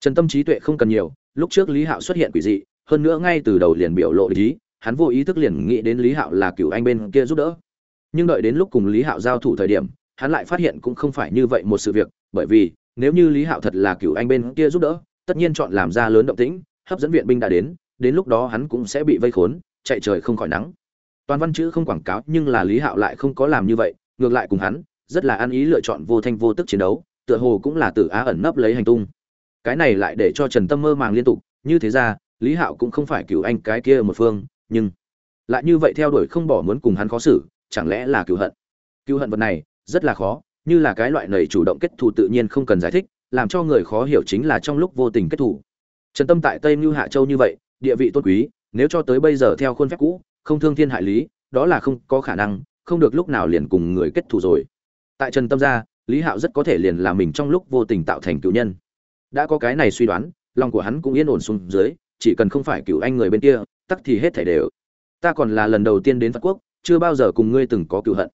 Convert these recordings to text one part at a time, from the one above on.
trần tâm trí tuệ không cần nhiều, lúc trước lý hạo xuất hiện quỷ dị, hơn nữa ngay từ đầu liền biểu lộ lý, hắn vô ý thức liền nghĩ đến lý hạo là cựu anh bên kia giúp đỡ. Nhưng đợi đến lúc cùng lý hạo giao thủ thời điểm, hắn lại phát hiện cũng không phải như vậy một sự việc, bởi vì, nếu như lý hạo thật là cựu anh bên kia giúp đỡ, tất nhiên chọn làm ra lớn động tĩnh, hấp dẫn viện binh đã đến đến lúc đó hắn cũng sẽ bị vây khốn, chạy trời không khỏi nắng. Toàn văn chữ không quảng cáo, nhưng là lý hạo lại không có làm như vậy, ngược lại cùng hắn, rất là ăn ý lựa chọn vô thanh vô tức chiến đấu, tựa hồ cũng là tự á ẩn nấp lấy hành tung cái này lại để cho trần tâm mơ màng liên tục như thế ra lý hạo cũng không phải cựu anh cái kia một phương nhưng lại như vậy theo đuổi không bỏ muốn cùng hắn khó xử chẳng lẽ là cựu hận? Cựu hận vật này rất là khó như là cái loại này chủ động kết thù tự nhiên không cần giải thích làm cho người khó hiểu chính là trong lúc vô tình kết thù. Trần tâm tại tây mưu hạ châu như vậy địa vị tôn quý nếu cho tới bây giờ theo khuôn phép cũ không thương thiên hại lý đó là không có khả năng không được lúc nào liền cùng người kết thù rồi. Tại trần tâm ra, lý hạo rất có thể liền là mình trong lúc vô tình tạo thành cựu nhân đã có cái này suy đoán, lòng của hắn cũng yên ổn xuống dưới, chỉ cần không phải cựu anh người bên kia tắc thì hết thảy đều. Ta còn là lần đầu tiên đến phật quốc, chưa bao giờ cùng ngươi từng có cựu hận.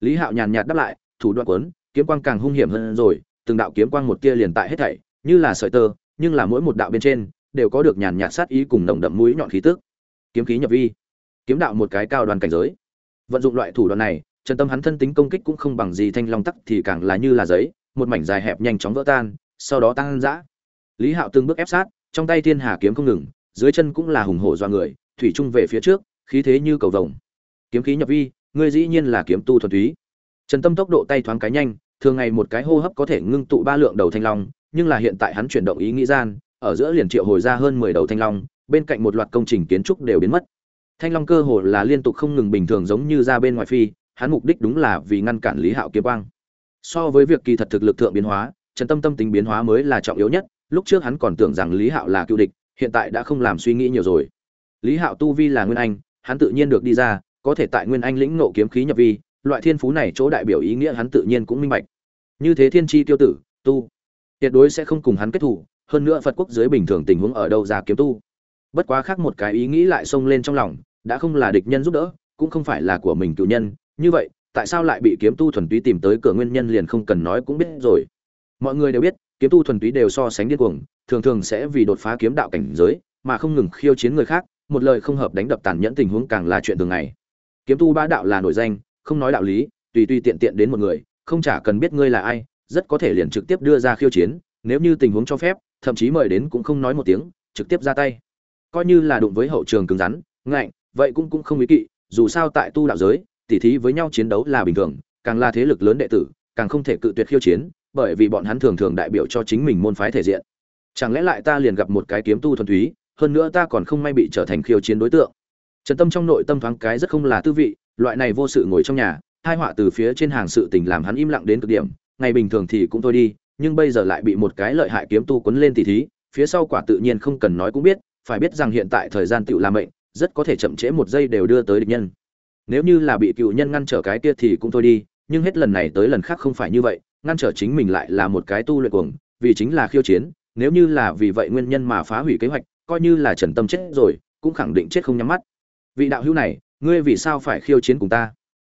Lý hạo nhàn nhạt đáp lại, thủ đoạn quấn kiếm quang càng hung hiểm hơn rồi, từng đạo kiếm quang một tia liền tại hết thảy, như là sợi tơ, nhưng là mỗi một đạo bên trên, đều có được nhàn nhạt sát ý cùng nồng đậm mũi nhọn khí tức. Kiếm khí nhập vi. Kiếm đạo một cái cao đoàn cảnh giới. Vận dụng loại thủ đoạn này trần tâm hắn thân tính công kích cũng không bằng gì thanh long tắc thì càng là như là giấy, một mảnh dài hẹp nhanh chóng vỡ tan sau đó tăng dã lý hạo từng bước ép sát, trong tay thiên hà kiếm không ngừng, dưới chân cũng là hùng hổ do người, thủy trung về phía trước, khí thế như cầu vồng. Kiếm khí nhập vi, ngươi dĩ nhiên là kiếm tu thuần túy. Trần tâm tốc độ tay thoáng cái nhanh, thường ngày một cái hô hấp có thể ngưng tụ ba lượng đầu thanh long, nhưng là hiện tại hắn chuyển động ý nghĩ gian, ở giữa liền triệu hồi ra hơn mười đầu thanh long, bên cạnh một loạt công trình kiến trúc đều biến mất. Thanh long cơ hồ là liên tục không ngừng bình thường giống như ra bên ngoài phi, hắn mục đích đúng là vì ngăn cản lý hạo kiếm quang. So với việc kỳ thật thực lực thượng biến hóa trần tâm tâm tính biến hóa mới là trọng yếu nhất, lúc trước hắn còn tưởng rằng lý hạo là cựu địch, hiện tại đã không làm suy nghĩ nhiều rồi. Lý hạo tu vi là nguyên anh, hắn tự nhiên được đi ra, có thể tại nguyên anh lĩnh ngộ kiếm khí nhập vi, loại thiên phú này chỗ đại biểu ý nghĩa hắn tự nhiên cũng minh bạch. Như thế thiên tri tiêu tử, tu, tuyệt đối sẽ không cùng hắn kết thủ, hơn nữa phật quốc dưới bình thường tình huống ở đâu ra kiếm tu. Bất quá khác một cái ý nghĩ lại xông lên trong lòng, đã không là địch nhân giúp đỡ, cũng không phải là của mình cựu nhân, như vậy, tại sao lại bị kiếm tu thuần túy tìm tới cửa nguyên nhân liền không cần nói cũng biết rồi mọi người đều biết, kiếm tu thuần túy đều so sánh điên cuồng, thường thường sẽ vì đột phá kiếm đạo cảnh giới, mà không ngừng khiêu chiến người khác, một lời không hợp đánh đập tàn nhẫn tình huống càng là chuyện thường ngày. Kiếm tu ba đạo là nổi danh, không nói đạo lý, tùy tùy tiện tiện đến một người, không chả cần biết ngươi là ai, rất có thể liền trực tiếp đưa ra khiêu chiến, nếu như tình huống cho phép, thậm chí mời đến cũng không nói một tiếng, trực tiếp ra tay. Coi như là đụng với hậu trường cứng rắn, ngạnh, vậy cũng cũng không ý kỵ, dù sao tại tu đạo giới, tỉ thí với nhau chiến đấu là bình thường, càng là thế lực lớn đệ tử, càng không thể cự tuyệt khiêu chiến bởi vì bọn hắn thường thường đại biểu cho chính mình môn phái thể diện. Chẳng lẽ lại ta liền gặp một cái kiếm tu thuần túy, hơn nữa ta còn không may bị trở thành khiêu chiến đối tượng. Trần tâm trong nội tâm thoáng cái rất không là tư vị, loại này vô sự ngồi trong nhà hai họa từ phía trên hàng sự tình làm hắn im lặng đến cực điểm, ngày bình thường thì cũng thôi đi, nhưng bây giờ lại bị một cái lợi hại kiếm tu quấn lên tỉ thí, phía sau quả tự nhiên không cần nói cũng biết, phải biết rằng hiện tại thời gian tựu làm mệnh, rất có thể chậm trễ một giây đều đưa tới địch nhân. Nếu như là bị cựu nhân ngăn trở cái kia thì cũng thôi đi, nhưng hết lần này tới lần khác không phải như vậy ngăn trở chính mình lại là một cái tu luyện cuồng, vì chính là khiêu chiến, nếu như là vì vậy nguyên nhân mà phá hủy kế hoạch, coi như là trần tâm chết rồi, cũng khẳng định chết không nhắm mắt. Vị đạo hữu này, ngươi vì sao phải khiêu chiến cùng ta?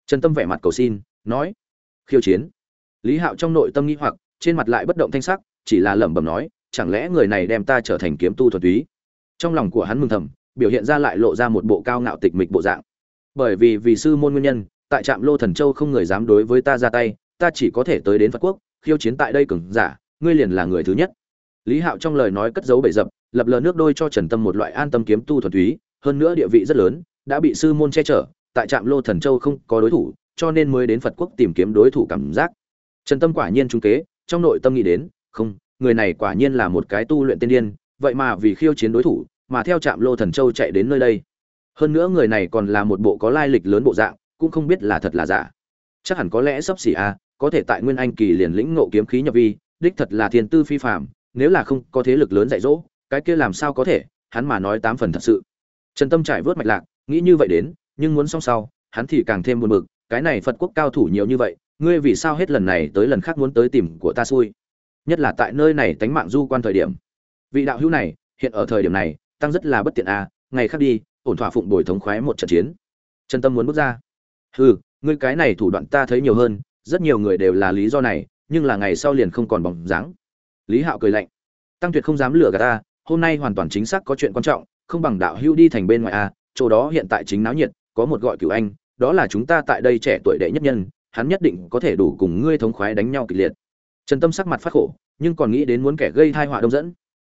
Trần tâm vẻ mặt cầu xin, nói, khiêu chiến. Lý hạo trong nội tâm nghĩ hoặc, trên mặt lại bất động thanh sắc, chỉ là lẩm bẩm nói, chẳng lẽ người này đem ta trở thành kiếm tu thuần túy? Trong lòng của hắn mừng thầm, biểu hiện ra lại lộ ra một bộ cao ngạo tịch mịch bộ dạng. Bởi vì vì sư môn nguyên nhân, tại trạm lô thần châu không người dám đối với ta ra tay ta chỉ có thể tới đến phật quốc, khiêu chiến tại đây cường giả, ngươi liền là người thứ nhất. Lý hạo trong lời nói cất giấu bậy dập, lập lờ nước đôi cho trần tâm một loại an tâm kiếm tu thuần túy, hơn nữa địa vị rất lớn, đã bị sư môn che chở, tại trạm lô thần châu không có đối thủ, cho nên mới đến phật quốc tìm kiếm đối thủ cảm giác. Trần tâm quả nhiên trung kế, trong nội tâm nghĩ đến, không, người này quả nhiên là một cái tu luyện tiên điên, vậy mà vì khiêu chiến đối thủ, mà theo trạm lô thần châu chạy đến nơi đây. Hơn nữa người này còn là một bộ có lai lịch lớn bộ dạng, cũng không biết là thật là giả. Chắc hẳn có lẽ sắp xỉ a có thể tại nguyên anh kỳ liền lĩnh ngộ kiếm khí nhập vi, đích thật là thiên tư phi phạm nếu là không có thế lực lớn dạy dỗ, cái kia làm sao có thể, hắn mà nói tám phần thật sự. Trần tâm trải vớt mạch lạc, nghĩ như vậy đến, nhưng muốn xong sau, hắn thì càng thêm buồn bực, cái này phật quốc cao thủ nhiều như vậy, ngươi vì sao hết lần này tới lần khác muốn tới tìm của ta xui? Nhất là tại nơi này tánh mạng du quan thời điểm. Vị đạo hữu này, hiện ở thời điểm này, tăng rất là bất tiện à ngày khác đi, ổn thỏa phụng bồi thống khoái một trận chiến. Trần tâm muốn bước ra. Hừ, ngươi cái này thủ đoạn ta thấy nhiều hơn rất nhiều người đều là lý do này, nhưng là ngày sau liền không còn bóng dáng. Lý hạo cười lạnh, tăng tuyệt không dám lừa gạt ta, hôm nay hoàn toàn chính xác có chuyện quan trọng, không bằng đạo hữu đi thành bên ngoài a, chỗ đó hiện tại chính náo nhiệt, có một gọi cửu anh, đó là chúng ta tại đây trẻ tuổi đệ nhất nhân, hắn nhất định có thể đủ cùng ngươi thống khoái đánh nhau kịch liệt. Trần tâm sắc mặt phát khổ, nhưng còn nghĩ đến muốn kẻ gây thai họa đông dẫn.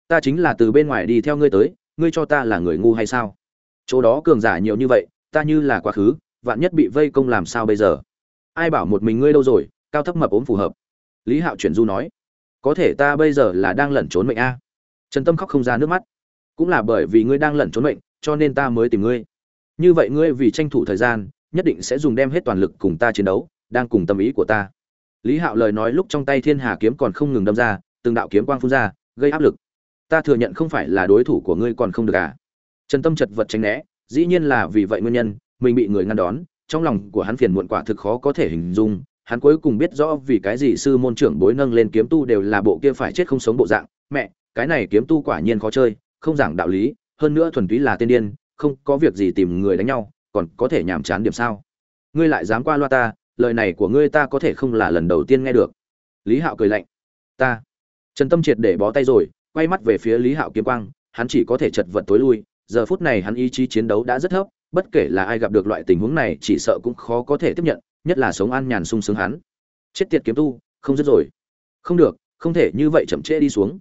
Ta chính là từ bên ngoài đi theo ngươi tới, ngươi cho ta là người ngu hay sao? Chỗ đó cường giả nhiều như vậy, ta như là quá khứ, vạn nhất bị vây công làm sao bây giờ? Ai bảo một mình ngươi đâu rồi, cao thấp mập ốm phù hợp. Lý hạo chuyển du nói, có thể ta bây giờ là đang lẩn trốn mệnh a. Trần tâm khóc không ra nước mắt. Cũng là bởi vì ngươi đang lẩn trốn mệnh, cho nên ta mới tìm ngươi. Như vậy ngươi vì tranh thủ thời gian, nhất định sẽ dùng đem hết toàn lực cùng ta chiến đấu, đang cùng tâm ý của ta. Lý hạo lời nói lúc trong tay thiên hà kiếm còn không ngừng đâm ra, từng đạo kiếm quang phun ra, gây áp lực. Ta thừa nhận không phải là đối thủ của ngươi còn không được à. Trần tâm chật vật tránh né, dĩ nhiên là vì vậy nguyên nhân, mình bị người ngăn đón trong lòng của hắn phiền muộn quả thực khó có thể hình dung, hắn cuối cùng biết rõ vì cái gì sư môn trưởng bối nâng lên kiếm tu đều là bộ kia phải chết không sống bộ dạng. Mẹ, cái này kiếm tu quả nhiên khó chơi, không giảng đạo lý, hơn nữa thuần túy là tên điên, không có việc gì tìm người đánh nhau, còn có thể nhàm chán điểm sao? Ngươi lại dám qua loa ta, lời này của ngươi ta có thể không là lần đầu tiên nghe được. Lý hạo cười lạnh. Ta. Trần tâm triệt để bó tay rồi, quay mắt về phía lý hạo kiếm quang, hắn chỉ có thể chật vật tối lui, giờ phút này hắn ý chí chiến đấu đã rất thấp bất kể là ai gặp được loại tình huống này, chỉ sợ cũng khó có thể tiếp nhận, nhất là sống an nhàn sung sướng hắn. Chết tiệt kiếm tu, không dứt rồi. Không được, không thể như vậy chậm trễ đi xuống.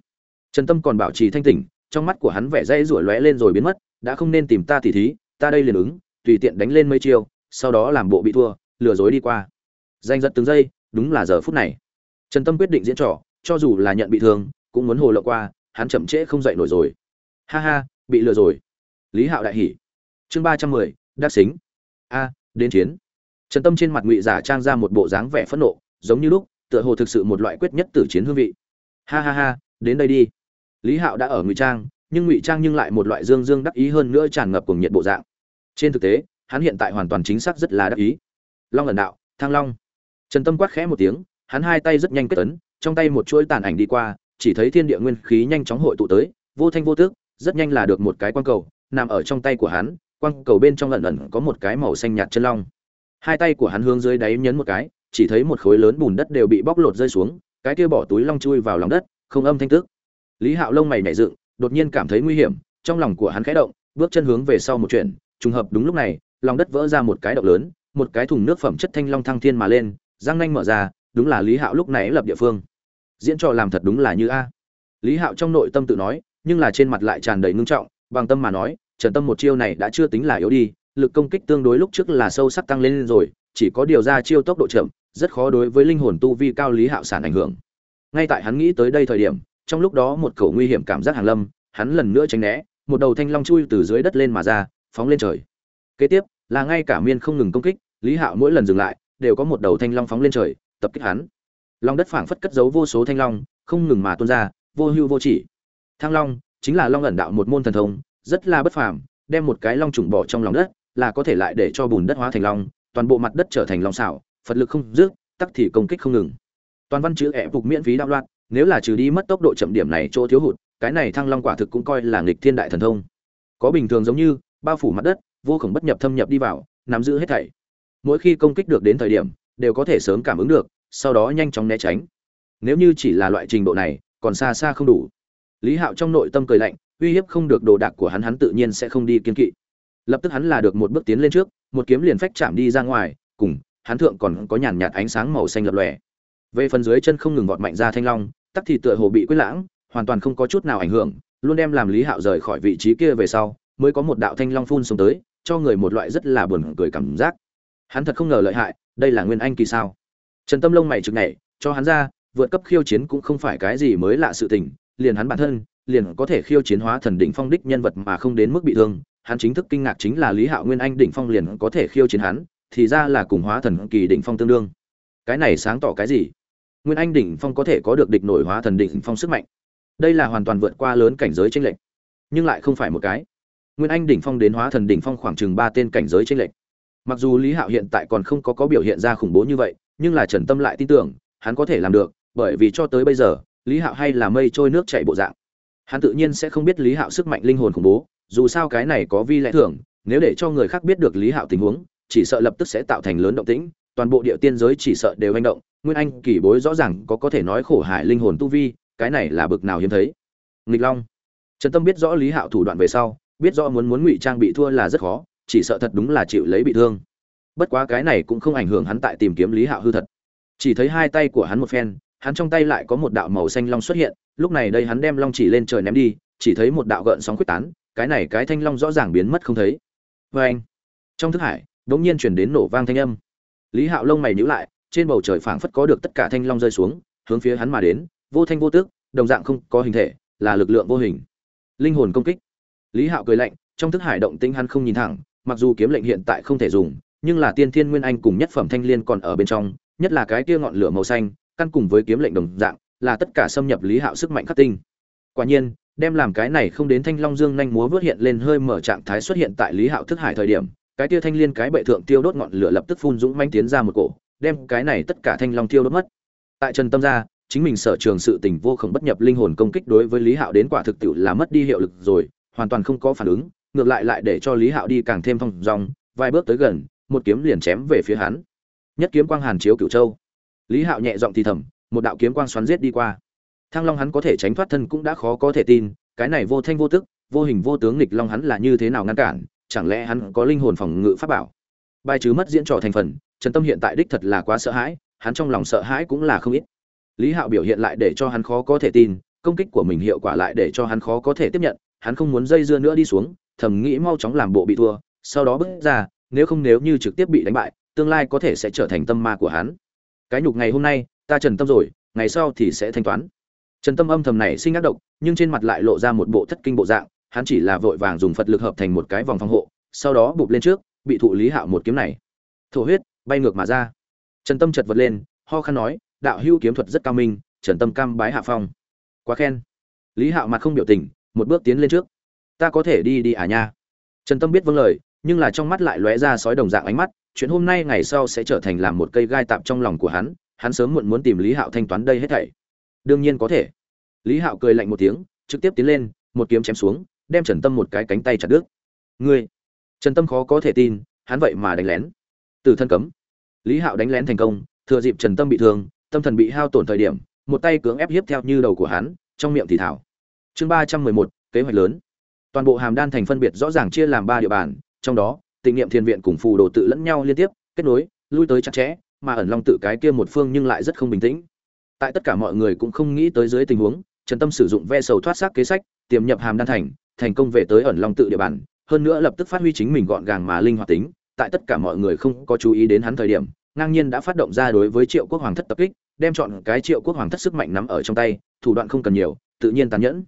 Trần tâm còn bảo trì thanh tỉnh, trong mắt của hắn vẻ dây rủi lóe lên rồi biến mất, đã không nên tìm ta tỉ thí, ta đây liền ứng, tùy tiện đánh lên mấy chiêu, sau đó làm bộ bị thua, lừa dối đi qua. Danh giật từng giây, đúng là giờ phút này. Trần tâm quyết định diễn trò, cho dù là nhận bị thương, cũng muốn hồ lộ qua, hắn chậm trễ không dậy nổi rồi. Ha ha, bị lừa rồi. Lý hạo đại hỉ chương ba trăm mười, đắc xính. A, đến chiến. Trần tâm trên mặt ngụy giả trang ra một bộ dáng vẻ phẫn nộ, giống như lúc, tựa hồ thực sự một loại quyết nhất tử chiến hương vị. Ha ha ha, đến đây đi. Lý hạo đã ở ngụy trang, nhưng ngụy trang nhưng lại một loại dương dương đắc ý hơn nữa tràn ngập cùng nhiệt bộ dạng. Trên thực tế, hắn hiện tại hoàn toàn chính xác rất là đắc ý. Long ẩn đạo, thăng long. Trần tâm quát khẽ một tiếng, hắn hai tay rất nhanh kết tấn trong tay một chuỗi tàn ảnh đi qua, chỉ thấy thiên địa nguyên khí nhanh chóng hội tụ tới, vô thanh vô tước rất nhanh là được một cái quang cầu, nằm ở trong tay của hắn quang cầu bên trong ẩn ẩn có một cái màu xanh nhạt chân long. Hai tay của hắn hướng dưới đáy nhấn một cái, chỉ thấy một khối lớn bùn đất đều bị bóc lột rơi xuống, cái kia bỏ túi long chui vào lòng đất, không âm thanh tức. Lý hạo lông mày nhảy dựng, đột nhiên cảm thấy nguy hiểm, trong lòng của hắn khẽ động, bước chân hướng về sau một chuyện trùng hợp đúng lúc này, lòng đất vỡ ra một cái động lớn, một cái thùng nước phẩm chất thanh long thăng thiên mà lên, răng nanh mở ra, đúng là lý hạo lúc này lập địa phương. Diễn trò làm thật đúng là như a. Lý hạo trong nội tâm tự nói, nhưng là trên mặt lại tràn đầy ngưng trọng, bằng tâm mà nói trần tâm một chiêu này đã chưa tính là yếu đi, lực công kích tương đối lúc trước là sâu sắc tăng lên rồi, chỉ có điều ra chiêu tốc độ chậm, rất khó đối với linh hồn tu vi cao lý hạo sản ảnh hưởng. Ngay tại hắn nghĩ tới đây thời điểm, trong lúc đó một khẩu nguy hiểm cảm giác hàng lâm, hắn lần nữa tránh né, một đầu thanh long chui từ dưới đất lên mà ra, phóng lên trời. Kế tiếp, là ngay cả miên không ngừng công kích, lý hạo mỗi lần dừng lại, đều có một đầu thanh long phóng lên trời, tập kích hắn. Long đất phảng phất cất giấu vô số thanh long, không ngừng mà tuôn ra, vô hưu vô chỉ. Thăng long, chính là long ẩn đạo một môn thần thông rất là bất phàm, đem một cái long trùng bỏ trong lòng đất, là có thể lại để cho bùn đất hóa thành long, toàn bộ mặt đất trở thành long xảo, phật lực không dứt, tắc thì công kích không ngừng. Toàn văn chữ ẻ phục miễn phí đạo loạn, nếu là trừ đi mất tốc độ chậm điểm này chỗ thiếu hụt, cái này thăng long quả thực cũng coi là nghịch thiên đại thần thông. Có bình thường giống như, bao phủ mặt đất, vô cùng bất nhập thâm nhập đi vào, nắm giữ hết thảy. Mỗi khi công kích được đến thời điểm, đều có thể sớm cảm ứng được, sau đó nhanh chóng né tránh. Nếu như chỉ là loại trình độ này, còn xa xa không đủ. Lý hạo trong nội tâm cười lạnh uy hiếp không được đồ đạc của hắn hắn tự nhiên sẽ không đi kiên kỵ. Lập tức hắn là được một bước tiến lên trước, một kiếm liền phách chạm đi ra ngoài, cùng, hắn thượng còn có nhàn nhạt ánh sáng màu xanh lập lòe. Về phần dưới chân không ngừng vọt mạnh ra thanh long, tắc thì tựa hồ bị quyết lãng, hoàn toàn không có chút nào ảnh hưởng, luôn đem làm lý hạo rời khỏi vị trí kia về sau, mới có một đạo thanh long phun xuống tới, cho người một loại rất là buồn cười cảm giác. Hắn thật không ngờ lợi hại, đây là nguyên anh kỳ sao? Trần tâm lông mày trực này cho hắn ra, vượt cấp khiêu chiến cũng không phải cái gì mới lạ sự tình liền hắn bản thân, liền có thể khiêu chiến hóa thần đỉnh phong đích nhân vật mà không đến mức bị thương. Hắn chính thức kinh ngạc chính là lý hạo nguyên anh đỉnh phong liền có thể khiêu chiến hắn, thì ra là cùng hóa thần kỳ đỉnh phong tương đương. Cái này sáng tỏ cái gì? Nguyên anh đỉnh phong có thể có được địch nổi hóa thần đỉnh phong sức mạnh. Đây là hoàn toàn vượt qua lớn cảnh giới tranh lệch. Nhưng lại không phải một cái. Nguyên anh đỉnh phong đến hóa thần đỉnh phong khoảng chừng ba tên cảnh giới tranh lệch. Mặc dù lý hạo hiện tại còn không có có biểu hiện ra khủng bố như vậy, nhưng là trần tâm lại tin tưởng, hắn có thể làm được, bởi vì cho tới bây giờ lý hạo hay là mây trôi nước chảy bộ dạng? Hắn tự nhiên sẽ không biết lý hạo sức mạnh linh hồn khủng bố, dù sao cái này có vi lẽ thường, nếu để cho người khác biết được lý hạo tình huống, chỉ sợ lập tức sẽ tạo thành lớn động tĩnh, toàn bộ địa tiên giới chỉ sợ đều manh động. Nguyên anh kỳ bối rõ ràng có có thể nói khổ hại linh hồn tu vi, cái này là bực nào hiếm thấy. Nghịch long. Trần tâm biết rõ lý hạo thủ đoạn về sau, biết rõ muốn muốn ngụy trang bị thua là rất khó, chỉ sợ thật đúng là chịu lấy bị thương. Bất quá cái này cũng không ảnh hưởng hắn tại tìm kiếm lý hạo hư thật. Chỉ thấy hai tay của hắn một phen hắn trong tay lại có một đạo màu xanh long xuất hiện lúc này đây hắn đem long chỉ lên trời ném đi chỉ thấy một đạo gợn sóng quyết tán cái này cái thanh long rõ ràng biến mất không thấy. Oeng. anh trong thức hải đột nhiên truyền đến nổ vang thanh âm. Lý hạo lông mày nhíu lại trên bầu trời phảng phất có được tất cả thanh long rơi xuống hướng phía hắn mà đến vô thanh vô tức, đồng dạng không có hình thể là lực lượng vô hình. Linh hồn công kích. Lý hạo cười lạnh trong thức hải động tĩnh hắn không nhìn thẳng mặc dù kiếm lệnh hiện tại không thể dùng nhưng là tiên thiên nguyên anh cùng nhất phẩm thanh liên còn ở bên trong nhất là cái kia ngọn lửa màu xanh căn cùng với kiếm lệnh đồng dạng, là tất cả xâm nhập lý hạo sức mạnh khắc tinh. Quả nhiên, đem làm cái này không đến thanh long dương nhanh múa vút hiện lên hơi mở trạng thái xuất hiện tại lý hạo thức hải thời điểm, cái tia thanh liên cái bệ thượng tiêu đốt ngọn lửa lập tức phun dũng mãnh tiến ra một cổ, đem cái này tất cả thanh long tiêu đốt mất. Tại trần tâm gia, chính mình sở trường sự tình vô không bất nhập linh hồn công kích đối với lý hạo đến quả thực tiệu là mất đi hiệu lực rồi, hoàn toàn không có phản ứng, ngược lại lại để cho lý hạo đi càng thêm thong dong, vài bước tới gần, một kiếm liền chém về phía hắn. Nhất kiếm quang hàn chiếu cửu châu lý hạo nhẹ giọng thì thầm, một đạo kiếm quang xoắn giết đi qua. Thăng long hắn có thể tránh thoát thân cũng đã khó có thể tin, cái này vô thanh vô tức, vô hình vô tướng nghịch long hắn là như thế nào ngăn cản, chẳng lẽ hắn có linh hồn phòng ngự pháp bảo? Bài trừ mất diễn trò thành phần, trần tâm hiện tại đích thật là quá sợ hãi, hắn trong lòng sợ hãi cũng là không ít. Lý hạo biểu hiện lại để cho hắn khó có thể tin, công kích của mình hiệu quả lại để cho hắn khó có thể tiếp nhận, hắn không muốn dây dưa nữa đi xuống, thầm nghĩ mau chóng làm bộ bị thua, sau đó bước ra, nếu không nếu như trực tiếp bị đánh bại, tương lai có thể sẽ trở thành tâm ma của hắn cái nhục ngày hôm nay, ta trần tâm rồi, ngày sau thì sẽ thanh toán. Trần tâm âm thầm này sinh ác độc, nhưng trên mặt lại lộ ra một bộ thất kinh bộ dạng, hắn chỉ là vội vàng dùng phật lực hợp thành một cái vòng phòng hộ, sau đó bụp lên trước, bị thụ lý hạo một kiếm này. Thổ huyết, bay ngược mà ra. Trần tâm chật vật lên, ho khăn nói, đạo hưu kiếm thuật rất cao minh, trần tâm cam bái hạ phong. Quá khen. Lý hạo mặt không biểu tình, một bước tiến lên trước. Ta có thể đi đi à nha. Trần tâm biết vâng lời nhưng là trong mắt lại lóe ra sói đồng dạng ánh mắt, chuyện hôm nay ngày sau sẽ trở thành làm một cây gai tạm trong lòng của hắn hắn sớm muộn muốn tìm lý hạo thanh toán đây hết thảy. Đương nhiên có thể. Lý hạo cười lạnh một tiếng, trực tiếp tiến lên, một kiếm chém xuống, đem trần tâm một cái cánh tay chặt đứt. Ngươi, trần tâm khó có thể tin, hắn vậy mà đánh lén. Từ thân cấm. Lý hạo đánh lén thành công, thừa dịp trần tâm bị thương, tâm thần bị hao tổn thời điểm, một tay cưỡng ép hiếp theo như đầu của hắn, trong miệng thì thảo. Chương ba trăm mười một, kế hoạch lớn. Toàn bộ hàm đan thành phân biệt rõ ràng chia làm ba địa bàn trong đó, tịnh niệm thiên viện cùng phù đồ tự lẫn nhau liên tiếp, kết nối, lui tới chặt chẽ, mà ẩn long tự cái kia một phương nhưng lại rất không bình tĩnh. Tại tất cả mọi người cũng không nghĩ tới dưới tình huống, trần tâm sử dụng ve sầu thoát xác kế sách, tiềm nhập hàm đan thành thành công về tới ẩn long tự địa bàn, hơn nữa lập tức phát huy chính mình gọn gàng mà linh hoạt tính, tại tất cả mọi người không có chú ý đến hắn thời điểm, ngang nhiên đã phát động ra đối với triệu quốc hoàng thất tập kích, đem chọn cái triệu quốc hoàng thất sức mạnh nắm ở trong tay, thủ đoạn không cần nhiều, tự nhiên tàn nhẫn.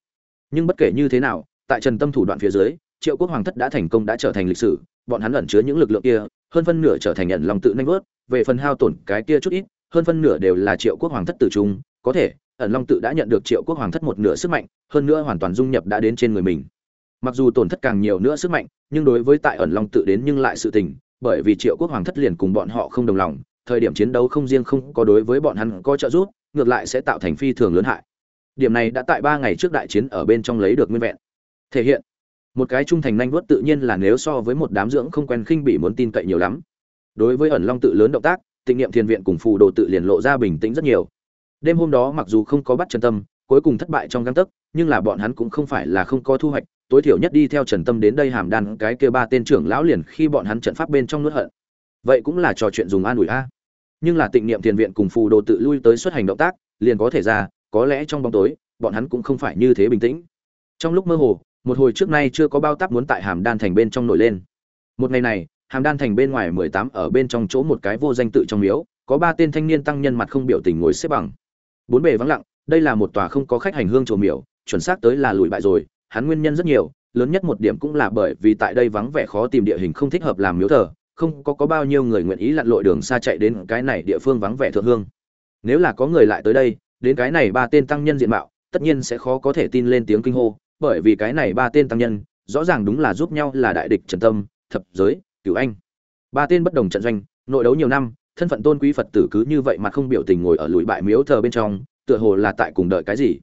Nhưng bất kể như thế nào, tại trần tâm thủ đoạn phía dưới triệu quốc hoàng thất đã thành công đã trở thành lịch sử, bọn hắn ẩn chứa những lực lượng kia, hơn phân nửa trở thành nhận lòng tự nanh vớt, về phần hao tổn cái kia chút ít, hơn phân nửa đều là triệu quốc hoàng thất tử trung, có thể, ẩn long tự đã nhận được triệu quốc hoàng thất một nửa sức mạnh, hơn nữa hoàn toàn dung nhập đã đến trên người mình. Mặc dù tổn thất càng nhiều nữa sức mạnh, nhưng đối với tại ẩn long tự đến nhưng lại sự tình, bởi vì triệu quốc hoàng thất liền cùng bọn họ không đồng lòng, thời điểm chiến đấu không riêng không có đối với bọn hắn có trợ giúp, ngược lại sẽ tạo thành phi thường lớn hại. Điểm này đã tại ba ngày trước đại chiến ở bên trong lấy được nguyên vẹn. Thể hiện một cái trung thành nhanh vuốt tự nhiên là nếu so với một đám dưỡng không quen khinh bị muốn tin cậy nhiều lắm. Đối với ẩn long tự lớn động tác, tịnh niệm thiền viện cùng phù đồ tự liền lộ ra bình tĩnh rất nhiều. Đêm hôm đó mặc dù không có bắt trần tâm, cuối cùng thất bại trong găng tấc, nhưng là bọn hắn cũng không phải là không có thu hoạch, tối thiểu nhất đi theo trần tâm đến đây hàm đan cái kia ba tên trưởng lão liền khi bọn hắn trận pháp bên trong nuốt hận. Vậy cũng là trò chuyện dùng an ủi a. Nhưng là tịnh niệm thiền viện cùng phù đồ tự lui tới xuất hành động tác, liền có thể ra, có lẽ trong bóng tối, bọn hắn cũng không phải như thế bình tĩnh. Trong lúc mơ hồ một hồi trước nay chưa có bao táp muốn tại hàm đan thành bên trong nổi lên. Một ngày này, hàm đan thành bên ngoài mười tám ở bên trong chỗ một cái vô danh tự trong miếu, có ba tên thanh niên tăng nhân mặt không biểu tình ngồi xếp bằng. Bốn bề vắng lặng, đây là một tòa không có khách hành hương chùa miếu chuẩn xác tới là lùi bại rồi, hắn nguyên nhân rất nhiều, lớn nhất một điểm cũng là bởi vì tại đây vắng vẻ khó tìm địa hình không thích hợp làm miếu thờ, không có có bao nhiêu người nguyện ý lặn lội đường xa chạy đến cái này địa phương vắng vẻ thượng hương. Nếu là có người lại tới đây, đến cái này ba tên tăng nhân diện mạo, tất nhiên sẽ khó có thể tin lên tiếng kinh hô bởi vì cái này ba tên tăng nhân, rõ ràng đúng là giúp nhau là đại địch trần tâm, thập giới, cửu anh. Ba tên bất đồng trận doanh, nội đấu nhiều năm, thân phận tôn quý phật tử cứ như vậy mà không biểu tình ngồi ở lùi bại miếu thờ bên trong, tựa hồ là tại cùng đợi cái gì.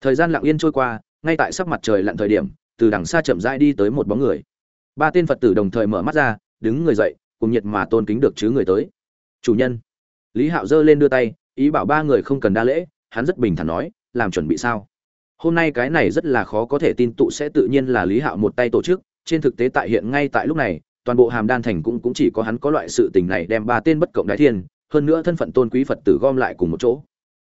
Thời gian lặng yên trôi qua, ngay tại sắc mặt trời lặn thời điểm, từ đằng xa chậm rãi đi tới một bóng người. Ba tên phật tử đồng thời mở mắt ra, đứng người dậy, cùng nhiệt mà tôn kính được chứ người tới. Chủ nhân. Lý hạo giơ lên đưa tay, ý bảo ba người không cần đa lễ, hắn rất bình thản nói, làm chuẩn bị sao? Hôm nay cái này rất là khó có thể tin tụ sẽ tự nhiên là lý hạo một tay tổ chức, trên thực tế tại hiện ngay tại lúc này, toàn bộ hàm đan thành cũng cũng chỉ có hắn có loại sự tình này đem ba tên bất cộng đại thiên, hơn nữa thân phận tôn quý phật tử gom lại cùng một chỗ.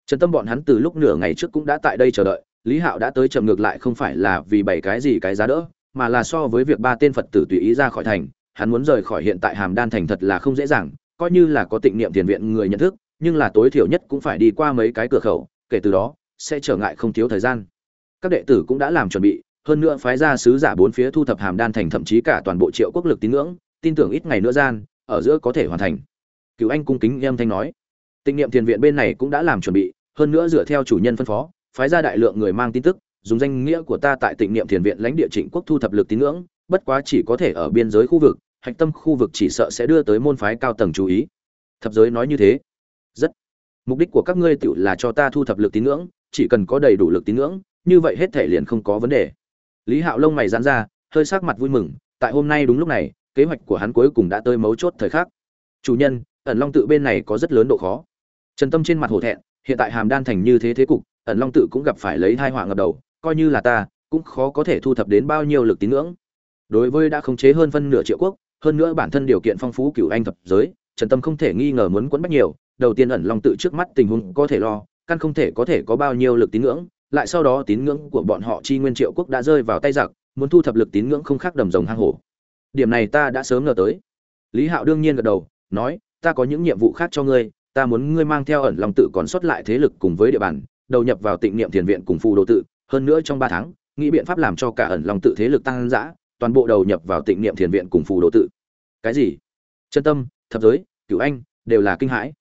Trần tâm bọn hắn từ lúc nửa ngày trước cũng đã tại đây chờ đợi, lý hạo đã tới chậm ngược lại không phải là vì bảy cái gì cái giá đỡ, mà là so với việc ba tên phật tử tùy ý ra khỏi thành, hắn muốn rời khỏi hiện tại hàm đan thành thật là không dễ dàng, coi như là có tịnh niệm tiền viện người nhận thức, nhưng là tối thiểu nhất cũng phải đi qua mấy cái cửa khẩu, kể từ đó, sẽ trở ngại không thiếu thời gian các đệ tử cũng đã làm chuẩn bị, hơn nữa phái ra sứ giả bốn phía thu thập hàm đan thành thậm chí cả toàn bộ triệu quốc lực tín ngưỡng, tin tưởng ít ngày nữa gian, ở giữa có thể hoàn thành. Cựu anh cung kính em thanh nói. Tịnh niệm thiền viện bên này cũng đã làm chuẩn bị, hơn nữa dựa theo chủ nhân phân phó, phái ra đại lượng người mang tin tức, dùng danh nghĩa của ta tại tịnh niệm thiền viện lãnh địa trịnh quốc thu thập lực tín ngưỡng, bất quá chỉ có thể ở biên giới khu vực, hạch tâm khu vực chỉ sợ sẽ đưa tới môn phái cao tầng chú ý. Thập giới nói như thế. Rất. Mục đích của các ngươi tự là cho ta thu thập lực tín ngưỡng, chỉ cần có đầy đủ lực tín ngưỡng như vậy hết thể liền không có vấn đề. Lý hạo lông mày dán ra, hơi sắc mặt vui mừng, tại hôm nay đúng lúc này, kế hoạch của hắn cuối cùng đã tới mấu chốt thời khắc. Chủ nhân, ẩn long tự bên này có rất lớn độ khó. Trần tâm trên mặt hổ thẹn, hiện tại hàm đan thành như thế thế cục, ẩn long tự cũng gặp phải lấy hai họa ngập đầu, coi như là ta, cũng khó có thể thu thập đến bao nhiêu lực tín ngưỡng. Đối với đã khống chế hơn phân nửa triệu quốc, hơn nữa bản thân điều kiện phong phú cửu anh thập giới, trần tâm không thể nghi ngờ muốn quấn bách nhiều, đầu tiên ẩn long tự trước mắt tình huống có thể lo, căn không thể có thể có bao nhiêu lực tín ngưỡng lại sau đó tín ngưỡng của bọn họ chi nguyên triệu quốc đã rơi vào tay giặc, muốn thu thập lực tín ngưỡng không khác đầm rồng hang hổ. Điểm này ta đã sớm ngờ tới. Lý hạo đương nhiên gật đầu, nói, ta có những nhiệm vụ khác cho ngươi, ta muốn ngươi mang theo ẩn long tự còn sót lại thế lực cùng với địa bàn, đầu nhập vào tịnh niệm thiền viện cùng phù đồ tự, hơn nữa trong ba tháng, nghĩ biện pháp làm cho cả ẩn long tự thế lực tăng dã, toàn bộ đầu nhập vào tịnh niệm thiền viện cùng phù đồ tự. Cái gì? Chân tâm, thập giới, cửu anh, đều là kinh hãi.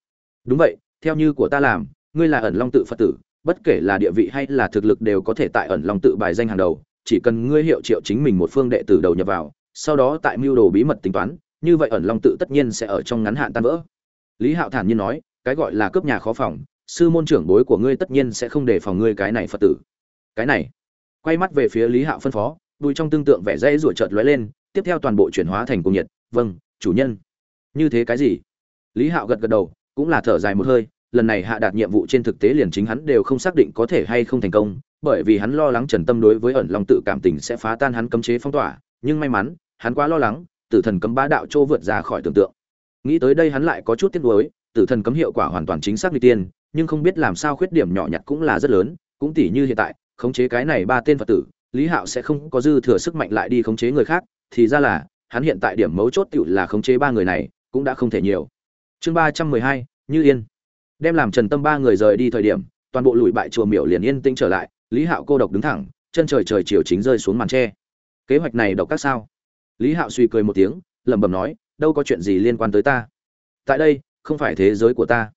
Đúng vậy, theo như của ta làm, ngươi là ẩn long tự phật tử bất kể là địa vị hay là thực lực đều có thể tại ẩn long tự bài danh hàng đầu, chỉ cần ngươi hiệu triệu chính mình một phương đệ tử đầu nhập vào, sau đó tại mưu đồ bí mật tính toán, như vậy ẩn long tự tất nhiên sẽ ở trong ngắn hạn tan vỡ. Lý hạo thản nhiên nói, cái gọi là cướp nhà khó phòng, sư môn trưởng bối của ngươi tất nhiên sẽ không để phòng ngươi cái này phật tử. Cái này, quay mắt về phía lý hạo phân phó đùi trong tương tượng vẻ dây ruột chợt lóe lên, tiếp theo toàn bộ chuyển hóa thành cung nhiệt vâng chủ nhân. Như thế cái gì? Lý hạo gật gật đầu, cũng là thở dài một hơi lần này hạ đạt nhiệm vụ trên thực tế liền chính hắn đều không xác định có thể hay không thành công, bởi vì hắn lo lắng trần tâm đối với ẩn long tự cảm tình sẽ phá tan hắn cấm chế phong tỏa, nhưng may mắn, hắn quá lo lắng, tử thần cấm bá đạo châu vượt ra khỏi tưởng tượng. Nghĩ tới đây hắn lại có chút tiếc nuối, tử thần cấm hiệu quả hoàn toàn chính xác đi tiên, nhưng không biết làm sao khuyết điểm nhỏ nhặt cũng là rất lớn, cũng tỉ như hiện tại, khống chế cái này ba tên phật tử, lý hạo sẽ không có dư thừa sức mạnh lại đi khống chế người khác, thì ra là, hắn hiện tại điểm mấu chốt tựu là khống chế ba người này, cũng đã không thể nhiều. Chương ba trăm mười hai, như yên đem làm trần tâm ba người rời đi thời điểm, toàn bộ lùi bại chùa miểu liền yên tĩnh trở lại, lý hạo cô độc đứng thẳng, chân trời trời chiều chính rơi xuống màn tre. Kế hoạch này độc các sao? Lý hạo suy cười một tiếng, lẩm bẩm nói, đâu có chuyện gì liên quan tới ta. Tại đây, không phải thế giới của ta.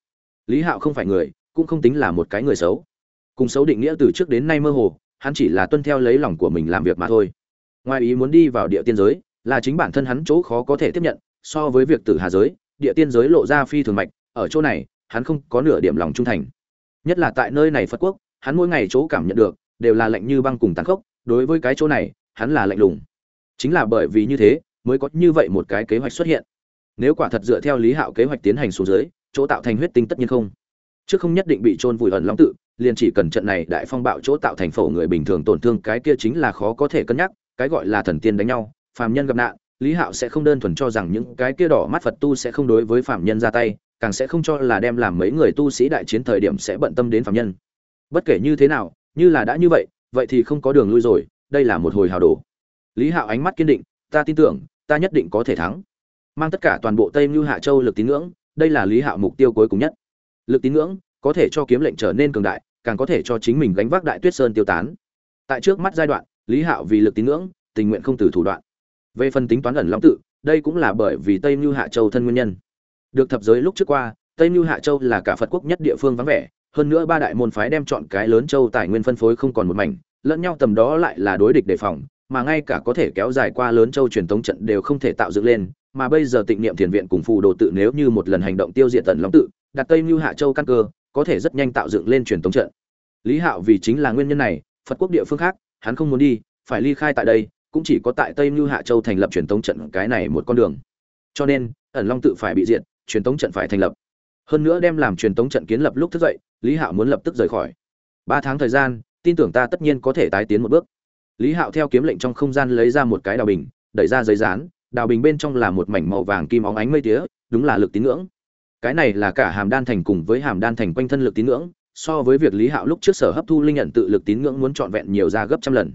Lý hạo không phải người, cũng không tính là một cái người xấu. Cùng xấu định nghĩa từ trước đến nay mơ hồ, hắn chỉ là tuân theo lấy lòng của mình làm việc mà thôi. Ngoài ý muốn đi vào địa tiên giới, là chính bản thân hắn chỗ khó có thể tiếp nhận, so với việc tử hà giới, địa tiên giới lộ ra phi thường mạch, ở chỗ này hắn không có nửa điểm lòng trung thành. Nhất là tại nơi này phật quốc, hắn mỗi ngày chỗ cảm nhận được, đều là lạnh như băng cùng tàn khốc, đối với cái chỗ này, hắn là lạnh lùng. Chính là bởi vì như thế, mới có như vậy một cái kế hoạch xuất hiện. Nếu quả thật dựa theo lý hạo kế hoạch tiến hành xuống dưới, chỗ tạo thành huyết tinh tất nhiên không. Chứ không nhất định bị trôn vùi ẩn long tự, liền chỉ cần trận này đại phong bạo chỗ tạo thành phổ người bình thường tổn thương, cái kia chính là khó có thể cân nhắc, cái gọi là thần tiên đánh nhau, phàm nhân gặp nạn, lý hạo sẽ không đơn thuần cho rằng những cái kia đỏ mắt phật tu sẽ không đối với phàm nhân ra tay càng sẽ không cho là đem làm mấy người tu sĩ đại chiến thời điểm sẽ bận tâm đến phàm nhân. Bất kể như thế nào, như là đã như vậy vậy thì không có đường lui rồi, đây là một hồi hào đồ. Lý hạo ánh mắt kiên định, ta tin tưởng, ta nhất định có thể thắng. Mang tất cả toàn bộ tây mưu hạ châu lực tín ngưỡng, đây là lý hạo mục tiêu cuối cùng nhất. Lực tín ngưỡng, có thể cho kiếm lệnh trở nên cường đại, càng có thể cho chính mình gánh vác đại tuyết sơn tiêu tán. Tại trước mắt giai đoạn, lý hạo vì lực tín ngưỡng, tình nguyện không từ thủ đoạn. Về phần tính toán ẩn long tự, đây cũng là bởi vì tây mưu hạ châu thân nguyên nhân được thập giới lúc trước qua, tây mưu hạ châu là cả phật quốc nhất địa phương vắng vẻ, hơn nữa ba đại môn phái đem chọn cái lớn châu tài nguyên phân phối không còn một mảnh, lẫn nhau tầm đó lại là đối địch đề phòng, mà ngay cả có thể kéo dài qua lớn châu truyền thống trận đều không thể tạo dựng lên, mà bây giờ tịnh niệm thiền viện cùng phù đồ tự nếu như một lần hành động tiêu diệt tần long tự, đặt tây mưu hạ châu căn cơ, có thể rất nhanh tạo dựng lên truyền thống trận. Lý hạo vì chính là nguyên nhân này, phật quốc địa phương khác, hắn không muốn đi, phải ly khai tại đây, cũng chỉ có tại tây mưu hạ châu thành lập truyền thống trận cái này một con đường. Cho nên, ẩn long tự phải bị diệt truyền tống trận phải thành lập. Hơn nữa đem làm truyền tống trận kiến lập lúc thức dậy, lý hạo muốn lập tức rời khỏi. Ba tháng thời gian, tin tưởng ta tất nhiên có thể tái tiến một bước. Lý hạo theo kiếm lệnh trong không gian lấy ra một cái đào bình, đẩy ra giấy rán đào bình bên trong là một mảnh màu vàng kim óng ánh mây tía, đúng là lực tín ngưỡng. Cái này là cả hàm đan thành cùng với hàm đan thành quanh thân lực tín ngưỡng, so với việc lý hạo lúc trước sở hấp thu linh nhận tự lực tín ngưỡng muốn trọn vẹn nhiều ra gấp trăm lần.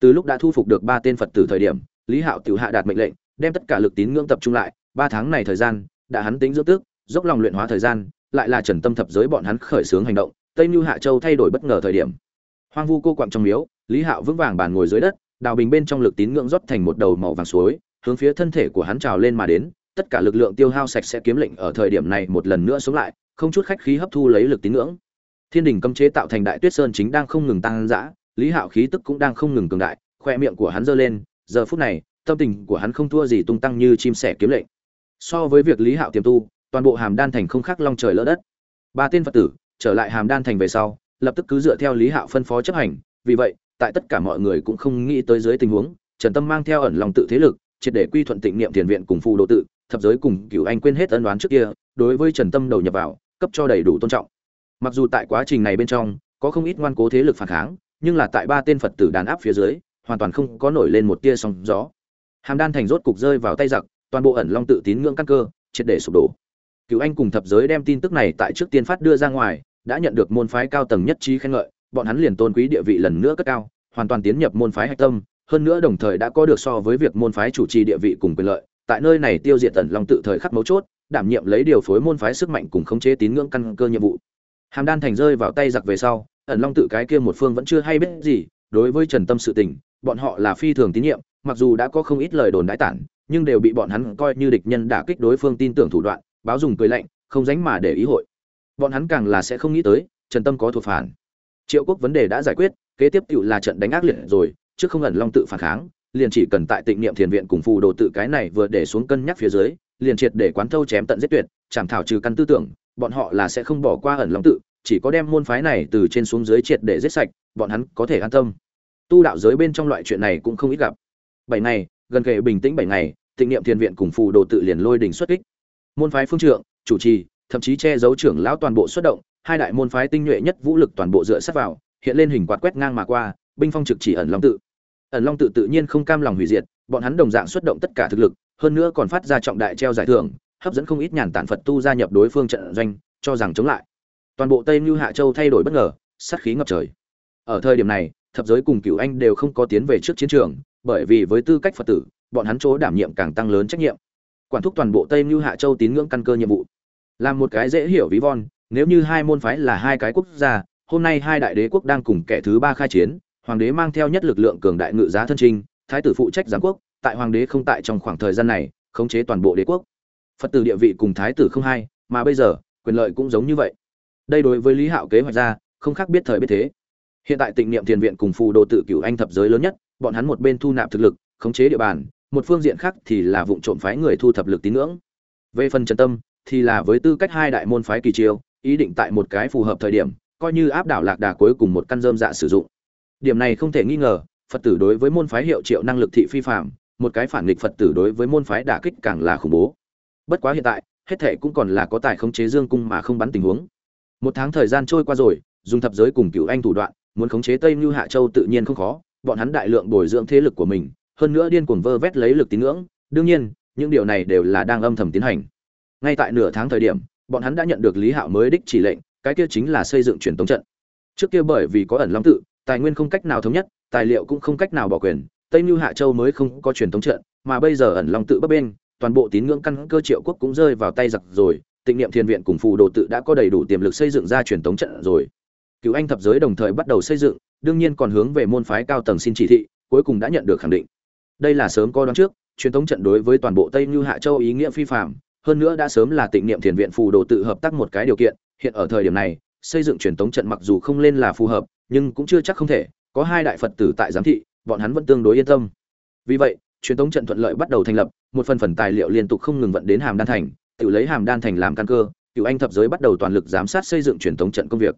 Từ lúc đã thu phục được ba tên phật tử thời điểm, lý hạo tiểu hạ đạt mệnh lệnh, đem tất cả lực tín ngưỡng tập trung lại. Ba tháng này thời gian đã hắn tính dưỡng tước dốc lòng luyện hóa thời gian, lại là trần tâm thập giới bọn hắn khởi xướng hành động, tây mưu hạ châu thay đổi bất ngờ thời điểm. Hoang vu cô quặng trong miếu, lý hạo vững vàng bàn ngồi dưới đất, đào bình bên trong lực tín ngưỡng rót thành một đầu màu vàng suối, hướng phía thân thể của hắn trào lên mà đến, tất cả lực lượng tiêu hao sạch sẽ kiếm lệnh ở thời điểm này một lần nữa sống lại, không chút khách khí hấp thu lấy lực tín ngưỡng. Thiên đình cấm chế tạo thành đại tuyết sơn chính đang không ngừng tăng dã, lý hạo khí tức cũng đang không ngừng cường đại, khoe miệng của hắn giơ lên, giờ phút này, tâm tình của hắn không thua gì tung tăng như chim sẻ kiếm lệnh so với việc lý hạo tiềm tu, toàn bộ hàm đan thành không khác long trời lỡ đất. Ba tên phật tử trở lại hàm đan thành về sau, lập tức cứ dựa theo lý hạo phân phó chấp hành. Vì vậy, tại tất cả mọi người cũng không nghĩ tới dưới tình huống, trần tâm mang theo ẩn lòng tự thế lực, triệt để quy thuận tịnh niệm thiền viện cùng phù đồ tự, thập giới cùng cựu anh quên hết ân đoán trước kia, đối với trần tâm đầu nhập vào, cấp cho đầy đủ tôn trọng. Mặc dù tại quá trình này bên trong, có không ít ngoan cố thế lực phản kháng, nhưng là tại ba tên phật tử đàn áp phía dưới, hoàn toàn không có nổi lên một tia sóng gió. Hàm đan thành rốt cục rơi vào tay giặc toàn bộ ẩn long tự tín ngưỡng căn cơ, triệt để sụp đổ. Cựu anh cùng thập giới đem tin tức này tại trước tiên phát đưa ra ngoài, đã nhận được môn phái cao tầng nhất trí khen ngợi, bọn hắn liền tôn quý địa vị lần nữa cất cao, hoàn toàn tiến nhập môn phái hạch tâm, hơn nữa đồng thời đã có được so với việc môn phái chủ trì địa vị cùng quyền lợi, tại nơi này tiêu diệt ẩn long tự thời khắc mấu chốt, đảm nhiệm lấy điều phối môn phái sức mạnh cùng khống chế tín ngưỡng căn cơ nhiệm vụ. Hàm đan thành rơi vào tay giặc về sau, ẩn long tự cái kia một phương vẫn chưa hay biết gì, đối với trần tâm sự tình, bọn họ là phi thường tín nhiệm, mặc dù đã có không ít lời đồn đãi tản nhưng đều bị bọn hắn coi như địch nhân đả kích đối phương tin tưởng thủ đoạn, báo dùng cười lạnh, không dánh mà để ý hội. Bọn hắn càng là sẽ không nghĩ tới, trần tâm có thuộc phản. Triệu quốc vấn đề đã giải quyết, kế tiếp tựu là trận đánh ác liệt rồi, trước không ẩn long tự phản kháng, liền chỉ cần tại tịnh niệm thiền viện cùng phù đồ tự cái này vừa để xuống cân nhắc phía dưới, liền triệt để quán thâu chém tận giết tuyệt, chảm thảo trừ căn tư tưởng, bọn họ là sẽ không bỏ qua ẩn long tự, chỉ có đem môn phái này từ trên xuống dưới triệt để giết sạch, bọn hắn có thể an tâm. Tu đạo giới bên trong loại chuyện này cũng không ít gặp. Bảy ngày, gần kề bình tĩnh bảy ngày tịnh niệm thiền viện cùng phù đồ tự liền lôi đỉnh xuất kích. Môn phái phương trượng, chủ trì, thậm chí che giấu trưởng lão toàn bộ xuất động, hai đại môn phái tinh nhuệ nhất vũ lực toàn bộ dựa sát vào, hiện lên hình quạt quét ngang mà qua, binh phong trực chỉ ẩn long tự. Ẩn long tự tự nhiên không cam lòng hủy diệt, bọn hắn đồng dạng xuất động tất cả thực lực, hơn nữa còn phát ra trọng đại treo giải thưởng, hấp dẫn không ít nhàn tản phật tu gia nhập đối phương trận doanh, cho rằng chống lại. Toàn bộ tây mưu hạ châu thay đổi bất ngờ, sát khí ngập trời. Ở thời điểm này, thập giới cùng cửu anh đều không có tiến về trước chiến trường, bởi vì với tư cách phật tử bọn hắn chỗ đảm nhiệm càng tăng lớn trách nhiệm. Quản thúc toàn bộ tây mưu hạ châu tín ngưỡng căn cơ nhiệm vụ. Làm một cái dễ hiểu ví von, nếu như hai môn phái là hai cái quốc gia, hôm nay hai đại đế quốc đang cùng kẻ thứ ba khai chiến, hoàng đế mang theo nhất lực lượng cường đại ngự giá thân trinh, thái tử phụ trách giám quốc, tại hoàng đế không tại trong khoảng thời gian này, khống chế toàn bộ đế quốc. Phật tử địa vị cùng thái tử không hai, mà bây giờ, quyền lợi cũng giống như vậy. Đây đối với lý hạo kế hoạch ra, không khác biết thời biết thế. Hiện tại tịnh niệm thiền viện cùng phù đồ tự cửu anh thập giới lớn nhất, bọn hắn một bên thu nạp thực lực, khống chế địa bàn một phương diện khác thì là vụ trộm phái người thu thập lực tín ngưỡng. Về phần trần tâm, thì là với tư cách hai đại môn phái kỳ chiêu, ý định tại một cái phù hợp thời điểm, coi như áp đảo lạc đà cuối cùng một căn dơm dạ sử dụng. Điểm này không thể nghi ngờ, phật tử đối với môn phái hiệu triệu năng lực thị phi phạm một cái phản nghịch phật tử đối với môn phái đả kích càng là khủng bố. Bất quá hiện tại, hết thệ cũng còn là có tài khống chế dương cung mà không bắn tình huống. Một tháng thời gian trôi qua rồi, dùng thập giới cùng cựu anh thủ đoạn, muốn khống chế tây mưu hạ châu tự nhiên không khó, bọn hắn đại lượng bồi dưỡng thế lực của mình hơn nữa điên cuồng vơ vét lấy lực tín ngưỡng, đương nhiên, những điều này đều là đang âm thầm tiến hành. Ngay tại nửa tháng thời điểm, bọn hắn đã nhận được lý hạo mới đích chỉ lệnh, cái kia chính là xây dựng truyền tống trận. Trước kia bởi vì có ẩn long tự, tài nguyên không cách nào thống nhất, tài liệu cũng không cách nào bỏ quyền, tây mưu hạ châu mới không có truyền tống trận, mà bây giờ ẩn long tự bấp bên toàn bộ tín ngưỡng căn cơ triệu quốc cũng rơi vào tay giặc rồi, tịnh niệm thiền viện cùng phù đồ tự đã có đầy đủ tiềm lực xây dựng ra truyền tống trận rồi. Cựu anh thập giới đồng thời bắt đầu xây dựng, đương nhiên còn hướng về môn phái cao tầng xin chỉ thị, cuối cùng đã nhận được khẳng định đây là sớm có đoán trước, truyền thống trận đối với toàn bộ tây như hạ châu ý nghĩa phi phạm hơn nữa đã sớm là tịnh niệm thiền viện phù đồ tự hợp tác một cái điều kiện, hiện ở thời điểm này, xây dựng truyền thống trận mặc dù không lên là phù hợp, nhưng cũng chưa chắc không thể, có hai đại phật tử tại giám thị, bọn hắn vẫn tương đối yên tâm. Vì vậy, truyền thống trận thuận lợi bắt đầu thành lập, một phần phần tài liệu liên tục không ngừng vận đến hàm đan thành, tự lấy hàm đan thành làm căn cơ cựu anh thập giới bắt đầu toàn lực giám sát xây dựng truyền thống trận công việc.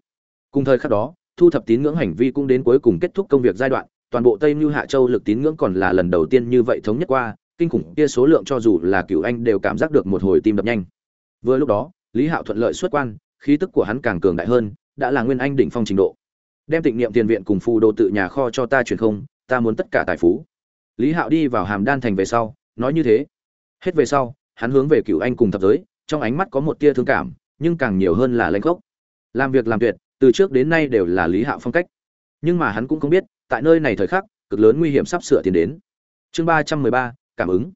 Cùng thời khắc đó, thu thập tín ngưỡng hành vi cũng đến cuối cùng kết thúc công việc giai đoạn toàn bộ tây mưu hạ châu lực tín ngưỡng còn là lần đầu tiên như vậy thống nhất qua, kinh khủng kia số lượng cho dù là cựu anh đều cảm giác được một hồi tim đập nhanh. Vừa lúc đó, lý hạo thuận lợi xuất quan, khí tức của hắn càng cường đại hơn, đã là nguyên anh đỉnh phong trình độ. Đem tịnh niệm tiền viện cùng phù đồ tự nhà kho cho ta truyền không, ta muốn tất cả tài phú. Lý hạo đi vào hàm đan thành về sau, nói như thế. Hết về sau, hắn hướng về cựu anh cùng thập giới, trong ánh mắt có một tia thương cảm, nhưng càng nhiều hơn là lãnh gốc làm việc làm tuyệt, từ trước đến nay đều là lý hạo phong cách. Nhưng mà hắn cũng không biết tại nơi này thời khắc, cực lớn nguy hiểm sắp sửa tiến đến. Chương ba trăm mười ba, cảm ứng.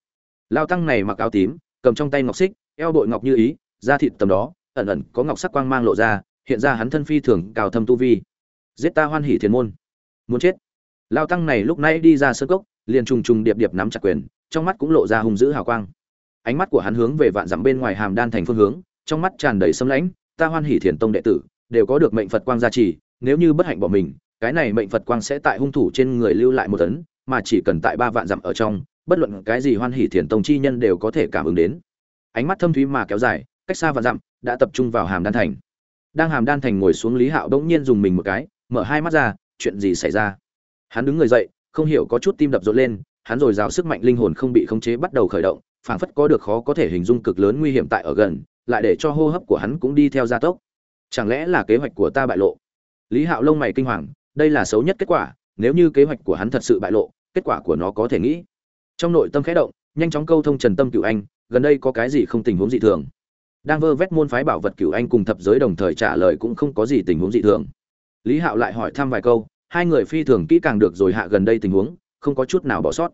Lao tăng này mặc áo tím, cầm trong tay ngọc xích, eo bội ngọc như ý, da thịt tầm đó, ẩn ẩn có ngọc sắc quang mang lộ ra, hiện ra hắn thân phi thường cao thâm tu vi. Giết ta hoan hỉ thiền môn. Muốn chết. Lao tăng này lúc nãy đi ra sơn cốc, liền trùng trùng điệp điệp nắm chặt quyền, trong mắt cũng lộ ra hung dữ hào quang. Ánh mắt của hắn hướng về vạn dặm bên ngoài hàm đan thành phương hướng, trong mắt tràn đầy sâm lãnh, ta hoan hỉ thiền tông đệ tử, đều có được mệnh phật quang gia trì, nếu như bất hạnh bỏ mình cái này mệnh phật quang sẽ tại hung thủ trên người lưu lại một tấn, mà chỉ cần tại ba vạn dặm ở trong, bất luận cái gì hoan hỉ thiền tông chi nhân đều có thể cảm ứng đến. Ánh mắt thâm thúy mà kéo dài, cách xa vạn dặm, đã tập trung vào hàm đan thành. Đang hàm đan thành ngồi xuống lý hạo bỗng nhiên dùng mình một cái, mở hai mắt ra, chuyện gì xảy ra? Hắn đứng người dậy, không hiểu có chút tim đập rộn lên, hắn rồi rào sức mạnh linh hồn không bị khống chế bắt đầu khởi động, phảng phất có được khó có thể hình dung cực lớn nguy hiểm tại ở gần, lại để cho hô hấp của hắn cũng đi theo gia tốc. Chẳng lẽ là kế hoạch của ta bại lộ? Lý hạo lông mày kinh hoàng đây là xấu nhất kết quả, nếu như kế hoạch của hắn thật sự bại lộ, kết quả của nó có thể nghĩ. Trong nội tâm khẽ động, nhanh chóng câu thông trần tâm cựu anh, gần đây có cái gì không tình huống dị thường? Đang vơ vét môn phái bảo vật cựu anh cùng thập giới đồng thời trả lời cũng không có gì tình huống dị thường. Lý hạo lại hỏi thăm vài câu, hai người phi thường kỹ càng được rồi hạ gần đây tình huống, không có chút nào bỏ sót.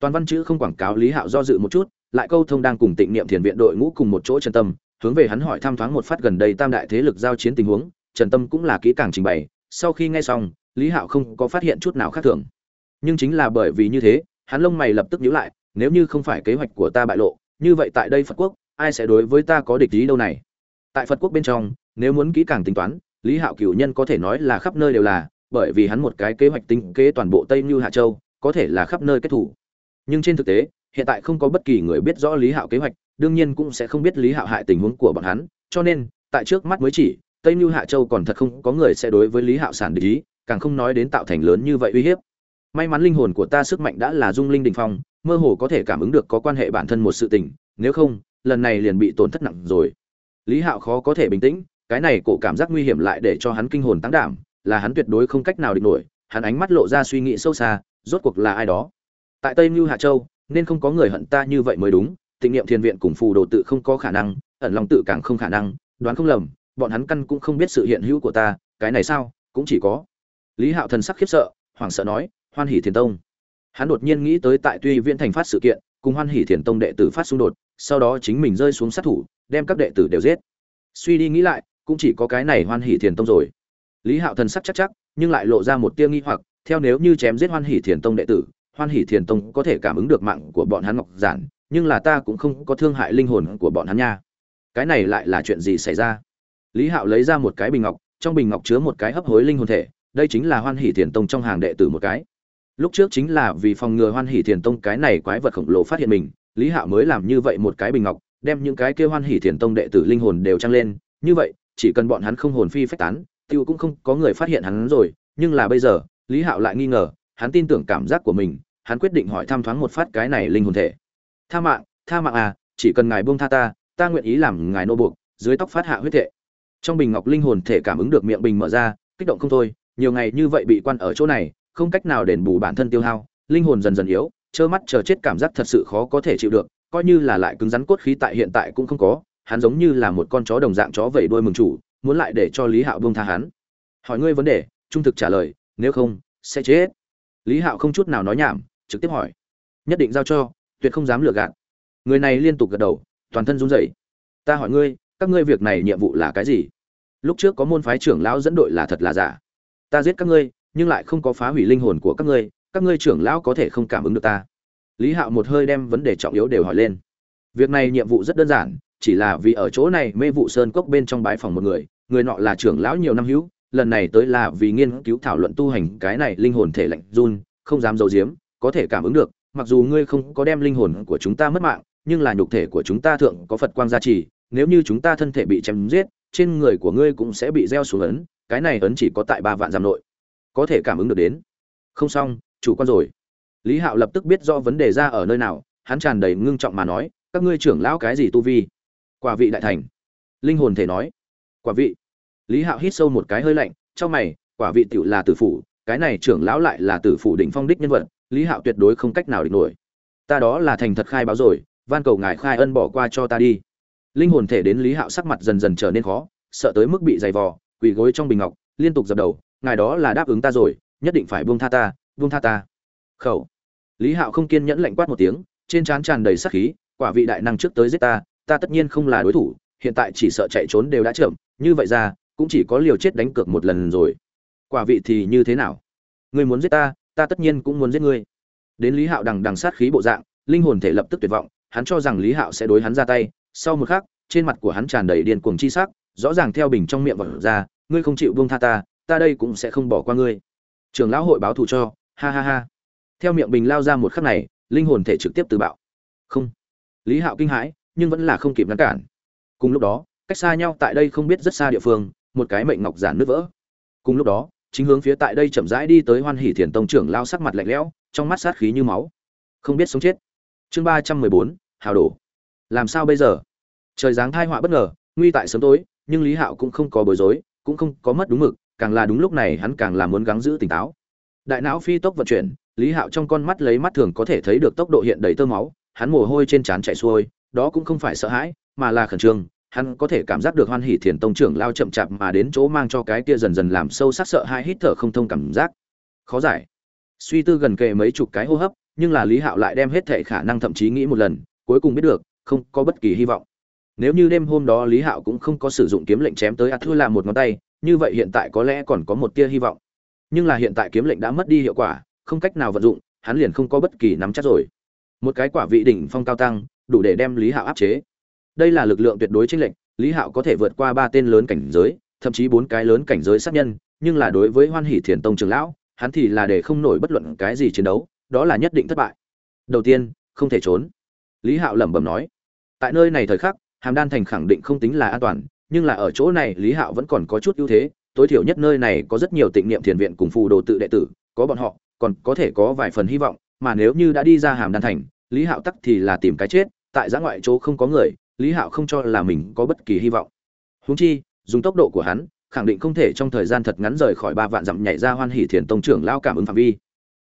Toàn văn chữ không quảng cáo lý hạo do dự một chút, lại câu thông đang cùng tịnh niệm thiền viện đội ngũ cùng một chỗ trần tâm, hướng về hắn hỏi thăm thoáng một phát gần đây tam đại thế lực giao chiến tình huống, trần tâm cũng là kỹ càng trình bày sau khi nghe xong, lý hạo không có phát hiện chút nào khác thường. Nhưng chính là bởi vì như thế, hắn lông mày lập tức nhíu lại, nếu như không phải kế hoạch của ta bại lộ, như vậy tại đây phật quốc, ai sẽ đối với ta có địch ý đâu này? Tại phật quốc bên trong, nếu muốn kỹ càng tính toán, lý hạo cửu nhân có thể nói là khắp nơi đều là, bởi vì hắn một cái kế hoạch tính kế toàn bộ tây như hạ châu, có thể là khắp nơi kết thủ. Nhưng trên thực tế, hiện tại không có bất kỳ người biết rõ lý hạo kế hoạch, đương nhiên cũng sẽ không biết lý hạo hại tình huống của bọn hắn, cho nên, tại trước mắt mới chỉ tây như hạ châu còn thật không có người sẽ đối với lý hạo sản để ý, càng không nói đến tạo thành lớn như vậy uy hiếp. May mắn linh hồn của ta sức mạnh đã là dung linh đình phong, mơ hồ có thể cảm ứng được có quan hệ bản thân một sự tình, nếu không, lần này liền bị tổn thất nặng rồi. Lý hạo khó có thể bình tĩnh, cái này cổ cảm giác nguy hiểm lại để cho hắn kinh hồn tăng đảm, là hắn tuyệt đối không cách nào địch nổi, hắn ánh mắt lộ ra suy nghĩ sâu xa, rốt cuộc là ai đó? Tại tây mưu hạ châu, nên không có người hận ta như vậy mới đúng, tịnh niệm thiền viện cùng phù đồ tự không có khả năng, ẩn lòng tự càng không khả năng, đoán không lầm bọn hắn căn cũng không biết sự hiện hữu của ta, cái này sao, cũng chỉ có. Lý hạo thần sắc khiếp sợ, hoảng sợ nói, hoan hỷ thiền tông. Hắn đột nhiên nghĩ tới tại tuy viễn thành phát sự kiện, cùng hoan hỷ thiền tông đệ tử phát xung đột, sau đó chính mình rơi xuống sát thủ, đem các đệ tử đều giết. Suy đi nghĩ lại, cũng chỉ có cái này hoan hỷ thiền tông rồi. Lý hạo thần sắc chắc chắc, nhưng lại lộ ra một tia nghi hoặc, theo nếu như chém giết hoan hỷ thiền tông đệ tử, hoan hỷ thiền tông có thể cảm ứng được mạng của bọn hắn ngọc giản, nhưng là ta cũng không có thương hại linh hồn của bọn hắn nha. Cái này lại là chuyện gì xảy ra? Lý hạo lấy ra một cái bình ngọc, trong bình ngọc chứa một cái hấp hối linh hồn thể, đây chính là hoan hỷ thiền tông trong hàng đệ tử một cái. Lúc trước chính là vì phòng ngừa hoan hỷ thiền tông cái này quái vật khổng lồ phát hiện mình, lý hạo mới làm như vậy một cái bình ngọc, đem những cái kia hoan hỷ thiền tông đệ tử linh hồn đều trang lên. Như vậy, chỉ cần bọn hắn không hồn phi phách tán, tiêu cũng không có người phát hiện hắn rồi. Nhưng là bây giờ, lý hạo lại nghi ngờ, hắn tin tưởng cảm giác của mình, hắn quyết định hỏi thăm thoáng một phát cái này linh hồn thể. Tha mạng tha mạng à chỉ cần ngài buông tha ta ta nguyện ý làm ngài nô buộc, dưới tóc phát hạ huyết thể trong bình ngọc linh hồn thể cảm ứng được miệng bình mở ra, kích động không thôi, nhiều ngày như vậy bị quan ở chỗ này, không cách nào đền bù bản thân tiêu hao, linh hồn dần dần yếu, trơ mắt chờ chết cảm giác thật sự khó có thể chịu được, coi như là lại cứng rắn cốt khí tại hiện tại cũng không có, hắn giống như là một con chó đồng dạng chó vẩy đuôi mừng chủ, muốn lại để cho lý hạo buông tha hắn. Hỏi ngươi vấn đề, trung thực trả lời, nếu không, sẽ chết. Lý hạo không chút nào nói nhảm, trực tiếp hỏi. Nhất định giao cho, tuyệt không dám lừa gạt. Người này liên tục gật đầu, toàn thân run rẩy. Ta hỏi ngươi các ngươi việc này nhiệm vụ là cái gì? Lúc trước có môn phái trưởng lão dẫn đội là thật là giả. Ta giết các ngươi, nhưng lại không có phá hủy linh hồn của các ngươi các ngươi trưởng lão có thể không cảm ứng được ta. Lý hạo một hơi đem vấn đề trọng yếu đều hỏi lên. Việc này nhiệm vụ rất đơn giản, chỉ là vì ở chỗ này mê vụ sơn cốc bên trong bãi phòng một người người nọ là trưởng lão nhiều năm hữu, lần này tới là vì nghiên cứu thảo luận tu hành cái này linh hồn thể lạnh run, không dám giấu giếm, có thể cảm ứng được, mặc dù ngươi không có đem linh hồn của chúng ta mất mạng, nhưng là nhục thể của chúng ta thượng có phật quang gia trì nếu như chúng ta thân thể bị chém giết, trên người của ngươi cũng sẽ bị gieo xuống ấn, cái này ấn chỉ có tại ba vạn giam nội. Có thể cảm ứng được đến. Không xong, chủ quan rồi. Lý hạo lập tức biết do vấn đề ra ở nơi nào, hắn tràn đầy ngưng trọng mà nói, các ngươi trưởng lão cái gì tu vi? Quả vị đại thành. Linh hồn thể nói. Quả vị. Lý hạo hít sâu một cái hơi lạnh, trong mày, quả vị tiểu là tử phủ, cái này trưởng lão lại là tử phủ đỉnh phong đích nhân vật, lý hạo tuyệt đối không cách nào địch nổi. Ta đó là thành thật khai báo rồi, van cầu ngài khai ân bỏ qua cho ta đi linh hồn thể đến lý hạo sắc mặt dần dần trở nên khó, sợ tới mức bị dày vò, quỳ gối trong bình ngọc, liên tục dập đầu, ngài đó là đáp ứng ta rồi, nhất định phải buông tha ta, buông tha ta. Khẩu. Lý hạo không kiên nhẫn lạnh quát một tiếng, trên trán tràn đầy sát khí, quả vị đại năng trước tới giết ta ta tất nhiên không là đối thủ, hiện tại chỉ sợ chạy trốn đều đã chậm, như vậy ra, cũng chỉ có liều chết đánh cược một lần rồi. Quả vị thì như thế nào? Ngươi muốn giết ta ta tất nhiên cũng muốn giết ngươi. Đến lý hạo đằng đằng sát khí bộ dạng, linh hồn thể lập tức tuyệt vọng, hắn cho rằng lý hạo sẽ đối hắn ra tay sau một khắc, trên mặt của hắn tràn đầy điên cuồng chi sắc, rõ ràng theo bình trong miệng vật ra, ngươi không chịu buông tha ta ta đây cũng sẽ không bỏ qua ngươi. Trưởng lão hội báo thù cho, ha ha ha. Theo miệng bình lao ra một khắc này, linh hồn thể trực tiếp từ bạo. Không. Lý hạo kinh hãi, nhưng vẫn là không kịp ngăn cản. Cùng lúc đó, cách xa nhau tại đây không biết rất xa địa phương, một cái mệnh ngọc giản nứt vỡ. Cùng lúc đó, chính hướng phía tại đây chậm rãi đi tới hoan hỷ thiền tông trưởng lao sắc mặt lạnh lẽo, trong mắt sát khí như máu. Không biết sống chết. Chương ba trăm mười bốn, hào đổ làm sao bây giờ? Trời giáng thai họa bất ngờ, nguy tại sớm tối, nhưng lý hạo cũng không có bối rối, cũng không có mất đúng mực, càng là đúng lúc này hắn càng là muốn gắng giữ tỉnh táo. Đại não phi tốc vận chuyển, lý hạo trong con mắt lấy mắt thường có thể thấy được tốc độ hiện đầy tơ máu, hắn mồ hôi trên trán chạy xuôi, đó cũng không phải sợ hãi, mà là khẩn trương, hắn có thể cảm giác được hoan hỷ thiền tông trưởng lao chậm chạp mà đến chỗ mang cho cái kia dần dần làm sâu sắc sợ hai hít thở không thông cảm giác. Khó giải. Suy tư gần kề mấy chục cái hô hấp, nhưng là lý hạo lại đem hết thệ khả năng thậm chí nghĩ một lần, cuối cùng biết được không có bất kỳ hy vọng. Nếu như đêm hôm đó lý hạo cũng không có sử dụng kiếm lệnh chém tới a thua làm một ngón tay, như vậy hiện tại có lẽ còn có một tia hy vọng. Nhưng là hiện tại kiếm lệnh đã mất đi hiệu quả, không cách nào vận dụng, hắn liền không có bất kỳ nắm chắc rồi. Một cái quả vị đỉnh phong cao tăng, đủ để đem lý hạo áp chế. Đây là lực lượng tuyệt đối chênh lệnh lý hạo có thể vượt qua ba tên lớn cảnh giới, thậm chí bốn cái lớn cảnh giới sát nhân, nhưng là đối với hoan hỷ thiền tông trường lão, hắn thì là để không nổi bất luận cái gì chiến đấu, đó là nhất định thất bại. Đầu tiên, không thể trốn. Lý hạo lẩm bẩm nói tại nơi này thời khắc, hàm đan thành khẳng định không tính là an toàn, nhưng là ở chỗ này, lý hạo vẫn còn có chút ưu thế. Tối thiểu nhất nơi này có rất nhiều tịnh niệm thiền viện cùng phù đồ tự đệ tử, có bọn họ, còn có thể có vài phần hy vọng, mà nếu như đã đi ra hàm đan thành, lý hạo tắc thì là tìm cái chết, tại giã ngoại chỗ không có người, lý hạo không cho là mình có bất kỳ hy vọng. Húng chi, dùng tốc độ của hắn, khẳng định không thể trong thời gian thật ngắn rời khỏi ba vạn dặm nhảy ra hoan hỷ thiền tông trưởng lao cảm ứng phạm vi.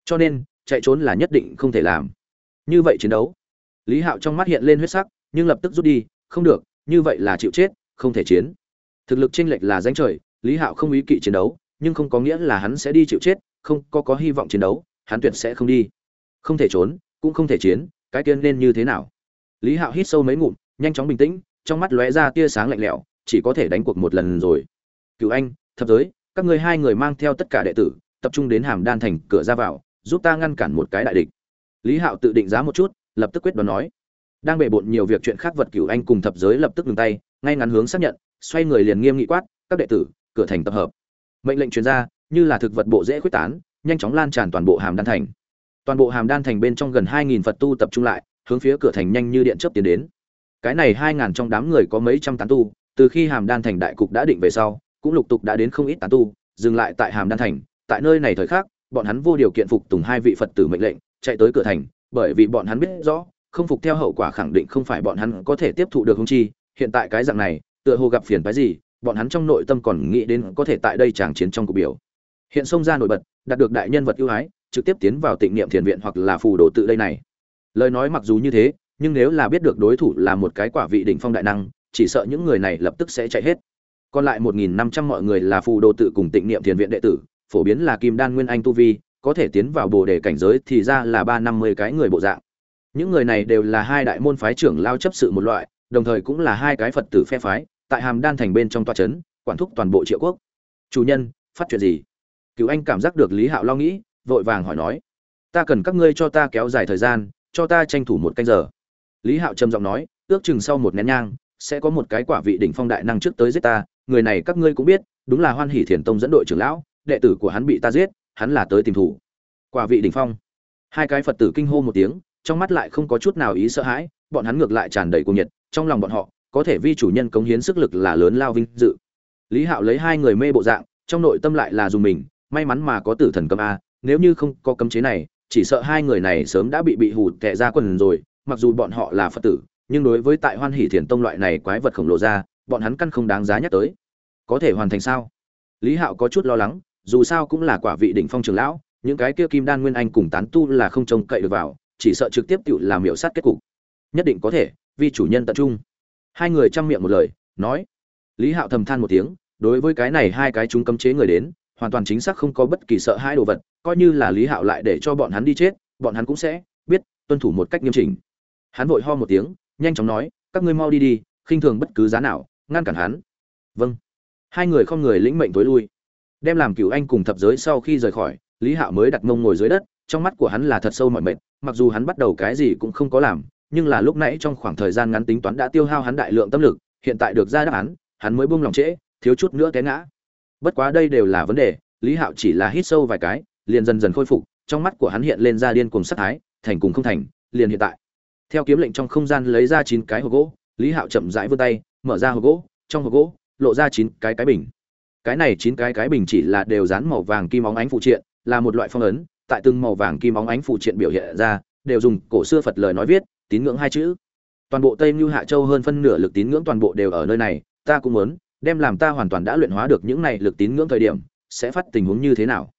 Cho nên, chạy trốn là nhất định không thể làm. Như vậy chiến đấu, lý hạo trong mắt hiện lên huyết sắc nhưng lập tức rút đi, không được, như vậy là chịu chết, không thể chiến. Thực lực chênh lệch là danh trời, lý hạo không ý kỵ chiến đấu, nhưng không có nghĩa là hắn sẽ đi chịu chết, không có có hy vọng chiến đấu, hắn tuyệt sẽ không đi. Không thể trốn, cũng không thể chiến, cái tiên nên như thế nào? Lý hạo hít sâu mấy ngụm, nhanh chóng bình tĩnh, trong mắt lóe ra tia sáng lạnh lẽo, chỉ có thể đánh cuộc một lần rồi. Cựu anh, thập giới, các ngươi hai người mang theo tất cả đệ tử, tập trung đến hàm đan thành cửa ra vào, giúp ta ngăn cản một cái đại địch. Lý hạo tự định giá một chút, lập tức quyết đoán nói đang bề bộn nhiều việc chuyện khác vật cửu anh cùng thập giới lập tức ngừng tay, ngay ngắn hướng xác nhận, xoay người liền nghiêm nghị quát, các đệ tử, cửa thành tập hợp. Mệnh lệnh truyền ra, như là thực vật bộ dễ quyết tán, nhanh chóng lan tràn toàn bộ hàm đan thành. Toàn bộ hàm đan thành bên trong gần hai nghìn phật tu tập trung lại, hướng phía cửa thành nhanh như điện chớp tiến đến. Cái này hai ngàn trong đám người có mấy trăm tán tu, từ khi hàm đan thành đại cục đã định về sau, cũng lục tục đã đến không ít tán tu, dừng lại tại hàm đan thành. Tại nơi này thời khắc, bọn hắn vô điều kiện phục tùng hai vị phật tử mệnh lệnh, chạy tới cửa thành, bởi vì bọn hắn biết rõ không phục theo hậu quả khẳng định không phải bọn hắn có thể tiếp thụ được hung chi, hiện tại cái dạng này, tựa hồ gặp phiền phái gì, bọn hắn trong nội tâm còn nghĩ đến có thể tại đây tràng chiến trong cuộc biểu. Hiện xông ra nổi bật, đạt được đại nhân vật ưu ái, trực tiếp tiến vào tịnh niệm thiền viện hoặc là phù đồ tự đây này. Lời nói mặc dù như thế, nhưng nếu là biết được đối thủ là một cái quả vị đỉnh phong đại năng, chỉ sợ những người này lập tức sẽ chạy hết. Còn lại một nghìn năm trăm mọi người là phù đồ tự cùng tịnh niệm thiền viện đệ tử, phổ biến là kim đan nguyên anh tu vi, có thể tiến vào bồ đề cảnh giới thì ra là ba năm mươi cái người bộ dạng những người này đều là hai đại môn phái trưởng lao chấp sự một loại, đồng thời cũng là hai cái phật tử phe phái, tại hàm đan thành bên trong tòa trấn quản thúc toàn bộ triệu quốc. Chủ nhân, phát chuyện gì? Cửu anh cảm giác được lý hạo lo nghĩ, vội vàng hỏi nói. Ta cần các ngươi cho ta kéo dài thời gian, cho ta tranh thủ một canh giờ. Lý hạo trầm giọng nói, ước chừng sau một nén nhang, sẽ có một cái quả vị đỉnh phong đại năng trước tới giết ta, người này các ngươi cũng biết, đúng là hoan hỉ thiền tông dẫn đội trưởng lão, đệ tử của hắn bị ta giết, hắn là tới tìm thủ. Quả vị đỉnh phong. Hai cái phật tử kinh hô một tiếng trong mắt lại không có chút nào ý sợ hãi, bọn hắn ngược lại tràn đầy cuồng nhiệt, trong lòng bọn họ, có thể vi chủ nhân cống hiến sức lực là lớn lao vinh dự. Lý hạo lấy hai người mê bộ dạng, trong nội tâm lại là dùng mình, may mắn mà có tử thần cấm a, nếu như không có cấm chế này, chỉ sợ hai người này sớm đã bị bị hụt tệ ra quần rồi, mặc dù bọn họ là phật tử, nhưng đối với tại hoan hỷ thiền tông loại này quái vật khổng lồ ra, bọn hắn căn không đáng giá nhắc tới. Có thể hoàn thành sao? Lý hạo có chút lo lắng, dù sao cũng là quả vị đỉnh phong trường lão, những cái kia kim đan nguyên anh cùng tán tu là không trông cậy được vào chỉ sợ trực tiếp tự làm miểu sát kết cục. Nhất định có thể, vì chủ nhân tận trung. Hai người chăm miệng một lời, nói. Lý hạo thầm than một tiếng, đối với cái này hai cái chúng cấm chế người đến, hoàn toàn chính xác không có bất kỳ sợ hai đồ vật, coi như là lý hạo lại để cho bọn hắn đi chết, bọn hắn cũng sẽ biết tuân thủ một cách nghiêm chỉnh. Hắn vội ho một tiếng, nhanh chóng nói, các ngươi mau đi đi, khinh thường bất cứ giá nào, ngăn cản hắn. Vâng. Hai người không người lĩnh mệnh tối lui. Đem làm cửu anh cùng thập giới sau khi rời khỏi, lý hạo mới đặt mông ngồi dưới đất trong mắt của hắn là thật sâu mọi mệt, mặc dù hắn bắt đầu cái gì cũng không có làm, nhưng là lúc nãy trong khoảng thời gian ngắn tính toán đã tiêu hao hắn đại lượng tâm lực, hiện tại được ra đáp án, hắn mới buông lòng trễ, thiếu chút nữa té ngã. Bất quá đây đều là vấn đề, lý hạo chỉ là hít sâu vài cái, liền dần dần khôi phục, trong mắt của hắn hiện lên ra điên cuồng sắc thái, thành cùng không thành, liền hiện tại. Theo kiếm lệnh trong không gian lấy ra chín cái hộp gỗ, lý hạo chậm rãi vươn tay, mở ra hộp gỗ, trong hộp gỗ lộ ra chín cái cái bình. Cái này chín cái cái bình chỉ là đều dán màu vàng kim óng ánh phụ triện, là một loại phong ấn tại từng màu vàng kim óng ánh phụ triện biểu hiện ra, đều dùng cổ xưa phật lời nói viết, tín ngưỡng hai chữ. Toàn bộ tây mưu hạ châu hơn phân nửa lực tín ngưỡng toàn bộ đều ở nơi này, ta cũng muốn đem làm ta hoàn toàn đã luyện hóa được những này lực tín ngưỡng thời điểm, sẽ phát tình huống như thế nào.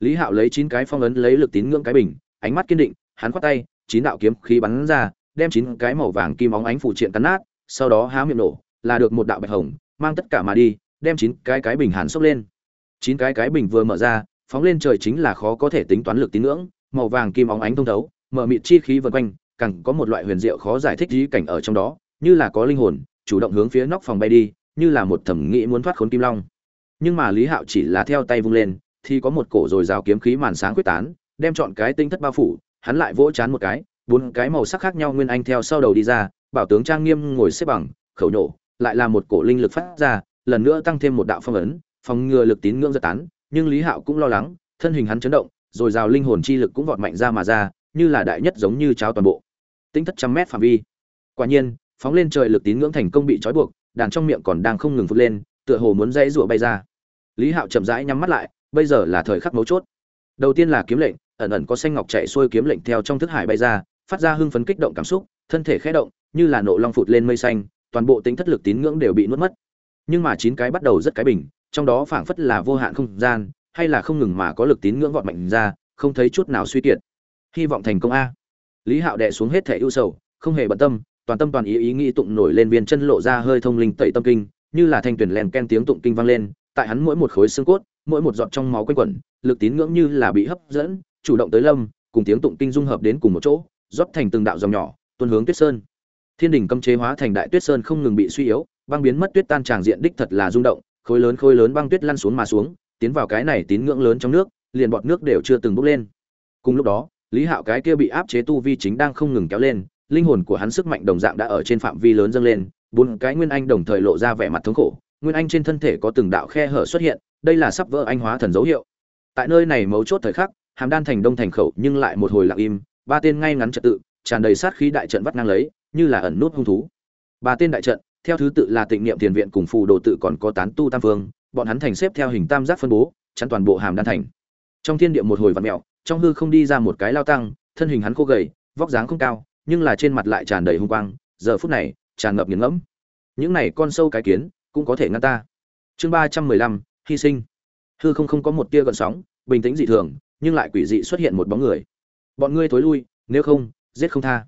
Lý hạo lấy chín cái phong ấn, lấy lực tín ngưỡng cái bình, ánh mắt kiên định, hắn khoát tay, chín đạo kiếm khí bắn ra, đem chín cái màu vàng kim óng ánh phụ triện cắn nát, sau đó há miệng nổ, là được một đạo bạch hồng, mang tất cả mà đi, đem chín cái cái bình hàn xốc lên. Chín cái cái bình vừa mở ra phóng lên trời chính là khó có thể tính toán lực tín ngưỡng, màu vàng kim óng ánh thông thấu mở mịt chi khí vần quanh, càng có một loại huyền diệu khó giải thích ý cảnh ở trong đó, như là có linh hồn, chủ động hướng phía nóc phòng bay đi, như là một thẩm nghĩ muốn thoát khốn kim long. Nhưng mà lý hạo chỉ là theo tay vung lên, thì có một cổ rồi rào kiếm khí màn sáng quyết tán, đem chọn cái tinh thất bao phủ, hắn lại vỗ chán một cái, bốn cái màu sắc khác nhau nguyên anh theo sau đầu đi ra, bảo tướng trang nghiêm ngồi xếp bằng, khẩu nổ, lại là một cổ linh lực phát ra, lần nữa tăng thêm một đạo phong ấn, phòng ngừa lực tín ngưỡng giật tán nhưng lý hạo cũng lo lắng, thân hình hắn chấn động, rồi rào linh hồn chi lực cũng vọt mạnh ra mà ra, như là đại nhất giống như cháo toàn bộ. Tinh thất trăm mét phạm vi. Quả nhiên, phóng lên trời lực tín ngưỡng thành công bị trói buộc, đàn trong miệng còn đang không ngừng phun lên, tựa hồ muốn dãy rủa bay ra. Lý hạo chậm rãi nhắm mắt lại, bây giờ là thời khắc mấu chốt. Đầu tiên là kiếm lệnh, ẩn ẩn có xanh ngọc chạy xuôi kiếm lệnh theo trong thức hải bay ra, phát ra hưng phấn kích động cảm xúc, thân thể khẽ động, như là nộ long phụt lên mây xanh, toàn bộ tính thất lực tín ngưỡng đều bị nuốt mất. Nhưng mà chín cái bắt đầu rất cái bình trong đó phảng phất là vô hạn không gian, hay là không ngừng mà có lực tín ngưỡng vọt mạnh ra, không thấy chút nào suy kiệt. Hy vọng thành công a. Lý hạo đè xuống hết thể ưu sầu, không hề bận tâm, toàn tâm toàn ý ý nghĩ tụng nổi lên viên chân lộ ra hơi thông linh tẩy tâm kinh, như là thanh tuyển len ken tiếng tụng kinh vang lên, tại hắn mỗi một khối xương cốt, mỗi một giọt trong máu quanh quẩn, lực tín ngưỡng như là bị hấp dẫn, chủ động tới lâm, cùng tiếng tụng kinh dung hợp đến cùng một chỗ, rót thành từng đạo dòng nhỏ, tuôn hướng tuyết sơn. Thiên đình cấm chế hóa thành đại tuyết sơn không ngừng bị suy yếu, băng biến mất tuyết tan tràng diện đích thật là rung động khối lớn khối lớn băng tuyết lăn xuống mà xuống, tiến vào cái này tín ngưỡng lớn trong nước, liền bọt nước đều chưa từng bốc lên. Cùng lúc đó, lý hạo cái kia bị áp chế tu vi chính đang không ngừng kéo lên, linh hồn của hắn sức mạnh đồng dạng đã ở trên phạm vi lớn dâng lên, bốn cái nguyên anh đồng thời lộ ra vẻ mặt thống khổ, nguyên anh trên thân thể có từng đạo khe hở xuất hiện, đây là sắp vỡ anh hóa thần dấu hiệu. Tại nơi này mấu chốt thời khắc, hàm đan thành đông thành khẩu nhưng lại một hồi lặng im, ba tên ngay ngắn trật tự, tràn đầy sát khí đại trận vắt ngang lấy, như là ẩn nút hung thú. Ba tên đại trận theo thứ tự là tịnh niệm tiền viện cùng phù đồ tự còn có tán tu tam phương, bọn hắn thành xếp theo hình tam giác phân bố, chắn toàn bộ hàm đan thành. Trong thiên địa một hồi vặn mẹo, trong hư không đi ra một cái lao tăng, thân hình hắn khô gầy, vóc dáng không cao, nhưng là trên mặt lại tràn đầy hung quang, giờ phút này, tràn ngập nghiền ngẫm. Những này con sâu cái kiến, cũng có thể ngăn ta. Chương ba trăm mười lăm, hy sinh. Hư không không có một tia gợn sóng, bình tĩnh dị thường, nhưng lại quỷ dị xuất hiện một bóng người. Bọn ngươi thối lui, nếu không, giết không tha.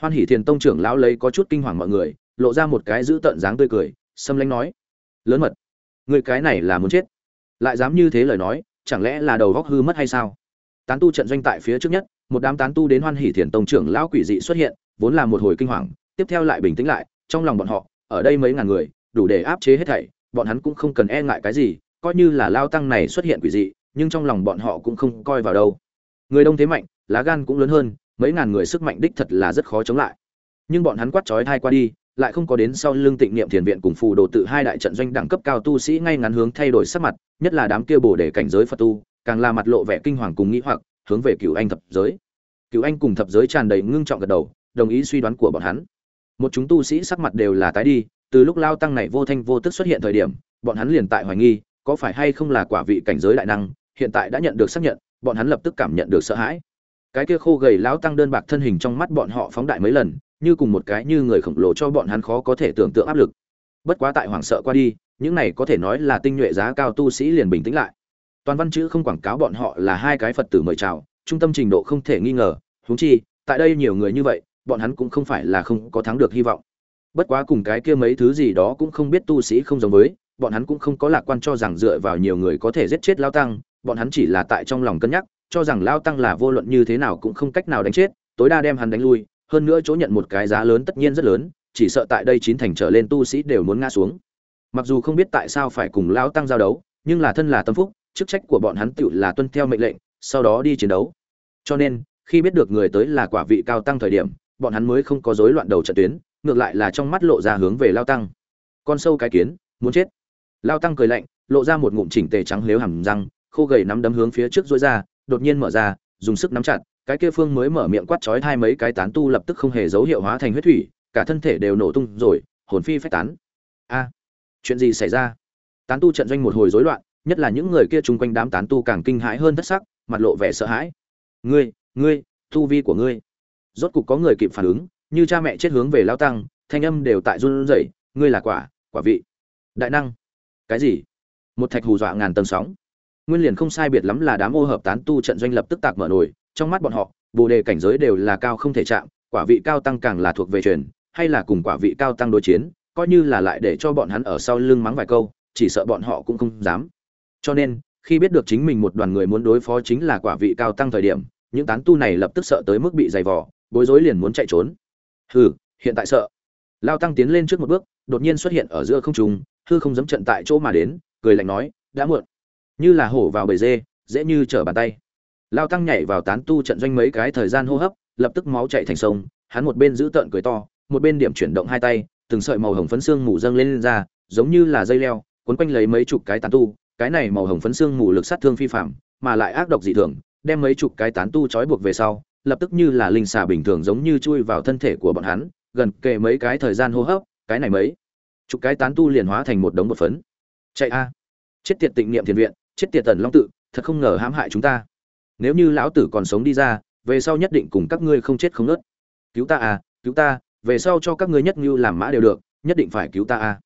Hoan hỷ thiền tông trưởng lão lấy có chút kinh hoàng mọi người lộ ra một cái giữ tợn dáng tươi cười xâm lanh nói, lớn mật, người cái này là muốn chết. Lại dám như thế lời nói, chẳng lẽ là đầu góc hư mất hay sao? Tán tu trận doanh tại phía trước nhất, một đám tán tu đến hoan hỷ thiền tông trưởng lão quỷ dị xuất hiện, vốn là một hồi kinh hoàng, tiếp theo lại bình tĩnh lại, trong lòng bọn họ, ở đây mấy ngàn người, đủ để áp chế hết thảy, bọn hắn cũng không cần e ngại cái gì, coi như là lao tăng này xuất hiện quỷ dị, nhưng trong lòng bọn họ cũng không coi vào đâu. Người đông thế mạnh, lá gan cũng lớn hơn, mấy ngàn người sức mạnh đích thật là rất khó chống lại. Nhưng bọn hắn quát chói thai qua đi lại không có đến sau lưng tịnh niệm thiền viện cùng phù đồ tự hai đại trận doanh đẳng cấp cao tu sĩ ngay ngắn hướng thay đổi sắc mặt, nhất là đám kia bổ để cảnh giới phật tu, càng là mặt lộ vẻ kinh hoàng cùng nghĩ hoặc, hướng về cựu anh thập giới. Cựu anh cùng thập giới tràn đầy ngưng trọng gật đầu, đồng ý suy đoán của bọn hắn. Một chúng tu sĩ sắc mặt đều là tái đi, từ lúc lao tăng này vô thanh vô tức xuất hiện thời điểm, bọn hắn liền tại hoài nghi, có phải hay không là quả vị cảnh giới đại năng, hiện tại đã nhận được xác nhận, bọn hắn lập tức cảm nhận được sợ hãi cái kia khô gầy lão tăng đơn bạc thân hình trong mắt bọn họ phóng đại mấy lần, như cùng một cái như người khổng lồ cho bọn hắn khó có thể tưởng tượng áp lực. Bất quá tại hoảng sợ qua đi, những này có thể nói là tinh nhuệ giá cao tu sĩ liền bình tĩnh lại. Toàn văn chữ không quảng cáo bọn họ là hai cái phật tử mời chào, trung tâm trình độ không thể nghi ngờ, huống chi, tại đây nhiều người như vậy, bọn hắn cũng không phải là không có thắng được hy vọng. Bất quá cùng cái kia mấy thứ gì đó cũng không biết tu sĩ không giống với, bọn hắn cũng không có lạc quan cho rằng dựa vào nhiều người có thể giết chết lao tăng, bọn hắn chỉ là tại trong lòng cân nhắc cho rằng lao tăng là vô luận như thế nào cũng không cách nào đánh chết, tối đa đem hắn đánh lui, hơn nữa chỗ nhận một cái giá lớn tất nhiên rất lớn, chỉ sợ tại đây chín thành trở lên tu sĩ đều muốn ngã xuống. Mặc dù không biết tại sao phải cùng lao tăng giao đấu, nhưng là thân là tâm phúc, chức trách của bọn hắn tự là tuân theo mệnh lệnh, sau đó đi chiến đấu. Cho nên, khi biết được người tới là quả vị cao tăng thời điểm, bọn hắn mới không có rối loạn đầu trận tuyến, ngược lại là trong mắt lộ ra hướng về lao tăng. Con sâu cái kiến, muốn chết. Lao tăng cười lạnh, lộ ra một ngụm chỉnh tề trắng lếu hầm răng, khô gầy nắm đấm hướng phía trước dối ra đột nhiên mở ra, dùng sức nắm chặt, cái kia phương mới mở miệng quát chói hai mấy cái tán tu lập tức không hề dấu hiệu hóa thành huyết thủy, cả thân thể đều nổ tung rồi, hồn phi phách tán. A, chuyện gì xảy ra? Tán tu trận doanh một hồi rối loạn, nhất là những người kia chung quanh đám tán tu càng kinh hãi hơn thất sắc, mặt lộ vẻ sợ hãi. Ngươi ngươi, tu vi của ngươi. Rốt cục có người kịp phản ứng, như cha mẹ chết hướng về lao tăng, thanh âm đều tại run rẩy, ngươi là quả quả vị. Đại năng. Cái gì? Một thạch hù dọa ngàn tầng sóng nguyên liền không sai biệt lắm là đám ô hợp tán tu trận doanh lập tức tạc mở nổi trong mắt bọn họ, bồ đề cảnh giới đều là cao không thể chạm, quả vị cao tăng càng là thuộc về truyền, hay là cùng quả vị cao tăng đối chiến, coi như là lại để cho bọn hắn ở sau lưng mắng vài câu, chỉ sợ bọn họ cũng không dám. Cho nên, khi biết được chính mình một đoàn người muốn đối phó chính là quả vị cao tăng thời điểm, những tán tu này lập tức sợ tới mức bị dày vò, bối rối liền muốn chạy trốn. Hừ, hiện tại sợ. Lao tăng tiến lên trước một bước, đột nhiên xuất hiện ở giữa không trung, hư không dám trận tại chỗ mà đến, cười lạnh nói, đã muộn như là hổ vào bầy dê dễ như trở bàn tay. Lao tăng nhảy vào tán tu trận doanh mấy cái thời gian hô hấp lập tức máu chạy thành sông hắn một bên giữ tợn cười to một bên điểm chuyển động hai tay từng sợi màu hồng phấn xương mù dâng lên, lên ra giống như là dây leo quấn quanh lấy mấy chục cái tán tu cái này màu hồng phấn xương mù lực sát thương phi phạm mà lại ác độc dị thường đem mấy chục cái tán tu trói buộc về sau lập tức như là linh xà bình thường giống như chui vào thân thể của bọn hắn gần kề mấy cái thời gian hô hấp cái này mấy chục cái tán tu liền hóa thành một đống bột phấn. Chạy a. Chết tiệt tịnh niệm thiền viện chết tiệt tần long tự, thật không ngờ hãm hại chúng ta. Nếu như lão tử còn sống đi ra, về sau nhất định cùng các ngươi không chết không nớt. Cứu ta à cứu ta, về sau cho các ngươi nhất như làm mã đều được, nhất định phải cứu ta à.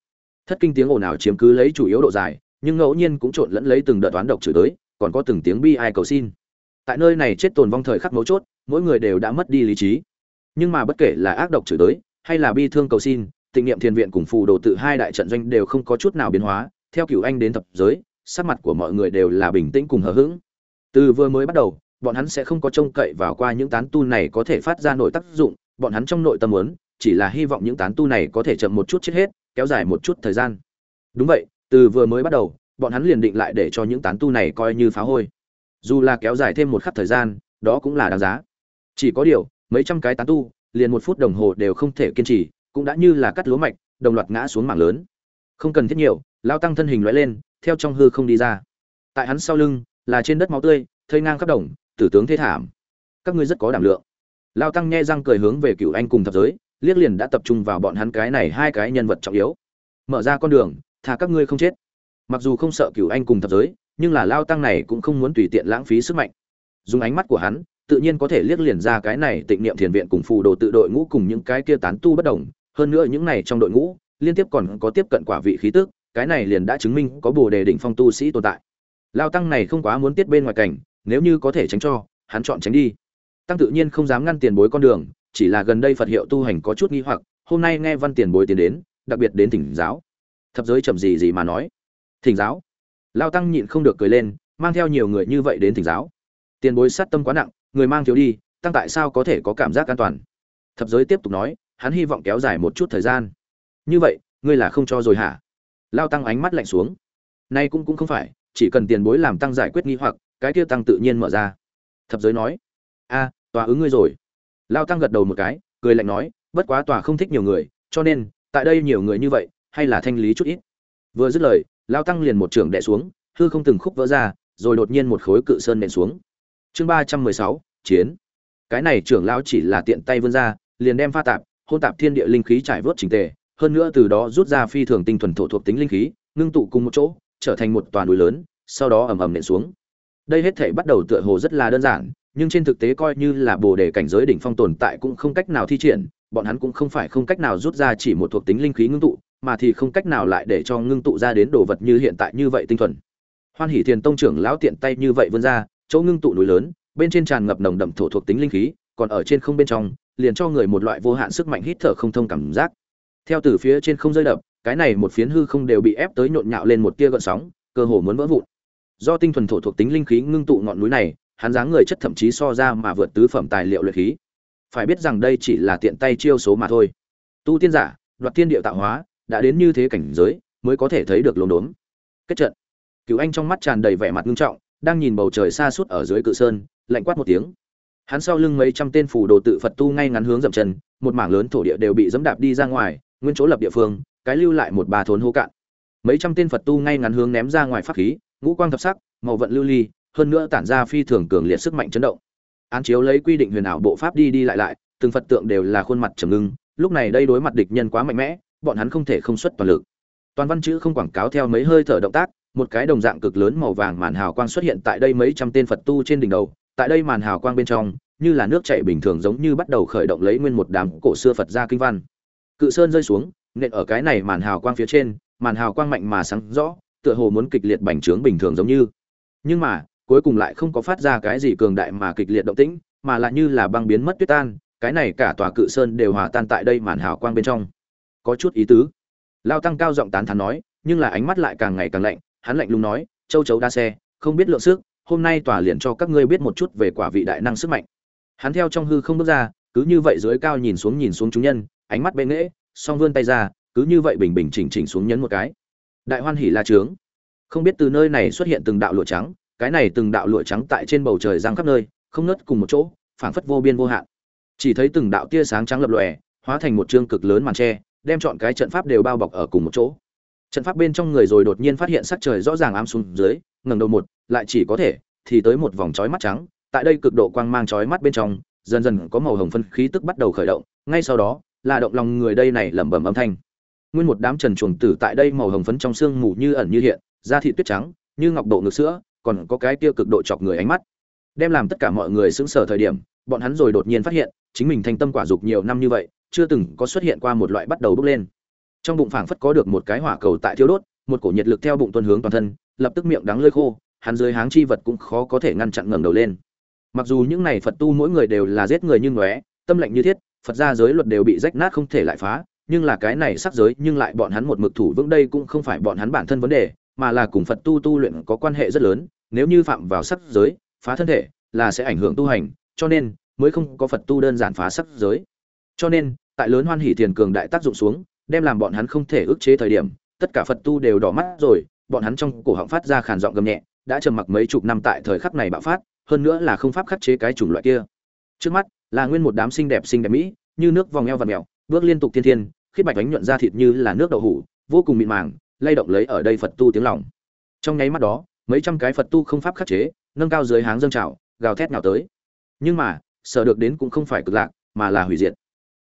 Thất kinh tiếng ồn ào chiếm cứ lấy chủ yếu độ dài, nhưng ngẫu nhiên cũng trộn lẫn lấy từng đợt toán độc chửi tới, còn có từng tiếng bi ai cầu xin. Tại nơi này chết tồn vong thời khắc mấu chốt, mỗi người đều đã mất đi lý trí. Nhưng mà bất kể là ác độc chửi tới, hay là bi thương cầu xin, tịnh niệm thiền viện cùng phù đồ tự hai đại trận doanh đều không có chút nào biến hóa, theo cửu anh đến thập giới sắc mặt của mọi người đều là bình tĩnh cùng hờ hững. Từ vừa mới bắt đầu, bọn hắn sẽ không có trông cậy vào qua những tán tu này có thể phát ra nội tác dụng, bọn hắn trong nội tâm muốn, chỉ là hy vọng những tán tu này có thể chậm một chút chết hết, kéo dài một chút thời gian. Đúng vậy, từ vừa mới bắt đầu, bọn hắn liền định lại để cho những tán tu này coi như phá hôi. Dù là kéo dài thêm một khắc thời gian, đó cũng là đáng giá. Chỉ có điều, mấy trăm cái tán tu, liền một phút đồng hồ đều không thể kiên trì, cũng đã như là cắt lúa mạch, đồng loạt ngã xuống mảng lớn. Không cần thiết nhiều, lao tăng thân hình lóe lên theo trong hư không đi ra. Tại hắn sau lưng, là trên đất máu tươi, thây ngang khắp đồng, tử tướng thế thảm. Các ngươi rất có đảm lượng. Lao tăng nghe răng cười hướng về cựu anh cùng thập giới, liếc liền đã tập trung vào bọn hắn cái này hai cái nhân vật trọng yếu. Mở ra con đường thà các ngươi không chết. Mặc dù không sợ cựu anh cùng thập giới, nhưng là lao tăng này cũng không muốn tùy tiện lãng phí sức mạnh. Dùng ánh mắt của hắn, tự nhiên có thể liếc liền ra cái này tịnh niệm thiền viện cùng phù đồ tự đội ngũ cùng những cái kia tán tu bất đồng. Hơn nữa những này trong đội ngũ, liên tiếp còn có tiếp cận quả vị khí tức cái này liền đã chứng minh có bồ đề đỉnh phong tu sĩ tồn tại. Lao tăng này không quá muốn tiết bên ngoài cảnh, nếu như có thể tránh cho, hắn chọn tránh đi. Tăng tự nhiên không dám ngăn tiền bối con đường, chỉ là gần đây phật hiệu tu hành có chút nghi hoặc, hôm nay nghe văn tiền bối tiến đến, đặc biệt đến thỉnh giáo. Thập giới chậm gì gì mà nói. Thỉnh giáo. Lao tăng nhịn không được cười lên, mang theo nhiều người như vậy đến thỉnh giáo. Tiền bối sát tâm quá nặng, người mang thiếu đi, tăng tại sao có thể có cảm giác an toàn? Thập giới tiếp tục nói, hắn hy vọng kéo dài một chút thời gian. Như vậy, ngươi là không cho rồi hả? Lao tăng ánh mắt lạnh xuống. Nay cũng cũng không phải, chỉ cần tiền bối làm tăng giải quyết nghi hoặc, cái kia tăng tự nhiên mở ra. Thập giới nói, a, tòa ứng ngươi rồi. Lao tăng gật đầu một cái, cười lạnh nói, bất quá tòa không thích nhiều người, cho nên, tại đây nhiều người như vậy, hay là thanh lý chút ít. Vừa dứt lời, lao tăng liền một trường đẻ xuống, hư không từng khúc vỡ ra, rồi đột nhiên một khối cự sơn nện xuống. Chương ba trăm mười sáu, chiến. Cái này trưởng lao chỉ là tiện tay vươn ra, liền đem pha tạp, hôn tạp thiên địa linh khí trải vớt trình tề hơn nữa từ đó rút ra phi thường tinh thuần thổ thuộc tính linh khí, ngưng tụ cùng một chỗ, trở thành một toàn núi lớn, sau đó ầm ầm nện xuống. Đây hết thể bắt đầu tựa hồ rất là đơn giản, nhưng trên thực tế coi như là bồ đề cảnh giới đỉnh phong tồn tại cũng không cách nào thi triển, bọn hắn cũng không phải không cách nào rút ra chỉ một thuộc tính linh khí ngưng tụ, mà thì không cách nào lại để cho ngưng tụ ra đến đồ vật như hiện tại như vậy tinh thuần. Hoan hỷ thiền tông trưởng lão tiện tay như vậy vươn ra, chỗ ngưng tụ núi lớn, bên trên tràn ngập nồng đậm thổ thuộc tính linh khí, còn ở trên không bên trong, liền cho người một loại vô hạn sức mạnh hít thở không thông cảm giác theo từ phía trên không rơi đập, cái này một phiến hư không đều bị ép tới nhộn nhạo lên một tia gợn sóng, cơ hồ muốn vỡ vụn. Do tinh thuần thổ thuộc tính linh khí ngưng tụ ngọn núi này, hắn dáng người chất thậm chí so ra mà vượt tứ phẩm tài liệu luyện khí. Phải biết rằng đây chỉ là tiện tay chiêu số mà thôi. Tu tiên giả, đoạt thiên địa tạo hóa, đã đến như thế cảnh giới, mới có thể thấy được lồn đốn. Kết trận. Cựu anh trong mắt tràn đầy vẻ mặt nghiêm trọng, đang nhìn bầu trời xa suốt ở dưới cự sơn, lạnh quát một tiếng. Hắn sau lưng mấy trăm tên phù đồ tự phật tu ngay ngắn hướng dậm chân, một mảng lớn thổ địa đều bị dẫm đạp đi ra ngoài nguyên chỗ lập địa phương, cái lưu lại một bà thốn hô cạn. Mấy trăm tên phật tu ngay ngắn hướng ném ra ngoài pháp khí, ngũ quang thập sắc, màu vận lưu ly, hơn nữa tản ra phi thường cường liệt sức mạnh chấn động. Án chiếu lấy quy định huyền ảo bộ pháp đi đi lại lại, từng phật tượng đều là khuôn mặt trầm ngưng, lúc này đây đối mặt địch nhân quá mạnh mẽ, bọn hắn không thể không xuất toàn lực. Toàn văn chữ không quảng cáo theo mấy hơi thở động tác, một cái đồng dạng cực lớn màu vàng màn hào quang xuất hiện tại đây mấy trăm tên phật tu trên đỉnh đầu, tại đây màn hào quang bên trong, như là nước chảy bình thường giống như bắt đầu khởi động lấy nguyên một đám cổ xưa phật gia kinh văn cự sơn rơi xuống, nện ở cái này màn hào quang phía trên, màn hào quang mạnh mà sáng rõ, tựa hồ muốn kịch liệt bành trướng bình thường giống như. Nhưng mà, cuối cùng lại không có phát ra cái gì cường đại mà kịch liệt động tĩnh, mà lại như là băng biến mất tuyết tan, cái này cả tòa cự sơn đều hòa tan tại đây màn hào quang bên trong. Có chút ý tứ. Lao tăng cao giọng tán thán nói, nhưng là ánh mắt lại càng ngày càng lạnh, hắn lạnh lùng nói, châu chấu đa xe, không biết lượng sức, hôm nay tòa liền cho các ngươi biết một chút về quả vị đại năng sức mạnh. Hắn theo trong hư không bước ra, cứ như vậy dưới cao nhìn xuống nhìn xuống chúng nhân ánh mắt bệ nghễ, song vươn tay ra, cứ như vậy bình bình chỉnh chỉnh xuống nhấn một cái. Đại hoan hỉ la trướng. Không biết từ nơi này xuất hiện từng đạo lụa trắng, cái này từng đạo lụa trắng tại trên bầu trời giang khắp nơi, không nứt cùng một chỗ, phảng phất vô biên vô hạn. Chỉ thấy từng đạo tia sáng trắng lập lòe, hóa thành một chương cực lớn màn tre, đem chọn cái trận pháp đều bao bọc ở cùng một chỗ. Trận pháp bên trong người rồi đột nhiên phát hiện sắc trời rõ ràng ám xuống dưới, ngẩng đầu một, lại chỉ có thể thì tới một vòng chói mắt trắng, tại đây cực độ quang mang chói mắt bên trong, dần dần có màu hồng phân khí tức bắt đầu khởi động, ngay sau đó là động lòng người đây này lẩm bẩm âm thanh. Nguyên một đám trần chuồng tử tại đây màu hồng phấn trong xương mù như ẩn như hiện, da thịt tuyết trắng, như ngọc độ ngực sữa, còn có cái kia cực độ chọc người ánh mắt. Đem làm tất cả mọi người sững sờ thời điểm, bọn hắn rồi đột nhiên phát hiện, chính mình thành tâm quả dục nhiều năm như vậy, chưa từng có xuất hiện qua một loại bắt đầu bốc lên. Trong bụng phảng phất có được một cái hỏa cầu tại thiêu đốt, một cổ nhiệt lực theo bụng tuân hướng toàn thân, lập tức miệng đắng lơi khô, hắn dưới háng chi vật cũng khó có thể ngăn chặn ngẩng đầu lên. Mặc dù những này phật tu mỗi người đều là giết người như ngóe, tâm lệnh như thiết phật gia giới luật đều bị rách nát không thể lại phá, nhưng là cái này sắc giới, nhưng lại bọn hắn một mực thủ vững đây cũng không phải bọn hắn bản thân vấn đề, mà là cùng phật tu tu luyện có quan hệ rất lớn, nếu như phạm vào sắc giới, phá thân thể là sẽ ảnh hưởng tu hành, cho nên mới không có phật tu đơn giản phá sắc giới. Cho nên, tại lớn hoan hỷ tiền cường đại tác dụng xuống, đem làm bọn hắn không thể ức chế thời điểm, tất cả phật tu đều đỏ mắt rồi, bọn hắn trong cổ họng phát ra khàn giọng gầm nhẹ, đã trầm mặc mấy chục năm tại thời khắc này bạo phát, hơn nữa là không pháp khắc chế cái chủng loại kia. Trước mắt là nguyên một đám xinh đẹp xinh đẹp mỹ, như nước vòng eo và mèo, bước liên tục thiên thiên khiết bạch ánh nhuận ra thịt như là nước đậu hủ, vô cùng mịn màng, lay động lấy ở đây phật tu tiếng lòng. Trong nháy mắt đó, mấy trăm cái phật tu không pháp khắc chế, nâng cao dưới háng dâng trào, gào thét nào tới. Nhưng mà, sợ được đến cũng không phải cực lạc, mà là hủy diệt.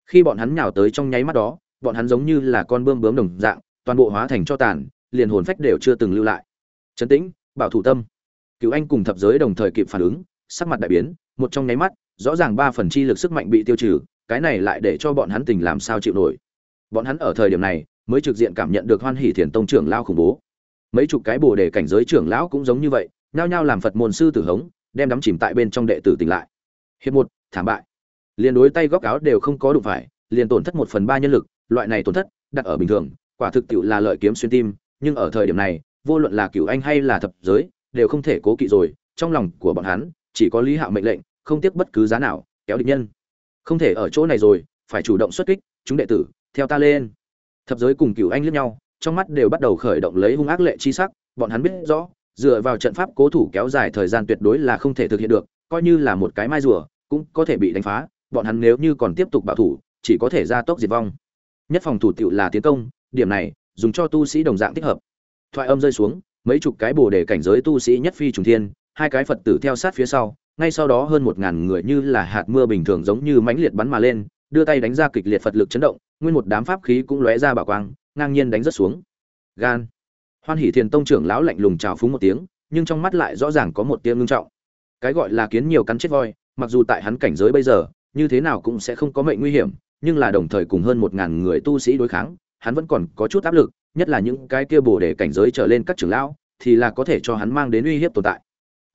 Khi bọn hắn nhào tới trong nháy mắt đó, bọn hắn giống như là con bươm bướm đồng dạng, toàn bộ hóa thành cho tàn, liền hồn phách đều chưa từng lưu lại. Trấn tĩnh, bảo thủ tâm. Cựu anh cùng thập giới đồng thời kịp phản ứng sắc mặt đại biến, một trong nháy mắt, rõ ràng ba phần chi lực sức mạnh bị tiêu trừ, cái này lại để cho bọn hắn tình làm sao chịu nổi. Bọn hắn ở thời điểm này, mới trực diện cảm nhận được hoan hỷ thiền tông trưởng lao khủng bố. Mấy chục cái bồ đề cảnh giới trưởng lão cũng giống như vậy, nhao nhao làm phật môn sư tử hống, đem đắm chìm tại bên trong đệ tử tỉnh lại. Hiệp một, thảm bại. Liền đối tay góc áo đều không có đủ phải, liền tổn thất một phần ba nhân lực, loại này tổn thất, đặt ở bình thường, quả thực tiệu là lợi kiếm xuyên tim, nhưng ở thời điểm này, vô luận là cửu anh hay là thập giới, đều không thể cố kỵ rồi, trong lòng của bọn hắn chỉ có lý hạo mệnh lệnh, không tiếc bất cứ giá nào, kéo địch nhân. Không thể ở chỗ này rồi, phải chủ động xuất kích, chúng đệ tử, theo ta lên. Thập giới cùng cửu anh liếc nhau, trong mắt đều bắt đầu khởi động lấy hung ác lệ chi sắc, bọn hắn biết rõ, dựa vào trận pháp cố thủ kéo dài thời gian tuyệt đối là không thể thực hiện được, coi như là một cái mai rùa, cũng có thể bị đánh phá, bọn hắn nếu như còn tiếp tục bảo thủ, chỉ có thể ra tốc diệt vong. Nhất phòng thủ tựu là tiến công, điểm này, dùng cho tu sĩ đồng dạng thích hợp. Thoại âm rơi xuống, mấy chục cái bồ đề cảnh giới tu sĩ nhất phi trùng thiên hai cái phật tử theo sát phía sau, ngay sau đó hơn một ngàn người như là hạt mưa bình thường giống như mãnh liệt bắn mà lên, đưa tay đánh ra kịch liệt phật lực chấn động, nguyên một đám pháp khí cũng lóe ra bảo quang, ngang nhiên đánh rất xuống. Gan. Hoan hỷ thiền tông trưởng lão lạnh lùng chào phúng một tiếng, nhưng trong mắt lại rõ ràng có một tiếng ngưng trọng. Cái gọi là kiến nhiều cắn chết voi, mặc dù tại hắn cảnh giới bây giờ, như thế nào cũng sẽ không có mệnh nguy hiểm, nhưng là đồng thời cùng hơn một ngàn người tu sĩ đối kháng, hắn vẫn còn có chút áp lực, nhất là những cái kia bổ để cảnh giới trở lên các trưởng lão, thì là có thể cho hắn mang đến uy hiếp tồn tại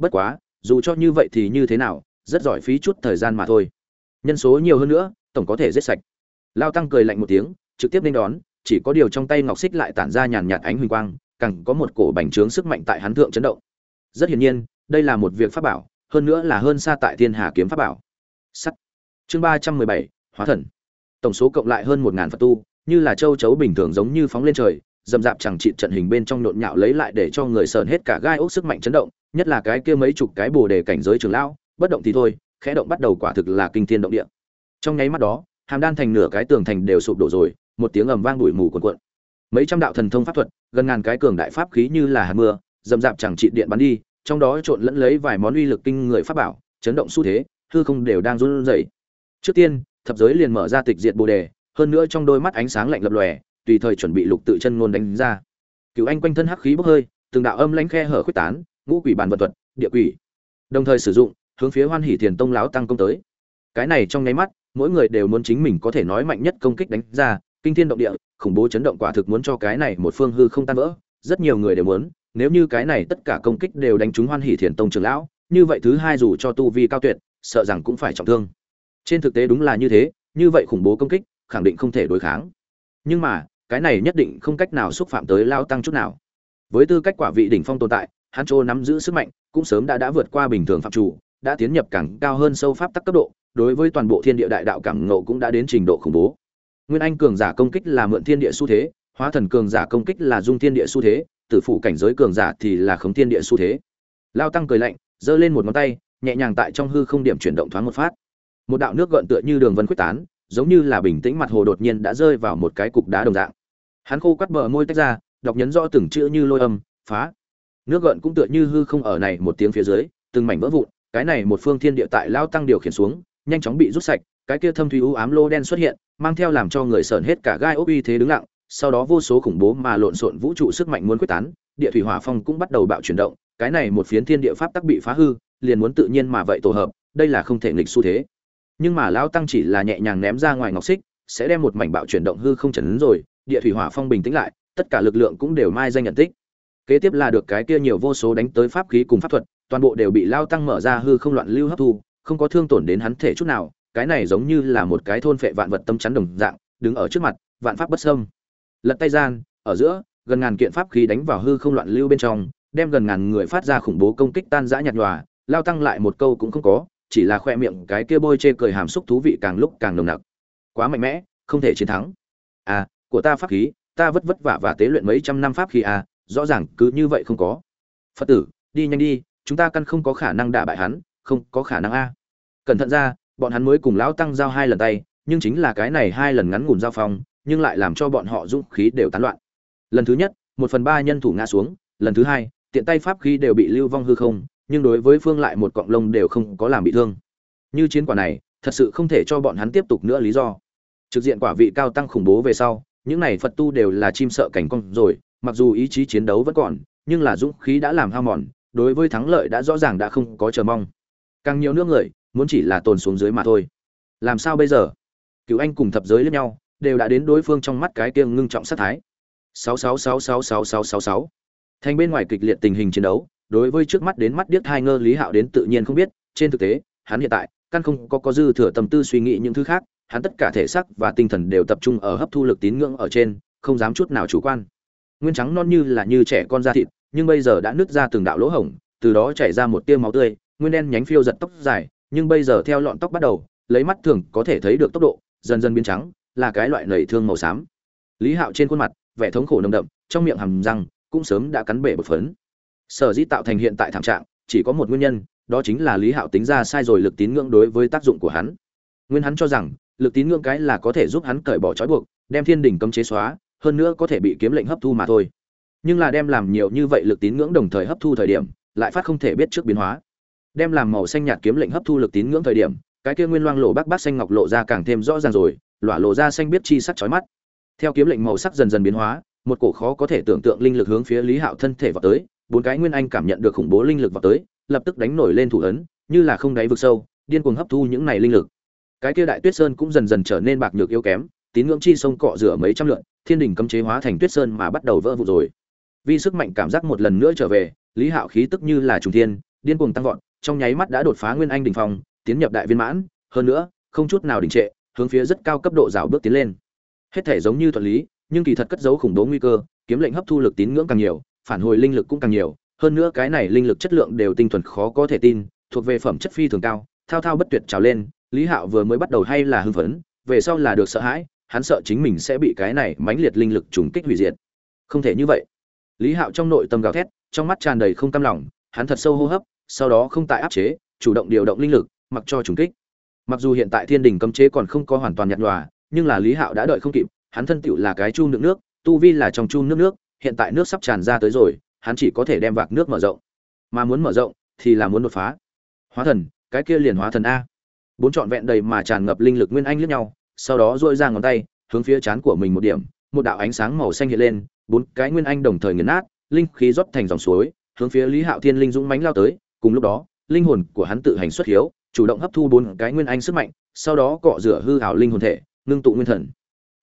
bất quá, dù cho như vậy thì như thế nào, rất giỏi phí chút thời gian mà thôi. Nhân số nhiều hơn nữa, tổng có thể giết sạch. Lao tăng cười lạnh một tiếng, trực tiếp nên đón, chỉ có điều trong tay ngọc xích lại tản ra nhàn nhạt ánh huỳnh quang, càng có một cổ bành trướng sức mạnh tại hắn thượng chấn động. Rất hiển nhiên, đây là một việc pháp bảo, hơn nữa là hơn xa tại thiên hà kiếm pháp bảo. Sắt. Chương ba trăm mười bảy, hóa thần. Tổng số cộng lại hơn một ngàn phật tu, như là châu chấu bình thường giống như phóng lên trời, dầm dạp chẳng trị trận hình bên trong nhộn nhạo lấy lại để cho người sờn hết cả gai ốc sức mạnh chấn động nhất là cái kia mấy chục cái bồ đề cảnh giới trường lão, bất động thì thôi, khẽ động bắt đầu quả thực là kinh thiên động địa. Trong nháy mắt đó, hàm đan thành nửa cái tường thành đều sụp đổ rồi, một tiếng ầm vang đuổi mù cuộn cuộn. Mấy trăm đạo thần thông pháp thuật, gần ngàn cái cường đại pháp khí như là hạt mưa, dầm dạp chẳng trị điện bắn đi, trong đó trộn lẫn lấy vài món uy lực kinh người pháp bảo, chấn động xu thế, hư không đều đang run rẩy. Trước tiên, thập giới liền mở ra tịch diệt bồ đề, hơn nữa trong đôi mắt ánh sáng lạnh lập lòe, tùy thời chuẩn bị lục tự chân ngôn đánh ra. Cựu anh quanh thân hắc khí bốc hơi, từng đạo âm lãnh khe hở khuyết tán ngũ quỷ bàn vật thuật, địa quỷ. Đồng thời sử dụng, hướng phía hoan hỷ thiền tông lão tăng công tới. Cái này trong nháy mắt, mỗi người đều muốn chính mình có thể nói mạnh nhất công kích đánh ra, kinh thiên động địa, khủng bố chấn động quả thực muốn cho cái này một phương hư không tan vỡ. Rất nhiều người đều muốn, nếu như cái này tất cả công kích đều đánh trúng hoan hỷ thiền tông trường lão, như vậy thứ hai dù cho tu vi cao tuyệt, sợ rằng cũng phải trọng thương. Trên thực tế đúng là như thế, như vậy khủng bố công kích, khẳng định không thể đối kháng. Nhưng mà, cái này nhất định không cách nào xúc phạm tới lao tăng chút nào. Với tư cách quả vị đỉnh phong tồn tại hắn châu nắm giữ sức mạnh cũng sớm đã đã vượt qua bình thường phạm chủ, đã tiến nhập càng cao hơn sâu pháp tắc cấp độ, đối với toàn bộ thiên địa đại đạo cảm ngộ cũng đã đến trình độ khủng bố. Nguyên anh cường giả công kích là mượn thiên địa xu thế, hóa thần cường giả công kích là dung thiên địa xu thế, tử phụ cảnh giới cường giả thì là khống thiên địa xu thế. Lao tăng cười lạnh, giơ lên một ngón tay, nhẹ nhàng tại trong hư không điểm chuyển động thoáng một phát. Một đạo nước gợn tựa như đường vân quyết tán, giống như là bình tĩnh mặt hồ đột nhiên đã rơi vào một cái cục đá đồng dạng. Hắn khô quắt bờ môi tách ra, đọc nhấn rõ từng chữ như lôi âm, phá nước gợn cũng tựa như hư không ở này một tiếng phía dưới, từng mảnh vỡ vụn, cái này một phương thiên địa tại lao tăng điều khiển xuống, nhanh chóng bị rút sạch, cái kia thâm thủy u ám lô đen xuất hiện, mang theo làm cho người sởn hết cả gai ốc uy thế đứng lặng, sau đó vô số khủng bố mà lộn xộn vũ trụ sức mạnh muốn quyết tán, địa thủy hỏa phong cũng bắt đầu bạo chuyển động, cái này một phiến thiên địa pháp tắc bị phá hư, liền muốn tự nhiên mà vậy tổ hợp, đây là không thể nghịch xu thế. Nhưng mà lao tăng chỉ là nhẹ nhàng ném ra ngoài ngọc xích, sẽ đem một mảnh bạo chuyển động hư không chấn rồi, địa thủy hỏa phong bình tĩnh lại, tất cả lực lượng cũng đều mai danh nhận tích kế tiếp là được cái kia nhiều vô số đánh tới pháp khí cùng pháp thuật, toàn bộ đều bị lao tăng mở ra hư không loạn lưu hấp thu, không có thương tổn đến hắn thể chút nào, cái này giống như là một cái thôn phệ vạn vật tâm chắn đồng dạng, đứng ở trước mặt, vạn pháp bất xâm. Lật tay gian, ở giữa, gần ngàn kiện pháp khí đánh vào hư không loạn lưu bên trong, đem gần ngàn người phát ra khủng bố công kích tan rã nhạt nhòa, lao tăng lại một câu cũng không có, chỉ là khoe miệng cái kia bôi chê cười hàm xúc thú vị càng lúc càng nồng nặc. Quá mạnh mẽ, không thể chiến thắng. À của ta pháp khí, ta vất vất vả và tế luyện mấy trăm năm pháp khí à rõ ràng cứ như vậy không có. Phật tử, đi nhanh đi, chúng ta căn không có khả năng đả bại hắn, không có khả năng a. Cẩn thận ra, bọn hắn mới cùng lão tăng giao hai lần tay, nhưng chính là cái này hai lần ngắn ngủn giao phong, nhưng lại làm cho bọn họ dũng khí đều tán loạn. Lần thứ nhất, một phần ba nhân thủ ngã xuống, lần thứ hai, tiện tay pháp khí đều bị lưu vong hư không, nhưng đối với phương lại một cọng lông đều không có làm bị thương. Như chiến quả này, thật sự không thể cho bọn hắn tiếp tục nữa lý do. Trực diện quả vị cao tăng khủng bố về sau, những này phật tu đều là chim sợ cảnh con rồi mặc dù ý chí chiến đấu vẫn còn, nhưng là dũng khí đã làm hao mòn, đối với thắng lợi đã rõ ràng đã không có chờ mong. Càng nhiều nước người, muốn chỉ là tồn xuống dưới mà thôi. Làm sao bây giờ? Cửu Anh cùng thập giới lẫn nhau, đều đã đến đối phương trong mắt cái kia ngưng trọng sát thái. 66666666. Thành bên ngoài kịch liệt tình hình chiến đấu, đối với trước mắt đến mắt điếc hai ngơ Lý Hạo đến tự nhiên không biết, trên thực tế, hắn hiện tại, căn không có có dư thừa tâm tư suy nghĩ những thứ khác, hắn tất cả thể xác và tinh thần đều tập trung ở hấp thu lực tín ngưỡng ở trên, không dám chút nào chủ quan nguyên trắng non như là như trẻ con da thịt, nhưng bây giờ đã nứt ra từng đạo lỗ hổng, từ đó chảy ra một tia máu tươi, nguyên đen nhánh phiêu giật tóc dài, nhưng bây giờ theo lọn tóc bắt đầu, lấy mắt thường có thể thấy được tốc độ, dần dần biến trắng, là cái loại nảy thương màu xám. Lý hạo trên khuôn mặt, vẻ thống khổ nồng đậm, trong miệng hầm răng cũng sớm đã cắn bể bột phấn. Sở dĩ tạo thành hiện tại thảm trạng, chỉ có một nguyên nhân, đó chính là lý hạo tính ra sai rồi lực tín ngưỡng đối với tác dụng của hắn. Nguyên hắn cho rằng, lực tín ngưỡng cái là có thể giúp hắn cởi bỏ trói buộc, đem thiên đình cấm chế xóa hơn nữa có thể bị kiếm lệnh hấp thu mà thôi. Nhưng là đem làm nhiều như vậy lực tín ngưỡng đồng thời hấp thu thời điểm, lại phát không thể biết trước biến hóa. Đem làm màu xanh nhạt kiếm lệnh hấp thu lực tín ngưỡng thời điểm, cái kia nguyên loang lộ bác bác xanh ngọc lộ ra càng thêm rõ ràng rồi, lỏa lộ ra xanh biết chi sắc chói mắt. Theo kiếm lệnh màu sắc dần dần biến hóa, một cổ khó có thể tưởng tượng linh lực hướng phía lý hạo thân thể vào tới, bốn cái nguyên anh cảm nhận được khủng bố linh lực vào tới, lập tức đánh nổi lên thủ ấn, như là không đáy vực sâu, điên cuồng hấp thu những này linh lực. Cái kia đại tuyết sơn cũng dần dần trở nên bạc nhược yếu kém tín ngưỡng chi sông cọ rửa mấy trăm lượn, thiên đình cấm chế hóa thành tuyết sơn mà bắt đầu vỡ vụ rồi. Vì sức mạnh cảm giác một lần nữa trở về, lý hạo khí tức như là trùng thiên, điên cuồng tăng vọt, trong nháy mắt đã đột phá nguyên anh đỉnh phong, tiến nhập đại viên mãn, hơn nữa, không chút nào đình trệ, hướng phía rất cao cấp độ rào bước tiến lên. Hết thể giống như thuận lý, nhưng kỳ thật cất giấu khủng bố nguy cơ, kiếm lệnh hấp thu lực tín ngưỡng càng nhiều, phản hồi linh lực cũng càng nhiều, hơn nữa cái này linh lực chất lượng đều tinh thuần khó có thể tin, thuộc về phẩm chất phi thường cao, thao thao bất tuyệt trào lên, lý hạo vừa mới bắt đầu hay là hưng phấn, về sau là được sợ hãi hắn sợ chính mình sẽ bị cái này mãnh liệt linh lực trùng kích hủy diệt. Không thể như vậy. Lý hạo trong nội tâm gào thét, trong mắt tràn đầy không cam lòng, hắn thật sâu hô hấp, sau đó không tại áp chế, chủ động điều động linh lực, mặc cho trùng kích. Mặc dù hiện tại thiên đình cấm chế còn không có hoàn toàn nhạt nhòa, nhưng là lý hạo đã đợi không kịp, hắn thân tựu là cái chum đựng nước, tu vi là trong chum nước nước, hiện tại nước sắp tràn ra tới rồi, hắn chỉ có thể đem vạc nước mở rộng. Mà muốn mở rộng, thì là muốn đột phá. Hóa thần, cái kia liền hóa thần a. Bốn trọn vẹn đầy mà tràn ngập linh lực nguyên anh lướt nhau sau đó dội ra ngón tay, hướng phía chán của mình một điểm, một đạo ánh sáng màu xanh hiện lên, bốn cái nguyên anh đồng thời nghiền nát, linh khí rót thành dòng suối, hướng phía lý hạo thiên linh dũng mánh lao tới, cùng lúc đó, linh hồn của hắn tự hành xuất hiếu, chủ động hấp thu bốn cái nguyên anh sức mạnh, sau đó cọ rửa hư hảo linh hồn thể, ngưng tụ nguyên thần.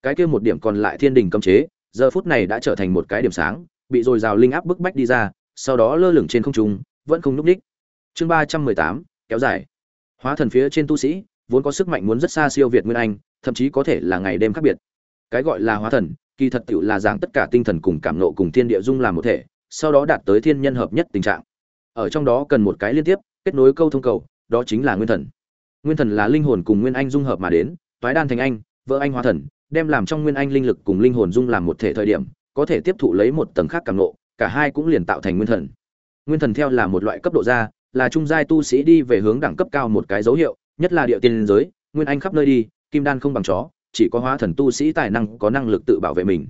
Cái kia một điểm còn lại thiên đình cấm chế, giờ phút này đã trở thành một cái điểm sáng, bị dồi dào linh áp bức bách đi ra, sau đó lơ lửng trên không trung, vẫn không núp đích. Chương ba trăm mười tám, kéo dài. Hóa thần phía trên tu sĩ, vốn có sức mạnh muốn rất xa siêu việt nguyên anh thậm chí có thể là ngày đêm khác biệt. Cái gọi là hóa thần, kỳ thật tựu là giảng tất cả tinh thần cùng cảm nộ cùng thiên địa dung làm một thể, sau đó đạt tới thiên nhân hợp nhất tình trạng. Ở trong đó cần một cái liên tiếp, kết nối câu thông cầu, đó chính là nguyên thần. Nguyên thần là linh hồn cùng nguyên anh dung hợp mà đến, toái đan thành anh, vỡ anh hóa thần, đem làm trong nguyên anh linh lực cùng linh hồn dung làm một thể thời điểm, có thể tiếp thụ lấy một tầng khác cảm nộ, cả hai cũng liền tạo thành nguyên thần. Nguyên thần theo là một loại cấp độ ra, là trung giai tu sĩ đi về hướng đẳng cấp cao một cái dấu hiệu, nhất là địa tiên giới, nguyên anh khắp nơi đi kim đan không bằng chó, chỉ có hóa thần tu sĩ tài năng có năng lực tự bảo vệ mình.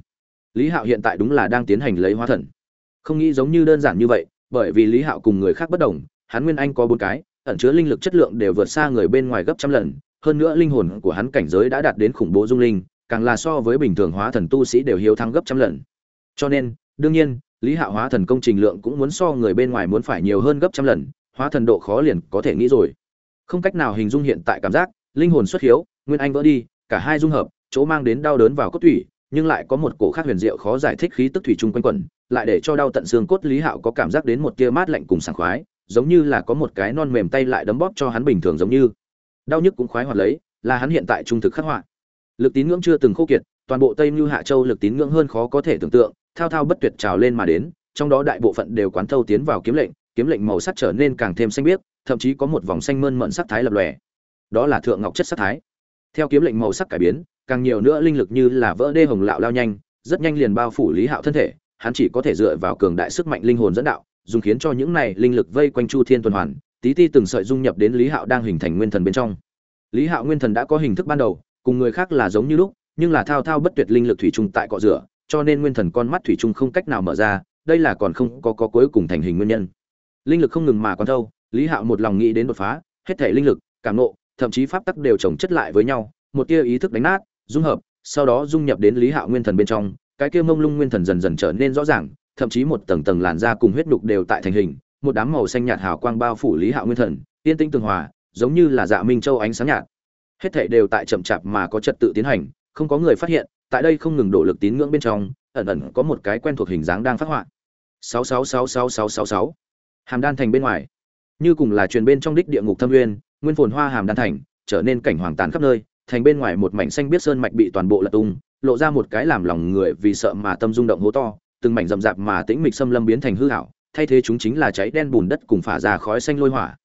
Lý hạo hiện tại đúng là đang tiến hành lấy hóa thần. Không nghĩ giống như đơn giản như vậy, bởi vì lý hạo cùng người khác bất đồng, hắn nguyên anh có bốn cái, ẩn chứa linh lực chất lượng đều vượt xa người bên ngoài gấp trăm lần, hơn nữa linh hồn của hắn cảnh giới đã đạt đến khủng bố dung linh, càng là so với bình thường hóa thần tu sĩ đều hiếu thắng gấp trăm lần. Cho nên, đương nhiên, lý hạo hóa thần công trình lượng cũng muốn so người bên ngoài muốn phải nhiều hơn gấp trăm lần, hóa thần độ khó liền có thể nghĩ rồi. Không cách nào hình dung hiện tại cảm giác, linh hồn xuất hiếu nguyên anh vỡ đi, cả hai dung hợp, chỗ mang đến đau đớn vào cốt thủy, nhưng lại có một cổ khác huyền diệu khó giải thích khí tức thủy chung quanh quẩn, lại để cho đau tận xương cốt lý hạo có cảm giác đến một tia mát lạnh cùng sảng khoái, giống như là có một cái non mềm tay lại đấm bóp cho hắn bình thường giống như. Đau nhức cũng khoái hoạt lấy, là hắn hiện tại trung thực khắc họa. Lực tín ngưỡng chưa từng khô kiệt, toàn bộ tây mưu hạ châu lực tín ngưỡng hơn khó có thể tưởng tượng, thao thao bất tuyệt trào lên mà đến, trong đó đại bộ phận đều quán thâu tiến vào kiếm lệnh kiếm lệnh màu sắc trở nên càng thêm xanh biếc, thậm chí có một vòng xanh mơn mận sắc thái lập lòe. Đó là thượng ngọc chất sắc thái theo kiếm lệnh màu sắc cải biến càng nhiều nữa linh lực như là vỡ đê hồng lạo lao nhanh rất nhanh liền bao phủ lý hạo thân thể hắn chỉ có thể dựa vào cường đại sức mạnh linh hồn dẫn đạo dùng khiến cho những này linh lực vây quanh chu thiên tuần hoàn tí ti từng sợi dung nhập đến lý hạo đang hình thành nguyên thần bên trong. Lý hạo nguyên thần đã có hình thức ban đầu cùng người khác là giống như lúc nhưng là thao thao bất tuyệt linh lực thủy chung tại cọ rửa cho nên nguyên thần con mắt thủy chung không cách nào mở ra đây là còn không có, có cuối cùng thành hình nguyên nhân. Linh lực không ngừng mà còn thâu lý hạo một lòng nghĩ đến đột phá hết thể linh lực cảm nộ thậm chí pháp tắc đều chồng chất lại với nhau, một tia ý thức đánh nát, dung hợp, sau đó dung nhập đến lý hạo nguyên thần bên trong, cái kia mông lung nguyên thần dần dần trở nên rõ ràng, thậm chí một tầng tầng làn da cùng huyết đục đều tại thành hình, một đám màu xanh nhạt hào quang bao phủ lý hạo nguyên thần tiên tinh tường hòa, giống như là dạ minh châu ánh sáng nhạt. Hết thảy đều tại chậm chạp mà có trật tự tiến hành, không có người phát hiện, tại đây không ngừng đổ lực tín ngưỡng bên trong, ẩn ẩn có một cái quen thuộc hình dáng đang phát họa. Sáu sáu sáu sáu sáu sáu sáu. Hàm đan thành bên ngoài. Như cùng là truyền bên trong đích địa ngục thâm nguyên nguyên phồn hoa hàm đan thành, trở nên cảnh hoàng tàn khắp nơi, thành bên ngoài một mảnh xanh biết sơn mạch bị toàn bộ lật tung, lộ ra một cái làm lòng người vì sợ mà tâm rung động hố to, từng mảnh rậm rạp mà tĩnh mịch xâm lâm biến thành hư hảo thay thế chúng chính là cháy đen bùn đất cùng phả ra khói xanh lôi hỏa.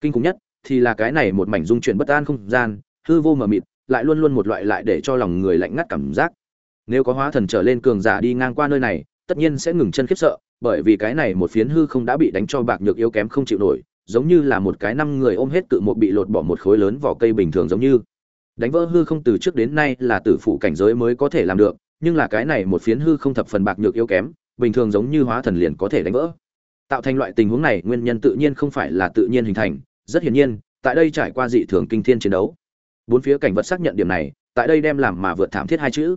Kinh khủng nhất thì là cái này một mảnh dung chuyển bất an không gian, hư vô mờ mịt, lại luôn luôn một loại lại để cho lòng người lạnh ngắt cảm giác. Nếu có hóa thần trở lên cường giả đi ngang qua nơi này, tất nhiên sẽ ngừng chân khiếp sợ, bởi vì cái này một phiến hư không đã bị đánh cho bạc nhược yếu kém không chịu nổi giống như là một cái năm người ôm hết cự một bị lột bỏ một khối lớn vỏ cây bình thường giống như. Đánh vỡ hư không từ trước đến nay là tử phụ cảnh giới mới có thể làm được, nhưng là cái này một phiến hư không thập phần bạc nhược yếu kém, bình thường giống như hóa thần liền có thể đánh vỡ. Tạo thành loại tình huống này, nguyên nhân tự nhiên không phải là tự nhiên hình thành, rất hiển nhiên, tại đây trải qua dị thường kinh thiên chiến đấu. Bốn phía cảnh vật xác nhận điểm này, tại đây đem làm mà vượt thảm thiết hai chữ.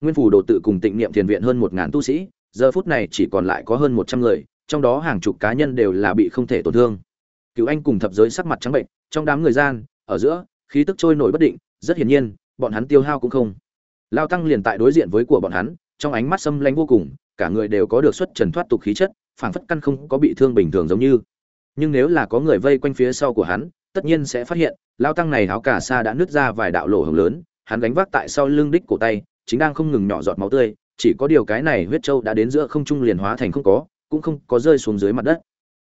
Nguyên phủ đồ tự cùng tịnh niệm thiền viện hơn một ngàn tu sĩ, giờ phút này chỉ còn lại có hơn một trăm người, trong đó hàng chục cá nhân đều là bị không thể tổn thương cựu anh cùng thập giới sắc mặt trắng bệnh trong đám người gian, ở giữa, khí tức trôi nổi bất định, rất hiển nhiên, bọn hắn tiêu hao cũng không. Lao tăng liền tại đối diện với của bọn hắn, trong ánh mắt xâm lanh vô cùng, cả người đều có được xuất trần thoát tục khí chất, phảng phất căn không có bị thương bình thường giống như. Nhưng nếu là có người vây quanh phía sau của hắn, tất nhiên sẽ phát hiện, lao tăng này áo cả sa đã nứt ra vài đạo lỗ hồng lớn, hắn gánh vác tại sau lưng đích cổ tay, chính đang không ngừng nhỏ giọt máu tươi, chỉ có điều cái này huyết châu đã đến giữa không trung liền hóa thành không có, cũng không có rơi xuống dưới mặt đất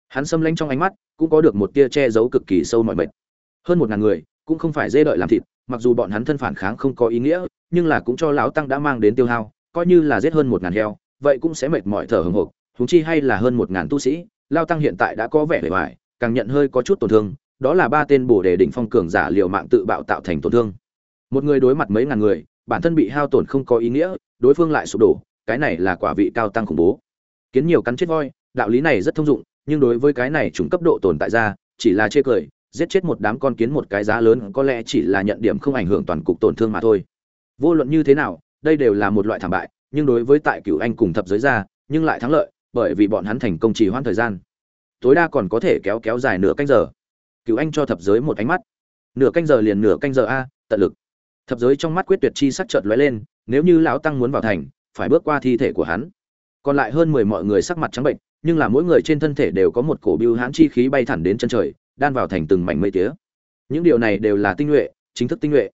hắn xâm lanh trong ánh mắt, cũng có được một tia che giấu cực kỳ sâu mọi mệt. Hơn một ngàn người, cũng không phải dê đợi làm thịt, mặc dù bọn hắn thân phản kháng không có ý nghĩa, nhưng là cũng cho lão tăng đã mang đến tiêu hao, coi như là giết hơn một ngàn heo, vậy cũng sẽ mệt mỏi thở hồng hộc thúng chi hay là hơn một ngàn tu sĩ lao tăng hiện tại đã có vẻ bề ngoài, càng nhận hơi có chút tổn thương, đó là ba tên bổ đề đỉnh phong cường giả liều mạng tự bạo tạo thành tổn thương. Một người đối mặt mấy ngàn người, bản thân bị hao tổn không có ý nghĩa, đối phương lại sụp đổ, cái này là quả vị cao tăng khủng bố. Kiến nhiều cắn chết voi, đạo lý này rất thông dụng nhưng đối với cái này chúng cấp độ tồn tại ra, chỉ là chê cười, giết chết một đám con kiến một cái giá lớn có lẽ chỉ là nhận điểm không ảnh hưởng toàn cục tổn thương mà thôi. Vô luận như thế nào, đây đều là một loại thảm bại, nhưng đối với tại cửu anh cùng thập giới ra, nhưng lại thắng lợi, bởi vì bọn hắn thành công trì hoãn thời gian. Tối đa còn có thể kéo kéo dài nửa canh giờ. Cửu anh cho thập giới một ánh mắt. Nửa canh giờ liền nửa canh giờ a, tận lực. Thập giới trong mắt quyết tuyệt chi sắc chợt lóe lên, nếu như lão tăng muốn vào thành, phải bước qua thi thể của hắn. Còn lại hơn mười mọi người sắc mặt trắng bệnh nhưng là mỗi người trên thân thể đều có một cổ biêu hãn chi khí bay thẳng đến chân trời, đan vào thành từng mảnh mây tía. Những điều này đều là tinh nhuệ, chính thức tinh nhuệ.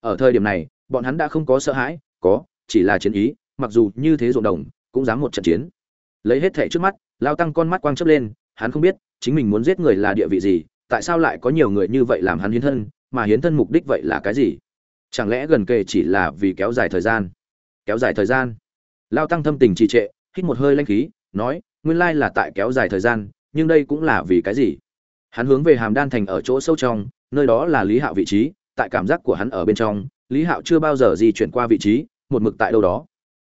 Ở thời điểm này, bọn hắn đã không có sợ hãi, có, chỉ là chiến ý, mặc dù như thế ruộng đồng, cũng dám một trận chiến. Lấy hết thẻ trước mắt, lao tăng con mắt quang chớp lên, hắn không biết, chính mình muốn giết người là địa vị gì, tại sao lại có nhiều người như vậy làm hắn hiến thân, mà hiến thân mục đích vậy là cái gì? Chẳng lẽ gần kề chỉ là vì kéo dài thời gian? Kéo dài thời gian? Lao tăng thâm tình trì trệ, hít một hơi lanh khí, nói nguyên lai là tại kéo dài thời gian, nhưng đây cũng là vì cái gì? Hắn hướng về hàm đan thành ở chỗ sâu trong, nơi đó là lý hạo vị trí, tại cảm giác của hắn ở bên trong, lý hạo chưa bao giờ di chuyển qua vị trí, một mực tại đâu đó.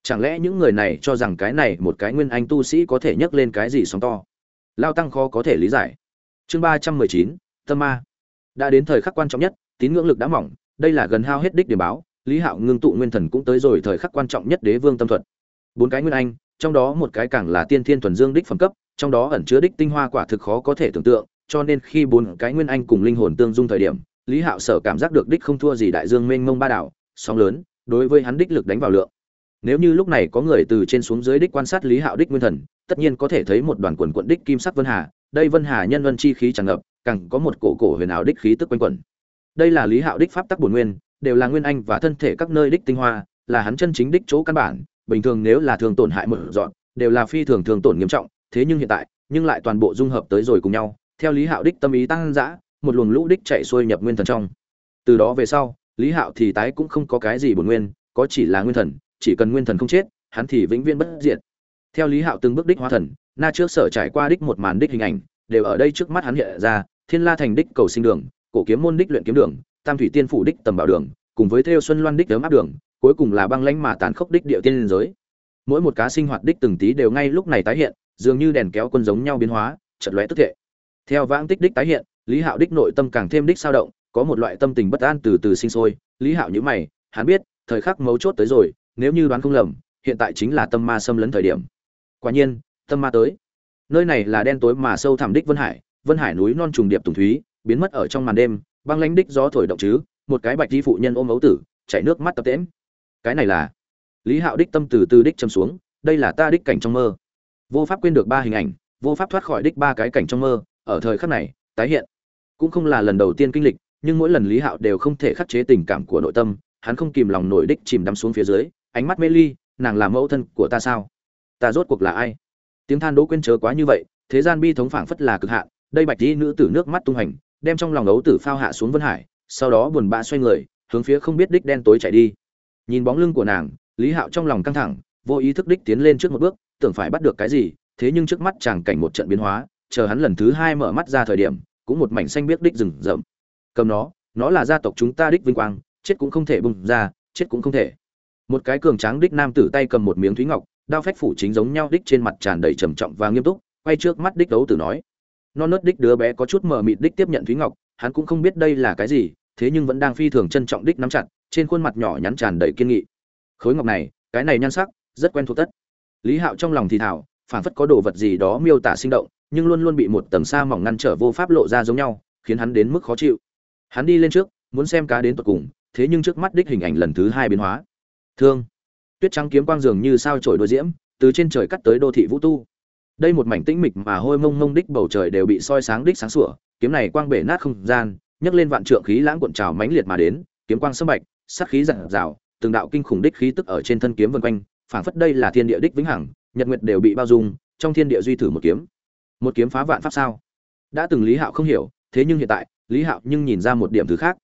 Chẳng lẽ những người này cho rằng cái này một cái nguyên anh tu sĩ có thể nhấc lên cái gì sóng to? Lao tăng khó có thể lý giải. Chương ba trăm mười chín, tâm ma. Đã đến thời khắc quan trọng nhất, tín ngưỡng lực đã mỏng, đây là gần hao hết đích điểm báo, lý hạo ngưng tụ nguyên thần cũng tới rồi thời khắc quan trọng nhất đế vương tâm thuật. Bốn cái nguyên anh trong đó một cái càng là tiên thiên thuần dương đích phẩm cấp, trong đó ẩn chứa đích tinh hoa quả thực khó có thể tưởng tượng, cho nên khi bốn cái nguyên anh cùng linh hồn tương dung thời điểm, lý hạo sở cảm giác được đích không thua gì đại dương mênh mông ba đảo, sóng lớn, đối với hắn đích lực đánh vào lượng. Nếu như lúc này có người từ trên xuống dưới đích quan sát lý hạo đích nguyên thần, tất nhiên có thể thấy một đoàn quần quần đích kim sắc vân hà, đây vân hà nhân vân chi khí tràn ngập, càng có một cổ cổ huyền ảo đích khí tức quanh quẩn. Đây là lý hạo đích pháp tắc bổn nguyên, đều là nguyên anh và thân thể các nơi đích tinh hoa, là hắn chân chính đích chỗ căn bản bình thường nếu là thường tổn hại một dọn, đều là phi thường thường tổn nghiêm trọng, thế nhưng hiện tại, nhưng lại toàn bộ dung hợp tới rồi cùng nhau, theo lý hạo đích tâm ý tăng dã, một luồng lũ đích chạy xuôi nhập nguyên thần trong. Từ đó về sau, lý hạo thì tái cũng không có cái gì bổn nguyên, có chỉ là nguyên thần, chỉ cần nguyên thần không chết, hắn thì vĩnh viễn bất diệt. Theo lý hạo từng bước đích hóa thần, na trước sở trải qua đích một màn đích hình ảnh, đều ở đây trước mắt hắn hiện ra, thiên la thành đích cầu sinh đường, cổ kiếm môn đích luyện kiếm đường, tam thủy tiên phủ đích tầm bảo đường, cùng với theo xuân loan đích ấm áp đường cuối cùng là băng lãnh mà tàn khốc đích địa tiên liên giới. Mỗi một cá sinh hoạt đích từng tí đều ngay lúc này tái hiện, dường như đèn kéo quân giống nhau biến hóa chật lóe tức thể theo vãng tích đích tái hiện, lý hạo đích nội tâm càng thêm đích sao động, có một loại tâm tình bất an từ từ sinh sôi. Lý hạo nhữ mày, hắn biết, thời khắc mấu chốt tới rồi, nếu như đoán không lầm, hiện tại chính là tâm ma xâm lấn thời điểm. Quả nhiên, tâm ma tới. Nơi này là đen tối mà sâu thẳm đích vân hải vân hải núi non trùng điệp tùng thúy, biến mất ở trong màn đêm, băng lánh đích gió thổi động chứ, một cái bạch di phụ nhân ôm ấu tử, chảy nước mắt tập tễm cái này là lý hạo đích tâm từ từ đích châm xuống, đây là ta đích cảnh trong mơ. Vô pháp quên được ba hình ảnh, vô pháp thoát khỏi đích ba cái cảnh trong mơ, ở thời khắc này, tái hiện. Cũng không là lần đầu tiên kinh lịch, nhưng mỗi lần lý hạo đều không thể khắc chế tình cảm của nội tâm, hắn không kìm lòng nổi đích chìm đắm xuống phía dưới, ánh mắt mê ly, nàng là mẫu thân của ta sao? Ta rốt cuộc là ai? Tiếng than đỗ quên chớ quá như vậy, thế gian bi thống phảng phất là cực hạn, đây bạch y nữ tử nước mắt tung hành, đem trong lòng ấu tử phao hạ xuống vân hải, sau đó buồn bã xoay người, hướng phía không biết đích đen tối chạy đi nhìn bóng lưng của nàng, lý hạo trong lòng căng thẳng, vô ý thức đích tiến lên trước một bước, tưởng phải bắt được cái gì, thế nhưng trước mắt chàng cảnh một trận biến hóa, chờ hắn lần thứ hai mở mắt ra thời điểm, cũng một mảnh xanh biết đích rừng rậm. Cầm nó nó là gia tộc chúng ta đích vinh quang, chết cũng không thể bùng ra, chết cũng không thể. Một cái cường tráng đích nam tử tay cầm một miếng thúy ngọc, đao phách phủ chính giống nhau đích trên mặt tràn đầy trầm trọng và nghiêm túc, quay trước mắt đích đấu tử nói. Non nớt đích đứa bé có chút mờ mịt đích tiếp nhận thúy ngọc, hắn cũng không biết đây là cái gì, thế nhưng vẫn đang phi thường trân trọng đích nắm chặt trên khuôn mặt nhỏ nhắn tràn đầy kiên nghị. Khối ngọc này, cái này nhan sắc, rất quen thuộc tất. Lý hạo trong lòng thì thảo phản phất có đồ vật gì đó miêu tả sinh động, nhưng luôn luôn bị một tầng sa mỏng ngăn trở vô pháp lộ ra giống nhau, khiến hắn đến mức khó chịu. Hắn đi lên trước, muốn xem cá đến tận cùng, thế nhưng trước mắt đích hình ảnh lần thứ hai biến hóa. Thương. Tuyết trắng kiếm quang dường như sao trổi đôi diễm, từ trên trời cắt tới đô thị vũ tu. Đây một mảnh tĩnh mịch mà hôi mông mông đích bầu trời đều bị soi sáng đích sáng sủa, kiếm này quang bể nát không gian, nhấc lên vạn trượng khí lãng cuộn trào mãnh liệt mà đến, kiếm quang sâm bạch sát khí dặn dào, từng đạo kinh khủng đích khí tức ở trên thân kiếm vân quanh, phảng phất đây là thiên địa đích vĩnh hằng, nhật nguyệt đều bị bao dung, trong thiên địa duy thử một kiếm. Một kiếm phá vạn pháp sao? Đã từng lý hạo không hiểu, thế nhưng hiện tại, lý hạo nhưng nhìn ra một điểm thứ khác.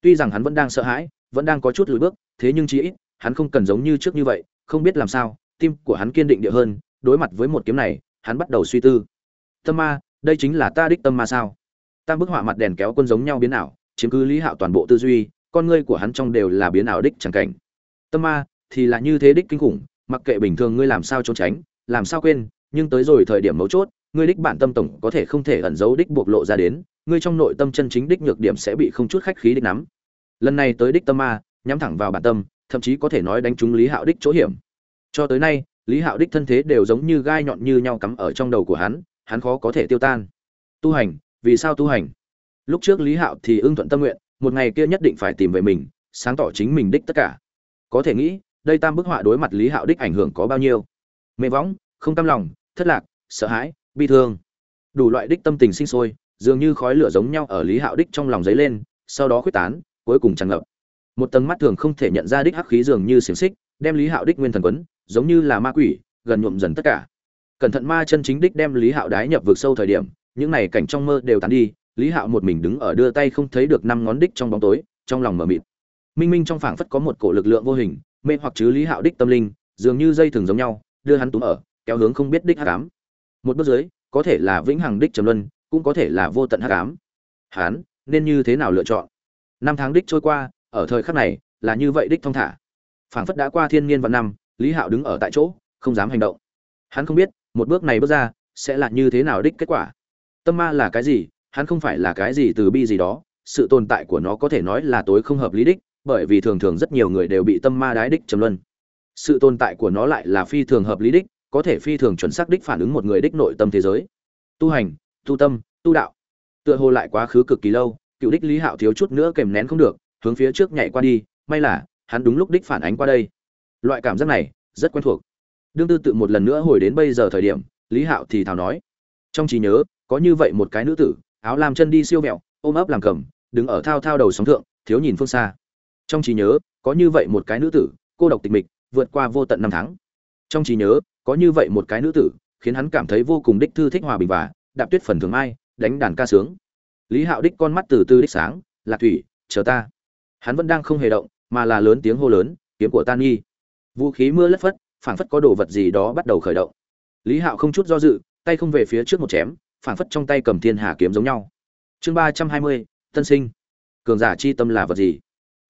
Tuy rằng hắn vẫn đang sợ hãi, vẫn đang có chút lùi bước, thế nhưng chỉ ít, hắn không cần giống như trước như vậy, không biết làm sao, tim của hắn kiên định địa hơn, đối mặt với một kiếm này, hắn bắt đầu suy tư. Tâm ma, đây chính là ta đích tâm ma sao? Tam bức họa mặt đèn kéo quân giống nhau biến ảo, chiếm cứ lý hạo toàn bộ tư duy con ngươi của hắn trong đều là biến ảo đích chẳng cảnh. Tâm ma, thì là như thế đích kinh khủng, mặc kệ bình thường ngươi làm sao trốn tránh, làm sao quên, nhưng tới rồi thời điểm mấu chốt, ngươi đích bản tâm tổng có thể không thể ẩn giấu đích bộc lộ ra đến, ngươi trong nội tâm chân chính đích nhược điểm sẽ bị không chút khách khí đích nắm. Lần này tới đích tâm ma, nhắm thẳng vào bản tâm, thậm chí có thể nói đánh trúng lý hạo đích chỗ hiểm. Cho tới nay, lý hạo đích thân thế đều giống như gai nhọn như nhau cắm ở trong đầu của hắn hắn khó có thể tiêu tan. Tu hành, vì sao tu hành? Lúc trước lý hạo thì ưng thuận tâm nguyện một ngày kia nhất định phải tìm về mình, sáng tỏ chính mình đích tất cả. Có thể nghĩ, đây tam bức họa đối mặt lý hạo đích ảnh hưởng có bao nhiêu? Mê võng, không cam lòng, thất lạc, sợ hãi, bi thương. Đủ loại đích tâm tình sinh sôi, dường như khói lửa giống nhau ở lý hạo đích trong lòng dấy lên, sau đó khuếch tán, cuối cùng tràn ngập. Một tầng mắt thường không thể nhận ra đích hắc khí dường như xiềng xích, đem lý hạo đích nguyên thần quấn, giống như là ma quỷ, gần nhuộm dần tất cả. Cẩn thận ma chân chính đích đem lý hạo đái nhập vực sâu thời điểm, những này cảnh trong mơ đều tán đi lý hạo một mình đứng ở đưa tay không thấy được năm ngón đích trong bóng tối, trong lòng mờ mịt. Minh minh trong phảng phất có một cổ lực lượng vô hình, mê hoặc chứ lý hạo đích tâm linh, dường như dây thường giống nhau, đưa hắn túm ở, kéo hướng không biết đích hắc ám. Một bước dưới, có thể là vĩnh hằng đích trầm luân, cũng có thể là vô tận hắc ám. Hắn, nên như thế nào lựa chọn? Năm tháng đích trôi qua, ở thời khắc này, là như vậy đích thong thả. Phảng phất đã qua thiên niên vạn năm, lý hạo đứng ở tại chỗ, không dám hành động. Hắn không biết, một bước này bước ra, sẽ là như thế nào đích kết quả. Tâm ma là cái gì hắn không phải là cái gì từ bi gì đó, sự tồn tại của nó có thể nói là tối không hợp lý đích, bởi vì thường thường rất nhiều người đều bị tâm ma đái đích trầm luân. Sự tồn tại của nó lại là phi thường hợp lý đích, có thể phi thường chuẩn xác đích phản ứng một người đích nội tâm thế giới. Tu hành, tu tâm, tu đạo. Tựa hồ lại quá khứ cực kỳ lâu, cựu đích lý hạo thiếu chút nữa kèm nén không được, hướng phía trước nhảy qua đi, may là, hắn đúng lúc đích phản ánh qua đây. Loại cảm giác này, rất quen thuộc. Đương tư tự một lần nữa hồi đến bây giờ thời điểm, lý hạo thì thào nói, trong trí nhớ, có như vậy một cái nữ tử áo làm chân đi siêu mẹo ôm ấp làm cầm, đứng ở thao thao đầu sóng thượng, thiếu nhìn phương xa. Trong trí nhớ, có như vậy một cái nữ tử, cô độc tịch mịch, vượt qua vô tận năm tháng. Trong trí nhớ, có như vậy một cái nữ tử, khiến hắn cảm thấy vô cùng đích thư thích hòa bình và đạp tuyết phần thường ai, đánh đàn ca sướng. Lý hạo đích con mắt từ từ đích sáng, lạc thủy, chờ ta. Hắn vẫn đang không hề động, mà là lớn tiếng hô lớn, kiếm của tan nghi. Vũ khí mưa lất phất, phảng phất có đồ vật gì đó bắt đầu khởi động. Lý hạo không chút do dự, tay không về phía trước một chém phảng phất trong tay cầm thiên hà kiếm giống nhau. Chương ba trăm hai mươi, tân sinh. Cường giả chi tâm là vật gì?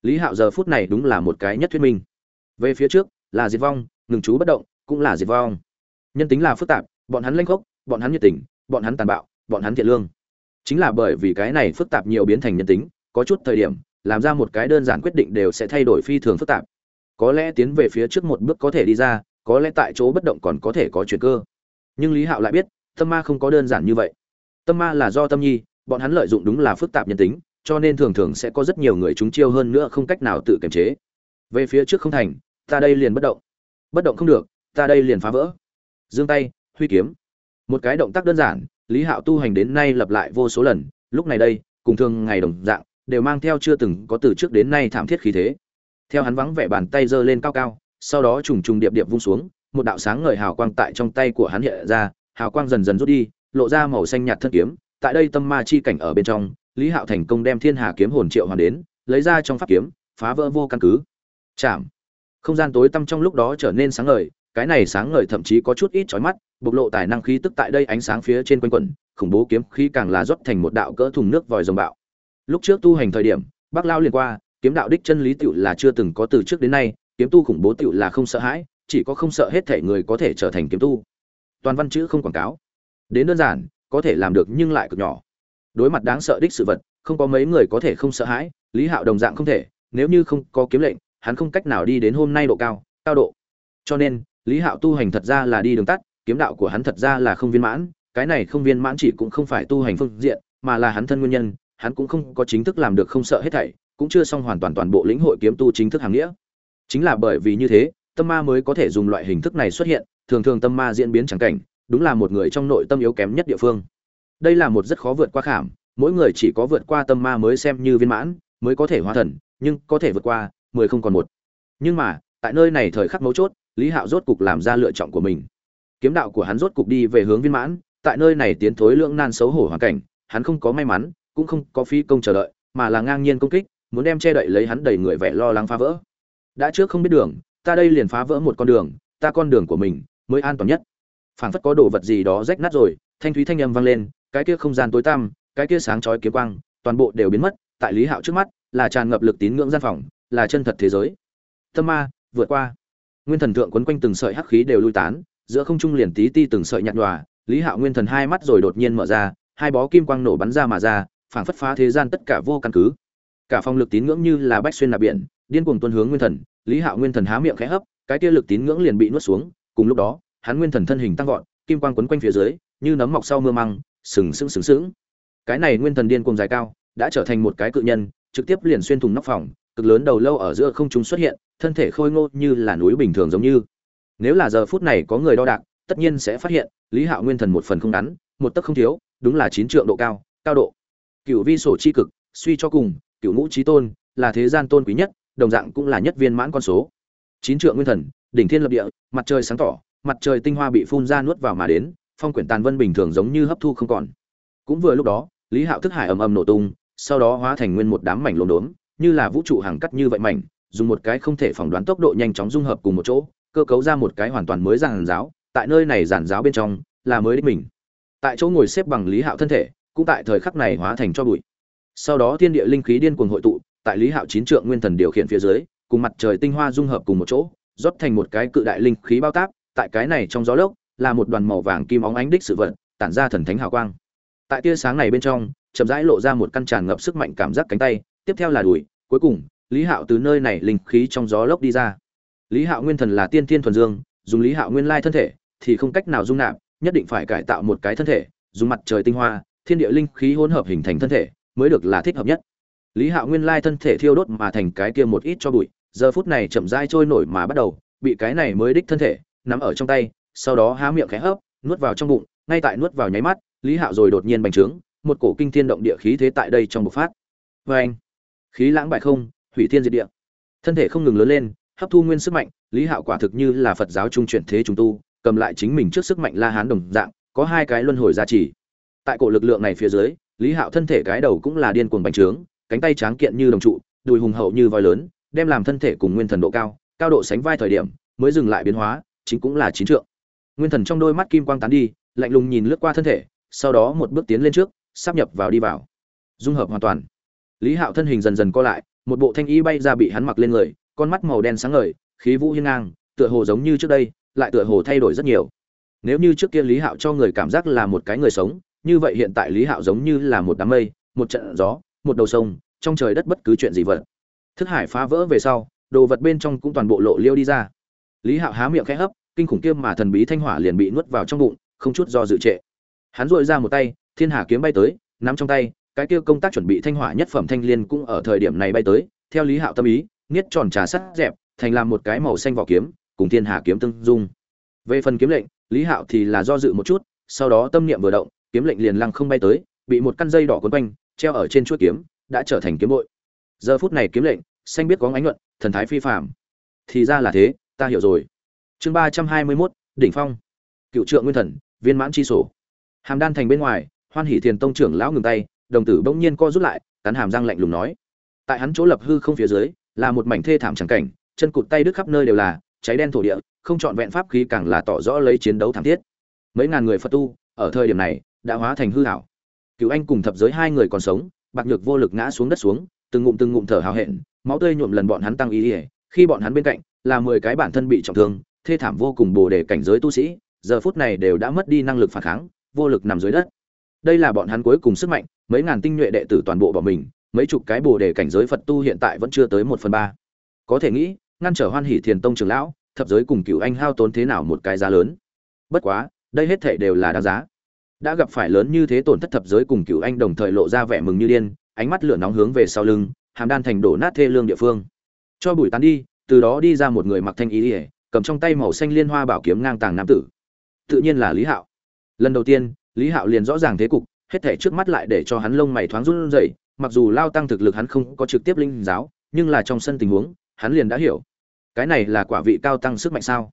Lý hạo giờ phút này đúng là một cái nhất thuyết minh. Về phía trước, là diệt vong, ngừng chú bất động, cũng là diệt vong. Nhân tính là phức tạp, bọn hắn lanh khốc, bọn hắn nhiệt tình, bọn hắn tàn bạo, bọn hắn thiện lương. Chính là bởi vì cái này phức tạp nhiều biến thành nhân tính, có chút thời điểm, làm ra một cái đơn giản quyết định đều sẽ thay đổi phi thường phức tạp. Có lẽ tiến về phía trước một bước có thể đi ra, có lẽ tại chỗ bất động còn có thể có chuyện cơ. Nhưng lý hạo lại biết tâm ma không có đơn giản như vậy. Tâm ma là do tâm nhi, bọn hắn lợi dụng đúng là phức tạp nhân tính, cho nên thường thường sẽ có rất nhiều người chúng chiêu hơn nữa không cách nào tự kiềm chế. Về phía trước không thành, ta đây liền bất động. Bất động không được, ta đây liền phá vỡ. Giương tay, huy kiếm. Một cái động tác đơn giản, lý hạo tu hành đến nay lặp lại vô số lần, lúc này đây, cùng thường ngày đồng dạng, đều mang theo chưa từng có từ trước đến nay thảm thiết khí thế. Theo hắn vắng vẻ bàn tay giơ lên cao cao, sau đó trùng trùng điệp điệp vung xuống, một đạo sáng ngời hào quang tại trong tay của hắn hiện ra hào quang dần dần rút đi, lộ ra màu xanh nhạt thân kiếm, tại đây tâm ma chi cảnh ở bên trong, lý hạo thành công đem thiên hà kiếm hồn triệu hoàn đến, lấy ra trong pháp kiếm, phá vỡ vô căn cứ. Chạm. Không gian tối tăm trong lúc đó trở nên sáng ngời, cái này sáng ngời thậm chí có chút ít chói mắt, bộc lộ tài năng khí tức tại đây ánh sáng phía trên quanh quẩn, khủng bố kiếm khí càng là rót thành một đạo cỡ thùng nước vòi rồng bạo. Lúc trước tu hành thời điểm bác lao liền qua, kiếm đạo đích chân lý tiểu là chưa từng có từ trước đến nay, kiếm tu khủng bố tiểu là không sợ hãi, chỉ có không sợ hết thể người có thể trở thành kiếm tu toàn văn chữ không quảng cáo. Đến đơn giản, có thể làm được nhưng lại cực nhỏ. Đối mặt đáng sợ đích sự vật, không có mấy người có thể không sợ hãi, lý hạo đồng dạng không thể, nếu như không có kiếm lệnh, hắn không cách nào đi đến hôm nay độ cao cao độ. Cho nên, lý hạo tu hành thật ra là đi đường tắt, kiếm đạo của hắn thật ra là không viên mãn, cái này không viên mãn chỉ cũng không phải tu hành phương diện, mà là hắn thân nguyên nhân, hắn cũng không có chính thức làm được không sợ hết thảy, cũng chưa xong hoàn toàn toàn bộ lĩnh hội kiếm tu chính thức hàng nghĩa. Chính là bởi vì như thế, tâm ma mới có thể dùng loại hình thức này xuất hiện thường thường tâm ma diễn biến chẳng cảnh, đúng là một người trong nội tâm yếu kém nhất địa phương. Đây là một rất khó vượt qua khảm, mỗi người chỉ có vượt qua tâm ma mới xem như viên mãn, mới có thể hóa thần, nhưng có thể vượt qua, mười không còn một. Nhưng mà, tại nơi này thời khắc mấu chốt, lý hạo rốt cục làm ra lựa chọn của mình. Kiếm đạo của hắn rốt cục đi về hướng viên mãn, tại nơi này tiến thối lưỡng nan xấu hổ hoàn cảnh, hắn không có may mắn, cũng không có phi công chờ đợi, mà là ngang nhiên công kích, muốn đem che đậy lấy hắn đầy người vẻ lo lắng phá vỡ. Đã trước không biết đường, ta đây liền phá vỡ một con đường, ta con đường của mình mới an toàn nhất. Phảng phất có đồ vật gì đó rách nát rồi, thanh thúy thanh âm vang lên, cái kia không gian tối tăm, cái kia sáng chói kiếm quang, toàn bộ đều biến mất, tại lý hạo trước mắt, là tràn ngập lực tín ngưỡng gian phòng, là chân thật thế giới. Tâm ma, vượt qua. Nguyên thần thượng quấn quanh từng sợi hắc khí đều lui tán, giữa không trung liền tí ti từng sợi nhạt nhòa, lý hạo nguyên thần hai mắt rồi đột nhiên mở ra, hai bó kim quang nổ bắn ra mà ra, phảng phất phá thế gian tất cả vô căn cứ. Cả phong lực tín ngưỡng như là bách xuyên nạp biển, điên cuồng tuân hướng nguyên thần, lý hạo nguyên thần há miệng khẽ hấp, cái kia lực tín ngưỡng liền bị nuốt xuống cùng lúc đó, hắn nguyên thần thân hình tăng vọt, kim quang quấn quanh phía dưới, như nấm mọc sau mưa măng, sừng sững sừng sững. Cái này nguyên thần điên cuồng dài cao, đã trở thành một cái cự nhân, trực tiếp liền xuyên thủng nóc phòng, cực lớn đầu lâu ở giữa không trung xuất hiện, thân thể khôi ngô như là núi bình thường giống như. Nếu là giờ phút này có người đo đạc, tất nhiên sẽ phát hiện, lý hạo nguyên thần một phần không ngắn, một tấc không thiếu, đúng là chín trượng độ cao cao độ. Cựu vi sổ chi cực, suy cho cùng cựu ngũ trí tôn, là thế gian tôn quý nhất, đồng dạng cũng là nhất viên mãn con số chín trượng nguyên thần, đỉnh thiên lập địa, mặt trời sáng tỏ, mặt trời tinh hoa bị phun ra nuốt vào mà đến, phong quyển tàn vân bình thường giống như hấp thu không còn. Cũng vừa lúc đó, lý hạo thức hải ầm ầm nổ tung, sau đó hóa thành nguyên một đám mảnh lốm đốm, như là vũ trụ hàng cắt như vậy mảnh, dùng một cái không thể phỏng đoán tốc độ nhanh chóng dung hợp cùng một chỗ, cơ cấu ra một cái hoàn toàn mới giàn giáo, tại nơi này giàn giáo bên trong, là mới đích mình. Tại chỗ ngồi xếp bằng lý hạo thân thể, cũng tại thời khắc này hóa thành cho bụi. Sau đó thiên địa linh khí điên cuồng hội tụ, tại lý hạo chín trượng nguyên thần điều khiển phía dưới cùng mặt trời tinh hoa dung hợp cùng một chỗ, rót thành một cái cự đại linh khí bao táp, tại cái này trong gió lốc, là một đoàn màu vàng kim óng ánh đích sự vật, tản ra thần thánh hào quang. Tại tia sáng này bên trong, chậm rãi lộ ra một căn tràn ngập sức mạnh cảm giác cánh tay, tiếp theo là đùi, cuối cùng, lý hạo từ nơi này linh khí trong gió lốc đi ra. Lý hạo nguyên thần là tiên thiên thuần dương, dùng lý hạo nguyên lai thân thể, thì không cách nào dung nạp, nhất định phải cải tạo một cái thân thể, dùng mặt trời tinh hoa, thiên địa linh khí hỗn hợp hình thành thân thể, mới được là thích hợp nhất. Lý hạo nguyên lai thân thể thiêu đốt mà thành cái kia một ít cho bụi giờ phút này chậm rãi trôi nổi mà bắt đầu, bị cái này mới đích thân thể, nắm ở trong tay, sau đó há miệng khẽ hấp, nuốt vào trong bụng, ngay tại nuốt vào nháy mắt, lý hạo rồi đột nhiên bành trướng, một cổ kinh thiên động địa khí thế tại đây trong bộc phát. Vê anh khí lãng bại không, hủy thiên diệt địa. Thân thể không ngừng lớn lên, hấp thu nguyên sức mạnh, lý hạo quả thực như là phật giáo trung chuyển thế chúng tu, cầm lại chính mình trước sức mạnh la hán đồng dạng, có hai cái luân hồi gia trì. Tại cổ lực lượng này phía dưới, lý hạo thân thể cái đầu cũng là điên cuồng bành trướng, cánh tay tráng kiện như đồng trụ, đùi hùng hậu như voi lớn đem làm thân thể cùng nguyên thần độ cao cao độ sánh vai thời điểm, mới dừng lại biến hóa, chính cũng là chín trượng. Nguyên thần trong đôi mắt kim quang tán đi, lạnh lùng nhìn lướt qua thân thể, sau đó một bước tiến lên trước, sắp nhập vào đi vào. Dung hợp hoàn toàn. Lý hạo thân hình dần dần co lại, một bộ thanh y bay ra bị hắn mặc lên người, con mắt màu đen sáng ngời, khí vũ hiên ngang, tựa hồ giống như trước đây, lại tựa hồ thay đổi rất nhiều. Nếu như trước kia lý hạo cho người cảm giác là một cái người sống, như vậy hiện tại lý hạo giống như là một đám mây, một trận gió, một đầu sông, trong trời đất bất cứ chuyện gì vật thức hải phá vỡ về sau, đồ vật bên trong cũng toàn bộ lộ liêu đi ra. Lý hạo há miệng khẽ hấp, kinh khủng kiêm mà thần bí thanh hỏa liền bị nuốt vào trong bụng, không chút do dự trệ. Hắn dội ra một tay, thiên hà kiếm bay tới, nắm trong tay, cái kia công tác chuẩn bị thanh hỏa nhất phẩm thanh liên cũng ở thời điểm này bay tới, theo lý hạo tâm ý niết tròn trà sắt dẹp, thành làm một cái màu xanh vỏ kiếm, cùng thiên hà kiếm tương dung. Về phần kiếm lệnh, lý hạo thì là do dự một chút, sau đó tâm niệm vừa động, kiếm lệnh liền lăng không bay tới, bị một căn dây đỏ quấn quanh, treo ở trên chuỗi kiếm, đã trở thành kiếm bội giờ phút này kiếm lệnh, xanh biết có ánh nhuận, thần thái phi phạm thì ra là thế, ta hiểu rồi. Chương ba trăm hai mươi mốt, đỉnh phong. Cựu trượng nguyên thần, viên mãn chi sổ. Hàm đan thành bên ngoài, hoan hỷ thiền tông trưởng lão ngừng tay, đồng tử bỗng nhiên co rút lại, cắn hàm răng lạnh lùng nói. Tại hắn chỗ lập hư không phía dưới, là một mảnh thê thảm trắng cảnh, chân cụt tay đứt khắp nơi đều là, cháy đen thổ địa, không trọn vẹn pháp khí càng là tỏ rõ lấy chiến đấu thảm thiết. Mấy ngàn người phật tu, ở thời điểm này, đã hóa thành hư hảo cựu anh cùng thập giới hai người còn sống, bạc nhược vô lực ngã xuống đất xuống từng ngụm từng ngụm thở hào hẹn, máu tươi nhuộm lần bọn hắn tăng ý ỉa khi bọn hắn bên cạnh là mười cái bản thân bị trọng thương, thê thảm vô cùng bồ đề cảnh giới tu sĩ, giờ phút này đều đã mất đi năng lực phản kháng, vô lực nằm dưới đất. Đây là bọn hắn cuối cùng sức mạnh, mấy ngàn tinh nhuệ đệ tử toàn bộ bỏ mình, mấy chục cái bồ đề cảnh giới phật tu hiện tại vẫn chưa tới một phần ba. Có thể nghĩ, ngăn trở hoan hỷ thiền tông trưởng lão, thập giới cùng cựu anh hao tốn thế nào một cái giá lớn. Bất quá, đây hết thể đều là đáng giá. Đã gặp phải lớn như thế tổn thất thập giới cùng cựu anh đồng thời lộ ra vẻ mừng như điên ánh mắt lửa nóng hướng về sau lưng, hàm đan thành đổ nát thê lương địa phương. Cho bụi tán đi, từ đó đi ra một người mặc thanh ý ỉa cầm trong tay màu xanh liên hoa bảo kiếm ngang tàng nam tử. Tự nhiên là lý hạo. Lần đầu tiên, lý hạo liền rõ ràng thế cục, hết thể trước mắt lại để cho hắn lông mày thoáng run rẩy, mặc dù lao tăng thực lực hắn không có trực tiếp linh giáo, nhưng là trong sân tình huống, hắn liền đã hiểu. Cái này là quả vị cao tăng sức mạnh sao?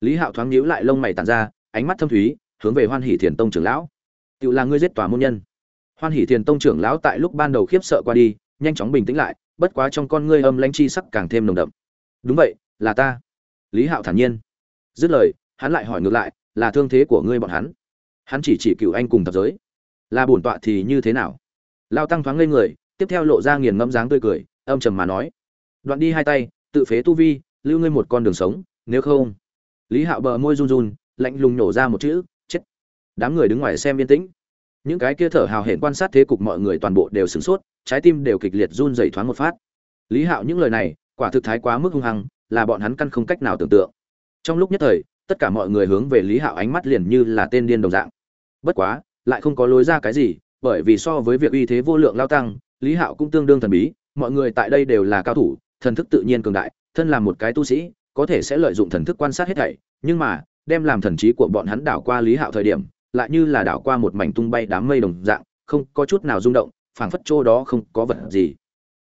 Lý hạo thoáng nhíu lại lông mày tàn ra, ánh mắt thâm thúy, hướng về hoan hỷ thiền tông trưởng lão. Tự là ngươi giết tòa môn nhân hoan hỷ thiền tông trưởng lão tại lúc ban đầu khiếp sợ qua đi, nhanh chóng bình tĩnh lại, bất quá trong con ngươi âm lãnh chi sắc càng thêm nồng đậm. Đúng vậy, là ta. Lý hạo thản nhiên. Dứt lời, hắn lại hỏi ngược lại, là thương thế của ngươi bọn hắn? Hắn chỉ chỉ cửu anh cùng thập giới. Là bổn tọa thì như thế nào? Lao tăng thoáng lên người, tiếp theo lộ ra nghiền ngẫm dáng tươi cười, âm trầm mà nói, đoạn đi hai tay, tự phế tu vi, lưu ngươi một con đường sống, nếu không. Lý hạo bờ môi run run, lạnh lùng nổ ra một chữ, chết. Đám người đứng ngoài xem yên tĩnh những cái kia thở hào hển quan sát thế cục mọi người toàn bộ đều sửng sốt, trái tim đều kịch liệt run dày thoáng một phát. Lý hạo những lời này, quả thực thái quá mức hung hăng, là bọn hắn căn không cách nào tưởng tượng. Trong lúc nhất thời, tất cả mọi người hướng về lý hạo ánh mắt liền như là tên điên đồng dạng. Bất quá, lại không có lối ra cái gì, bởi vì so với việc uy thế vô lượng lao tăng, lý hạo cũng tương đương thần bí, mọi người tại đây đều là cao thủ, thần thức tự nhiên cường đại, thân là một cái tu sĩ, có thể sẽ lợi dụng thần thức quan sát hết thảy, nhưng mà, đem làm thần trí của bọn hắn đảo qua lý hạo thời điểm lại như là đảo qua một mảnh tung bay đám mây đồng dạng, không có chút nào rung động, phảng phất chỗ đó không có vật gì.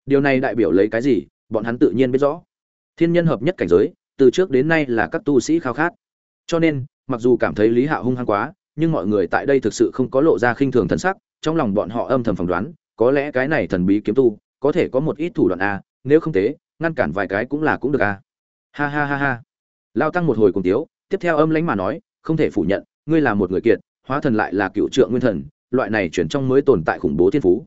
Điều này đại biểu lấy cái gì? Bọn hắn tự nhiên biết rõ. Thiên nhân hợp nhất cảnh giới, từ trước đến nay là các tu sĩ khao khát. Cho nên, mặc dù cảm thấy lý hạ hung hăng quá, nhưng mọi người tại đây thực sự không có lộ ra khinh thường thân sắc, trong lòng bọn họ âm thầm phỏng đoán, có lẽ cái này thần bí kiếm tu, có thể có một ít thủ đoạn a, nếu không thế, ngăn cản vài cái cũng là cũng được a. Ha ha ha ha. Lao tăng một hồi cùng tiếu, tiếp theo âm lãnh mà nói, không thể phủ nhận, ngươi là một người kiệt hóa thần lại là cựu trượng nguyên thần, loại này chuyển trong mới tồn tại khủng bố thiên phú.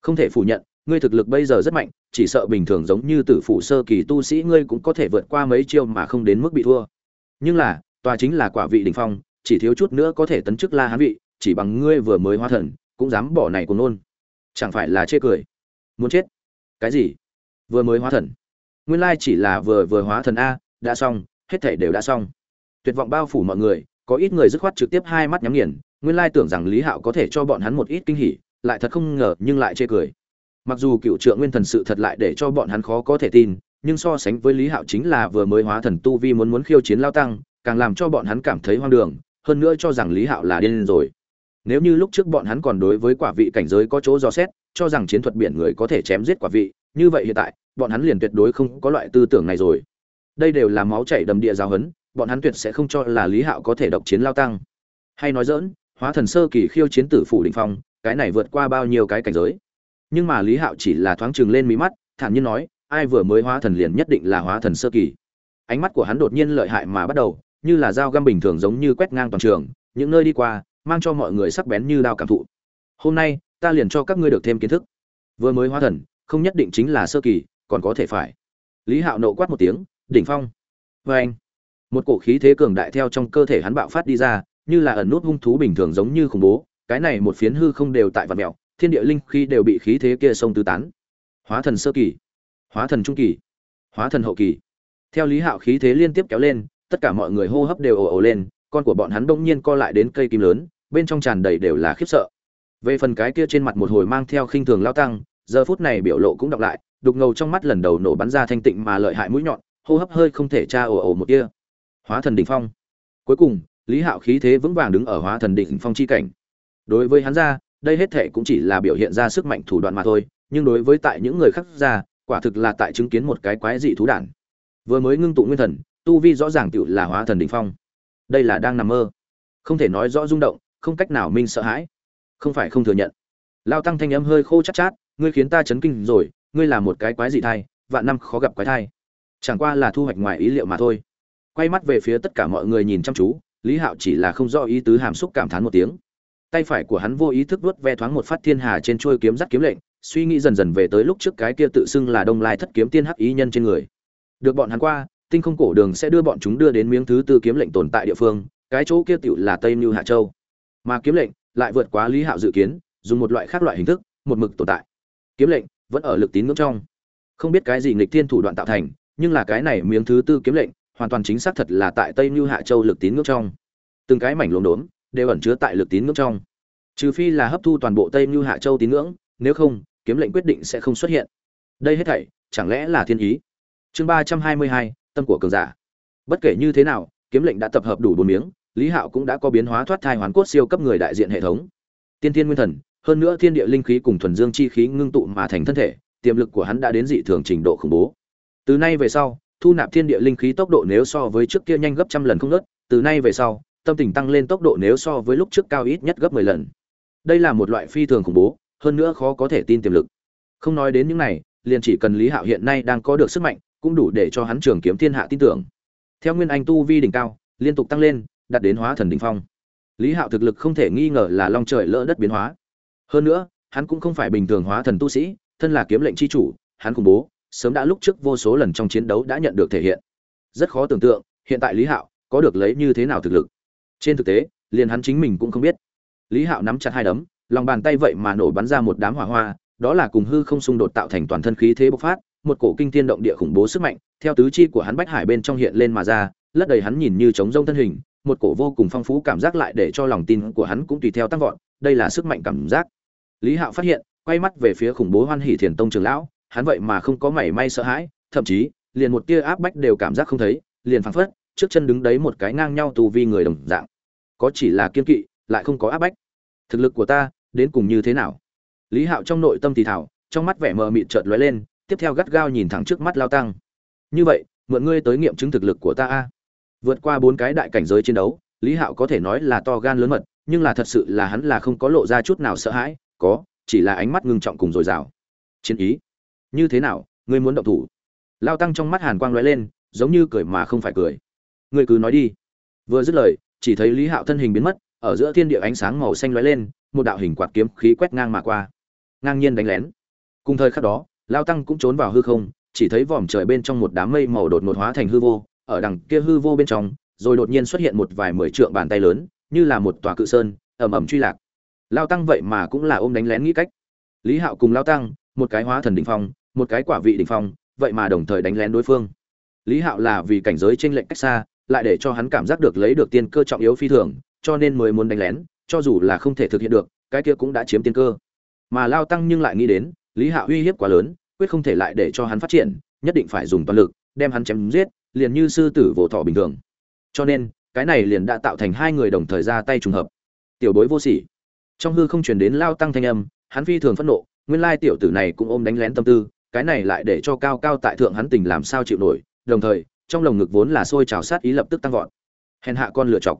Không thể phủ nhận, ngươi thực lực bây giờ rất mạnh, chỉ sợ bình thường giống như tử phụ sơ kỳ tu sĩ ngươi cũng có thể vượt qua mấy chiêu mà không đến mức bị thua. Nhưng là, tòa chính là quả vị đỉnh phong, chỉ thiếu chút nữa có thể tấn chức la hán vị, chỉ bằng ngươi vừa mới hóa thần, cũng dám bỏ này của nôn chẳng phải là chê cười? Muốn chết? Cái gì? Vừa mới hóa thần. Nguyên lai chỉ là vừa vừa hóa thần a, đã xong, hết thể đều đã xong. Tuyệt vọng bao phủ mọi người có ít người dứt khoát trực tiếp hai mắt nhắm nghiền, nguyên lai tưởng rằng lý hạo có thể cho bọn hắn một ít kinh hỉ, lại thật không ngờ, nhưng lại chê cười. Mặc dù cựu trượng nguyên thần sự thật lại để cho bọn hắn khó có thể tin, nhưng so sánh với lý hạo chính là vừa mới hóa thần tu vi muốn muốn khiêu chiến lao tăng, càng làm cho bọn hắn cảm thấy hoang đường, hơn nữa cho rằng lý hạo là điên rồi. Nếu như lúc trước bọn hắn còn đối với quả vị cảnh giới có chỗ dò xét, cho rằng chiến thuật biển người có thể chém giết quả vị, như vậy hiện tại, bọn hắn liền tuyệt đối không có loại tư tưởng này rồi. Đây đều là máu chảy đầm địa giáo hấn bọn hắn tuyệt sẽ không cho là lý hạo có thể độc chiến lao tăng. Hay nói dỡn hóa thần sơ kỳ khiêu chiến tử phủ định phong, cái này vượt qua bao nhiêu cái cảnh giới. Nhưng mà lý hạo chỉ là thoáng chừng lên mí mắt, thản nhiên nói, ai vừa mới hóa thần liền nhất định là hóa thần sơ kỳ. Ánh mắt của hắn đột nhiên lợi hại mà bắt đầu, như là dao găm bình thường giống như quét ngang toàn trường, những nơi đi qua, mang cho mọi người sắc bén như đao cảm thụ. Hôm nay, ta liền cho các ngươi được thêm kiến thức. Vừa mới hóa thần, không nhất định chính là sơ kỳ, còn có thể phải. Lý hạo nộ quát một tiếng, đỉnh phong. Vê anh một cổ khí thế cường đại theo trong cơ thể hắn bạo phát đi ra, như là ẩn nút hung thú bình thường giống như khủng bố, cái này một phiến hư không đều tại vạn mẹo thiên địa linh khi đều bị khí thế kia sông tứ tán. Hóa thần sơ kỳ, hóa thần trung kỳ, hóa thần hậu kỳ. Theo lý hạo khí thế liên tiếp kéo lên, tất cả mọi người hô hấp đều ồ ồ lên, con của bọn hắn đông nhiên co lại đến cây kim lớn, bên trong tràn đầy đều là khiếp sợ. Về phần cái kia trên mặt một hồi mang theo khinh thường lao tăng, giờ phút này biểu lộ cũng đọc lại, đục ngầu trong mắt lần đầu nổ bắn ra thanh tịnh mà lợi hại mũi nhọn, hô hấp hơi không thể tra ồ ồ một kia hóa thần đỉnh phong. Cuối cùng, lý hạo khí thế vững vàng đứng ở hóa thần đỉnh phong chi cảnh. Đối với hắn ra, đây hết thệ cũng chỉ là biểu hiện ra sức mạnh thủ đoạn mà thôi, nhưng đối với tại những người khác ra, quả thực là tại chứng kiến một cái quái dị thú đản. Vừa mới ngưng tụ nguyên thần, tu vi rõ ràng tựu là hóa thần đỉnh phong. Đây là đang nằm mơ. Không thể nói rõ rung động, không cách nào minh sợ hãi. Không phải không thừa nhận. Lao tăng thanh âm hơi khô chát chát, ngươi khiến ta chấn kinh rồi, ngươi là một cái quái dị thai, vạn năm khó gặp quái thai. Chẳng qua là thu hoạch ngoài ý liệu mà thôi quay mắt về phía tất cả mọi người nhìn chăm chú, lý hạo chỉ là không rõ ý tứ hàm xúc cảm thán một tiếng. Tay phải của hắn vô ý thức vuốt ve thoáng một phát thiên hà trên chuôi kiếm dắt kiếm lệnh, suy nghĩ dần dần về tới lúc trước cái kia tự xưng là đông lai thất kiếm tiên hắc ý nhân trên người. Được bọn hắn qua, tinh không cổ đường sẽ đưa bọn chúng đưa đến miếng thứ tư kiếm lệnh tồn tại địa phương, cái chỗ kia tựu là tây mưu hạ châu. Mà kiếm lệnh lại vượt quá lý hạo dự kiến, dùng một loại khác loại hình thức, một mực tồn tại. Kiếm lệnh vẫn ở lực tín ngưỡng trong. Không biết cái gì nghịch thiên thủ đoạn tạo thành, nhưng là cái này miếng thứ tư kiếm lệnh hoàn toàn chính xác thật là tại tây mưu hạ châu lực tín ngưỡng trong. Từng cái mảnh lốm đốm đều ẩn chứa tại lực tín ngưỡng trong. Trừ phi là hấp thu toàn bộ tây mưu hạ châu tín ngưỡng, nếu không, kiếm lệnh quyết định sẽ không xuất hiện. Đây hết thảy, chẳng lẽ là thiên ý? Chương ba trăm hai mươi hai, tâm của cường giả. Bất kể như thế nào, kiếm lệnh đã tập hợp đủ bốn miếng, lý hạo cũng đã có biến hóa thoát thai hoàn cốt siêu cấp người đại diện hệ thống. Tiên thiên nguyên thần, hơn nữa thiên địa linh khí cùng thuần dương chi khí ngưng tụ mà thành thân thể, tiềm lực của hắn đã đến dị thường trình độ khủng bố. Từ nay về sau thu nạp thiên địa linh khí tốc độ nếu so với trước kia nhanh gấp trăm lần không nớt, từ nay về sau, tâm tình tăng lên tốc độ nếu so với lúc trước cao ít nhất gấp mười lần. Đây là một loại phi thường khủng bố, hơn nữa khó có thể tin tiềm lực. Không nói đến những này, liền chỉ cần lý hạo hiện nay đang có được sức mạnh, cũng đủ để cho hắn trường kiếm thiên hạ tin tưởng. Theo nguyên anh tu vi đỉnh cao, liên tục tăng lên, đạt đến hóa thần đỉnh phong. Lý hạo thực lực không thể nghi ngờ là long trời lỡ đất biến hóa. Hơn nữa, hắn cũng không phải bình thường hóa thần tu sĩ, thân là kiếm lệnh chi chủ, hắn khủng bố sớm đã lúc trước vô số lần trong chiến đấu đã nhận được thể hiện. Rất khó tưởng tượng, hiện tại lý hạo có được lấy như thế nào thực lực. Trên thực tế, liền hắn chính mình cũng không biết. Lý hạo nắm chặt hai đấm, lòng bàn tay vậy mà nổ bắn ra một đám hỏa hoa, đó là cùng hư không xung đột tạo thành toàn thân khí thế bộc phát, một cổ kinh thiên động địa khủng bố sức mạnh, theo tứ chi của hắn bách hải bên trong hiện lên mà ra lất đầy hắn nhìn như trống rông thân hình, một cổ vô cùng phong phú cảm giác lại để cho lòng tin của hắn cũng tùy theo tăng vọt, đây là sức mạnh cảm giác. Lý hạo phát hiện, quay mắt về phía khủng bố hoan hỉ thiền tông trưởng lão hắn vậy mà không có mảy may sợ hãi, thậm chí, liền một tia áp bách đều cảm giác không thấy, liền phảng phất, trước chân đứng đấy một cái ngang nhau tù vi người đồng dạng. Có chỉ là kiên kỵ, lại không có áp bách. Thực lực của ta, đến cùng như thế nào? Lý hạo trong nội tâm thì thảo, trong mắt vẻ mờ mịt chợt lóe lên, tiếp theo gắt gao nhìn thẳng trước mắt lao tăng. Như vậy, mượn ngươi tới nghiệm chứng thực lực của ta a. Vượt qua bốn cái đại cảnh giới chiến đấu, lý hạo có thể nói là to gan lớn mật, nhưng là thật sự là hắn là không có lộ ra chút nào sợ hãi, có, chỉ là ánh mắt ngưng trọng cùng dồi dào. Chiến ý như thế nào, ngươi muốn động thủ? Lao tăng trong mắt hàn quang lóe lên, giống như cười mà không phải cười. Ngươi cứ nói đi. Vừa dứt lời, chỉ thấy lý hạo thân hình biến mất, ở giữa thiên địa ánh sáng màu xanh lóe lên, một đạo hình quạt kiếm khí quét ngang mà qua. Ngang nhiên đánh lén. Cùng thời khắc đó, lao tăng cũng trốn vào hư không, chỉ thấy vòm trời bên trong một đám mây màu đột ngột hóa thành hư vô, ở đằng kia hư vô bên trong, rồi đột nhiên xuất hiện một vài mười trượng bàn tay lớn, như là một tòa cự sơn ẩm ẩm truy lạc. Lao tăng vậy mà cũng là ôm đánh lén nghĩ cách. Lý hạo cùng lao tăng một cái hóa thần đỉnh phong, một cái quả vị đỉnh phong, vậy mà đồng thời đánh lén đối phương. Lý hạo là vì cảnh giới chênh lệch cách xa, lại để cho hắn cảm giác được lấy được tiên cơ trọng yếu phi thường, cho nên mới muốn đánh lén, cho dù là không thể thực hiện được, cái kia cũng đã chiếm tiên cơ. Mà lao tăng nhưng lại nghĩ đến, lý hạo uy hiếp quá lớn, quyết không thể lại để cho hắn phát triển, nhất định phải dùng toàn lực, đem hắn chém giết, liền như sư tử vỗ thọ bình thường. Cho nên, cái này liền đã tạo thành hai người đồng thời ra tay trùng hợp. Tiểu bối vô sỉ. Trong hư không truyền đến lao tăng thanh âm, hắn phi thường phẫn nộ nguyên lai tiểu tử này cũng ôm đánh lén tâm tư, cái này lại để cho cao cao tại thượng hắn tình làm sao chịu nổi, đồng thời, trong lồng ngực vốn là sôi trào sát ý lập tức tăng vọt. Hèn hạ con lựa chọc.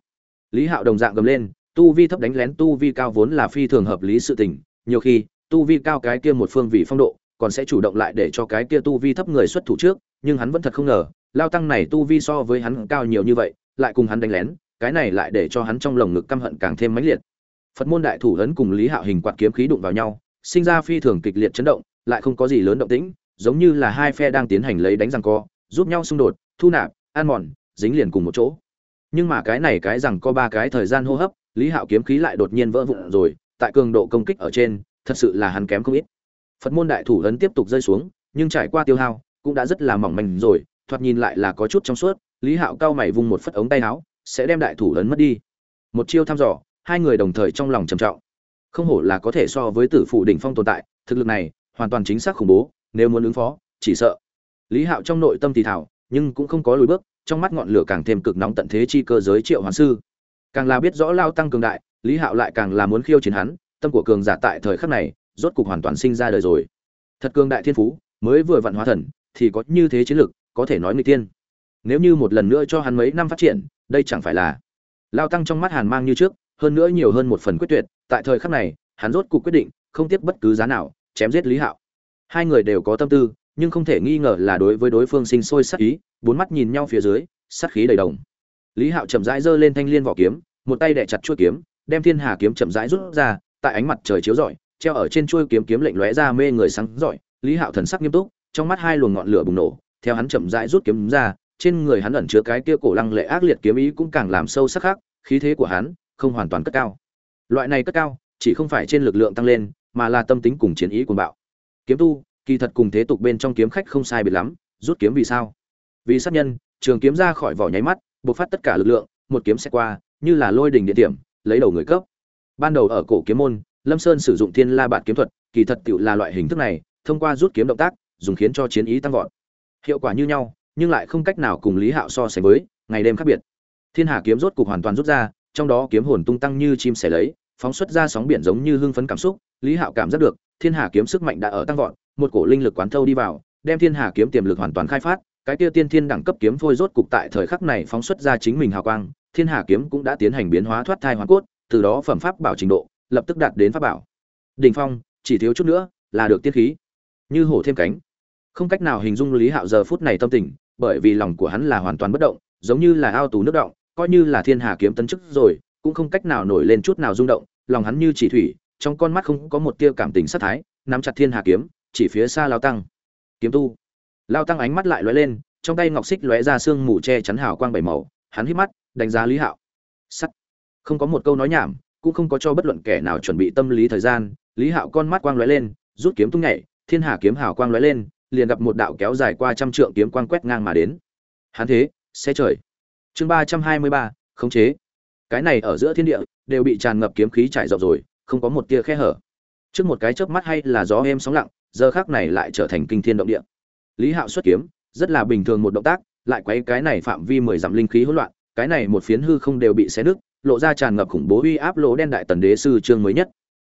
Lý hạo đồng dạng gầm lên, tu vi thấp đánh lén, tu vi cao vốn là phi thường hợp lý sự tình, nhiều khi, tu vi cao cái kia một phương vị phong độ, còn sẽ chủ động lại để cho cái kia tu vi thấp người xuất thủ trước, nhưng hắn vẫn thật không ngờ, lao tăng này tu vi so với hắn cao nhiều như vậy, lại cùng hắn đánh lén, cái này lại để cho hắn trong lồng ngực căm hận càng thêm mãnh liệt. Phật môn đại thủ ấn cùng lý hạo hình quạt kiếm khí đụng vào nhau sinh ra phi thường kịch liệt chấn động, lại không có gì lớn động tĩnh, giống như là hai phe đang tiến hành lấy đánh răng co, giúp nhau xung đột, thu nạp an mòn, dính liền cùng một chỗ. Nhưng mà cái này cái rằng có ba cái thời gian hô hấp, lý hạo kiếm khí lại đột nhiên vỡ vụn rồi, tại cường độ công kích ở trên, thật sự là hắn kém không ít. Phật môn đại thủ ấn tiếp tục rơi xuống, nhưng trải qua tiêu hao, cũng đã rất là mỏng manh rồi, thoạt nhìn lại là có chút trong suốt, lý hạo cao mày vung một phất ống tay áo, sẽ đem đại thủ ấn mất đi. Một chiêu thăm dò, hai người đồng thời trong lòng trầm trọng không hổ là có thể so với tử phụ đỉnh phong tồn tại, thực lực này hoàn toàn chính xác khủng bố, nếu muốn ứng phó, chỉ sợ. Lý hạo trong nội tâm thì thảo, nhưng cũng không có lùi bước, trong mắt ngọn lửa càng thêm cực nóng tận thế chi cơ giới triệu hoàn sư. Càng là biết rõ lao tăng cường đại, lý hạo lại càng là muốn khiêu chiến hắn, tâm của cường giả tại thời khắc này, rốt cục hoàn toàn sinh ra đời rồi. Thật cường đại thiên phú, mới vừa vặn hóa thần, thì có như thế chiến lực, có thể nói người tiên nếu như một lần nữa cho hắn mấy năm phát triển, đây chẳng phải là lao tăng trong mắt hàn mang như trước hơn nữa nhiều hơn một phần quyết tuyệt, tại thời khắc này, hắn rốt cuộc quyết định, không tiếp bất cứ giá nào, chém giết lý hạo. Hai người đều có tâm tư, nhưng không thể nghi ngờ là đối với đối phương sinh sôi sát ý, bốn mắt nhìn nhau phía dưới, sát khí đầy đồng. Lý hạo chậm rãi giơ lên thanh liên vỏ kiếm, một tay đè chặt chuôi kiếm, đem thiên hà kiếm chậm rãi rút ra, tại ánh mặt trời chiếu rọi, treo ở trên chuôi kiếm kiếm lệnh lóe ra mê người sáng rọi, lý hạo thần sắc nghiêm túc, trong mắt hai luồng ngọn lửa bùng nổ, theo hắn chậm rãi rút kiếm ra, trên người hắn ẩn chứa cái kia cổ lăng lệ ác liệt kiếm ý cũng càng làm sâu sắc khác, khí thế của hắn không hoàn toàn cất cao. Loại này cất cao, chỉ không phải trên lực lượng tăng lên, mà là tâm tính cùng chiến ý cuồng bạo. Kiếm tu, kỳ thật cùng thế tục bên trong kiếm khách không sai biệt lắm, rút kiếm vì sao? Vì sát nhân, trường kiếm ra khỏi vỏ nháy mắt, bộc phát tất cả lực lượng, một kiếm sẽ qua, như là lôi đỉnh địa điểm lấy đầu người cấp. Ban đầu ở cổ kiếm môn, lâm sơn sử dụng thiên la bạt kiếm thuật, kỳ thật tựu là loại hình thức này, thông qua rút kiếm động tác, dùng khiến cho chiến ý tăng vọt. Hiệu quả như nhau, nhưng lại không cách nào cùng lý hạo so sánh với, ngày đêm khác biệt. Thiên hà kiếm rốt cục hoàn toàn rút ra trong đó kiếm hồn tung tăng như chim sẻ lấy, phóng xuất ra sóng biển giống như hưng phấn cảm xúc, lý hạo cảm giác được, thiên hà kiếm sức mạnh đã ở tăng vọt, một cổ linh lực quán thâu đi vào, đem thiên hà kiếm tiềm lực hoàn toàn khai phát, cái kia tiên thiên đẳng cấp kiếm phôi rốt cục tại thời khắc này phóng xuất ra chính mình hào quang, thiên hà kiếm cũng đã tiến hành biến hóa thoát thai hoàn cốt, từ đó phẩm pháp bảo trình độ, lập tức đạt đến pháp bảo. Đỉnh phong, chỉ thiếu chút nữa là được tiên khí. Như hổ thêm cánh. Không cách nào hình dung lý hạo giờ phút này tâm tình, bởi vì lòng của hắn là hoàn toàn bất động, giống như là ao tù nước động coi như là thiên hà kiếm tấn chức rồi, cũng không cách nào nổi lên chút nào rung động, lòng hắn như chỉ thủy, trong con mắt không có một tia cảm tình sát thái, nắm chặt thiên hà kiếm, chỉ phía xa lao tăng. Kiếm tu. Lao tăng ánh mắt lại lóe lên, trong tay ngọc xích lóe ra sương mù che chắn hào quang bảy màu, hắn hít mắt, đánh giá lý hạo. Sắt. Không có một câu nói nhảm, cũng không có cho bất luận kẻ nào chuẩn bị tâm lý thời gian, lý hạo con mắt quang lóe lên, rút kiếm tung nhảy, thiên hà kiếm hào quang lóe lên, liền gặp một đạo kéo dài qua trăm trượng kiếm quang quét ngang mà đến. Hắn thế xe trời chương ba trăm hai mươi ba, khống chế. Cái này ở giữa thiên địa, đều bị tràn ngập kiếm khí trải rộng rồi, không có một tia khe hở. Trước một cái chớp mắt hay là gió êm sóng lặng, giờ khác này lại trở thành kinh thiên động địa. Lý hạo xuất kiếm, rất là bình thường một động tác, lại quấy cái này phạm vi mười dặm linh khí hỗn loạn, cái này một phiến hư không đều bị xé nứt, lộ ra tràn ngập khủng bố uy áp lỗ đen đại tần đế sư chương mới nhất.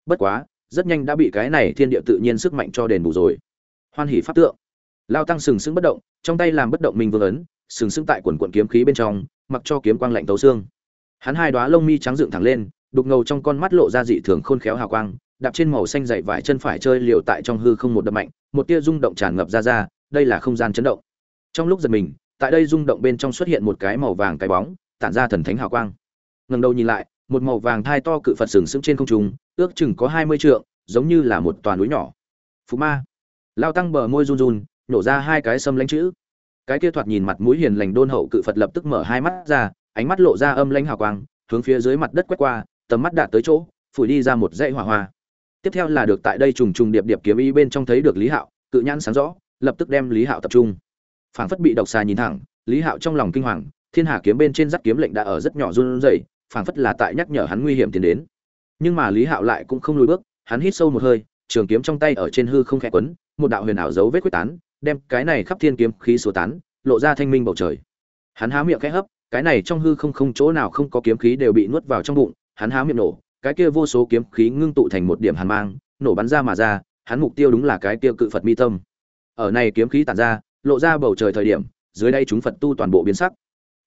Bất quá, rất nhanh đã bị cái này thiên địa tự nhiên sức mạnh cho đền bù rồi. Hoan hỷ pháp tượng. Lao tăng sừng sững bất động, trong tay làm bất động minh vương ấn sừng sững tại quần quận kiếm khí bên trong, mặc cho kiếm quang lạnh tấu xương. Hắn hai đóa lông mi trắng dựng thẳng lên, đục ngầu trong con mắt lộ ra dị thường khôn khéo hào quang, đạp trên màu xanh dày vải chân phải chơi liều tại trong hư không một đập mạnh, một tia rung động tràn ngập ra ra, đây là không gian chấn động. Trong lúc giật mình, tại đây rung động bên trong xuất hiện một cái màu vàng cái bóng, tản ra thần thánh hào quang. Ngẩng đầu nhìn lại, một màu vàng thai to cự phật sừng sững trên không trung, ước chừng có hai mươi trượng, giống như là một tòa núi nhỏ. Phù ma. Lao tăng bờ môi run run, nổ ra hai cái sâm lãnh chữ cái kia thoạt nhìn mặt mũi hiền lành đôn hậu cự phật lập tức mở hai mắt ra, ánh mắt lộ ra âm lãnh hào quang, hướng phía dưới mặt đất quét qua, tầm mắt đạt tới chỗ, phủi đi ra một dãy hỏa hoa. Tiếp theo là được tại đây trùng trùng điệp điệp kiếm ý bên trong thấy được lý hạo, cự nhãn sáng rõ, lập tức đem lý hạo tập trung. Phảng phất bị độc xà nhìn thẳng, lý hạo trong lòng kinh hoàng, thiên hà kiếm bên trên dắt kiếm lệnh đã ở rất nhỏ run rẩy, phảng phất là tại nhắc nhở hắn nguy hiểm tiến đến. Nhưng mà lý hạo lại cũng không lùi bước, hắn hít sâu một hơi trường kiếm trong tay ở trên hư không khẽ quấn, một đạo huyền ảo dấu vết quyết tán, đem cái này khắp thiên kiếm khí số tán, lộ ra thanh minh bầu trời. Hắn há miệng khẽ hấp, cái này trong hư không không chỗ nào không có kiếm khí đều bị nuốt vào trong bụng, hắn há miệng nổ, cái kia vô số kiếm khí ngưng tụ thành một điểm hàn mang, nổ bắn ra mà ra, hắn mục tiêu đúng là cái kia cự phật mi tâm. Ở này kiếm khí tản ra, lộ ra bầu trời thời điểm, dưới đây chúng phật tu toàn bộ biến sắc.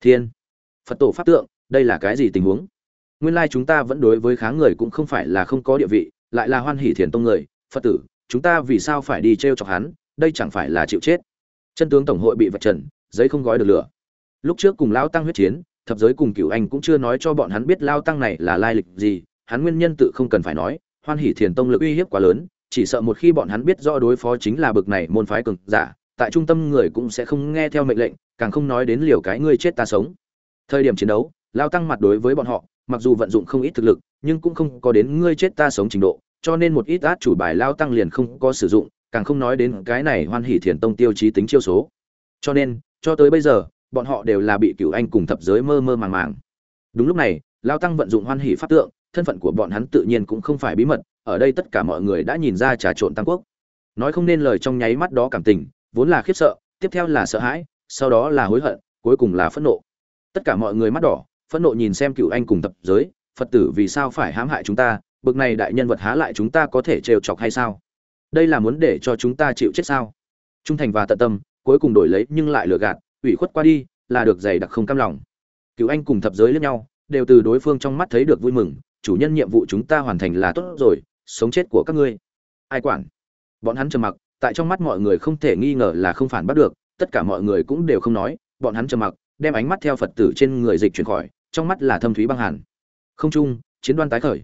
Thiên, phật tổ pháp tượng, đây là cái gì tình huống? Nguyên lai chúng ta vẫn đối với kháng người cũng không phải là không có địa vị, lại là hoan hỷ thiền tông người phật tử, chúng ta vì sao phải đi t r e o chọc hắn? Đây chẳng phải là chịu chết. Chân tướng tổng hội bị vật trần, giấy không gói được lửa. Lúc trước cùng lao tăng huyết chiến, thập giới cùng cựu anh cũng chưa nói cho bọn hắn biết lao tăng này là lai lịch gì, hắn nguyên nhân tự không cần phải nói, hoan hỷ thiền tông lực uy hiếp quá lớn, chỉ sợ một khi bọn hắn biết rõ đối phó chính là bực này môn phái cường giả, tại trung tâm người cũng sẽ không nghe theo mệnh lệnh, càng không nói đến liều cái ngươi chết ta sống. Thời điểm chiến đấu, lao tăng mặt đối với bọn họ, mặc dù vận dụng không ít thực lực, nhưng cũng không có đến ngươi chết ta sống trình độ cho nên một ít át chủ bài lao tăng liền không có sử dụng, càng không nói đến cái này hoan hỷ thiền tông tiêu chí tính chiêu số. Cho nên, cho tới bây giờ, bọn họ đều là bị Cựu anh cùng thập giới mơ mơ màng màng. Đúng lúc này, lao tăng vận dụng hoan hỷ pháp tượng, thân phận của bọn hắn tự nhiên cũng không phải bí mật, ở đây tất cả mọi người đã nhìn ra trà trộn tam quốc. Nói không nên lời trong nháy mắt đó cảm tình, vốn là khiếp sợ, tiếp theo là sợ hãi, sau đó là hối hận, cuối cùng là phẫn nộ. Tất cả mọi người mắt đỏ, phẫn nộ nhìn xem cựu anh cùng tập giới, phật tử vì sao phải hãm hại chúng ta? Bực này đại nhân vật há lại chúng ta có thể trêu chọc hay sao? Đây là muốn để cho chúng ta chịu chết sao? Trung thành và tận tâm, cuối cùng đổi lấy nhưng lại lừa gạt, ủy khuất qua đi, là được dày đặc không cam lòng. Cựu anh cùng thập giới lẫn nhau, đều từ đối phương trong mắt thấy được vui mừng, chủ nhân nhiệm vụ chúng ta hoàn thành là tốt rồi, sống chết của các ngươi. Ai quản? Bọn hắn trầm mặc, tại trong mắt mọi người không thể nghi ngờ là không phản bắt được, tất cả mọi người cũng đều không nói, bọn hắn trầm mặc, đem ánh mắt theo phật tử trên người dịch chuyển khỏi, trong mắt là thâm thúy băng hàn. Không trung, chiến đoan tái khởi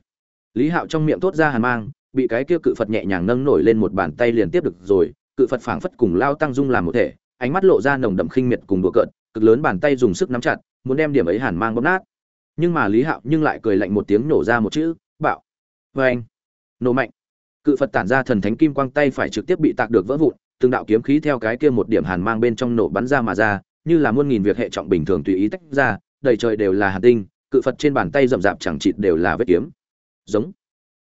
lý hạo trong miệng tốt ra hàn mang, bị cái kia cự phật nhẹ nhàng nâng nổi lên một bàn tay liền tiếp được rồi, cự phật phảng phất cùng lao tăng dung làm một thể, ánh mắt lộ ra nồng đậm khinh miệt cùng đùa cợt, cực lớn bàn tay dùng sức nắm chặt, muốn đem điểm ấy hàn mang bóp nát. Nhưng mà lý hạo nhưng lại cười lạnh một tiếng nổ ra một chữ, bạo. Vê anh, nổ mạnh. Cự phật tản ra thần thánh kim quang tay phải trực tiếp bị tạc được vỡ vụn, từng đạo kiếm khí theo cái kia một điểm hàn mang bên trong nổ bắn ra mà ra, như là muôn nghìn việc hệ trọng bình thường tùy ý tách ra, đầy trời đều là hàn tinh, cự phật trên bàn tay rậm rạp chẳng chịt đều là vết kiếm giống.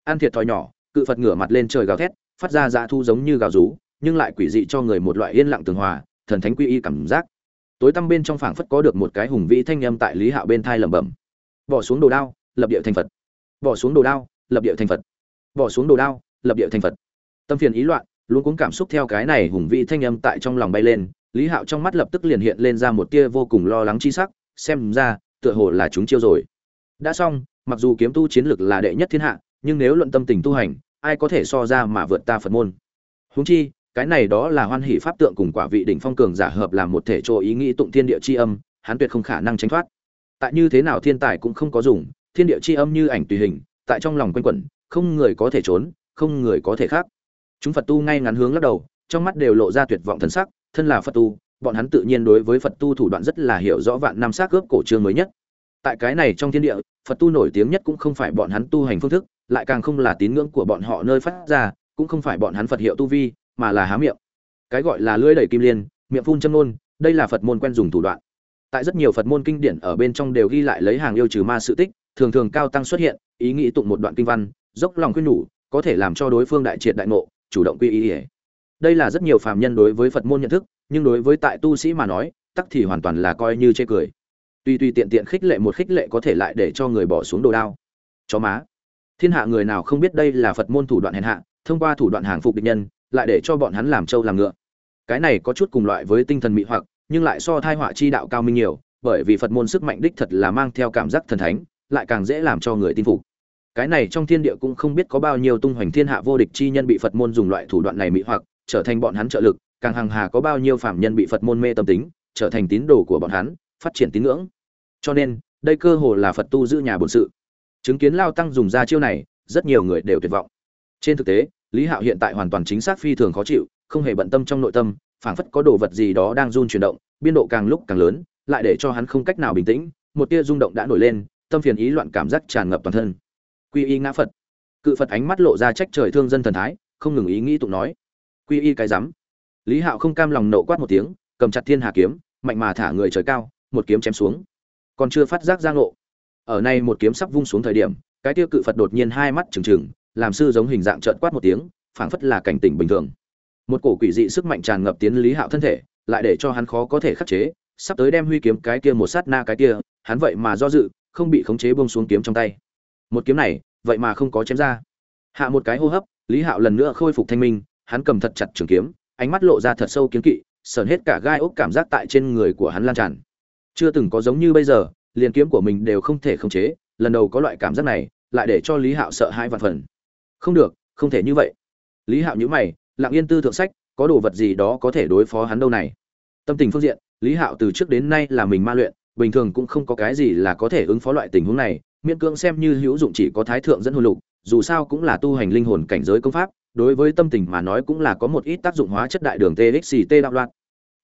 Ăn thiệt thòi nhỏ, cự phật ngửa mặt lên trời gào thét, phát ra dã thu giống như gào rú, nhưng lại quỷ dị cho người một loại yên lặng tường hòa, thần thánh quy y cảm giác. Tối tăm bên trong phảng phất có được một cái hùng vĩ thanh âm tại lý hạo bên thai lẩm bẩm. Bỏ xuống đồ đao, lập địa thành phật. Bỏ xuống đồ đao, lập địa thành phật. Bỏ xuống đồ đao, lập địa thành phật. Tâm phiền ý loạn, luôn cuốn cảm xúc theo cái này hùng vĩ thanh âm tại trong lòng bay lên, lý hạo trong mắt lập tức liền hiện lên ra một tia vô cùng lo lắng chi sắc, xem ra, tựa hồ là chúng chiêu rồi. Đã xong mặc dù kiếm tu chiến lực là đệ nhất thiên hạ, nhưng nếu luận tâm tình tu hành, ai có thể so ra mà vượt ta phật môn? Huống chi, cái này đó là hoan hỷ pháp tượng cùng quả vị đỉnh phong cường giả hợp làm một thể chỗ ý nghĩ tụng thiên địa chi âm, hắn tuyệt không khả năng tránh thoát. Tại như thế nào thiên tài cũng không có dùng, thiên địa chi âm như ảnh tùy hình, tại trong lòng quanh quẩn, không người có thể trốn, không người có thể khác. Chúng phật tu ngay ngắn hướng lắc đầu, trong mắt đều lộ ra tuyệt vọng thần sắc, thân là phật tu, bọn hắn tự nhiên đối với phật tu thủ đoạn rất là hiểu rõ vạn năm xác cướp cổ chương mới nhất tại cái này trong thiên địa, phật tu nổi tiếng nhất cũng không phải bọn hắn tu hành phương thức, lại càng không là tín ngưỡng của bọn họ nơi phát ra, cũng không phải bọn hắn phật hiệu tu vi, mà là há miệng. Cái gọi là lưỡi đầy kim liên, miệng phun châm nôn đây là phật môn quen dùng thủ đoạn. Tại rất nhiều phật môn kinh điển ở bên trong đều ghi lại lấy hàng yêu trừ ma sự tích, thường thường cao tăng xuất hiện, ý nghĩ tụng một đoạn kinh văn, dốc lòng khuyên nhủ, có thể làm cho đối phương đại triệt đại ngộ, chủ động quy y. Đây là rất nhiều phàm nhân đối với phật môn nhận thức, nhưng đối với tại tu sĩ mà nói, tắc thì hoàn toàn là coi như chê cười tuy tuy tiện tiện khích lệ một khích lệ có thể lại để cho người bỏ xuống đồ đao. Chó má. Thiên hạ người nào không biết đây là phật môn thủ đoạn hèn hạ, thông qua thủ đoạn hàng phục địch nhân, lại để cho bọn hắn làm trâu làm ngựa. Cái này có chút cùng loại với tinh thần mị hoặc, nhưng lại so thai họa chi đạo cao minh nhiều, bởi vì phật môn sức mạnh đích thật là mang theo cảm giác thần thánh, lại càng dễ làm cho người tin phục. Cái này trong thiên địa cũng không biết có bao nhiêu tung hoành thiên hạ vô địch chi nhân bị phật môn dùng loại thủ đoạn này mị hoặc, trở thành bọn hắn trợ lực, càng hằng hà có bao nhiêu phạm nhân bị phật môn mê tâm tính, trở thành tín đồ của bọn hắn phát triển tín ngưỡng. Cho nên, đây cơ hồ là phật tu giữ nhà bổn sự. Chứng kiến lao tăng dùng ra chiêu này, rất nhiều người đều tuyệt vọng. Trên thực tế, lý hạo hiện tại hoàn toàn chính xác phi thường khó chịu, không hề bận tâm trong nội tâm, phảng phất có đồ vật gì đó đang run chuyển động, biên độ càng lúc càng lớn, lại để cho hắn không cách nào bình tĩnh, một tia rung động đã nổi lên, tâm phiền ý loạn cảm giác tràn ngập toàn thân. Quy y ngã phật. Cự phật ánh mắt lộ ra trách trời thương dân thần thái, không ngừng ý nghĩ tụng nói. Quy y cái rắm lý hạo không cam lòng nộ quát một tiếng, cầm chặt thiên hà kiếm, mạnh mà thả người trời cao một kiếm chém xuống. Còn chưa phát giác ra ngộ. Ở nay một kiếm sắp vung xuống thời điểm, cái tiêu cự phật đột nhiên hai mắt trừng trừng, làm sư giống hình dạng trợn quát một tiếng, phảng phất là cảnh tỉnh bình thường. Một cổ quỷ dị sức mạnh tràn ngập tiến lý hạo thân thể, lại để cho hắn khó có thể khắc chế, sắp tới đem huy kiếm cái kia một sát na cái kia, hắn vậy mà do dự, không bị khống chế buông xuống kiếm trong tay. Một kiếm này, vậy mà không có chém ra. Hạ một cái hô hấp, lý hạo lần nữa khôi phục thanh minh, hắn cầm thật chặt trường kiếm, ánh mắt lộ ra thật sâu kiến kỵ, sờn hết cả gai ốc cảm giác tại trên người của hắn lan tràn chưa từng có giống như bây giờ liền kiếm của mình đều không thể khống chế lần đầu có loại cảm giác này lại để cho lý hạo sợ hai vạn phần không được không thể như vậy lý hạo nhữ mày lặng yên tư thượng sách có đồ vật gì đó có thể đối phó hắn đâu này tâm tình phương diện lý hạo từ trước đến nay là mình ma luyện bình thường cũng không có cái gì là có thể ứng phó loại tình huống này miễn cưỡng xem như hữu dụng chỉ có thái thượng dẫn hồn lục dù sao cũng là tu hành linh hồn cảnh giới công pháp đối với tâm tình mà nói cũng là có một ít tác dụng hóa chất đại đường txt đạo loạn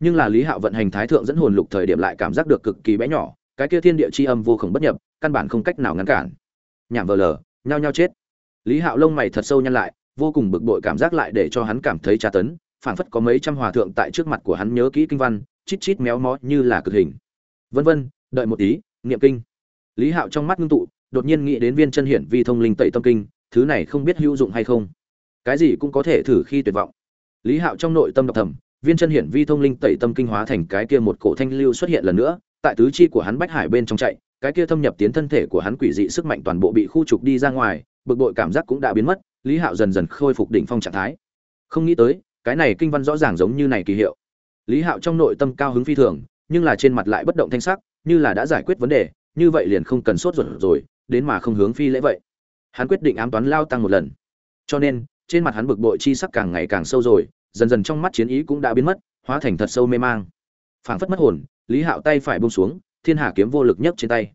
nhưng là lý hạo vận hành thái thượng dẫn hồn lục thời điểm lại cảm giác được cực kỳ bé nhỏ, cái kia thiên địa chi âm vô khổng bất nhập, căn bản không cách nào ngăn cản. Nhảm vờ lờ, nhao nhao chết. Lý hạo lông mày thật sâu nhăn lại, vô cùng bực bội cảm giác lại để cho hắn cảm thấy tra tấn, phảng phất có mấy trăm hòa thượng tại trước mặt của hắn nhớ kỹ kinh văn, chít chít méo mó như là cực hình. Vân vân, đợi một tí, niệm kinh. Lý hạo trong mắt ngưng tụ, đột nhiên nghĩ đến viên chân hiển vi thông linh tẩy tâm kinh, thứ này không biết hữu dụng hay không. Cái gì cũng có thể thử khi tuyệt vọng. Lý hạo trong nội tâm độc thầm viên chân hiển vi thông linh tẩy tâm kinh hóa thành cái kia một cổ thanh lưu xuất hiện lần nữa, tại tứ chi của hắn bách hải bên trong chạy, cái kia thâm nhập tiến thân thể của hắn quỷ dị sức mạnh toàn bộ bị khu trục đi ra ngoài, bực bội cảm giác cũng đã biến mất, lý hạo dần dần khôi phục đỉnh phong trạng thái. Không nghĩ tới, cái này kinh văn rõ ràng giống như này kỳ hiệu. Lý hạo trong nội tâm cao hứng phi thường, nhưng là trên mặt lại bất động thanh sắc, như là đã giải quyết vấn đề, như vậy liền không cần sốt ruột rồi, đến mà không hướng phi lễ vậy. Hắn quyết định ám toán lao tăng một lần. Cho nên, trên mặt hắn bực bội chi sắc càng ngày càng sâu rồi dần dần trong mắt chiến ý cũng đã biến mất, hóa thành thật sâu mê mang. Phảng phất mất hồn, lý hạo tay phải buông xuống, thiên hà kiếm vô lực nhấc trên tay.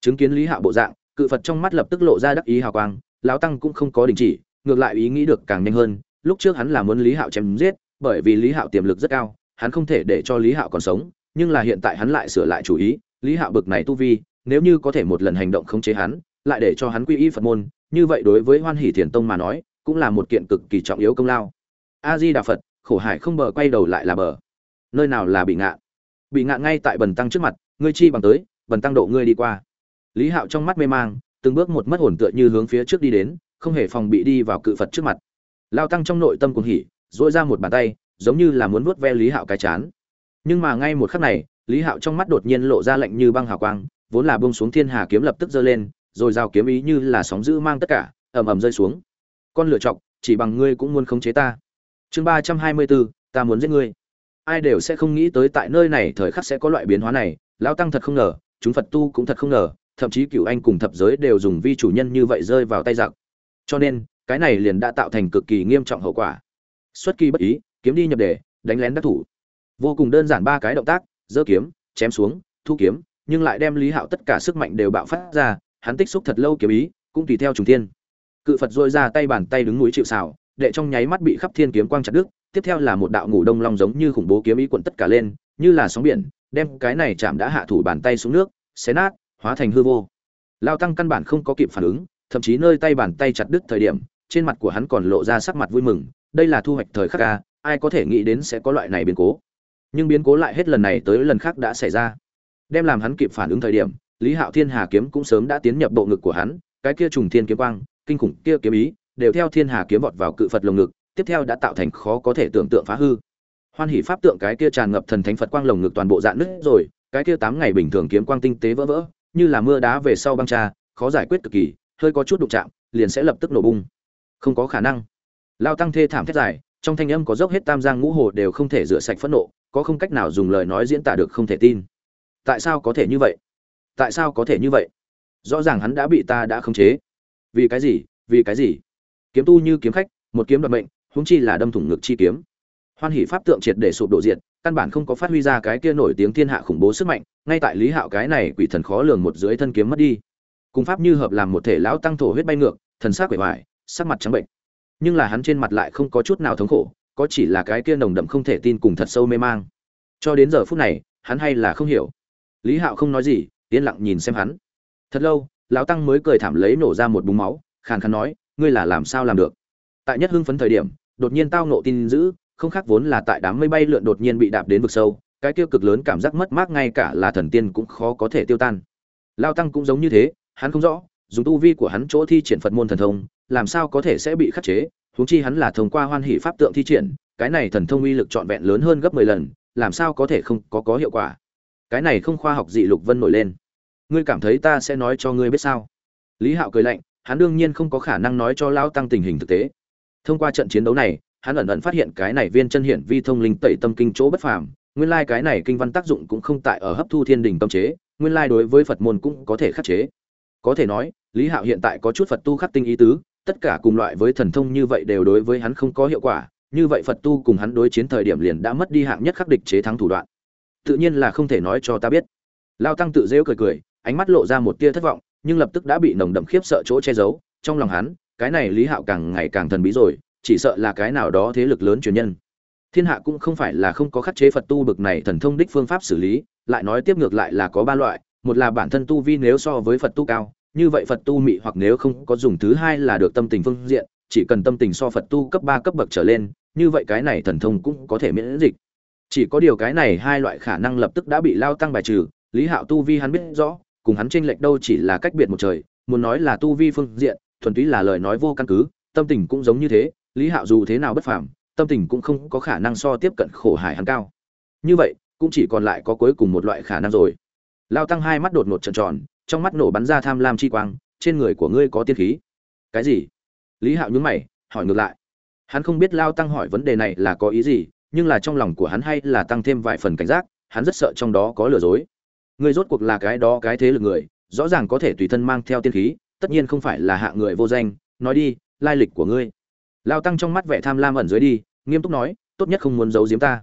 Chứng kiến lý hạo bộ dạng, cự phật trong mắt lập tức lộ ra đắc ý hào quang, lão tăng cũng không có đình chỉ, ngược lại ý nghĩ được càng nhanh hơn, lúc trước hắn là muốn lý hạo chém giết, bởi vì lý hạo tiềm lực rất cao, hắn không thể để cho lý hạo còn sống, nhưng là hiện tại hắn lại sửa lại chủ ý, lý hạo bực này tu vi, nếu như có thể một lần hành động khống chế hắn, lại để cho hắn quy y phật môn, như vậy đối với hoan hỷ thiền tông mà nói, cũng là một kiện cực kỳ trọng yếu công lao a di đà phật, khổ hải không bờ quay đầu lại là bờ. Nơi nào là bị ngạn bị ngạn ngay tại bần tăng trước mặt, ngươi chi bằng tới, bần tăng độ ngươi đi qua. Lý hạo trong mắt mê mang, từng bước một mất hồn tựa như hướng phía trước đi đến, không hề phòng bị đi vào cự phật trước mặt. Lao tăng trong nội tâm cuồng hỉ dỗi ra một bàn tay, giống như là muốn vuốt ve lý hạo cái chán. Nhưng mà ngay một khắc này, lý hạo trong mắt đột nhiên lộ ra lạnh như băng hào quang, vốn là buông xuống thiên hà kiếm lập tức giơ lên, rồi giao kiếm ý như là sóng dữ mang tất cả, ầm ầm rơi xuống. Con lựa chọc, chỉ bằng ngươi cũng muốn khống chế ta chương ba trăm hai mươi bốn ta muốn giết ngươi. Ai đều sẽ không nghĩ tới tại nơi này thời khắc sẽ có loại biến hóa này, lão tăng thật không ngờ, chúng phật tu cũng thật không ngờ, thậm chí cựu anh cùng thập giới đều dùng vi chủ nhân như vậy rơi vào tay giặc. Cho nên, cái này liền đã tạo thành cực kỳ nghiêm trọng hậu quả. Xuất kỳ bất ý, kiếm đi nhập đề, đánh lén đắc thủ. Vô cùng đơn giản ba cái động tác, giơ kiếm, chém xuống, thu kiếm, nhưng lại đem lý hạo tất cả sức mạnh đều bạo phát ra, hắn tích xúc thật lâu kiếm ý, cũng tùy theo trùng thiên. Cự phật dội ra tay bàn tay đứng núi chịu xào đệ trong nháy mắt bị khắp thiên kiếm quang chặt đứt tiếp theo là một đạo ngủ đông long giống như khủng bố kiếm ý cuộn tất cả lên như là sóng biển đem cái này chạm đã hạ thủ bàn tay xuống nước xé nát hóa thành hư vô. Lao tăng căn bản không có kịp phản ứng thậm chí nơi tay bàn tay chặt đứt thời điểm trên mặt của hắn còn lộ ra sắc mặt vui mừng đây là thu hoạch thời khắc a, ai có thể nghĩ đến sẽ có loại này biến cố. Nhưng biến cố lại hết lần này tới lần khác đã xảy ra. Đem làm hắn kịp phản ứng thời điểm lý hạo thiên hà kiếm cũng sớm đã tiến nhập bộ ngực của hắn cái kia trùng thiên kiếm quang kinh khủng kia kiếm ý đều theo thiên hà kiếm vọt vào cự phật lồng ngực, tiếp theo đã tạo thành khó có thể tưởng tượng phá hư. Hoan hỷ pháp tượng cái kia tràn ngập thần thánh phật quang lồng ngực toàn bộ dạn nứt rồi, cái kia tám ngày bình thường kiếm quang tinh tế vỡ vỡ, như là mưa đá về sau băng trà khó giải quyết cực kỳ, hơi có chút đụng chạm, liền sẽ lập tức nổ bung. Không có khả năng. Lao tăng thê thảm thét dài, trong thanh âm có dốc hết tam giang ngũ hồ đều không thể rửa sạch phẫn nộ, có không cách nào dùng lời nói diễn tả được không thể tin. Tại sao có thể như vậy? Tại sao có thể như vậy? Rõ ràng hắn đã bị ta đã khống chế. Vì cái gì? Vì cái gì? Kiếm tu như kiếm khách một kiếm đoạt mệnh huống chi là đâm thủng ngực chi kiếm. Hoan hỷ pháp tượng triệt để sụp đổ diện, căn bản không có phát huy ra cái kia nổi tiếng thiên hạ khủng bố sức mạnh ngay tại lý hạo cái này quỷ thần khó lường một dưới thân kiếm mất đi. Cùng pháp như hợp làm một thể lão tăng thổ huyết bay ngược thần sắc quệ hoài sắc mặt trắng bệnh. Nhưng là hắn trên mặt lại không có chút nào thống khổ có chỉ là cái kia nồng đậm không thể tin cùng thật sâu mê mang. Cho đến giờ phút này hắn hay là không hiểu. Lý hạo không nói gì yên lặng nhìn xem hắn. Thật lâu lão tăng mới cười thảm lấy nổ ra một búng máu khàn khàn nói ngươi là làm sao làm được? Tại nhất hưng phấn thời điểm, đột nhiên tao nộ tin dữ, không khác vốn là tại đám mây bay lượn đột nhiên bị đạp đến vực sâu, cái tiêu cực lớn cảm giác mất mát ngay cả là thần tiên cũng khó có thể tiêu tan. Lao tăng cũng giống như thế, hắn không rõ, dùng tu vi của hắn chỗ thi triển phật môn thần thông, làm sao có thể sẽ bị khắc chế, huống chi hắn là thông qua hoan hỷ pháp tượng thi triển, cái này thần thông uy lực trọn vẹn lớn hơn gấp mười lần, làm sao có thể không có có hiệu quả? Cái này không khoa học dị lục vân nổi lên. Ngươi cảm thấy ta sẽ nói cho ngươi biết sao? Lý hạo cười lạnh hắn đương nhiên không có khả năng nói cho Lão tăng tình hình thực tế. Thông qua trận chiến đấu này, hắn ẩn ẩn phát hiện cái này viên chân hiển vi thông linh tẩy tâm kinh chỗ bất phàm, nguyên lai cái này kinh văn tác dụng cũng không tại ở hấp thu thiên đình tâm chế, nguyên lai đối với phật môn cũng có thể khắc chế. Có thể nói, lý hạo hiện tại có chút phật tu khắc tinh ý tứ, tất cả cùng loại với thần thông như vậy đều đối với hắn không có hiệu quả, như vậy phật tu cùng hắn đối chiến thời điểm liền đã mất đi hạng nhất khắc địch chế thắng thủ đoạn. Tự nhiên là không thể nói cho ta biết. Lao tăng tự giễu cười cười, ánh mắt lộ ra một tia thất vọng nhưng lập tức đã bị nồng đậm khiếp sợ chỗ che giấu. Trong lòng hắn, cái này lý hạo càng ngày càng thần bí rồi, chỉ sợ là cái nào đó thế lực lớn truyền nhân. Thiên hạ cũng không phải là không có khắc chế phật tu bực này thần thông đích phương pháp xử lý, lại nói tiếp ngược lại là có ba loại, một là bản thân tu vi nếu so với phật tu cao, như vậy phật tu mị hoặc nếu không có dùng, thứ hai là được tâm tình phương diện, chỉ cần tâm tình so phật tu cấp ba cấp bậc trở lên, như vậy cái này thần thông cũng có thể miễn dịch. Chỉ có điều cái này hai loại khả năng lập tức đã bị lao tăng bài trừ, lý hạo tu vi hắn biết rõ cùng hắn tranh lệch đâu chỉ là cách biệt một trời, muốn nói là tu vi phương diện, thuần túy là lời nói vô căn cứ, tâm tình cũng giống như thế, lý hạo dù thế nào bất phàm, tâm tình cũng không có khả năng so tiếp cận khổ hải hắn cao. Như vậy, cũng chỉ còn lại có cuối cùng một loại khả năng rồi. Lao tăng hai mắt đột ngột tròn tròn, trong mắt nổ bắn ra tham lam chi quang, trên người của ngươi có tiên khí. Cái gì? Lý hạo nhướng mày, hỏi ngược lại. Hắn không biết lao tăng hỏi vấn đề này là có ý gì, nhưng là trong lòng của hắn hay là tăng thêm vài phần cảnh giác, hắn rất sợ trong đó có lừa dối ngươi rốt cuộc là cái đó cái thế lực người, rõ ràng có thể tùy thân mang theo tiên khí, tất nhiên không phải là hạ người vô danh. Nói đi, lai lịch của ngươi. Lao tăng trong mắt vẻ tham lam ẩn dưới đi, nghiêm túc nói, tốt nhất không muốn giấu giếm ta.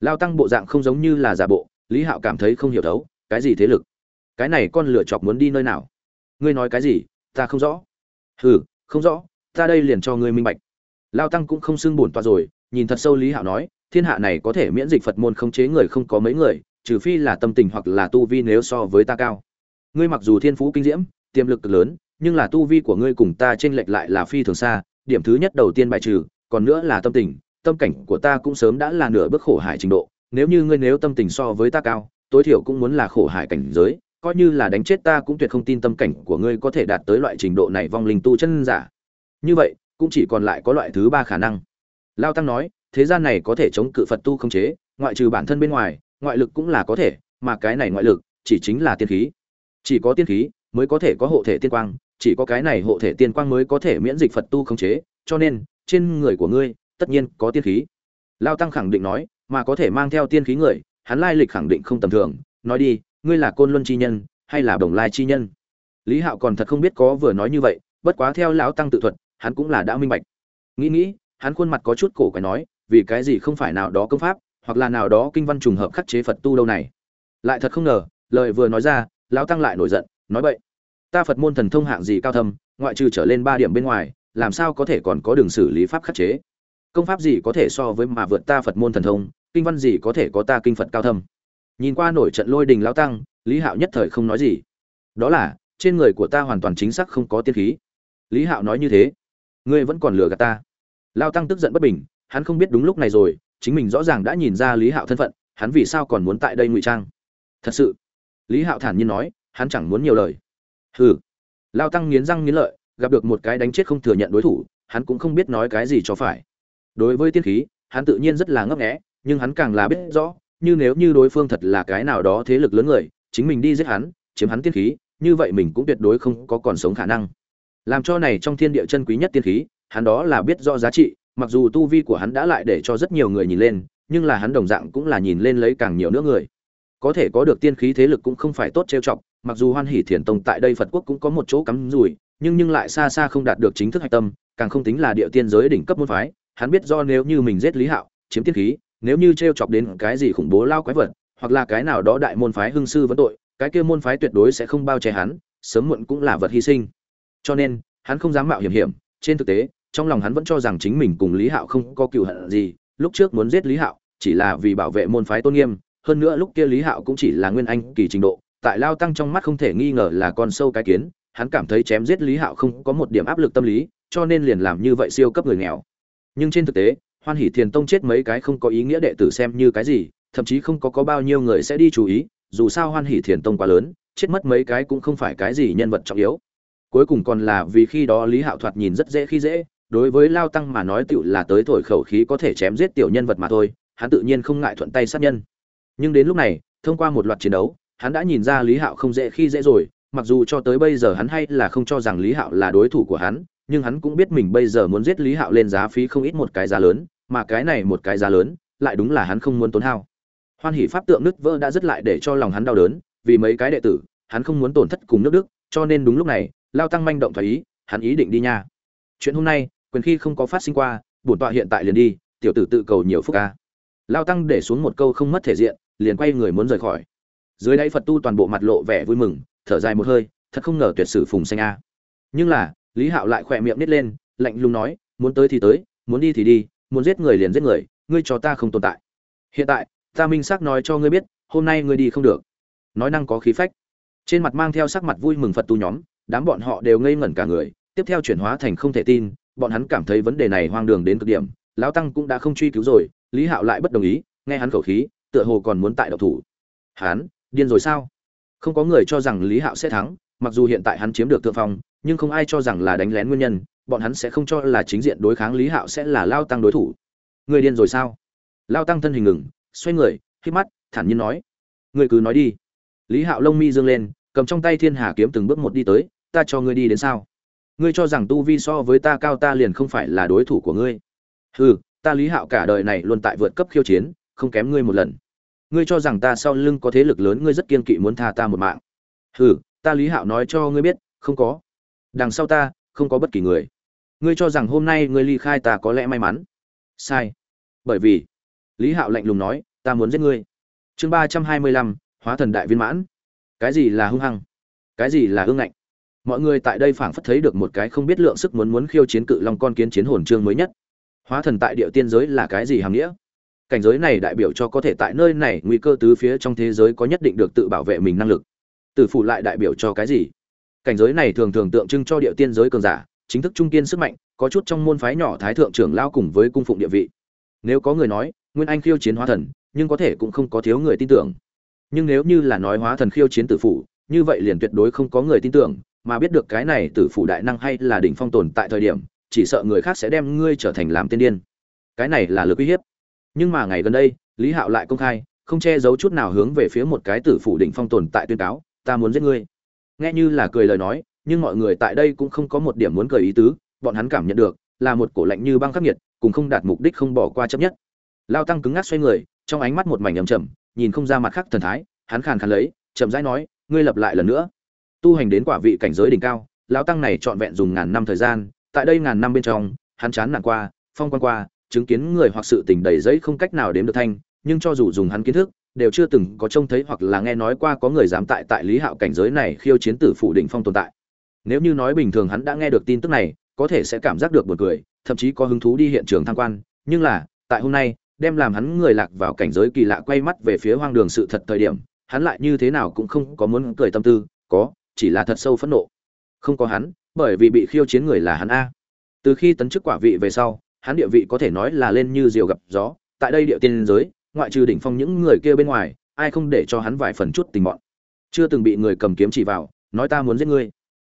Lao tăng bộ dạng không giống như là giả bộ, lý hạo cảm thấy không hiểu thấu, cái gì thế lực? Cái này con lửa chọc muốn đi nơi nào? Ngươi nói cái gì? Ta không rõ. Hừ, không rõ, ta đây liền cho ngươi minh bạch. Lao tăng cũng không xưng bổn tọa rồi, nhìn thật sâu lý hạo nói, thiên hạ này có thể miễn dịch phật môn không chế người không có mấy người trừ phi là tâm tình hoặc là tu vi nếu so với ta cao. Ngươi mặc dù thiên phú kinh diễm, tiềm lực cực lớn, nhưng là tu vi của ngươi cùng ta chênh lệch lại là phi thường xa, điểm thứ nhất đầu tiên bài trừ, còn nữa là tâm tình, tâm cảnh của ta cũng sớm đã là nửa bước khổ hải trình độ, nếu như ngươi nếu tâm tình so với ta cao, tối thiểu cũng muốn là khổ hải cảnh giới, coi như là đánh chết ta cũng tuyệt không tin tâm cảnh của ngươi có thể đạt tới loại trình độ này vong linh tu chân giả. Như vậy, cũng chỉ còn lại có loại thứ ba khả năng. Lao tăng nói, thế gian này có thể chống cự phật tu không chế, ngoại trừ bản thân bên ngoài ngoại lực cũng là có thể, mà cái này ngoại lực chỉ chính là tiên khí. Chỉ có tiên khí mới có thể có hộ thể tiên quang, chỉ có cái này hộ thể tiên quang mới có thể miễn dịch phật tu khống chế, cho nên trên người của ngươi tất nhiên có tiên khí. Lao tăng khẳng định nói, mà có thể mang theo tiên khí người, hắn lai lịch khẳng định không tầm thường. Nói đi, ngươi là côn luân chi nhân hay là đồng lai chi nhân? Lý hạo còn thật không biết có vừa nói như vậy, bất quá theo lão tăng tự thuật, hắn cũng là đã minh bạch. Nghĩ nghĩ, hắn khuôn mặt có chút cổ quái nói, vì cái gì không phải nào đó công pháp hoặc là nào đó kinh văn trùng hợp khắc chế phật tu đâu này. Lại thật không ngờ, lời vừa nói ra, lão tăng lại nổi giận, nói vậy ta phật môn thần thông hạng gì cao thâm, ngoại trừ trở lên ba điểm bên ngoài, làm sao có thể còn có đường xử lý pháp khắc chế? Công pháp gì có thể so với mà vượt ta phật môn thần thông, kinh văn gì có thể có ta kinh phật cao thâm? Nhìn qua nổi trận lôi đình lão tăng, lý hạo nhất thời không nói gì. Đó là, trên người của ta hoàn toàn chính xác không có tiên khí. Lý hạo nói như thế. Ngươi vẫn còn lừa gạt ta. Lao tăng tức giận bất bình, hắn không biết đúng lúc này rồi chính mình rõ ràng đã nhìn ra lý hạo thân phận, hắn vì sao còn muốn tại đây ngụy trang? Thật sự, lý hạo thản nhiên nói, hắn chẳng muốn nhiều lời. Hừ. Lao tăng nghiến răng nghiến lợi, gặp được một cái đánh chết không thừa nhận đối thủ, hắn cũng không biết nói cái gì cho phải. Đối với tiên khí, hắn tự nhiên rất là ngấp nghẽ nhưng hắn càng là biết rõ, như nếu như đối phương thật là cái nào đó thế lực lớn người, chính mình đi giết hắn, chiếm hắn tiên khí, như vậy mình cũng tuyệt đối không có còn sống khả năng. Làm cho này trong thiên địa chân quý nhất tiên khí, hắn đó là biết rõ giá trị mặc dù tu vi của hắn đã lại để cho rất nhiều người nhìn lên, nhưng là hắn đồng dạng cũng là nhìn lên lấy càng nhiều nữa người. Có thể có được tiên khí thế lực cũng không phải tốt trêu chọc, mặc dù hoan hỷ thiền tông tại đây phật quốc cũng có một chỗ cắm rủi, nhưng nhưng lại xa xa không đạt được chính thức hạch tâm, càng không tính là địa tiên giới đỉnh cấp môn phái. Hắn biết do nếu như mình giết lý hạo, chiếm tiên khí, nếu như trêu chọc đến cái gì khủng bố lao quái vật, hoặc là cái nào đó đại môn phái hưng sư vấn tội, cái kia môn phái tuyệt đối sẽ không bao che hắn, sớm muộn cũng là vật hy sinh. Cho nên, hắn không dám mạo hiểm hiểm, trên thực tế trong lòng hắn vẫn cho rằng chính mình cùng lý hạo không có cựu hận gì, lúc trước muốn giết lý hạo chỉ là vì bảo vệ môn phái tôn nghiêm, hơn nữa lúc kia lý hạo cũng chỉ là nguyên anh kỳ trình độ, tại lao tăng trong mắt không thể nghi ngờ là con sâu cái kiến, hắn cảm thấy chém giết lý hạo không có một điểm áp lực tâm lý, cho nên liền làm như vậy siêu cấp người nghèo. Nhưng trên thực tế, hoan hỷ thiền tông chết mấy cái không có ý nghĩa đệ tử xem như cái gì, thậm chí không có có bao nhiêu người sẽ đi chú ý, dù sao hoan hỷ thiền tông quá lớn, chết mất mấy cái cũng không phải cái gì nhân vật trọng yếu. Cuối cùng còn là vì khi đó lý hạo thoạt nhìn rất dễ khi dễ đối với lao tăng mà nói tựu là tới thổi khẩu khí có thể chém giết tiểu nhân vật mà thôi, hắn tự nhiên không ngại thuận tay sát nhân. Nhưng đến lúc này, thông qua một loạt chiến đấu, hắn đã nhìn ra lý hạo không dễ khi dễ rồi, mặc dù cho tới bây giờ hắn hay là không cho rằng lý hạo là đối thủ của hắn, nhưng hắn cũng biết mình bây giờ muốn giết lý hạo lên giá phí không ít một cái giá lớn, mà cái này một cái giá lớn, lại đúng là hắn không muốn tốn hao. Hoan hỷ pháp tượng nứt vỡ đã rất lại để cho lòng hắn đau đớn, vì mấy cái đệ tử, hắn không muốn tổn thất cùng nước đức, cho nên đúng lúc này, lao tăng manh động thoái ý, hắn ý định đi nha. Chuyện hôm nay quyền khi không có phát sinh qua, bổn tọa hiện tại liền đi, tiểu tử tự cầu nhiều phúc ca lao tăng để xuống một câu không mất thể diện, liền quay người muốn rời khỏi. Dưới đáy phật tu toàn bộ mặt lộ vẻ vui mừng, thở dài một hơi, thật không ngờ tuyệt sử phùng xanh a. Nhưng là, lý hạo lại khỏe miệng nít lên, lạnh lùng nói, muốn tới thì tới, muốn đi thì đi, muốn giết người liền giết người, ngươi cho ta không tồn tại. Hiện tại, ta minh xác nói cho ngươi biết, hôm nay ngươi đi không được. Nói năng có khí phách. Trên mặt mang theo sắc mặt vui mừng phật tu nhóm, đám bọn họ đều ngây ngẩn cả người, tiếp theo chuyển hóa thành không thể tin bọn hắn cảm thấy vấn đề này hoang đường đến cực điểm, lão tăng cũng đã không truy cứu rồi, lý hạo lại bất đồng ý, nghe hắn khẩu khí, tựa hồ còn muốn tại độc thủ. Hắn, điên rồi sao? Không có người cho rằng lý hạo sẽ thắng, mặc dù hiện tại hắn chiếm được thượng phong, nhưng không ai cho rằng là đánh lén nguyên nhân, bọn hắn sẽ không cho là chính diện đối kháng lý hạo sẽ là lao tăng đối thủ. Người điên rồi sao? Lao tăng thân hình ngừng, xoay người hít mắt, thản nhiên nói. Người cứ nói đi. Lý hạo lông mi dương lên, cầm trong tay thiên hà kiếm từng bước một đi tới, ta cho ngươi đi đến sao? Ngươi cho rằng tu vi so với ta cao, ta liền không phải là đối thủ của ngươi. Hừ, ta lý hạo cả đời này luôn tại vượt cấp khiêu chiến, không kém ngươi một lần. Ngươi cho rằng ta sau lưng có thế lực lớn, ngươi rất kiên kỵ muốn tha ta một mạng. Hừ, ta lý hạo nói cho ngươi biết, không có. Đằng sau ta, không có bất kỳ người. Ngươi cho rằng hôm nay ngươi ly khai ta có lẽ may mắn. Sai. Bởi vì, lý hạo lạnh lùng nói, ta muốn giết ngươi. Chương ba trăm hai mươi lăm, hóa thần đại viên mãn. Cái gì là hung hăng? Cái gì là hương ngạnh? Mọi người tại đây phảng phất thấy được một cái không biết lượng sức muốn muốn khiêu chiến cự long con kiến chiến hồn chương mới nhất. Hóa thần tại địa tiên giới là cái gì hàm nghĩa? Cảnh giới này đại biểu cho có thể tại nơi này, nguy cơ tứ phía trong thế giới có nhất định được tự bảo vệ mình năng lực. Tử phụ lại đại biểu cho cái gì? Cảnh giới này thường thường tượng trưng cho địa tiên giới cường giả, chính thức trung kiên sức mạnh, có chút trong môn phái nhỏ thái thượng trưởng lao cùng với cung phụng địa vị. Nếu có người nói, nguyên anh khiêu chiến hóa thần, nhưng có thể cũng không có thiếu người tin tưởng. Nhưng nếu như là nói hóa thần khiêu chiến tử phụ như vậy liền tuyệt đối không có người tin tưởng mà biết được cái này tử phụ đại năng hay là đỉnh phong tồn tại thời điểm chỉ sợ người khác sẽ đem ngươi trở thành làm tiên điên. Cái này là lực uy hiếp. Nhưng mà ngày gần đây lý hạo lại công khai không che giấu chút nào hướng về phía một cái tử phủ đỉnh phong tồn tại tuyên cáo ta muốn giết ngươi. Nghe như là cười lời nói nhưng mọi người tại đây cũng không có một điểm muốn cười ý tứ bọn hắn cảm nhận được là một cổ lạnh như băng khắc nghiệt cùng không đạt mục đích không bỏ qua chấp nhất. Lao tăng cứng ngắc xoay người trong ánh mắt một mảnh ẩm trầm, nhìn không ra mặt khác thần thái hắn khàn khàn lấy chậm rãi nói ngươi lập lại lần nữa tu hành đến quả vị cảnh giới đỉnh cao, lão tăng này trọn vẹn dùng ngàn năm thời gian, tại đây ngàn năm bên trong, hắn chán nản qua, phong quan qua, chứng kiến người hoặc sự tình đầy giấy không cách nào đếm được thanh, nhưng cho dù dùng hắn kiến thức, đều chưa từng có trông thấy hoặc là nghe nói qua có người dám tại tại lý hạo cảnh giới này khiêu chiến tử phủ đỉnh phong tồn tại. Nếu như nói bình thường hắn đã nghe được tin tức này, có thể sẽ cảm giác được buồn cười, thậm chí có hứng thú đi hiện trường tham quan, nhưng là, tại hôm nay, đem làm hắn người lạc vào cảnh giới kỳ lạ quay mắt về phía hoang đường sự thật thời điểm, hắn lại như thế nào cũng không có muốn cười tâm tư, có chỉ là thật sâu phẫn nộ. Không có hắn, bởi vì bị khiêu chiến người là hắn a. Từ khi tấn chức quả vị về sau, hắn địa vị có thể nói là lên như diều gặp gió. Tại đây địa tiên giới, ngoại trừ đỉnh phong những người kia bên ngoài, ai không để cho hắn vài phần chút tình bọn. Chưa từng bị người cầm kiếm chỉ vào, nói ta muốn giết ngươi.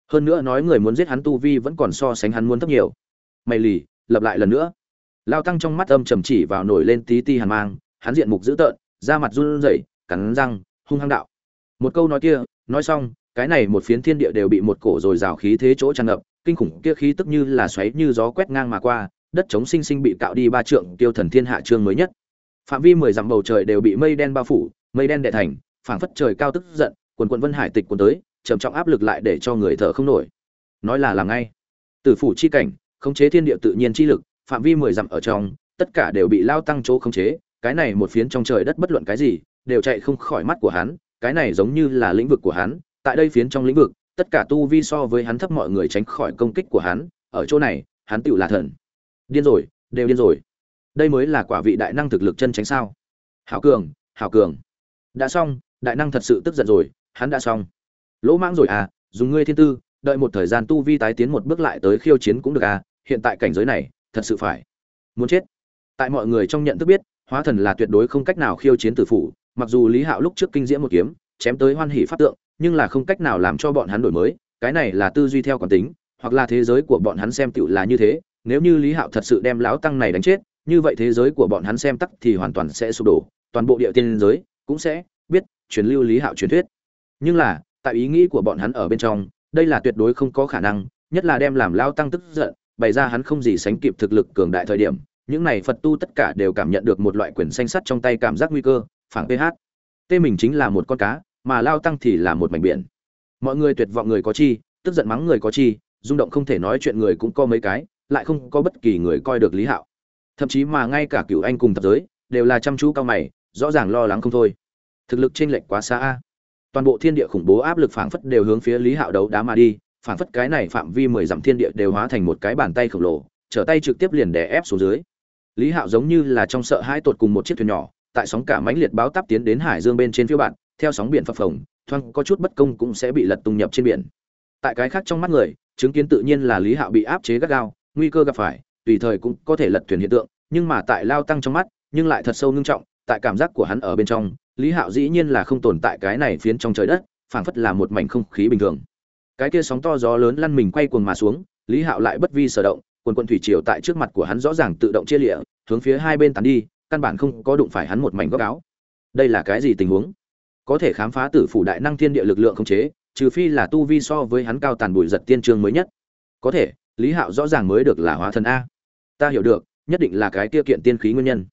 Hơn nữa nói người muốn giết hắn tu vi vẫn còn so sánh hắn muốn thấp nhiều. Mày lì lập lại lần nữa. Lao tăng trong mắt âm trầm chỉ vào nổi lên tí ti hàn mang, hắn diện mục dữ tợn, da mặt run rẩy, cắn răng, hung hăng đạo. Một câu nói kia, nói xong cái này một phiến thiên địa đều bị một cổ rồi rào khí thế chỗ tràn ngập, kinh khủng kia khí tức như là xoáy như gió quét ngang mà qua, đất trống sinh sinh bị cạo đi ba trượng, tiêu thần thiên hạ trương mới nhất. Phạm vi mười dặm bầu trời đều bị mây đen bao phủ, mây đen đệ thành, phảng phất trời cao tức giận, quần quần vân hải tịch cuốn tới, trầm trọng áp lực lại để cho người thở không nổi. Nói là làm ngay. Tử phủ chi cảnh, khống chế thiên địa tự nhiên chi lực, phạm vi mười dặm ở trong, tất cả đều bị lao tăng chỗ khống chế, cái này một phiến trong trời đất bất luận cái gì, đều chạy không khỏi mắt của hắn, cái này giống như là lĩnh vực của hắn tại đây phiến trong lĩnh vực, tất cả tu vi so với hắn thấp mọi người tránh khỏi công kích của hắn, ở chỗ này, hắn tựu là thần. Điên rồi, đều điên rồi. Đây mới là quả vị đại năng thực lực chân tránh sao. Hảo cường hảo cường. Đã xong, đại năng thật sự tức giận rồi, hắn đã xong. Lỗ mãng rồi à dùng ngươi thiên tư, đợi một thời gian tu vi tái tiến một bước lại tới khiêu chiến cũng được à hiện tại cảnh giới này, thật sự phải. Muốn chết. Tại mọi người trong nhận thức biết, hóa thần là tuyệt đối không cách nào khiêu chiến tử phủ, mặc dù lý hạo lúc trước kinh diễm một kiếm, chém tới hoan hỷ pháp tượng nhưng là không cách nào làm cho bọn hắn đổi mới, cái này là tư duy theo quán tính, hoặc là thế giới của bọn hắn xem tựu là như thế, nếu như lý hạo thật sự đem lão tăng này đánh chết, như vậy thế giới của bọn hắn xem tắc thì hoàn toàn sẽ sụp đổ, toàn bộ địa tiên giới cũng sẽ biết truyền lưu lý hạo truyền thuyết. Nhưng là, tại ý nghĩ của bọn hắn ở bên trong, đây là tuyệt đối không có khả năng, nhất là đem làm lao tăng tức giận, bày ra hắn không gì sánh kịp thực lực cường đại thời điểm, những này phật tu tất cả đều cảm nhận được một loại quyền xanh sắt trong tay cảm giác nguy cơ, phản ph. Tê mình chính là một con cá mà lao tăng thì là một mảnh biển. Mọi người tuyệt vọng người có chi, tức giận mắng người có chi, rung động không thể nói chuyện người cũng có mấy cái, lại không có bất kỳ người coi được lý hạo. Thậm chí mà ngay cả cựu anh cùng tập giới, đều là chăm chú cao mày, rõ ràng lo lắng không thôi. Thực lực chênh lệch quá xa a. Toàn bộ thiên địa khủng bố áp lực phảng phất đều hướng phía lý hạo đấu đá mà đi, phảng phất cái này phạm vi mười dặm thiên địa đều hóa thành một cái bàn tay khổng lồ, trở tay trực tiếp liền đè ép xuống dưới. Lý hạo giống như là trong sợ hãi tột cùng một chiếc thuyền nhỏ, tại sóng cả mãnh liệt báo táp tiến đến hải dương bên trên phía bạn theo sóng biển phập phồng thoang có chút bất công cũng sẽ bị lật tung nhập trên biển. Tại cái khác trong mắt người, chứng kiến tự nhiên là lý hạo bị áp chế gắt gao, nguy cơ gặp phải, tùy thời cũng có thể lật thuyền hiện tượng, nhưng mà tại lao tăng trong mắt, nhưng lại thật sâu ngưng trọng, tại cảm giác của hắn ở bên trong, lý hạo dĩ nhiên là không tồn tại cái này phiến trong trời đất, phảng phất là một mảnh không khí bình thường. Cái kia sóng to gió lớn lăn mình quay cuồng mà xuống, lý hạo lại bất vi sở động, quần quần thủy triều tại trước mặt của hắn rõ ràng tự động chia lịa hướng phía hai bên tán đi, căn bản không có đụng phải hắn một mảnh góc áo. Đây là cái gì tình huống? Có thể khám phá tử phủ đại năng thiên địa lực lượng không chế, trừ phi là tu vi so với hắn cao tàn bụi giật tiên trương mới nhất. Có thể, lý hạo rõ ràng mới được là hóa thần a. Ta hiểu được, nhất định là cái tiêu kiện tiên khí nguyên nhân.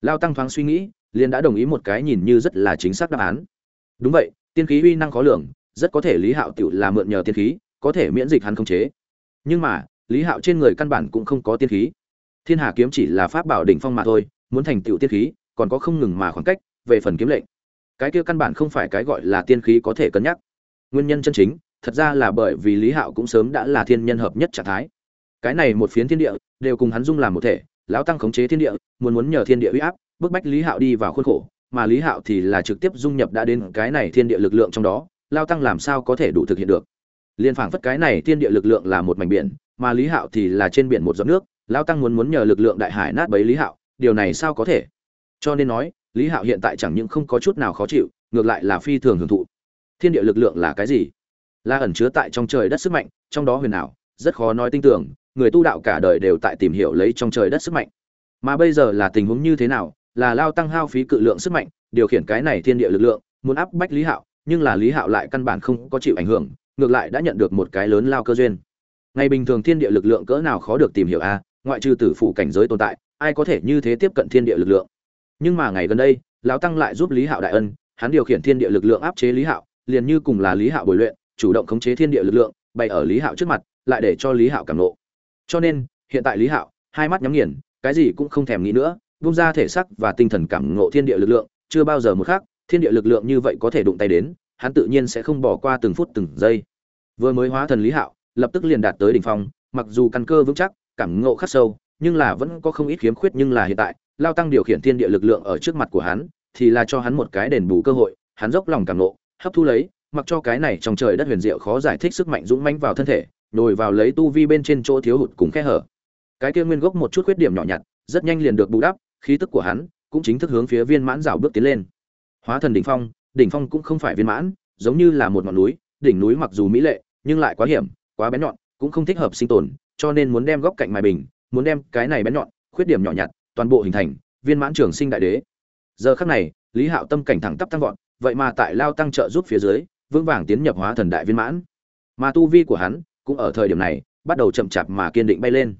Lao tăng thoáng suy nghĩ, liền đã đồng ý một cái nhìn như rất là chính xác đáp án. Đúng vậy, tiên khí uy năng khó lường, rất có thể lý hạo tự là mượn nhờ tiên khí, có thể miễn dịch hắn không chế. Nhưng mà, lý hạo trên người căn bản cũng không có tiên khí. Thiên hà kiếm chỉ là pháp bảo đỉnh phong mà thôi, muốn thành tựu tiên khí, còn có không ngừng mà khoảng cách, về phần kiếm lệnh cái kia căn bản không phải cái gọi là tiên khí có thể cân nhắc. Nguyên nhân chân chính, thật ra là bởi vì lý hạo cũng sớm đã là thiên nhân hợp nhất trạng thái. Cái này một phiến thiên địa, đều cùng hắn dung làm một thể, lão tăng khống chế thiên địa, muốn muốn nhờ thiên địa uy áp, bức bách lý hạo đi vào khuôn khổ, mà lý hạo thì là trực tiếp dung nhập đã đến cái này thiên địa lực lượng trong đó lao tăng làm sao có thể đủ thực hiện được? Liên phảng phất cái này thiên địa lực lượng là một mảnh biển, mà lý hạo thì là trên biển một giọt nước lao tăng muốn muốn nhờ lực lượng đại hải nát bấy lý hạo, điều này sao có thể? Cho nên nói lý hạo hiện tại chẳng những không có chút nào khó chịu, ngược lại là phi thường hưởng thụ. Thiên địa lực lượng là cái gì? Là ẩn chứa tại trong trời đất sức mạnh, trong đó huyền ảo, rất khó nói tin tưởng, người tu đạo cả đời đều tại tìm hiểu lấy trong trời đất sức mạnh. Mà bây giờ là tình huống như thế nào? Là lao tăng hao phí cự lượng sức mạnh, điều khiển cái này thiên địa lực lượng, muốn áp bách lý hạo, nhưng là lý hạo lại căn bản không có chịu ảnh hưởng, ngược lại đã nhận được một cái lớn lao cơ duyên. Ngày bình thường thiên địa lực lượng cỡ nào khó được tìm hiểu a, ngoại trừ tử phụ cảnh giới tồn tại, ai có thể như thế tiếp cận thiên địa lực lượng? Nhưng mà ngày gần đây, lão tăng lại giúp lý hạo đại ân, hắn điều khiển thiên địa lực lượng áp chế lý hạo, liền như cùng là lý hạo bồi luyện, chủ động khống chế thiên địa lực lượng, bày ở lý hạo trước mặt, lại để cho lý hạo cảm nộ cho nên, hiện tại lý hạo, hai mắt nhắm nghiền, cái gì cũng không thèm nghĩ nữa bung ra thể sắc và tinh thần cảm ngộ thiên địa lực lượng, chưa bao giờ một khác thiên địa lực lượng như vậy có thể đụng tay đến, hắn tự nhiên sẽ không bỏ qua từng phút từng giây. Vừa mới hóa thần lý hạo, lập tức liền đạt tới đỉnh phong, mặc dù căn cơ vững chắc, cảm ngộ khắc sâu nhưng là vẫn có không ít khiếm khuyết nhưng là hiện tại, lao tăng điều khiển thiên địa lực lượng ở trước mặt của hắn, thì là cho hắn một cái đền bù cơ hội, hắn dốc lòng cảm ngộ hấp thu lấy, mặc cho cái này trong trời đất huyền diệu khó giải thích sức mạnh dũng mãnh vào thân thể, nhồi vào lấy tu vi bên trên chỗ thiếu hụt cùng khe hở. Cái kia nguyên gốc một chút khuyết điểm nhỏ nhặt, rất nhanh liền được bù đắp, khí tức của hắn cũng chính thức hướng phía viên mãn rào bước tiến lên. Hóa thần đỉnh phong đỉnh phong cũng không phải viên mãn, giống như là một ngọn núi, đỉnh núi mặc dù mỹ lệ, nhưng lại quá hiểm, quá bén nhọn, cũng không thích hợp sinh tồn, cho nên muốn đem góc cạnh mài bình muốn đem cái này bén nhọn, khuyết điểm nhỏ nhặt, toàn bộ hình thành, viên mãn trường sinh đại đế. Giờ khắc này, lý hạo tâm cảnh thẳng tắp tăng vọt, vậy mà tại lao tăng trợ giúp phía dưới, vững vàng tiến nhập hóa thần đại viên mãn. Mà tu vi của hắn, cũng ở thời điểm này, bắt đầu chậm chạp mà kiên định bay lên.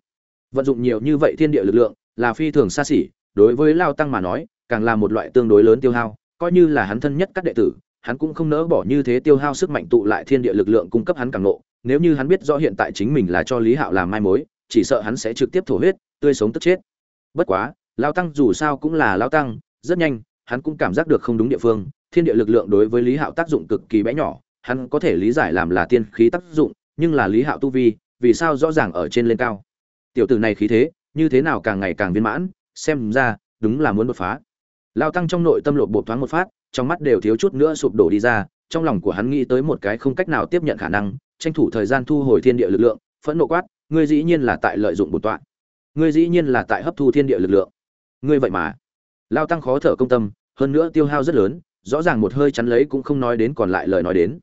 Vận dụng nhiều như vậy thiên địa lực lượng, là phi thường xa xỉ, đối với lao tăng mà nói, càng là một loại tương đối lớn tiêu hao, coi như là hắn thân nhất các đệ tử, hắn cũng không nỡ bỏ như thế tiêu hao sức mạnh tụ lại thiên địa lực lượng cung cấp hắn càng nộ. Nếu như hắn biết rõ hiện tại chính mình là cho lý hạo làm mai mối chỉ sợ hắn sẽ trực tiếp thổ huyết, tươi sống tức chết. Bất quá, lao tăng dù sao cũng là lao tăng, rất nhanh, hắn cũng cảm giác được không đúng địa phương, thiên địa lực lượng đối với lý hạo tác dụng cực kỳ bé nhỏ, hắn có thể lý giải làm là tiên khí tác dụng, nhưng là lý hạo tu vi, vì sao rõ ràng ở trên lên cao? Tiểu tử này khí thế, như thế nào càng ngày càng viên mãn, xem ra, đúng là muốn đột phá. Lao tăng trong nội tâm lộ bộ thoáng một phát, trong mắt đều thiếu chút nữa sụp đổ đi ra, trong lòng của hắn nghĩ tới một cái không cách nào tiếp nhận khả năng, tranh thủ thời gian thu hồi thiên địa lực lượng, phẫn nộ quát ngươi dĩ nhiên là tại lợi dụng bổn tọa. Ngươi dĩ nhiên là tại hấp thu thiên địa lực lượng. Ngươi vậy mà. Lao tăng khó thở công tâm, hơn nữa tiêu hao rất lớn, rõ ràng một hơi chắn lấy cũng không nói đến còn lại lời nói đến.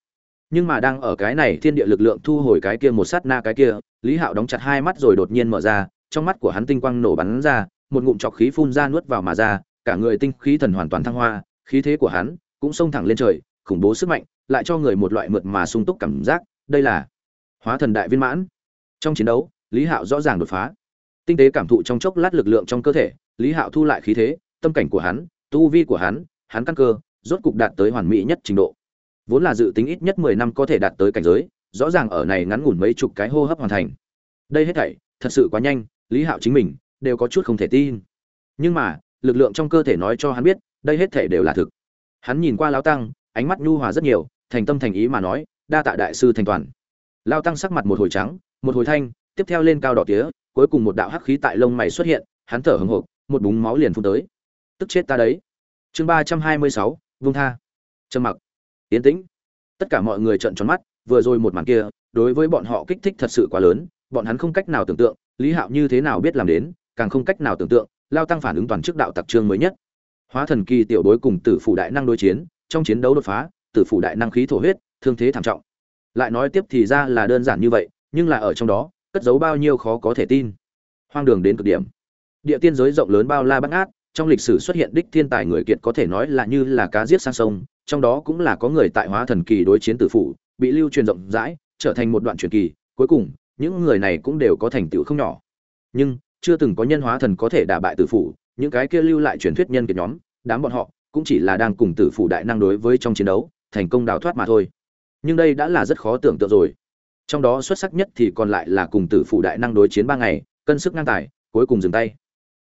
Nhưng mà đang ở cái này thiên địa lực lượng thu hồi cái kia một sát na cái kia, lý hạo đóng chặt hai mắt rồi đột nhiên mở ra, trong mắt của hắn tinh quang nổ bắn ra, một ngụm trọc khí phun ra nuốt vào mà ra, cả người tinh khí thần hoàn toàn thăng hoa, khí thế của hắn cũng xông thẳng lên trời, khủng bố sức mạnh, lại cho người một loại mượt mà sung túc cảm giác, đây là hóa thần đại viên mãn trong chiến đấu, lý hạo rõ ràng đột phá. Tinh tế cảm thụ trong chốc lát lực lượng trong cơ thể, lý hạo thu lại khí thế, tâm cảnh của hắn, tu vi của hắn hắn căn cơ, rốt cục đạt tới hoàn mỹ nhất trình độ. Vốn là dự tính ít nhất mười năm có thể đạt tới cảnh giới, rõ ràng ở này ngắn ngủn mấy chục cái hô hấp hoàn thành. Đây hết thảy, thật sự quá nhanh, lý hạo chính mình, đều có chút không thể tin. Nhưng mà, lực lượng trong cơ thể nói cho hắn biết, đây hết thảy đều là thực. Hắn nhìn qua lão tăng, ánh mắt nhu hòa rất nhiều, thành tâm thành ý mà nói, đa tạ đại sư thành toàn. Lao tăng sắc mặt một hồi trắng một hồi thanh, tiếp theo lên cao đỏ tía, cuối cùng một đạo hắc khí tại lông mày xuất hiện, hắn thở hừng hộp một búng máu liền phun tới. Tức chết ta đấy. Chương ba trăm hai mươi sáu vung tha. Trầm mặc. Yến tĩnh. Tất cả mọi người trợn tròn mắt, vừa rồi một màn kia, đối với bọn họ kích thích thật sự quá lớn, bọn hắn không cách nào tưởng tượng, lý hạo như thế nào biết làm đến, càng không cách nào tưởng tượng, lao tăng phản ứng toàn chức đạo tặc trương mới nhất. Hóa thần kỳ tiểu đối cùng tử phủ đại năng đối chiến, trong chiến đấu đột phá, tử phủ đại năng khí thổ huyết, thương thế thảm trọng. Lại nói tiếp thì ra là đơn giản như vậy nhưng là ở trong đó, cất giấu bao nhiêu khó có thể tin. Hoang đường đến cực điểm. Địa tiên giới rộng lớn bao la bắt ngát, trong lịch sử xuất hiện đích thiên tài người kiệt có thể nói là như là cá giết sang sông, trong đó cũng là có người tại hóa thần kỳ đối chiến tử phụ bị lưu truyền rộng rãi, trở thành một đoạn truyền kỳ, cuối cùng, những người này cũng đều có thành tựu không nhỏ. Nhưng, chưa từng có nhân hóa thần có thể đả bại tử phụ những cái kia lưu lại truyền thuyết nhân kiệt nhóm, đám bọn họ, cũng chỉ là đang cùng tử phụ đại năng đối với trong chiến đấu, thành công đào thoát mà thôi. Nhưng đây đã là rất khó tưởng tượng rồi trong đó xuất sắc nhất thì còn lại là cùng tử phụ đại năng đối chiến ba ngày, cân sức ngang tài, cuối cùng dừng tay.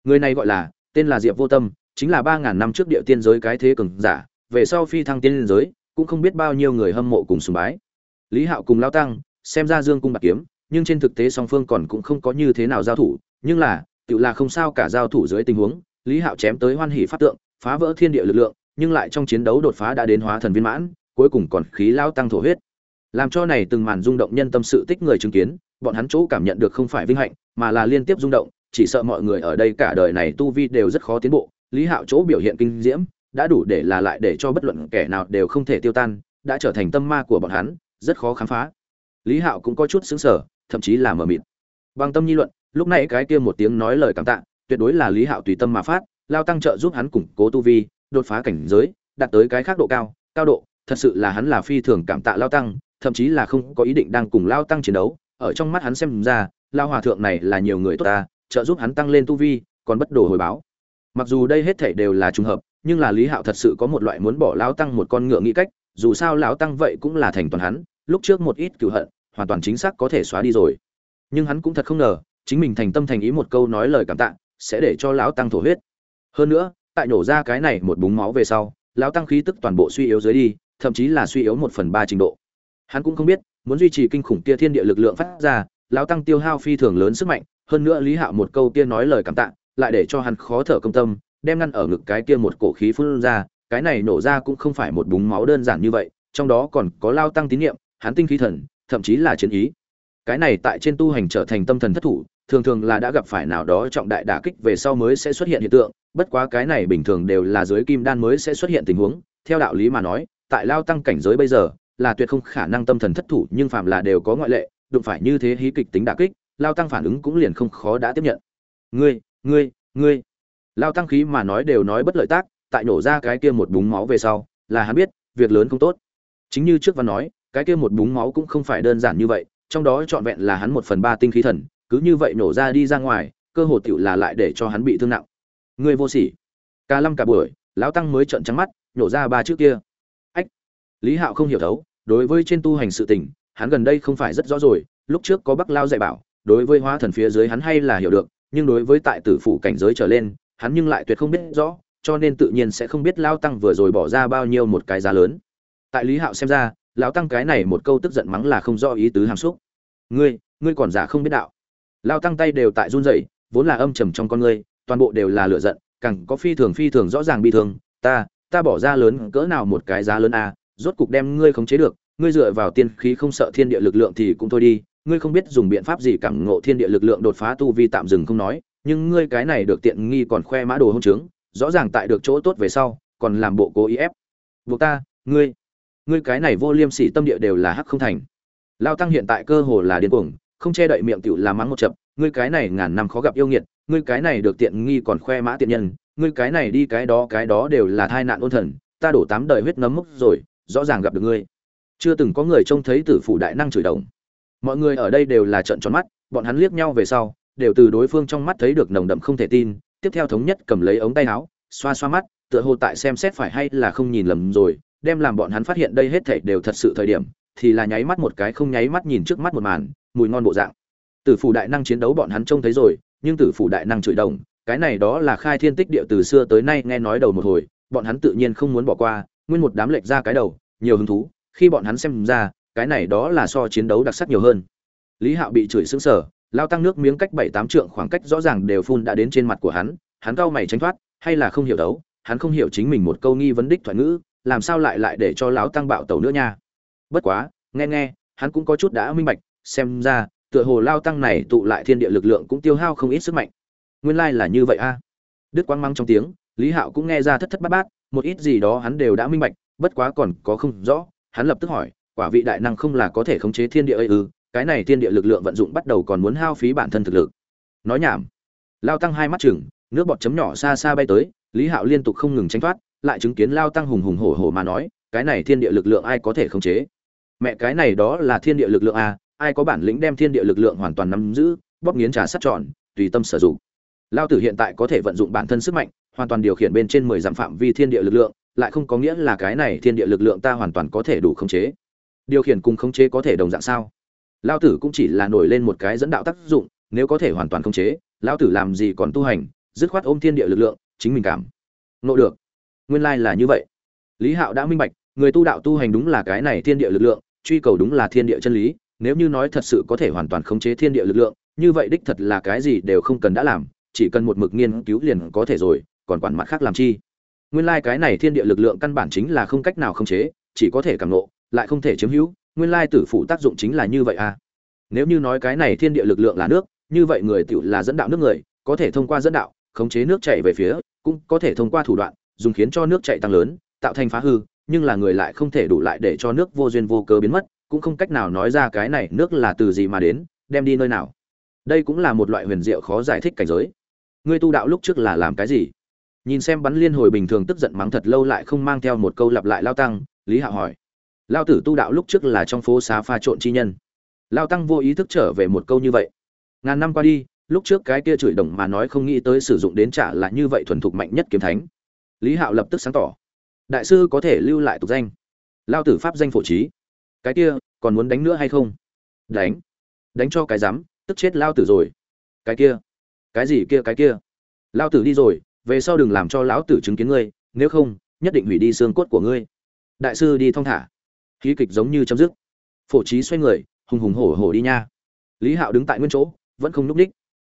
Người này gọi là, tên là diệp vô tâm, chính là ba ngàn năm trước địa tiên giới cái thế cường giả, về sau phi thăng tiên giới, cũng không biết bao nhiêu người hâm mộ cùng sùng bái. Lý hạo cùng lao tăng, xem ra dương cung bạc kiếm, nhưng trên thực tế song phương còn cũng không có như thế nào giao thủ, nhưng là, tự là không sao cả giao thủ dưới tình huống, lý hạo chém tới hoan hỷ pháp tượng, phá vỡ thiên địa lực lượng, nhưng lại trong chiến đấu đột phá đã đến hóa thần viên mãn, cuối cùng còn khí lao tăng thổ huyết làm cho này từng màn rung động nhân tâm sự tích người chứng kiến, bọn hắn chỗ cảm nhận được không phải vinh hạnh, mà là liên tiếp rung động, chỉ sợ mọi người ở đây cả đời này tu vi đều rất khó tiến bộ, lý hạo chỗ biểu hiện kinh diễm, đã đủ để là lại để cho bất luận kẻ nào đều không thể tiêu tan, đã trở thành tâm ma của bọn hắn, rất khó khám phá. Lý hạo cũng có chút xứng sở thậm chí là mờ mịt. Bằng tâm nhi luận, lúc này cái kia một tiếng nói lời cảm tạ, tuyệt đối là lý hạo tùy tâm mà phát, lao tăng trợ giúp hắn củng cố tu vi, đột phá cảnh giới, đạt tới cái khác độ cao cao độ, thật sự là hắn là phi thường cảm tạ lao tăng thậm chí là không có ý định đang cùng lao tăng chiến đấu, ở trong mắt hắn xem ra, lao hòa thượng này là nhiều người tốt ta, trợ giúp hắn tăng lên tu vi, còn bất đồ hồi báo. Mặc dù đây hết thảy đều là trùng hợp, nhưng là lý hạo thật sự có một loại muốn bỏ lao tăng một con ngựa nghĩ cách, dù sao lão tăng vậy cũng là thành toàn hắn, lúc trước một ít cựu hận, hoàn toàn chính xác có thể xóa đi rồi. Nhưng hắn cũng thật không ngờ, chính mình thành tâm thành ý một câu nói lời cảm tạ, sẽ để cho lão tăng thổ huyết. Hơn nữa, tại nổ ra cái này một búng máu về sau, lão tăng khí tức toàn bộ suy yếu dưới đi, thậm chí là suy yếu một phần ba trình độ hắn cũng không biết, muốn duy trì kinh khủng kia thiên địa lực lượng phát ra, lão tăng tiêu hao phi thường lớn sức mạnh, hơn nữa lý hạo một câu kia nói lời cảm tạ, lại để cho hắn khó thở công tâm, đem ngăn ở ngực cái kia một cổ khí phun ra, cái này nổ ra cũng không phải một búng máu đơn giản như vậy, trong đó còn có lao tăng tín nhiệm hắn tinh khí thần, thậm chí là chiến ý. Cái này tại trên tu hành trở thành tâm thần thất thủ, thường thường là đã gặp phải nào đó trọng đại đả kích về sau mới sẽ xuất hiện hiện tượng, bất quá cái này bình thường đều là dưới kim đan mới sẽ xuất hiện tình huống, theo đạo lý mà nói, tại lao tăng cảnh giới bây giờ là tuyệt không khả năng tâm thần thất thủ, nhưng phạm là đều có ngoại lệ, đụng phải như thế hí kịch tính đả kích, lao tăng phản ứng cũng liền không khó đã tiếp nhận. Ngươi ngươi ngươi. Lao tăng khí mà nói đều nói bất lợi tác, tại nổ ra cái kia một búng máu về sau, là hắn biết, việc lớn không tốt. Chính như trước văn nói, cái kia một búng máu cũng không phải đơn giản như vậy, trong đó trọn vẹn là hắn một phần ba tinh khí thần, cứ như vậy nổ ra đi ra ngoài, cơ hồ tựu là lại để cho hắn bị thương nặng. Ngươi vô sỉ. Cả năm cả buổi, lão tăng mới trợn trắng mắt, nổ ra ba chữ kia lý hạo không hiểu thấu đối với trên tu hành sự tình hắn gần đây không phải rất rõ rồi lúc trước có bắc lao dạy bảo đối với hóa thần phía dưới hắn hay là hiểu được nhưng đối với tại tử phủ cảnh giới trở lên hắn nhưng lại tuyệt không biết rõ cho nên tự nhiên sẽ không biết lao tăng vừa rồi bỏ ra bao nhiêu một cái giá lớn. Tại lý hạo xem ra lão tăng cái này một câu tức giận mắng là không do ý tứ hàm xúc. Ngươi ngươi còn giả không biết đạo? Lao tăng tay đều tại run rẩy vốn là âm trầm trong con ngươi toàn bộ đều là lửa giận càng có phi thường phi thường rõ ràng bi thương ta ta bỏ ra lớn cỡ nào một cái giá lớn à, rốt cục đem ngươi khống chế được, ngươi dựa vào tiên khí không sợ thiên địa lực lượng thì cũng thôi đi, ngươi không biết dùng biện pháp gì cảm ngộ thiên địa lực lượng đột phá tu vi tạm dừng không nói, nhưng ngươi cái này được tiện nghi còn khoe mã đồ hôn trướng, rõ ràng tại được chỗ tốt về sau, còn làm bộ cố ý ép. Buộc ta, ngươi ngươi cái này vô liêm sỉ tâm địa đều là hắc không thành. Lao tăng hiện tại cơ hồ là điên cuồng, không che đậy miệng tiểu là mắng một chập, ngươi cái này ngàn năm khó gặp yêu nghiệt, ngươi cái này được tiện nghi còn khoe mã tiện nhân, ngươi cái này đi cái đó cái đó đều là thai nạn ôn thần, ta đổ tám đời huyết nấm mốc rồi rõ ràng gặp được ngươi. Chưa từng có người trông thấy tử phủ đại năng chửi đồng. Mọi người ở đây đều là trận tròn mắt, bọn hắn liếc nhau về sau, đều từ đối phương trong mắt thấy được nồng đậm không thể tin, tiếp theo thống nhất cầm lấy ống tay áo, xoa xoa mắt, tựa hồ tại xem xét phải hay là không nhìn lầm rồi, đem làm bọn hắn phát hiện đây hết thảy đều thật sự thời điểm, thì là nháy mắt một cái không nháy mắt nhìn trước mắt một màn, mùi ngon bộ dạng. Tử phủ đại năng chiến đấu bọn hắn trông thấy rồi, nhưng tử phủ đại năng chửi đồng, cái này đó là khai thiên tích địa từ xưa tới nay nghe nói đầu một hồi, bọn hắn tự nhiên không muốn bỏ qua nguyên một đám lệch ra cái đầu, nhiều hứng thú, khi bọn hắn xem ra, cái này đó là so chiến đấu đặc sắc nhiều hơn. Lý hạo bị chửi sững sờ, lao tăng nước miếng cách bảy tám trượng khoảng cách rõ ràng đều phun đã đến trên mặt của hắn hắn cau mày tránh thoát, hay là không hiểu đấu, hắn không hiểu chính mình một câu nghi vấn đích thoại ngữ, làm sao lại lại để cho lão tăng bạo tẩu nữa nha. Bất quá, nghe nghe, hắn cũng có chút đã minh bạch, xem ra, tựa hồ lao tăng này tụ lại thiên địa lực lượng cũng tiêu hao không ít sức mạnh. Nguyên lai là như vậy a. Đức quang mắng trong tiếng lý hạo cũng nghe ra thất thất bát bát, một ít gì đó hắn đều đã minh bạch, bất quá còn có không rõ, hắn lập tức hỏi, quả vị đại năng không là có thể khống chế thiên địa ấy ư, cái này thiên địa lực lượng vận dụng bắt đầu còn muốn hao phí bản thân thực lực. Nói nhảm. Lao tăng hai mắt chừng nước bọt chấm nhỏ xa xa bay tới, lý hạo liên tục không ngừng tránh thoát, lại chứng kiến lao tăng hùng hùng hổ hổ mà nói, cái này thiên địa lực lượng ai có thể khống chế? Mẹ, cái này đó là thiên địa lực lượng a ai có bản lĩnh đem thiên địa lực lượng hoàn toàn nắm giữ, bóp nghiến trà sắt tròn, tùy tâm sử dụng. Lao tử hiện tại có thể vận dụng bản thân sức mạnh hoàn toàn điều khiển bên trên mười dặm phạm vi thiên địa lực lượng, lại không có nghĩa là cái này thiên địa lực lượng ta hoàn toàn có thể đủ khống chế. Điều khiển cùng khống chế có thể đồng dạng sao? Lão tử cũng chỉ là nổi lên một cái dẫn đạo tác dụng, nếu có thể hoàn toàn khống chế, lão tử làm gì còn tu hành, dứt khoát ôm thiên địa lực lượng, chính mình cảm. Ngộ được. Nguyên lai là như vậy. Lý hạo đã minh bạch, người tu đạo tu hành đúng là cái này thiên địa lực lượng, truy cầu đúng là thiên địa chân lý, nếu như nói thật sự có thể hoàn toàn khống chế thiên địa lực lượng, như vậy đích thật là cái gì đều không cần đã làm, chỉ cần một mực nghiên cứu liền có thể rồi còn quản mặt khác làm chi. Nguyên lai cái này thiên địa lực lượng căn bản chính là không cách nào khống chế, chỉ có thể cảm nộ, lại không thể chiếm hữu, nguyên lai tử phụ tác dụng chính là như vậy à. Nếu như nói cái này thiên địa lực lượng là nước, như vậy người tiểu là dẫn đạo nước người, có thể thông qua dẫn đạo, khống chế nước chảy về phía, cũng có thể thông qua thủ đoạn, dùng khiến cho nước chảy tăng lớn, tạo thành phá hư, nhưng là người lại không thể đủ lại để cho nước vô duyên vô cớ biến mất, cũng không cách nào nói ra cái này nước là từ gì mà đến, đem đi nơi nào. Đây cũng là một loại huyền diệu khó giải thích cảnh giới. Ngươi tu đạo lúc trước là làm cái gì? Nhìn xem bắn liên hồi bình thường tức giận mắng thật lâu lại không mang theo một câu lặp lại lao tăng, lý hạo hỏi. Lao tử tu đạo lúc trước là trong phố xá pha trộn chi nhân. Lao tăng vô ý thức trở về một câu như vậy. Ngàn năm qua đi, lúc trước cái kia chửi đồng mà nói không nghĩ tới sử dụng đến trả là như vậy thuần thục mạnh nhất kiếm thánh. Lý hạo lập tức sáng tỏ. Đại sư có thể lưu lại tục danh. Lao tử pháp danh phổ trí. Cái kia, còn muốn đánh nữa hay không? Đánh. Đánh cho cái dám tức chết lao tử rồi. Cái kia. Cái gì kia, cái kia? Lao tử đi rồi về sau đừng làm cho lão tử chứng kiến ngươi, nếu không, nhất định hủy đi xương cốt của ngươi. Đại sư đi thong thả. Khí kịch giống như chấm dứt. Phổ trí xoay người, hùng hùng hổ hổ đi nha. Lý hạo đứng tại nguyên chỗ, vẫn không núp đích.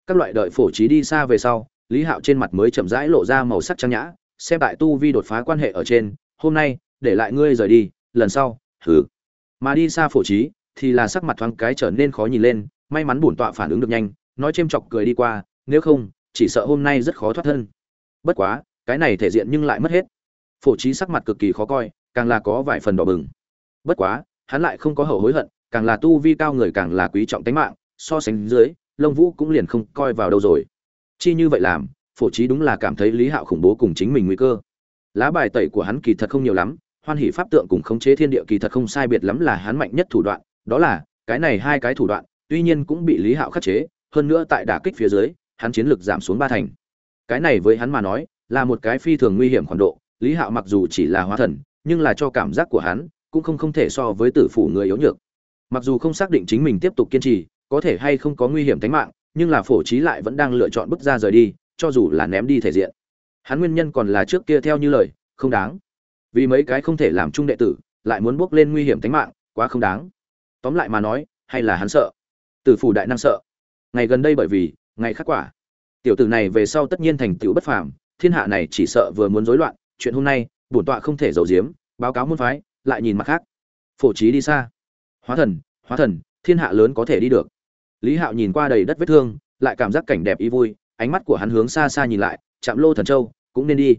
Các loại đợi phổ trí đi xa về sau, lý hạo trên mặt mới chậm rãi lộ ra màu sắc trang nhã, xem tại tu vi đột phá quan hệ ở trên, hôm nay, để lại ngươi rời đi, lần sau thử mà đi xa phổ trí, thì là sắc mặt thoáng cái trở nên khó nhìn lên, may mắn bổn tọa phản ứng được nhanh, nói chêm chọc cười đi qua, nếu không, chỉ sợ hôm nay rất khó thoát thân bất quá, cái này thể diện nhưng lại mất hết. Phổ trí sắc mặt cực kỳ khó coi, càng là có vài phần đỏ bừng. Bất quá, hắn lại không có hậu hối hận, càng là tu vi cao người càng là quý trọng tính mạng, so sánh dưới lông vũ cũng liền không coi vào đâu rồi. Chi như vậy làm, phổ trí đúng là cảm thấy lý hạo khủng bố cùng chính mình nguy cơ. Lá bài tẩy của hắn kỳ thật không nhiều lắm, hoan hỷ pháp tượng cùng khống chế thiên địa kỳ thật không sai biệt lắm là hắn mạnh nhất thủ đoạn, đó là, cái này hai cái thủ đoạn, tuy nhiên cũng bị lý hạo khắc chế, hơn nữa tại đả kích phía dưới, hắn chiến lực giảm xuống ba thành cái này với hắn mà nói, là một cái phi thường nguy hiểm khoản độ, lý hạo mặc dù chỉ là hóa thần, nhưng là cho cảm giác của hắn, cũng không không thể so với tử phủ người yếu nhược. Mặc dù không xác định chính mình tiếp tục kiên trì, có thể hay không có nguy hiểm tính mạng, nhưng là phổ trí lại vẫn đang lựa chọn bước ra rời đi, cho dù là ném đi thể diện. Hắn nguyên nhân còn là trước kia theo như lời, không đáng. Vì mấy cái không thể làm chung đệ tử, lại muốn bước lên nguy hiểm tính mạng, quá không đáng. Tóm lại mà nói, hay là hắn sợ? Tử phủ đại năng sợ. Ngày gần đây bởi vì, ngày khắc quả tiểu tử này về sau tất nhiên thành tựu bất phàm, thiên hạ này chỉ sợ vừa muốn rối loạn, chuyện hôm nay, bổn tọa không thể giấu giếm, báo cáo môn phái, lại nhìn mặt khác. Phổ trí đi xa. Hóa thần hóa thần, thiên hạ lớn có thể đi được. Lý hạo nhìn qua đầy đất vết thương, lại cảm giác cảnh đẹp ý vui, ánh mắt của hắn hướng xa xa nhìn lại, chạm lô thần châu, cũng nên đi.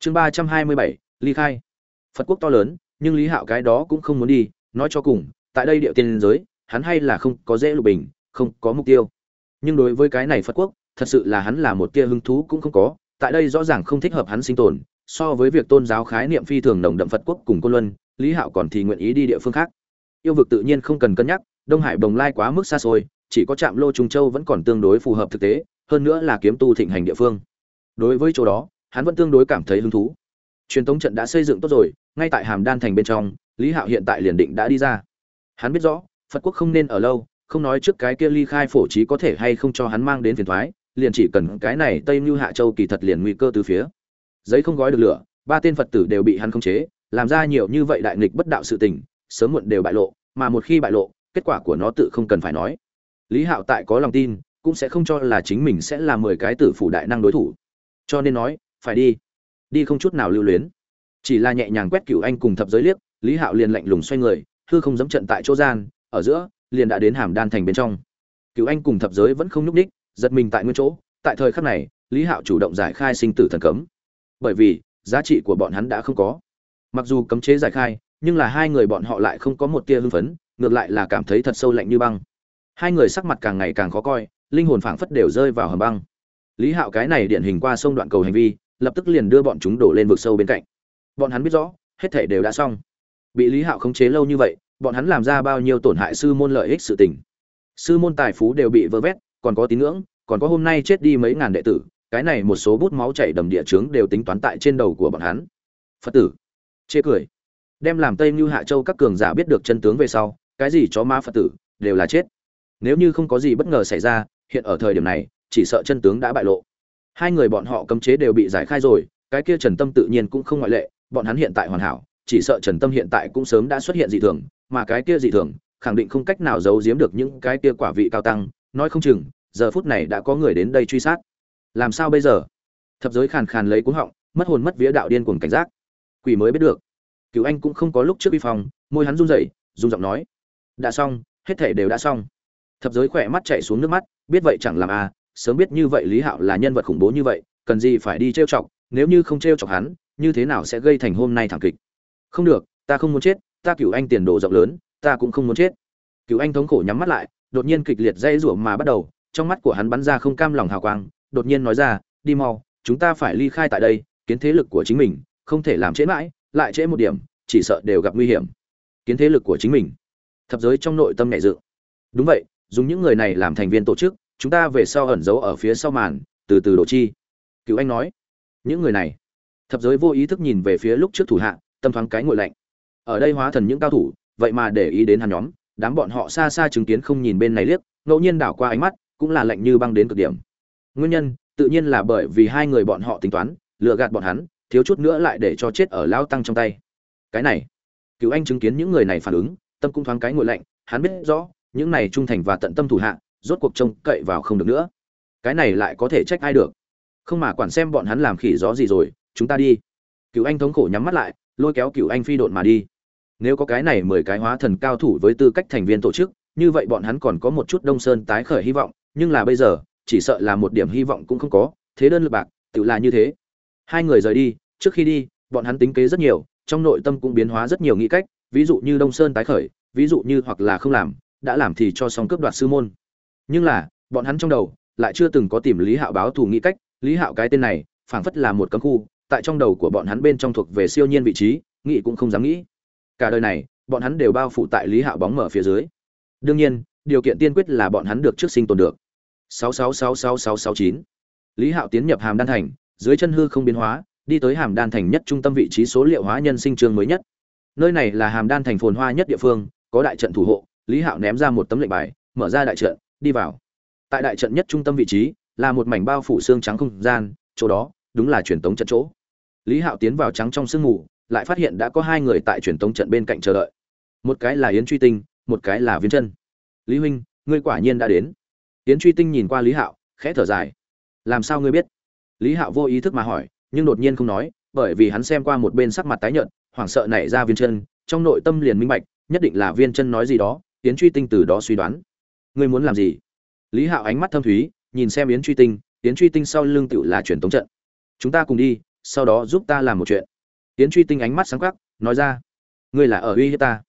Chương ba trăm hai mươi bảy, ly khai. Phật quốc to lớn, nhưng lý hạo cái đó cũng không muốn đi, nói cho cùng, tại đây địa tiên giới, hắn hay là không có dễ lục bình, không có mục tiêu. Nhưng đối với cái này phật quốc thật sự là hắn là một tia hứng thú cũng không có, tại đây rõ ràng không thích hợp hắn sinh tồn, so với việc tôn giáo khái niệm phi thường nồng đậm phật quốc cùng côn luân, lý hạo còn thì nguyện ý đi địa phương khác. Yêu vực tự nhiên không cần cân nhắc, đông hải bồng lai quá mức xa xôi, chỉ có trạm lô trung châu vẫn còn tương đối phù hợp thực tế, hơn nữa là kiếm tu thịnh hành địa phương. Đối với chỗ đó, hắn vẫn tương đối cảm thấy hứng thú. Truyền thống trận đã xây dựng tốt rồi, ngay tại hàm đan thành bên trong, lý hạo hiện tại liền định đã đi ra. Hắn biết rõ, phật quốc không nên ở lâu, không nói trước cái kia ly khai phổ trí có thể hay không cho hắn mang đến phiền thoái liền chỉ cần cái này tây mưu hạ châu kỳ thật liền nguy cơ từ phía. Giấy không gói được lửa, ba tên phật tử đều bị hắn khống chế, làm ra nhiều như vậy đại nghịch bất đạo sự tình, sớm muộn đều bại lộ, mà một khi bại lộ, kết quả của nó tự không cần phải nói. Lý hạo tại có lòng tin, cũng sẽ không cho là chính mình sẽ là mười cái tử phủ đại năng đối thủ. Cho nên nói, phải đi. Đi không chút nào lưu luyến. Chỉ là nhẹ nhàng quét cửu anh cùng thập giới liếc, lý hạo liền lạnh lùng xoay người, hư không dẫm trận tại chỗ gian, ở giữa, liền đã đến hàm đan thành bên trong. Cửu anh cùng thập giới vẫn không nhúc ních giật mình tại nguyên chỗ, tại thời khắc này, lý hạo chủ động giải khai sinh tử thần cấm. Bởi vì, giá trị của bọn hắn đã không có. Mặc dù cấm chế giải khai, nhưng là hai người bọn họ lại không có một tia hưng phấn, ngược lại là cảm thấy thật sâu lạnh như băng. Hai người sắc mặt càng ngày càng khó coi, linh hồn phảng phất đều rơi vào hầm băng. Lý hạo cái này điển hình qua sông đoạn cầu hành vi, lập tức liền đưa bọn chúng đổ lên vực sâu bên cạnh. Bọn hắn biết rõ, hết thể đều đã xong. Bị lý hạo khống chế lâu như vậy, bọn hắn làm ra bao nhiêu tổn hại sư môn lợi ích sự tình. Sư môn tài phú đều bị vơ vét còn có tín ngưỡng, còn có hôm nay chết đi mấy ngàn đệ tử, cái này một số bút máu chảy đầm địa chướng đều tính toán tại trên đầu của bọn hắn. Phật tử, chê cười. Đem làm tây như hạ châu các cường giả biết được chân tướng về sau, cái gì chó ma phật tử, đều là chết. Nếu như không có gì bất ngờ xảy ra, hiện ở thời điểm này, chỉ sợ chân tướng đã bại lộ. Hai người bọn họ cấm chế đều bị giải khai rồi, cái kia trần tâm tự nhiên cũng không ngoại lệ, bọn hắn hiện tại hoàn hảo, chỉ sợ trần tâm hiện tại cũng sớm đã xuất hiện dị thường, mà cái kia dị thường, khẳng định không cách nào giấu giếm được những cái kia quả vị cao tăng nói không chừng, giờ phút này đã có người đến đây truy sát. Làm sao bây giờ? Thập giới khàn khàn lấy cuống họng, mất hồn mất vía đạo điên cuồng cảnh giác. Quỷ mới biết được. Cựu anh cũng không có lúc trước vi phòng môi hắn run rẩy run giọng nói. Đã xong, hết thể đều đã xong. Thập giới khỏe mắt chạy xuống nước mắt, biết vậy chẳng làm à sớm biết như vậy lý hạo là nhân vật khủng bố như vậy, cần gì phải đi trêu chọc, nếu như không trêu chọc hắn, như thế nào sẽ gây thành hôm nay thảm kịch? Không được, ta không muốn chết, ta cứu anh tiền đồ rộng lớn, ta cũng không muốn chết. Cứu anh thống khổ nhắm mắt lại đột nhiên kịch liệt dây rủa mà bắt đầu, trong mắt của hắn bắn ra không cam lòng hào quang, đột nhiên nói ra, đi mau, chúng ta phải ly khai tại đây, kiến thế lực của chính mình, không thể làm trễ mãi, lại trễ một điểm, chỉ sợ đều gặp nguy hiểm. Kiến thế lực của chính mình. Thập giới trong nội tâm nhẹ dự. Đúng vậy, dùng những người này làm thành viên tổ chức, chúng ta về sau ẩn giấu ở phía sau màn, từ từ đổ chi. Cựu anh nói. Những người này. Thập giới vô ý thức nhìn về phía lúc trước thủ hạ, tâm thoáng cái ngồi lạnh. Ở đây hóa thần những cao thủ, vậy mà để ý đến hắn nhóm đám bọn họ xa xa chứng kiến không nhìn bên này liếc, ngẫu nhiên đảo qua ánh mắt, cũng là lạnh như băng đến cực điểm. Nguyên nhân, tự nhiên là bởi vì hai người bọn họ tính toán, lừa gạt bọn hắn, thiếu chút nữa lại để cho chết ở lao tăng trong tay. Cái này cựu anh chứng kiến những người này phản ứng, tâm cũng thoáng cái ngội lạnh, hắn biết rõ, những này trung thành và tận tâm thủ hạ, rốt cuộc trông cậy vào không được nữa. Cái này lại có thể trách ai được? Không mà quản xem bọn hắn làm khỉ gió gì rồi, chúng ta đi. Cựu anh thống khổ nhắm mắt lại, lôi kéo cựu anh phi độn mà đi nếu có cái này mười cái hóa thần cao thủ với tư cách thành viên tổ chức, như vậy bọn hắn còn có một chút đông sơn tái khởi hy vọng, nhưng là bây giờ, chỉ sợ là một điểm hy vọng cũng không có, thế đơn lực bạc, tự là như thế. Hai người rời đi, trước khi đi, bọn hắn tính kế rất nhiều, trong nội tâm cũng biến hóa rất nhiều nghĩ cách, ví dụ như đông sơn tái khởi, ví dụ như hoặc là không làm, đã làm thì cho xong cướp đoạt sư môn. Nhưng là, bọn hắn trong đầu lại chưa từng có tìm lý hạo báo thù nghĩ cách, lý hạo cái tên này, phảng phất là một cấm khu, tại trong đầu của bọn hắn bên trong thuộc về siêu nhiên vị trí, nghĩ cũng không dám nghĩ cả đời này, bọn hắn đều bao phủ tại lý hạo bóng mở phía dưới. Đương nhiên, điều kiện tiên quyết là bọn hắn được trước sinh tồn được. 666669 lý hạo tiến nhập hàm đan thành, dưới chân hư không biến hóa, đi tới hàm đan thành nhất trung tâm vị trí số liệu hóa nhân sinh trường mới nhất. Nơi này là hàm đan thành phồn hoa nhất địa phương, có đại trận thủ hộ, lý hạo ném ra một tấm lệnh bài, mở ra đại trận, đi vào. Tại đại trận nhất trung tâm vị trí, là một mảnh bao phủ xương trắng không gian, chỗ đó, đúng là truyền tống trận chỗ. Lý hạo tiến vào trắng trong sương mù lại phát hiện đã có hai người tại truyền tống trận bên cạnh chờ đợi. Một cái là yến truy tinh, một cái là viên chân lý huynh, ngươi quả nhiên đã đến. Yến truy tinh nhìn qua lý hạo, khẽ thở dài. Làm sao ngươi biết? Lý hạo vô ý thức mà hỏi, nhưng đột nhiên không nói, bởi vì hắn xem qua một bên sắc mặt tái nhợt, hoảng sợ nảy ra viên chân trong nội tâm liền minh bạch, nhất định là viên chân nói gì đó, yến truy tinh từ đó suy đoán. Ngươi muốn làm gì? Lý hạo ánh mắt thâm thúy, nhìn xem yến truy tinh, yến truy tinh sau lưng tựu là truyền tống trận. Chúng ta cùng đi, sau đó giúp ta làm một chuyện yến truy tinh ánh mắt sáng quắc nói ra ngươi là ở uy hiếp ta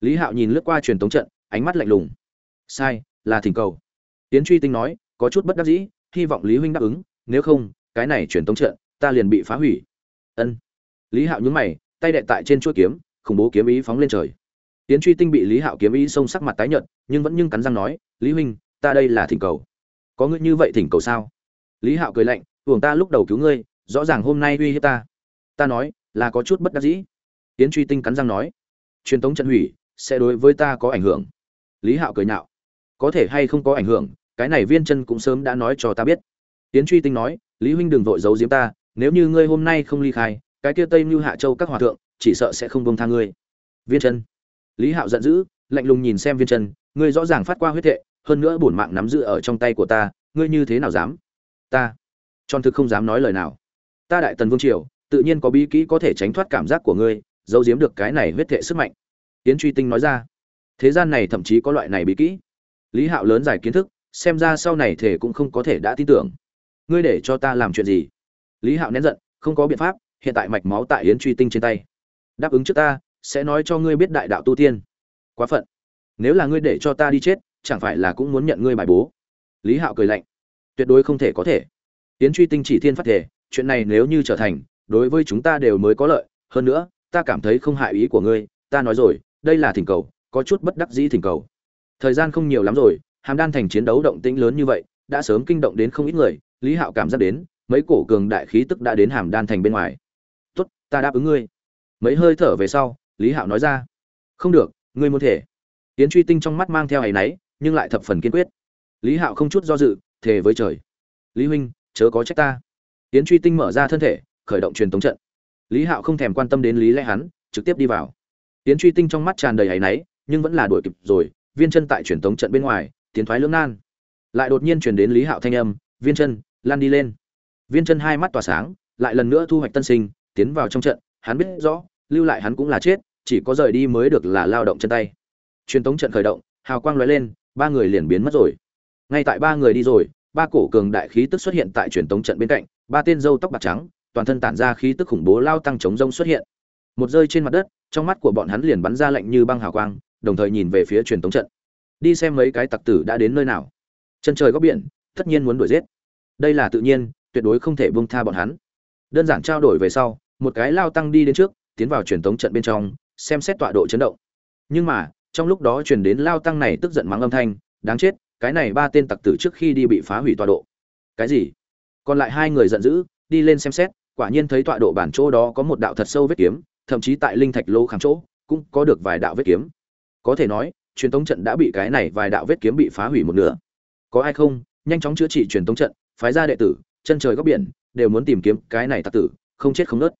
lý hạo nhìn lướt qua truyền tống trận ánh mắt lạnh lùng sai là thỉnh cầu yến truy tinh nói có chút bất đắc dĩ hy vọng lý huynh đáp ứng nếu không cái này truyền tống trận ta liền bị phá hủy ân lý hạo nhún mày tay đệ tại trên chuôi kiếm khủng bố kiếm ý phóng lên trời Yến Truy Tinh bị Lý Hạo kiếm ý xông sắc mặt tái nhợt, nhưng vẫn nhưng cắn răng nói, "Lý huynh, ta đây là thỉnh cầu." "Có ngươi như vậy thỉnh cầu sao?" Lý Hạo cười lạnh, "Uổng ta lúc đầu cứu ngươi, rõ ràng hôm nay uy hiếp ta." "Ta nói, là có chút bất đắc dĩ." tiến Truy Tinh cắn răng nói, "Truyền thống trận hủy, sẽ đối với ta có ảnh hưởng." Lý Hạo cười nhạo, "Có thể hay không có ảnh hưởng, cái này Viên Chân cũng sớm đã nói cho ta biết." tiến Truy Tinh nói, "Lý huynh đừng vội giấu giếm ta, nếu như ngươi hôm nay không ly khai, cái kia Tây Nưu Hạ Châu các hòa thượng, chỉ sợ sẽ không bông tha ngươi." Viên Chân lý hạo giận dữ lạnh lùng nhìn xem viên chân ngươi rõ ràng phát qua huyết thệ hơn nữa bổn mạng nắm giữ ở trong tay của ta ngươi như thế nào dám ta tròn thực không dám nói lời nào ta đại tần vương triều tự nhiên có bí kỹ có thể tránh thoát cảm giác của ngươi, giấu giếm được cái này huyết thệ sức mạnh. Tiến truy tinh nói ra. Thế gian này thậm chí có loại này bí kỹ. Lý hạo lớn giải kiến thức, xem ra sau này thể cũng không có thể đã tin tưởng. Ngươi để cho ta làm chuyện gì? Lý hạo nén giận, không có biện pháp, hiện tại mạch máu tại yến truy tinh trên tay. Đáp ứng trước ta, sẽ nói cho ngươi biết đại đạo tu tiên. Quá phận. Nếu là ngươi để cho ta đi chết, chẳng phải là cũng muốn nhận ngươi bài bố? Lý hạo cười lạnh. Tuyệt đối không thể có thể. Yến truy tinh chỉ thiên phát thể chuyện này nếu như trở thành đối với chúng ta đều mới có lợi. Hơn nữa, ta cảm thấy không hại ý của ngươi, ta nói rồi, đây là thỉnh cầu, có chút bất đắc dĩ thỉnh cầu. Thời gian không nhiều lắm rồi, hàm đan thành chiến đấu động tĩnh lớn như vậy, đã sớm kinh động đến không ít người, lý hạo cảm giác đến, mấy cổ cường đại khí tức đã đến hàm đan thành bên ngoài. Tốt, ta đáp ứng ngươi. Mấy hơi thở về sau, lý hạo nói ra, không được, ngươi muốn thể. Yến truy tinh trong mắt mang theo áy náy, nhưng lại thập phần kiên quyết. Lý hạo không chút do dự thề với trời. Lý huynh, chớ có trách ta. Yến truy tinh mở ra thân thể khởi động truyền tống trận. Lý hạo không thèm quan tâm đến lý lẽ hắn, trực tiếp đi vào. Tiến truy tinh trong mắt tràn đầy áy náy, nhưng vẫn là đuổi kịp rồi, viên chân tại truyền tống trận bên ngoài, tiến thoái lưỡng nan. Lại đột nhiên truyền đến lý hạo thanh âm, viên chân, lan đi lên. Viên chân hai mắt tỏa sáng, lại lần nữa thu hoạch tân sinh, tiến vào trong trận, hắn biết rõ, lưu lại hắn cũng là chết, chỉ có rời đi mới được là lao động chân tay. Truyền tống trận khởi động, hào quang lóe lên, ba người liền biến mất rồi. Ngay tại ba người đi rồi, ba cổ cường đại khí tức xuất hiện tại truyền tống trận bên cạnh, ba tên dâu tóc bạc trắng toàn thân tản ra khí tức khủng bố lao tăng chống rông xuất hiện. Một rơi trên mặt đất, trong mắt của bọn hắn liền bắn ra lạnh như băng hào quang, đồng thời nhìn về phía truyền tống trận. Đi xem mấy cái tặc tử đã đến nơi nào. Chân trời góc biển, tất nhiên muốn đuổi giết. Đây là tự nhiên, tuyệt đối không thể buông tha bọn hắn. Đơn giản trao đổi về sau, một cái lao tăng đi đến trước, tiến vào truyền tống trận bên trong, xem xét tọa độ chấn động. Nhưng mà, trong lúc đó truyền đến lao tăng này tức giận mắng âm thanh, đáng chết, cái này ba tên tặc tử trước khi đi bị phá hủy tọa độ. Cái gì? Còn lại hai người giận dữ đi lên xem xét, quả nhiên thấy tọa độ bản chỗ đó có một đạo thật sâu vết kiếm, thậm chí tại linh thạch lô khám chỗ, cũng có được vài đạo vết kiếm. Có thể nói, truyền tống trận đã bị cái này vài đạo vết kiếm bị phá hủy một nửa. Có ai không? Nhanh chóng chữa trị truyền tống trận, phái ra đệ tử, chân trời góc biển, đều muốn tìm kiếm cái này tặc tử, không chết không nớt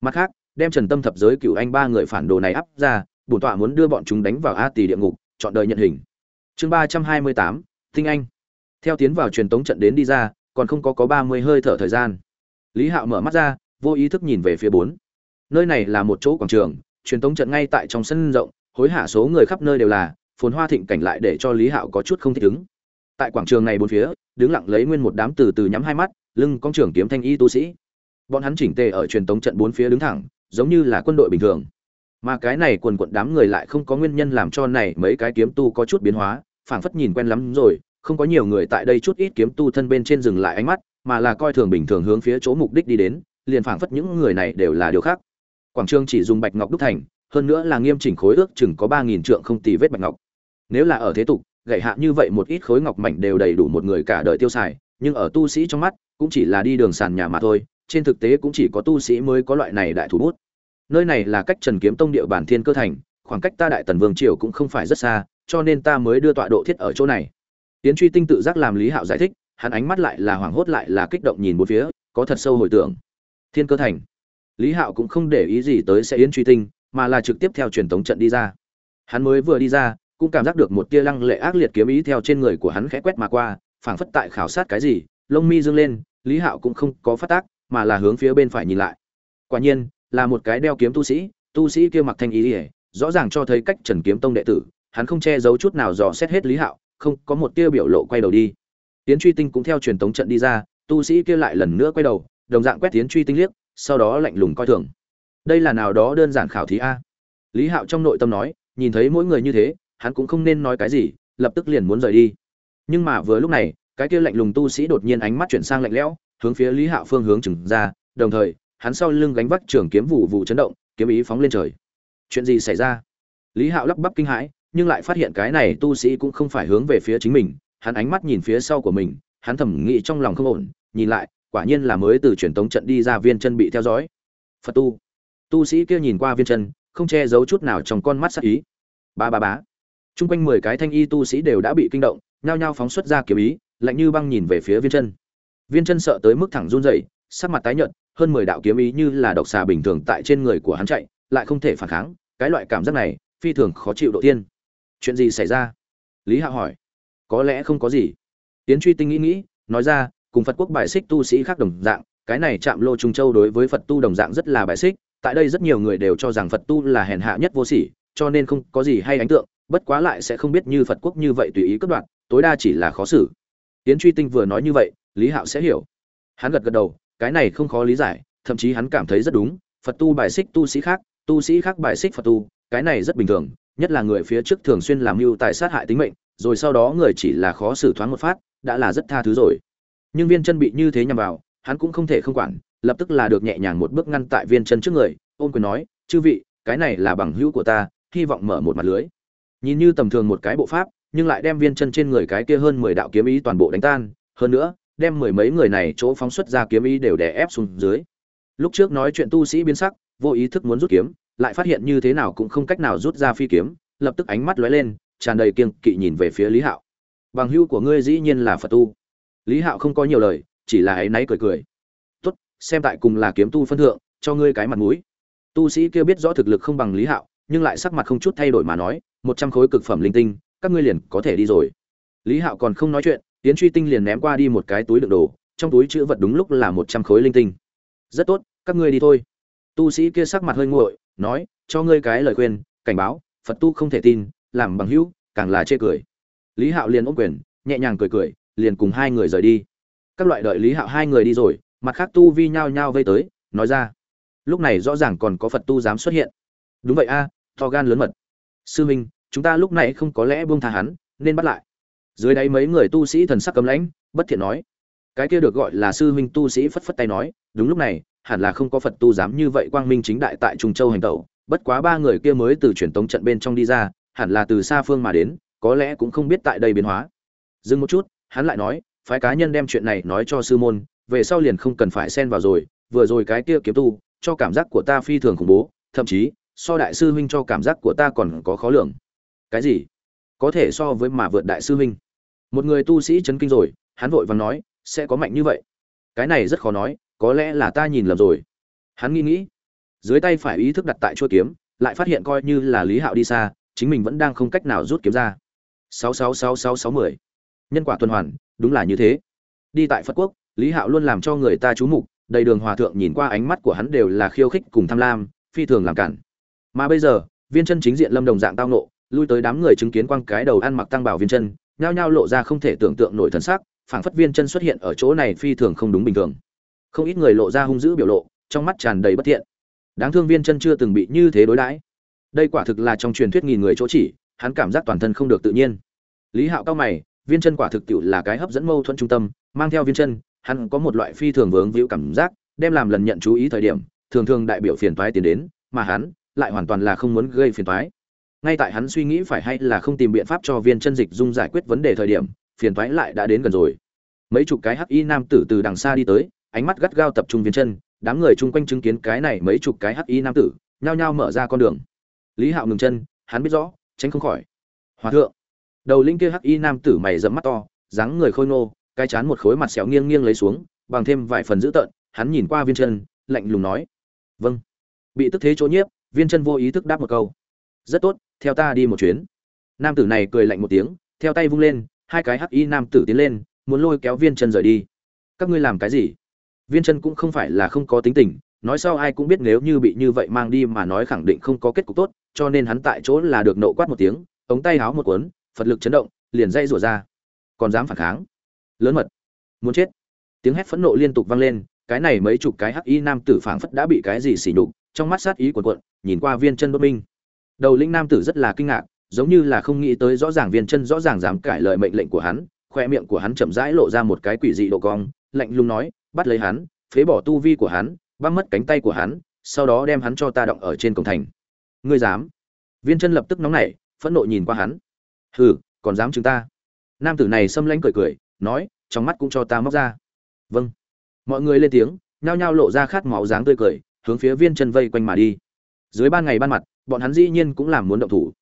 mặt khác, đem trần tâm thập giới cựu anh ba người phản đồ này áp ra, bổn tọa muốn đưa bọn chúng đánh vào a tỷ địa ngục, chọn đời nhận hình. Chương ba trăm hai mươi tám, tinh anh. Theo tiến vào truyền tống trận đến đi ra, còn không có có ba mươi hơi thở thời gian lý hạo mở mắt ra, vô ý thức nhìn về phía bốn. Nơi này là một chỗ quảng trường, truyền tống trận ngay tại trong sân rộng, hối hả số người khắp nơi đều là, phồn hoa thịnh cảnh lại để cho lý hạo có chút không thích ứng. Tại quảng trường này bốn phía, đứng lặng lấy nguyên một đám từ từ nhắm hai mắt, lưng con trưởng kiếm thanh y tu sĩ. Bọn hắn chỉnh tề ở truyền tống trận bốn phía đứng thẳng, giống như là quân đội bình thường. Mà cái này quần quận đám người lại không có nguyên nhân làm cho này mấy cái kiếm tu có chút biến hóa, phảng phất nhìn quen lắm rồi, không có nhiều người tại đây chút ít kiếm tu thân bên trên dừng lại ánh mắt mà là coi thường bình thường hướng phía chỗ mục đích đi đến, liền phảng phất những người này đều là điều khác. Quảng trường chỉ dùng bạch ngọc đúc thành, hơn nữa là nghiêm chỉnh khối ước chừng có ba nghìn trượng không tì vết bạch ngọc. Nếu là ở thế tục, gậy hạ như vậy một ít khối ngọc mảnh đều đầy đủ một người cả đời tiêu xài, nhưng ở tu sĩ trong mắt, cũng chỉ là đi đường sàn nhà mà thôi, trên thực tế cũng chỉ có tu sĩ mới có loại này đại thủ bút. Nơi này là cách trần kiếm tông địa bản thiên cơ thành, khoảng cách ta đại tần vương triều cũng không phải rất xa, cho nên ta mới đưa tọa độ thiết ở chỗ này. Tiến truy tinh tự giác làm lý hạo giải thích hắn ánh mắt lại là hoảng hốt lại là kích động nhìn bốn phía có thật sâu hồi tưởng. Thiên cơ thành. Lý hạo cũng không để ý gì tới sẽ yến truy tinh mà là trực tiếp theo truyền tống trận đi ra. Hắn mới vừa đi ra cũng cảm giác được một tia lăng lệ ác liệt kiếm ý theo trên người của hắn khẽ quét mà qua phảng phất tại khảo sát cái gì lông mi dương lên lý hạo cũng không có phát tác mà là hướng phía bên phải nhìn lại. Quả nhiên là một cái đeo kiếm tu sĩ tu sĩ kia mặc thanh ý liễu, rõ ràng cho thấy cách trần kiếm tông đệ tử hắn không che giấu chút nào dò xét hết lý hạo không có một tia biểu lộ quay đầu đi tiến truy tinh cũng theo truyền tống trận đi ra, tu sĩ kia lại lần nữa quay đầu, đồng dạng quét tiến truy tinh liếc, sau đó lạnh lùng coi thường. Đây là nào đó đơn giản khảo thí a? Lý hạo trong nội tâm nói, nhìn thấy mỗi người như thế, hắn cũng không nên nói cái gì, lập tức liền muốn rời đi. Nhưng mà vừa lúc này, cái kia lạnh lùng tu sĩ đột nhiên ánh mắt chuyển sang lạnh lẽo, hướng phía lý hạo phương hướng trừng ra, đồng thời, hắn sau lưng gánh vác trường kiếm vụ vụ chấn động, kiếm ý phóng lên trời. Chuyện gì xảy ra? Lý hạo lắp bắp kinh hãi, nhưng lại phát hiện cái này tu sĩ cũng không phải hướng về phía chính mình hắn ánh mắt nhìn phía sau của mình, hắn thầm nghĩ trong lòng không ổn, nhìn lại, quả nhiên là mới từ truyền tống trận đi ra viên chân bị theo dõi. Phật tu. Tu sĩ kia nhìn qua viên chân, không che giấu chút nào trong con mắt sắc ý. Ba ba bá trung quanh mười cái thanh y tu sĩ đều đã bị kinh động, nhao nhao phóng xuất ra kiếm ý, lạnh như băng nhìn về phía viên chân. Viên chân sợ tới mức thẳng run rẩy, sắc mặt tái nhợt, hơn mười đạo kiếm ý như là độc xà bình thường tại trên người của hắn chạy, lại không thể phản kháng, cái loại cảm giác này, phi thường khó chịu độ tiên. Chuyện gì xảy ra? Lý hạ hỏi có lẽ không có gì. Tiến truy tinh nghĩ nghĩ, nói ra, cùng phật quốc bài xích tu sĩ khác đồng dạng, cái này chạm lô trung châu đối với phật tu đồng dạng rất là bài xích, tại đây rất nhiều người đều cho rằng phật tu là hèn hạ nhất vô sỉ, cho nên không có gì hay ấn tượng, bất quá lại sẽ không biết như phật quốc như vậy tùy ý cất đoạn tối đa chỉ là khó xử. Tiến truy tinh vừa nói như vậy, lý hạo sẽ hiểu. Hắn gật gật đầu, cái này không khó lý giải, thậm chí hắn cảm thấy rất đúng, phật tu bài xích tu sĩ khác, tu sĩ khác bài xích phật tu, cái này rất bình thường, nhất là người phía trước thường xuyên làm mưu tài sát hại tính mệnh rồi sau đó người chỉ là khó xử thoáng một phát, đã là rất tha thứ rồi. Nhưng viên chân bị như thế nhằm vào, hắn cũng không thể không quản, lập tức là được nhẹ nhàng một bước ngăn tại viên chân trước người ôn quyền nói, chư vị, cái này là bằng hữu của ta, hy vọng mở một mặt lưới. Nhìn như tầm thường một cái bộ pháp, nhưng lại đem viên chân trên người cái kia hơn mười đạo kiếm ý toàn bộ đánh tan, hơn nữa, đem mười mấy người này chỗ phóng xuất ra kiếm ý đều đè ép xuống dưới. Lúc trước nói chuyện tu sĩ biến sắc, vô ý thức muốn rút kiếm, lại phát hiện như thế nào cũng không cách nào rút ra phi kiếm, lập tức ánh mắt lóe lên tràn đầy kiêng kỵ nhìn về phía lý hạo. Bằng hữu của ngươi dĩ nhiên là phật tu. Lý hạo không có nhiều lời, chỉ là áy náy cười cười. Tốt, xem tại cùng là kiếm tu phân thượng, cho ngươi cái mặt mũi. Tu sĩ kia biết rõ thực lực không bằng lý hạo, nhưng lại sắc mặt không chút thay đổi mà nói, một trăm khối cực phẩm linh tinh, các ngươi liền có thể đi rồi. Lý hạo còn không nói chuyện tiến truy tinh liền ném qua đi một cái túi đựng đồ, trong túi chữ vật đúng lúc là một trăm khối linh tinh. Rất tốt, các ngươi đi thôi. Tu sĩ kia sắc mặt hơi nguội, nói, cho ngươi cái lời khuyên, cảnh báo, phật tu không thể tin làm bằng hữu, càng là chê cười. Lý hạo liền ôm quyền, nhẹ nhàng cười cười, liền cùng hai người rời đi. Các loại đợi lý hạo hai người đi rồi, mặt khác tu vi nhao nhao vây tới, nói ra. Lúc này rõ ràng còn có phật tu dám xuất hiện. Đúng vậy a, to gan lớn mật. Sư minh, chúng ta lúc này không có lẽ buông tha hắn, nên bắt lại. Dưới đáy mấy người tu sĩ thần sắc cấm lãnh, bất thiện nói. Cái kia được gọi là sư minh tu sĩ phất phất tay nói, đúng lúc này, hẳn là không có phật tu dám như vậy quang minh chính đại tại trung châu hành tẩu, bất quá ba người kia mới từ truyền tống trận bên trong đi ra hẳn là từ xa phương mà đến, có lẽ cũng không biết tại đây biến hóa. Dừng một chút, hắn lại nói, phái cá nhân đem chuyện này nói cho sư môn, về sau liền không cần phải xen vào rồi, vừa rồi cái kia kiếm tu, cho cảm giác của ta phi thường khủng bố, thậm chí, so đại sư huynh cho cảm giác của ta còn có khó lường. Cái gì? Có thể so với mà vượt đại sư huynh. Một người tu sĩ chấn kinh rồi, hắn vội vàng nói, sẽ có mạnh như vậy. Cái này rất khó nói, có lẽ là ta nhìn lầm rồi. Hắn nghĩ nghĩ, dưới tay phải ý thức đặt tại chuôi kiếm, lại phát hiện coi như là lý hạo đi xa chính mình vẫn đang không cách nào rút kiếm ra. Sáu sáu sáu sáu sáu mười. Nhân quả tuần hoàn, đúng là như thế. Đi tại phật quốc, lý hạo luôn làm cho người ta chú mục, đầy đường hòa thượng nhìn qua ánh mắt của hắn đều là khiêu khích cùng tham lam, phi thường làm cản. Mà bây giờ, viên chân chính diện lâm đồng dạng tao nộ lui tới đám người chứng kiến quang cái đầu ăn mặc tăng bảo viên chân, nhao nhao lộ ra không thể tưởng tượng nổi thần sắc, phảng phất viên chân xuất hiện ở chỗ này phi thường không đúng bình thường. Không ít người lộ ra hung dữ biểu lộ, trong mắt tràn đầy bất thiện. Đáng thương viên chân chưa từng bị như thế đối đãi đây quả thực là trong truyền thuyết nghìn người chỗ chỉ, hắn cảm giác toàn thân không được tự nhiên. Lý hạo cao mày, viên chân quả thực tiệu là cái hấp dẫn mâu thuẫn trung tâm, mang theo viên chân, hắn có một loại phi thường vướng víu cảm giác, đem làm lần nhận chú ý thời điểm, thường thường đại biểu phiền toái tiến đến, mà hắn lại hoàn toàn là không muốn gây phiền toái. Ngay tại hắn suy nghĩ phải hay là không tìm biện pháp cho viên chân dịch dung giải quyết vấn đề thời điểm, phiền toái lại đã đến gần rồi. Mấy chục cái hắc y nam tử từ đằng xa đi tới, ánh mắt gắt gao tập trung viên chân, đám người chung quanh chứng kiến cái này mấy chục cái hắc y nam tử, nhao nhao mở ra con đường lý hạo ngừng chân, hắn biết rõ, tránh không khỏi. Hòa thượng. Đầu linh kia hắc y nam tử mày dẫm mắt to, dáng người khôi nô cái chán một khối mặt xẻo nghiêng nghiêng lấy xuống, bằng thêm vài phần dữ tợn, hắn nhìn qua viên chân, lạnh lùng nói. Vâng. Bị tức thế chỗ nhiếp, viên chân vô ý thức đáp một câu. Rất tốt, theo ta đi một chuyến. Nam tử này cười lạnh một tiếng, theo tay vung lên, hai cái hắc y nam tử tiến lên, muốn lôi kéo viên chân rời đi. Các ngươi làm cái gì? Viên chân cũng không phải là không có tính tình nói sau ai cũng biết nếu như bị như vậy mang đi mà nói khẳng định không có kết cục tốt, cho nên hắn tại chỗ là được nộ quát một tiếng, ống tay háo một cuốn, phật lực chấn động, liền dây rủa ra. Còn dám phản kháng? Lớn mật. Muốn chết. Tiếng hét phẫn nộ liên tục vang lên, cái này mấy chục cái hắc y nam tử phảng phất đã bị cái gì xỉ nhục, trong mắt sát ý cuộn cuộn, nhìn qua viên chân bất minh. Đầu linh nam tử rất là kinh ngạc, giống như là không nghĩ tới rõ ràng viên chân rõ ràng dám cãi lời mệnh lệnh của hắn, khoe miệng của hắn chậm rãi lộ ra một cái quỷ dị độ cong, lạnh lùng nói, bắt lấy hắn, phế bỏ tu vi của hắn băm mất cánh tay của hắn, sau đó đem hắn cho ta động ở trên cổng thành. Ngươi dám? Viên chân lập tức nóng nảy, phẫn nộ nhìn qua hắn. Hừ, còn dám chúng ta? Nam tử này xâm lãnh cười cười, nói, trong mắt cũng cho ta móc ra. Vâng. Mọi người lên tiếng, nhao nhao lộ ra khát máu dáng tươi cười, hướng phía viên chân vây quanh mà đi. Dưới ban ngày ban mặt, bọn hắn dĩ nhiên cũng làm muốn động thủ.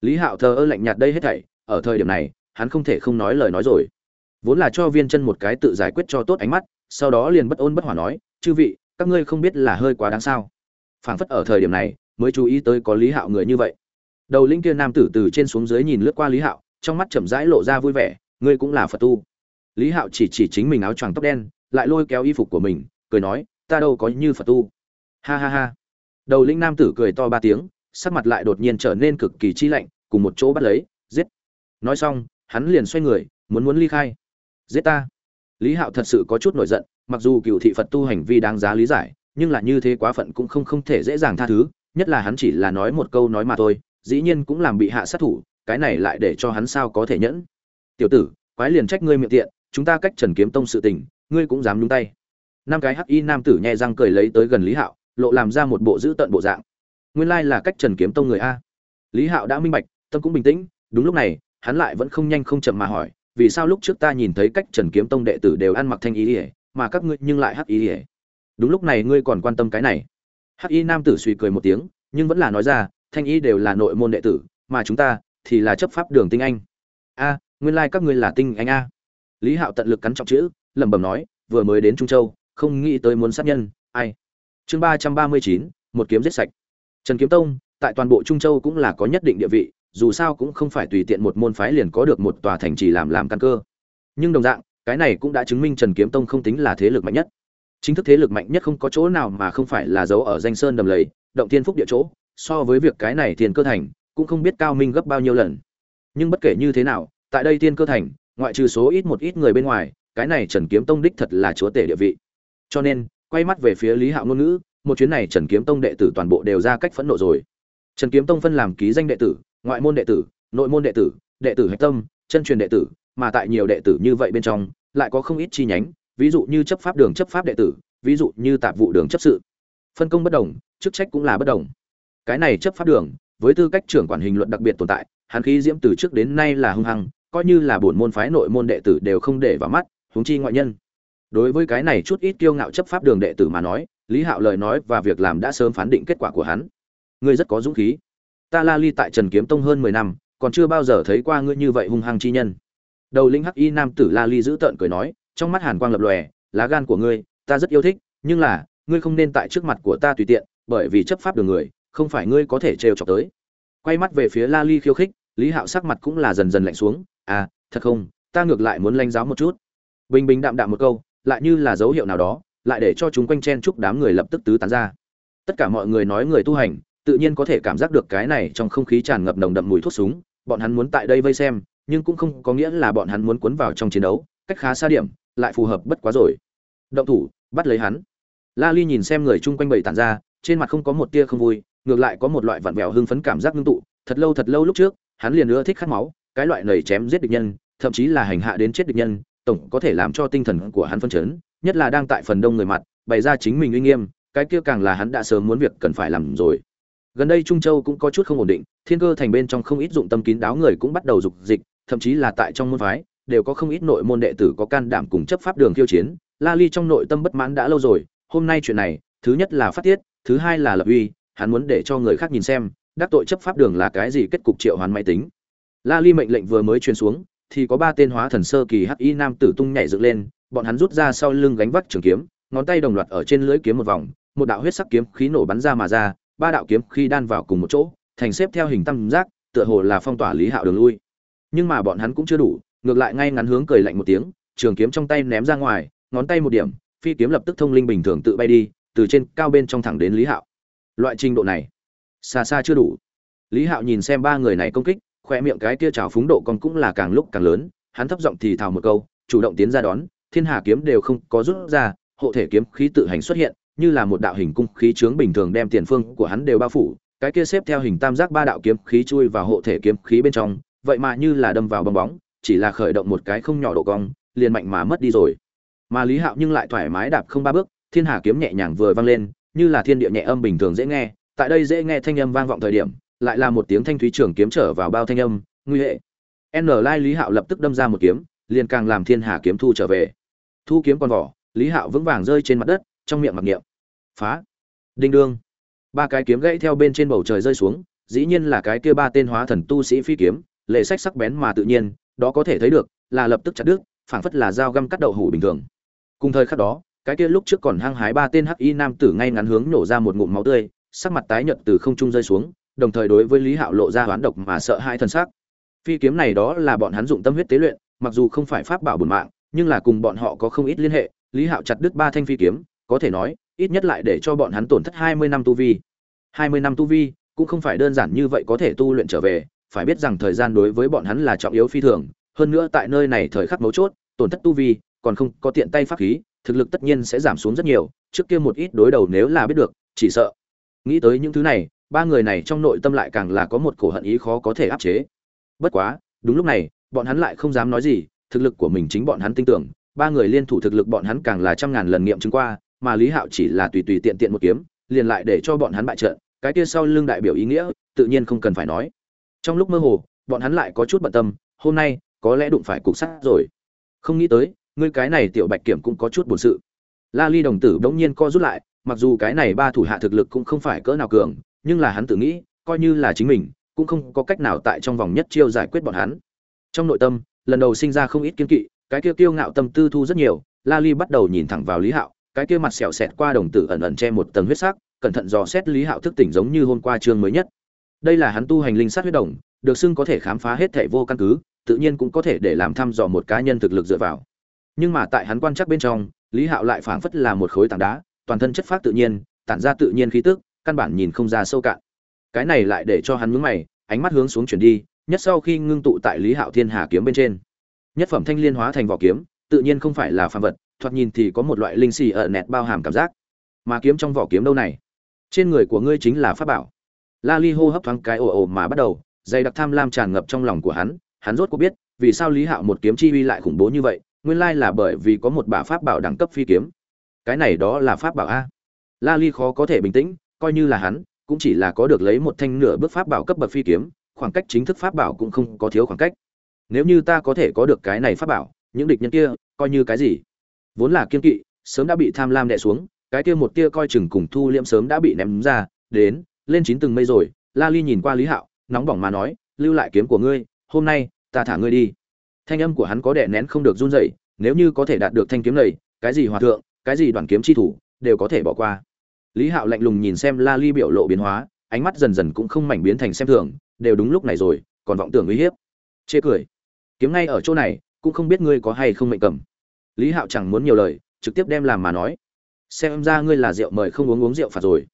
Lý hạo thờ ơ lạnh nhạt đây hết thảy, ở thời điểm này, hắn không thể không nói lời nói rồi. Vốn là cho viên chân một cái tự giải quyết cho tốt ánh mắt, sau đó liền bất ôn bất hỏa nói, chư vị các ngươi không biết là hơi quá đáng sao? Phảng phất ở thời điểm này, mới chú ý tới có lý hạo người như vậy. Đầu linh kia nam tử từ trên xuống dưới nhìn lướt qua lý hạo, trong mắt chậm rãi lộ ra vui vẻ, ngươi cũng là phật tu. Lý hạo chỉ chỉ chính mình áo choàng tóc đen, lại lôi kéo y phục của mình, cười nói, ta đâu có như phật tu. Ha ha ha. Đầu linh nam tử cười to ba tiếng, sắc mặt lại đột nhiên trở nên cực kỳ chi lạnh, cùng một chỗ bắt lấy, giết. Nói xong, hắn liền xoay người, muốn muốn ly khai. Giết ta. Lý hạo thật sự có chút nổi giận mặc dù cựu thị phật tu hành vi đáng giá lý giải, nhưng là như thế quá phận cũng không không thể dễ dàng tha thứ, nhất là hắn chỉ là nói một câu nói mà thôi, dĩ nhiên cũng làm bị hạ sát thủ, cái này lại để cho hắn sao có thể nhẫn. Tiểu tử, quái liền trách ngươi miệng tiện, chúng ta cách trần kiếm tông sự tình, ngươi cũng dám nhúng tay. Năm cái hắc y nam tử nhẹ răng cười lấy tới gần lý hạo, lộ làm ra một bộ dữ tận bộ dạng. Nguyên lai là cách trần kiếm tông người a. Lý hạo đã minh bạch, tâm cũng bình tĩnh, đúng lúc này, hắn lại vẫn không nhanh không chậm mà hỏi, vì sao lúc trước ta nhìn thấy cách trần kiếm tông đệ tử đều ăn mặc thanh ý ỉa mà các ngươi nhưng lại hắc ý ỉa đúng lúc này ngươi còn quan tâm cái này. Hắc y nam tử suy cười một tiếng, nhưng vẫn là nói ra, thanh y đều là nội môn đệ tử, mà chúng ta thì là chấp pháp đường tinh anh. A, nguyên lai các ngươi là tinh anh a. Lý hạo tận lực cắn trọng chữ, lẩm bẩm nói, vừa mới đến trung châu, không nghĩ tới muốn sát nhân, ai. Chương ba trăm ba mươi chín, một kiếm giết sạch. Trần kiếm tông, tại toàn bộ trung châu cũng là có nhất định địa vị, dù sao cũng không phải tùy tiện một môn phái liền có được một tòa thành trì làm làm căn cơ. Nhưng đồng dạng cái này cũng đã chứng minh trần kiếm tông không tính là thế lực mạnh nhất. Chính thức thế lực mạnh nhất không có chỗ nào mà không phải là giấu ở danh sơn đầm lầy, động thiên phúc địa chỗ, so với việc cái này thiên cơ thành, cũng không biết cao minh gấp bao nhiêu lần. Nhưng bất kể như thế nào, tại đây thiên cơ thành, ngoại trừ số ít một ít người bên ngoài, cái này trần kiếm tông đích thật là chúa tể địa vị. Cho nên, quay mắt về phía lý hạo ngôn ngữ, một chuyến này trần kiếm tông đệ tử toàn bộ đều ra cách phẫn nộ rồi. Trần kiếm tông phân làm ký danh đệ tử, ngoại môn đệ tử, nội môn đệ tử đệ tử hạch tâm, chân truyền đệ tử, mà tại nhiều đệ tử như vậy bên trong lại có không ít chi nhánh, ví dụ như chấp pháp đường chấp pháp đệ tử, ví dụ như tạp vụ đường chấp sự. Phân công bất đồng, chức trách cũng là bất đồng. Cái này chấp pháp đường, với tư cách trưởng quản hình luận đặc biệt tồn tại, hắn khí diễm từ trước đến nay là hung hăng, coi như là bổn môn phái nội môn đệ tử đều không để vào mắt, huống chi ngoại nhân. Đối với cái này chút ít kiêu ngạo chấp pháp đường đệ tử mà nói, lý hạo lời nói và việc làm đã sớm phán định kết quả của hắn. Ngươi rất có dũng khí. Ta la ly tại trần kiếm tông hơn mười năm, còn chưa bao giờ thấy qua ngươi như vậy hung hăng chi nhân đầu linh hắc y nam tử la ly giữ tợn cười nói, trong mắt hàn quang lập lòe, lá gan của ngươi, ta rất yêu thích, nhưng là, ngươi không nên tại trước mặt của ta tùy tiện, bởi vì chấp pháp đường người, không phải ngươi có thể trêu chọc tới. Quay mắt về phía la ly khiêu khích, lý hạo sắc mặt cũng là dần dần lạnh xuống à thật không, ta ngược lại muốn lanh giáo một chút. Bình bình đạm đạm một câu, lại như là dấu hiệu nào đó, lại để cho chúng quanh chen chúc đám người lập tức tứ tán ra. Tất cả mọi người nói người tu hành, tự nhiên có thể cảm giác được cái này trong không khí tràn ngập nồng đậm mùi thuốc súng, bọn hắn muốn tại đây vây xem nhưng cũng không có nghĩa là bọn hắn muốn cuốn vào trong chiến đấu, cách khá xa điểm, lại phù hợp bất quá rồi. Động thủ, bắt lấy hắn. La ly nhìn xem người chung quanh bầy tản ra, trên mặt không có một tia không vui, ngược lại có một loại vặn vẹo hưng phấn cảm giác ngưng tụ. Thật lâu thật lâu lúc trước, hắn liền ưa thích khát máu, cái loại nầy chém giết địch nhân, thậm chí là hành hạ đến chết địch nhân, tổng có thể làm cho tinh thần của hắn phân chấn, nhất là đang tại phần đông người mặt, bày ra chính mình uy nghiêm, cái kia càng là hắn đã sớm muốn việc cần phải làm rồi. Gần đây trung châu cũng có chút không ổn định, thiên cơ thành bên trong không ít dụng tâm kín đáo người cũng bắt đầu dục dịch thậm chí là tại trong môn phái, đều có không ít nội môn đệ tử có can đảm cùng chấp pháp đường khiêu chiến. La ly trong nội tâm bất mãn đã lâu rồi, hôm nay chuyện này, thứ nhất là phát tiết, thứ hai là lập uy, hắn muốn để cho người khác nhìn xem, đắc tội chấp pháp đường là cái gì kết cục triệu hoán máy tính. La ly mệnh lệnh vừa mới truyền xuống, thì có ba tên hóa thần sơ kỳ hắc y nam tử tung nhảy dựng lên, bọn hắn rút ra sau lưng gánh vác trường kiếm, ngón tay đồng loạt ở trên lưỡi kiếm một vòng, một đạo huyết sắc kiếm khí nổ bắn ra mà ra, ba đạo kiếm khi đan vào cùng một chỗ, thành xếp theo hình tam giác, tựa hồ là phong tỏa lý hạo đường lui nhưng mà bọn hắn cũng chưa đủ, ngược lại ngay ngắn hướng cười lạnh một tiếng, trường kiếm trong tay ném ra ngoài, ngón tay một điểm, phi kiếm lập tức thông linh bình thường tự bay đi, từ trên cao bên trong thẳng đến lý hạo. Loại trình độ này, xa xa chưa đủ. Lý hạo nhìn xem ba người này công kích khoe miệng cái kia trào phúng độ còn cũng là càng lúc càng lớn, hắn thấp giọng thì thào một câu, chủ động tiến ra đón, thiên hà kiếm đều không có rút ra, hộ thể kiếm khí tự hành xuất hiện, như là một đạo hình cung khí trướng bình thường đem tiền phương của hắn đều bao phủ, cái kia xếp theo hình tam giác ba đạo kiếm khí chui vào hộ thể kiếm khí bên trong vậy mà như là đâm vào bong bóng, chỉ là khởi động một cái không nhỏ độ cong, liền mạnh mà mất đi rồi. Mà lý hạo nhưng lại thoải mái đạp không ba bước, thiên hà kiếm nhẹ nhàng vừa vang lên, như là thiên địa nhẹ âm bình thường dễ nghe, tại đây dễ nghe thanh âm vang vọng thời điểm, lại là một tiếng thanh thúy trưởng kiếm trở vào bao thanh âm, nguy hệ. N lai lý hạo lập tức đâm ra một kiếm, liền càng làm thiên hà kiếm thu trở về. Thu kiếm con vỏ, lý hạo vững vàng rơi trên mặt đất, trong miệng mặc niệm. Phá. Đinh đương. Ba cái kiếm gãy theo bên trên bầu trời rơi xuống, dĩ nhiên là cái kia ba tên hóa thần tu sĩ phi kiếm lệ sách sắc bén mà tự nhiên, đó có thể thấy được, là lập tức chặt đứt, phảng phất là dao găm cắt đậu hủ bình thường. Cùng thời khắc đó, cái kia lúc trước còn hăng hái ba tên hắc y nam tử ngay ngắn hướng nổ ra một ngụm máu tươi, sắc mặt tái nhợt từ không trung rơi xuống, đồng thời đối với lý hạo lộ ra hoán độc mà sợ hai thân xác phi kiếm này đó là bọn hắn dụng tâm huyết tế luyện, mặc dù không phải pháp bảo bổn mạng, nhưng là cùng bọn họ có không ít liên hệ, lý hạo chặt đứt ba thanh phi kiếm, có thể nói, ít nhất lại để cho bọn hắn tổn thất hai mươi năm tu vi. Hai mươi năm tu vi, cũng không phải đơn giản như vậy có thể tu luyện trở về phải biết rằng thời gian đối với bọn hắn là trọng yếu phi thường, hơn nữa tại nơi này thời khắc mấu chốt, tổn thất tu vi, còn không có tiện tay pháp khí, thực lực tất nhiên sẽ giảm xuống rất nhiều, trước kia một ít đối đầu nếu là biết được, chỉ sợ. Nghĩ tới những thứ này, ba người này trong nội tâm lại càng là có một cổ hận ý khó có thể áp chế. Bất quá, đúng lúc này, bọn hắn lại không dám nói gì, thực lực của mình chính bọn hắn tin tưởng, ba người liên thủ thực lực bọn hắn càng là trăm ngàn lần nghiệm chứng qua, mà lý hạo chỉ là tùy tùy tiện tiện một kiếm, liền lại để cho bọn hắn bại trận, cái kia sau lưng đại biểu ý nghĩa, tự nhiên không cần phải nói trong lúc mơ hồ, bọn hắn lại có chút bận tâm, hôm nay, có lẽ đụng phải cục sắt rồi. Không nghĩ tới, ngươi cái này tiểu bạch kiểm cũng có chút buồn sự. La ly đồng tử bỗng nhiên co rút lại, mặc dù cái này ba thủ hạ thực lực cũng không phải cỡ nào cường, nhưng là hắn tự nghĩ, coi như là chính mình, cũng không có cách nào tại trong vòng nhất chiêu giải quyết bọn hắn. Trong nội tâm, lần đầu sinh ra không ít kiên kỵ, cái kia kiêu ngạo tâm tư thu rất nhiều, la ly bắt đầu nhìn thẳng vào lý hạo, cái kia mặt sẹo xẹt qua đồng tử ẩn ẩn che một tầng huyết sắc, cẩn thận dò xét lý hạo thức tỉnh giống như hôm qua chương mới nhất đây là hắn tu hành linh sát huyết đồng, được xưng có thể khám phá hết thể vô căn cứ, tự nhiên cũng có thể để làm thăm dò một cá nhân thực lực dựa vào. Nhưng mà tại hắn quan chắc bên trong, lý hạo lại phảng phất là một khối tảng đá, toàn thân chất phát tự nhiên, tản ra tự nhiên khí tức, căn bản nhìn không ra sâu cạn. Cái này lại để cho hắn mướn mày, ánh mắt hướng xuống chuyển đi, nhất sau khi ngưng tụ tại lý hạo thiên hà kiếm bên trên. Nhất phẩm thanh liên hóa thành vỏ kiếm, tự nhiên không phải là phàm vật, thoạt nhìn thì có một loại linh xì ở nẹt bao hàm cảm giác. Mà kiếm trong vỏ kiếm đâu này? Trên người của ngươi chính là pháp bảo la ly hô hấp thoáng cái ồ ồ mà bắt đầu, dày đặc tham lam tràn ngập trong lòng của hắn hắn rốt cuộc biết, vì sao lý hạo một kiếm chi uy lại khủng bố như vậy, nguyên lai là bởi vì có một bả pháp bảo đẳng cấp phi kiếm. Cái này đó là pháp bảo a. La ly khó có thể bình tĩnh, coi như là hắn, cũng chỉ là có được lấy một thanh nửa bước pháp bảo cấp bậc phi kiếm, khoảng cách chính thức pháp bảo cũng không có thiếu khoảng cách. Nếu như ta có thể có được cái này pháp bảo, những địch nhân kia, coi như cái gì? Vốn là kiên kỵ, sớm đã bị tham lam đè xuống, cái kia một tia coi chừng cùng thu liễm sớm đã bị ném ra, đến lên chín từng mây rồi, la ly nhìn qua lý hạo, nóng bỏng mà nói, lưu lại kiếm của ngươi, hôm nay, ta thả ngươi đi. Thanh âm của hắn có đẻ nén không được run rẩy, nếu như có thể đạt được thanh kiếm này, cái gì hòa thượng, cái gì đoàn kiếm chi thủ, đều có thể bỏ qua. Lý hạo lạnh lùng nhìn xem la ly biểu lộ biến hóa, ánh mắt dần dần cũng không mảnh biến thành xem thường, đều đúng lúc này rồi, còn vọng tưởng uy hiếp. Chê cười, kiếm ngay ở chỗ này, cũng không biết ngươi có hay không mệnh cầm. Lý hạo chẳng muốn nhiều lời, trực tiếp đem làm mà nói, xem ra ngươi là rượu mời không uống uống rượu phạt rồi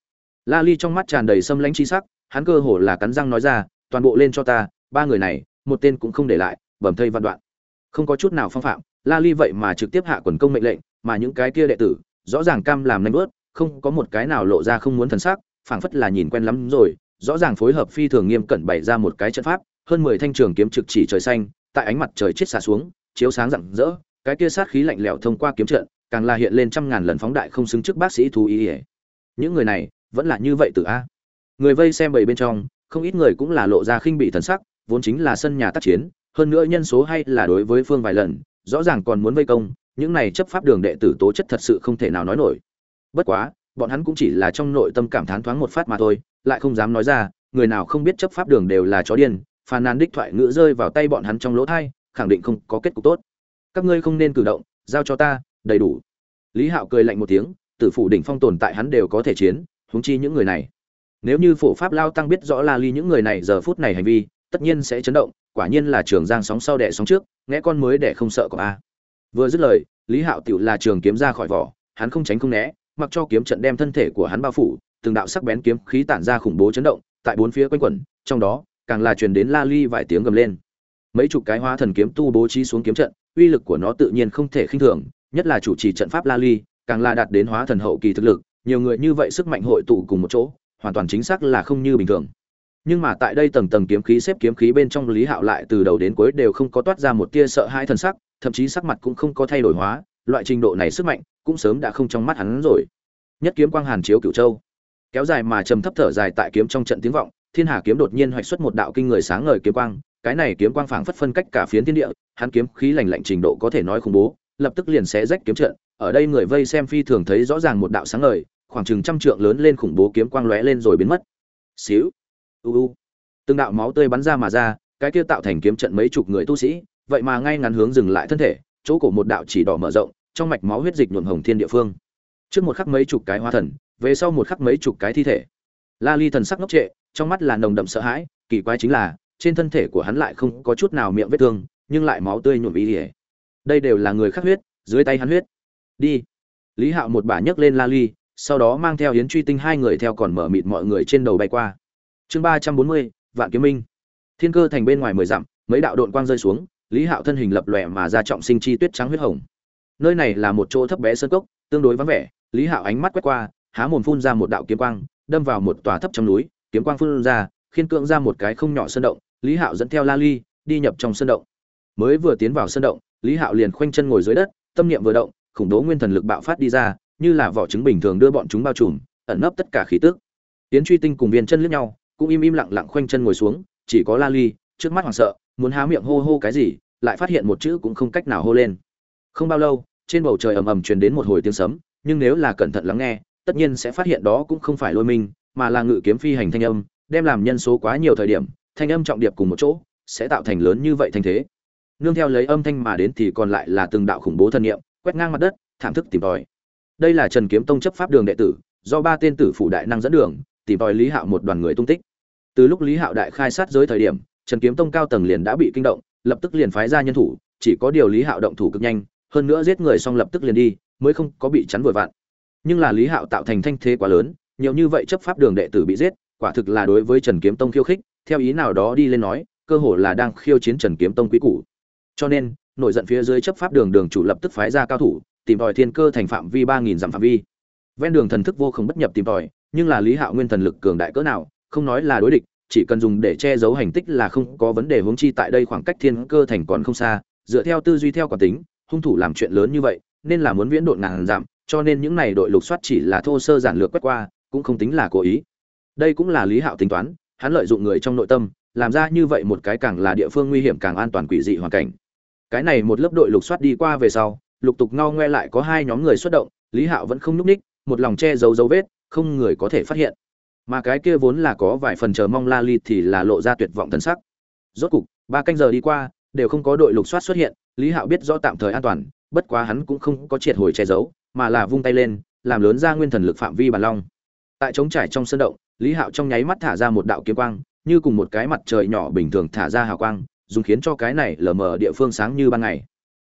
la ly trong mắt tràn đầy sâm lãnh chi sắc, hắn cơ hồ là cắn răng nói ra, toàn bộ lên cho ta, ba người này, một tên cũng không để lại, bẩm thây văn đoạn. Không có chút nào phong phạm, la ly vậy mà trực tiếp hạ quần công mệnh lệnh, mà những cái kia đệ tử, rõ ràng cam làm nanh bớt không có một cái nào lộ ra không muốn thần sắc, phảng phất là nhìn quen lắm rồi, rõ ràng phối hợp phi thường nghiêm cẩn bày ra một cái trận pháp, hơn mười thanh trường kiếm trực chỉ trời xanh, tại ánh mặt trời chết xả xuống, chiếu sáng rạng rỡ, cái kia sát khí lạnh lẽo thông qua kiếm trận, càng là hiện lên trăm ngàn lần phóng đại không xứng trước bác sĩ thú ý ỉa những người này vẫn là như vậy từ a. Người vây xem bầy bên trong, không ít người cũng là lộ ra khinh bị thần sắc, vốn chính là sân nhà tác chiến, hơn nữa nhân số hay là đối với phương vài lần, rõ ràng còn muốn vây công, những này chấp pháp đường đệ tử tố chất thật sự không thể nào nói nổi. Bất quá, bọn hắn cũng chỉ là trong nội tâm cảm thán thoáng một phát mà thôi, lại không dám nói ra, người nào không biết chấp pháp đường đều là chó điên, phàn nàn đích thoại ngữ rơi vào tay bọn hắn trong lỗ thai, khẳng định không có kết cục tốt. Các ngươi không nên cử động, giao cho ta, đầy đủ. Lý hạo cười lạnh một tiếng, tử phủ đỉnh phong tồn tại hắn đều có thể chiến huống chi những người này. Nếu như phổ pháp lao tăng biết rõ la ly những người này giờ phút này hành vi, tất nhiên sẽ chấn động, quả nhiên là trường giang sóng sau đẻ sóng trước nghe con mới đẻ không sợ có a. Vừa dứt lời, lý hạo tựu là trường kiếm ra khỏi vỏ, hắn không tránh không né, mặc cho kiếm trận đem thân thể của hắn bao phủ, từng đạo sắc bén kiếm khí tản ra khủng bố chấn động, tại bốn phía quanh quẩn, trong đó, càng là truyền đến la ly vài tiếng gầm lên. Mấy chục cái hóa thần kiếm tu bố trí xuống kiếm trận, uy lực của nó tự nhiên không thể khinh thường, nhất là chủ trì trận pháp la ly, càng là đạt đến hóa thần hậu kỳ thực lực nhiều người như vậy sức mạnh hội tụ cùng một chỗ, hoàn toàn chính xác là không như bình thường. Nhưng mà tại đây tầng tầng kiếm khí xếp kiếm khí bên trong lý hạo lại từ đầu đến cuối đều không có toát ra một tia sợ hãi thần sắc, thậm chí sắc mặt cũng không có thay đổi hóa, loại trình độ này sức mạnh cũng sớm đã không trong mắt hắn rồi. Nhất kiếm quang hàn chiếu cửu châu. Kéo dài mà trầm thấp thở dài tại kiếm trong trận tiếng vọng, thiên hà kiếm đột nhiên hoạch xuất một đạo kinh người sáng ngời kiếm quang, cái này kiếm quang phảng phất phân cách cả phiến thiên địa, hắn kiếm khí lạnh lạnh trình độ có thể nói khủng bố, lập tức liền xé rách kiếm trận ở đây người vây xem phi thường thấy rõ ràng một đạo sáng ngời, khoảng chừng trăm trượng lớn lên khủng bố kiếm quang lóe lên rồi biến mất. Xíu, u u, từng đạo máu tươi bắn ra mà ra, cái kia tạo thành kiếm trận mấy chục người tu sĩ, vậy mà ngay ngắn hướng dừng lại thân thể, chỗ cổ một đạo chỉ đỏ mở rộng, trong mạch máu huyết dịch nhuộm hồng thiên địa phương. Trước một khắc mấy chục cái hoa thần, về sau một khắc mấy chục cái thi thể. La ly thần sắc ngốc trệ, trong mắt là nồng đậm sợ hãi, kỳ quái chính là, trên thân thể của hắn lại không có chút nào miệng vết thương, nhưng lại máu tươi nhuộm ý đây đều là người khác huyết, dưới tay hắn huyết đi. Lý hạo một bà nhấc lên la ly sau đó mang theo hiến truy tinh hai người theo còn mở mịt mọi người trên đầu bay qua. Chương ba trăm bốn mươi, vạn kiếm minh. Thiên cơ thành bên ngoài mười dặm, mấy đạo đội quang rơi xuống, lý hạo thân hình lập lòe mà ra trọng sinh chi tuyết trắng huyết hồng. Nơi này là một chỗ thấp bé sơn cốc, tương đối vắng vẻ, lý hạo ánh mắt quét qua, há mồm phun ra một đạo kiếm quang, đâm vào một tòa thấp trong núi, kiếm quang phun ra, khiên cưỡng ra một cái không nhỏ sơn động, lý hạo dẫn theo la ly đi nhập trong sơn động. Mới vừa tiến vào sơn động, lý hạo liền khoanh chân ngồi dưới đất, tâm niệm vừa động khủng bố nguyên thần lực bạo phát đi ra, như là vỏ trứng bình thường đưa bọn chúng bao trùm, ẩn nấp tất cả khí tức. Tiến truy tinh cùng viên chân liếc nhau, cũng im im lặng lặng khoanh chân ngồi xuống, chỉ có la ly, trước mắt hoảng sợ, muốn há miệng hô hô cái gì, lại phát hiện một chữ cũng không cách nào hô lên. Không bao lâu, trên bầu trời ầm ầm truyền đến một hồi tiếng sấm, nhưng nếu là cẩn thận lắng nghe, tất nhiên sẽ phát hiện đó cũng không phải lôi minh, mà là ngự kiếm phi hành thanh âm, đem làm nhân số quá nhiều thời điểm, thanh âm trọng điệp cùng một chỗ, sẽ tạo thành lớn như vậy thanh thế. Nương theo lấy âm thanh mà đến thì còn lại là từng đạo khủng bố thân niệm quét ngang mặt đất, thảm thức tìm tòi. Đây là trần kiếm tông chấp pháp đường đệ tử, do ba tên tử phủ đại năng dẫn đường, tìm tòi lý hạo một đoàn người tung tích. Từ lúc lý hạo đại khai sát giới thời điểm, trần kiếm tông cao tầng liền đã bị kinh động, lập tức liền phái ra nhân thủ, chỉ có điều lý hạo động thủ cực nhanh, hơn nữa giết người xong lập tức liền đi, mới không có bị chắn vội vặn. Nhưng là lý hạo tạo thành thanh thế quá lớn, nhiều như vậy chấp pháp đường đệ tử bị giết, quả thực là đối với trần kiếm tông khiêu khích, theo ý nào đó đi lên nói, cơ hồ là đang khiêu chiến trần kiếm tông quý cũ cho nên, nổi giận phía dưới chấp pháp đường đường chủ lập tức phái ra cao thủ, tìm tòi thiên cơ thành phạm vi ba nghìn dặm phạm vi. Ven đường thần thức vô không bất nhập tìm tòi, nhưng là lý hạo nguyên thần lực cường đại cỡ nào, không nói là đối địch, chỉ cần dùng để che giấu hành tích là không có vấn đề huống chi tại đây khoảng cách thiên cơ thành còn không xa, dựa theo tư duy theo quả tính, hung thủ làm chuyện lớn như vậy, nên là muốn viễn độn ngàn dặm, cho nên những này đội lục soát chỉ là thô sơ giản lược quét qua, cũng không tính là cố ý. Đây cũng là lý hạo tính toán, hắn lợi dụng người trong nội tâm, làm ra như vậy một cái càng là địa phương nguy hiểm càng an toàn quỷ dị hoàn cảnh cái này một lớp đội lục soát đi qua về sau, lục tục ngao ngoe lại có hai nhóm người xuất động, lý hạo vẫn không nhúc ních một lòng che giấu dấu vết, không người có thể phát hiện. Mà cái kia vốn là có vài phần chờ mong la ly thì là lộ ra tuyệt vọng thần sắc. Rốt cục, ba canh giờ đi qua, đều không có đội lục soát xuất hiện, lý hạo biết rõ tạm thời an toàn, bất quá hắn cũng không có triệt hồi che giấu, mà là vung tay lên, làm lớn ra nguyên thần lực phạm vi bàn long. Tại trống trải trong sân động, lý hạo trong nháy mắt thả ra một đạo kiếm quang, như cùng một cái mặt trời nhỏ bình thường thả ra hào quang dùng khiến cho cái này lờ mờ địa phương sáng như ban ngày.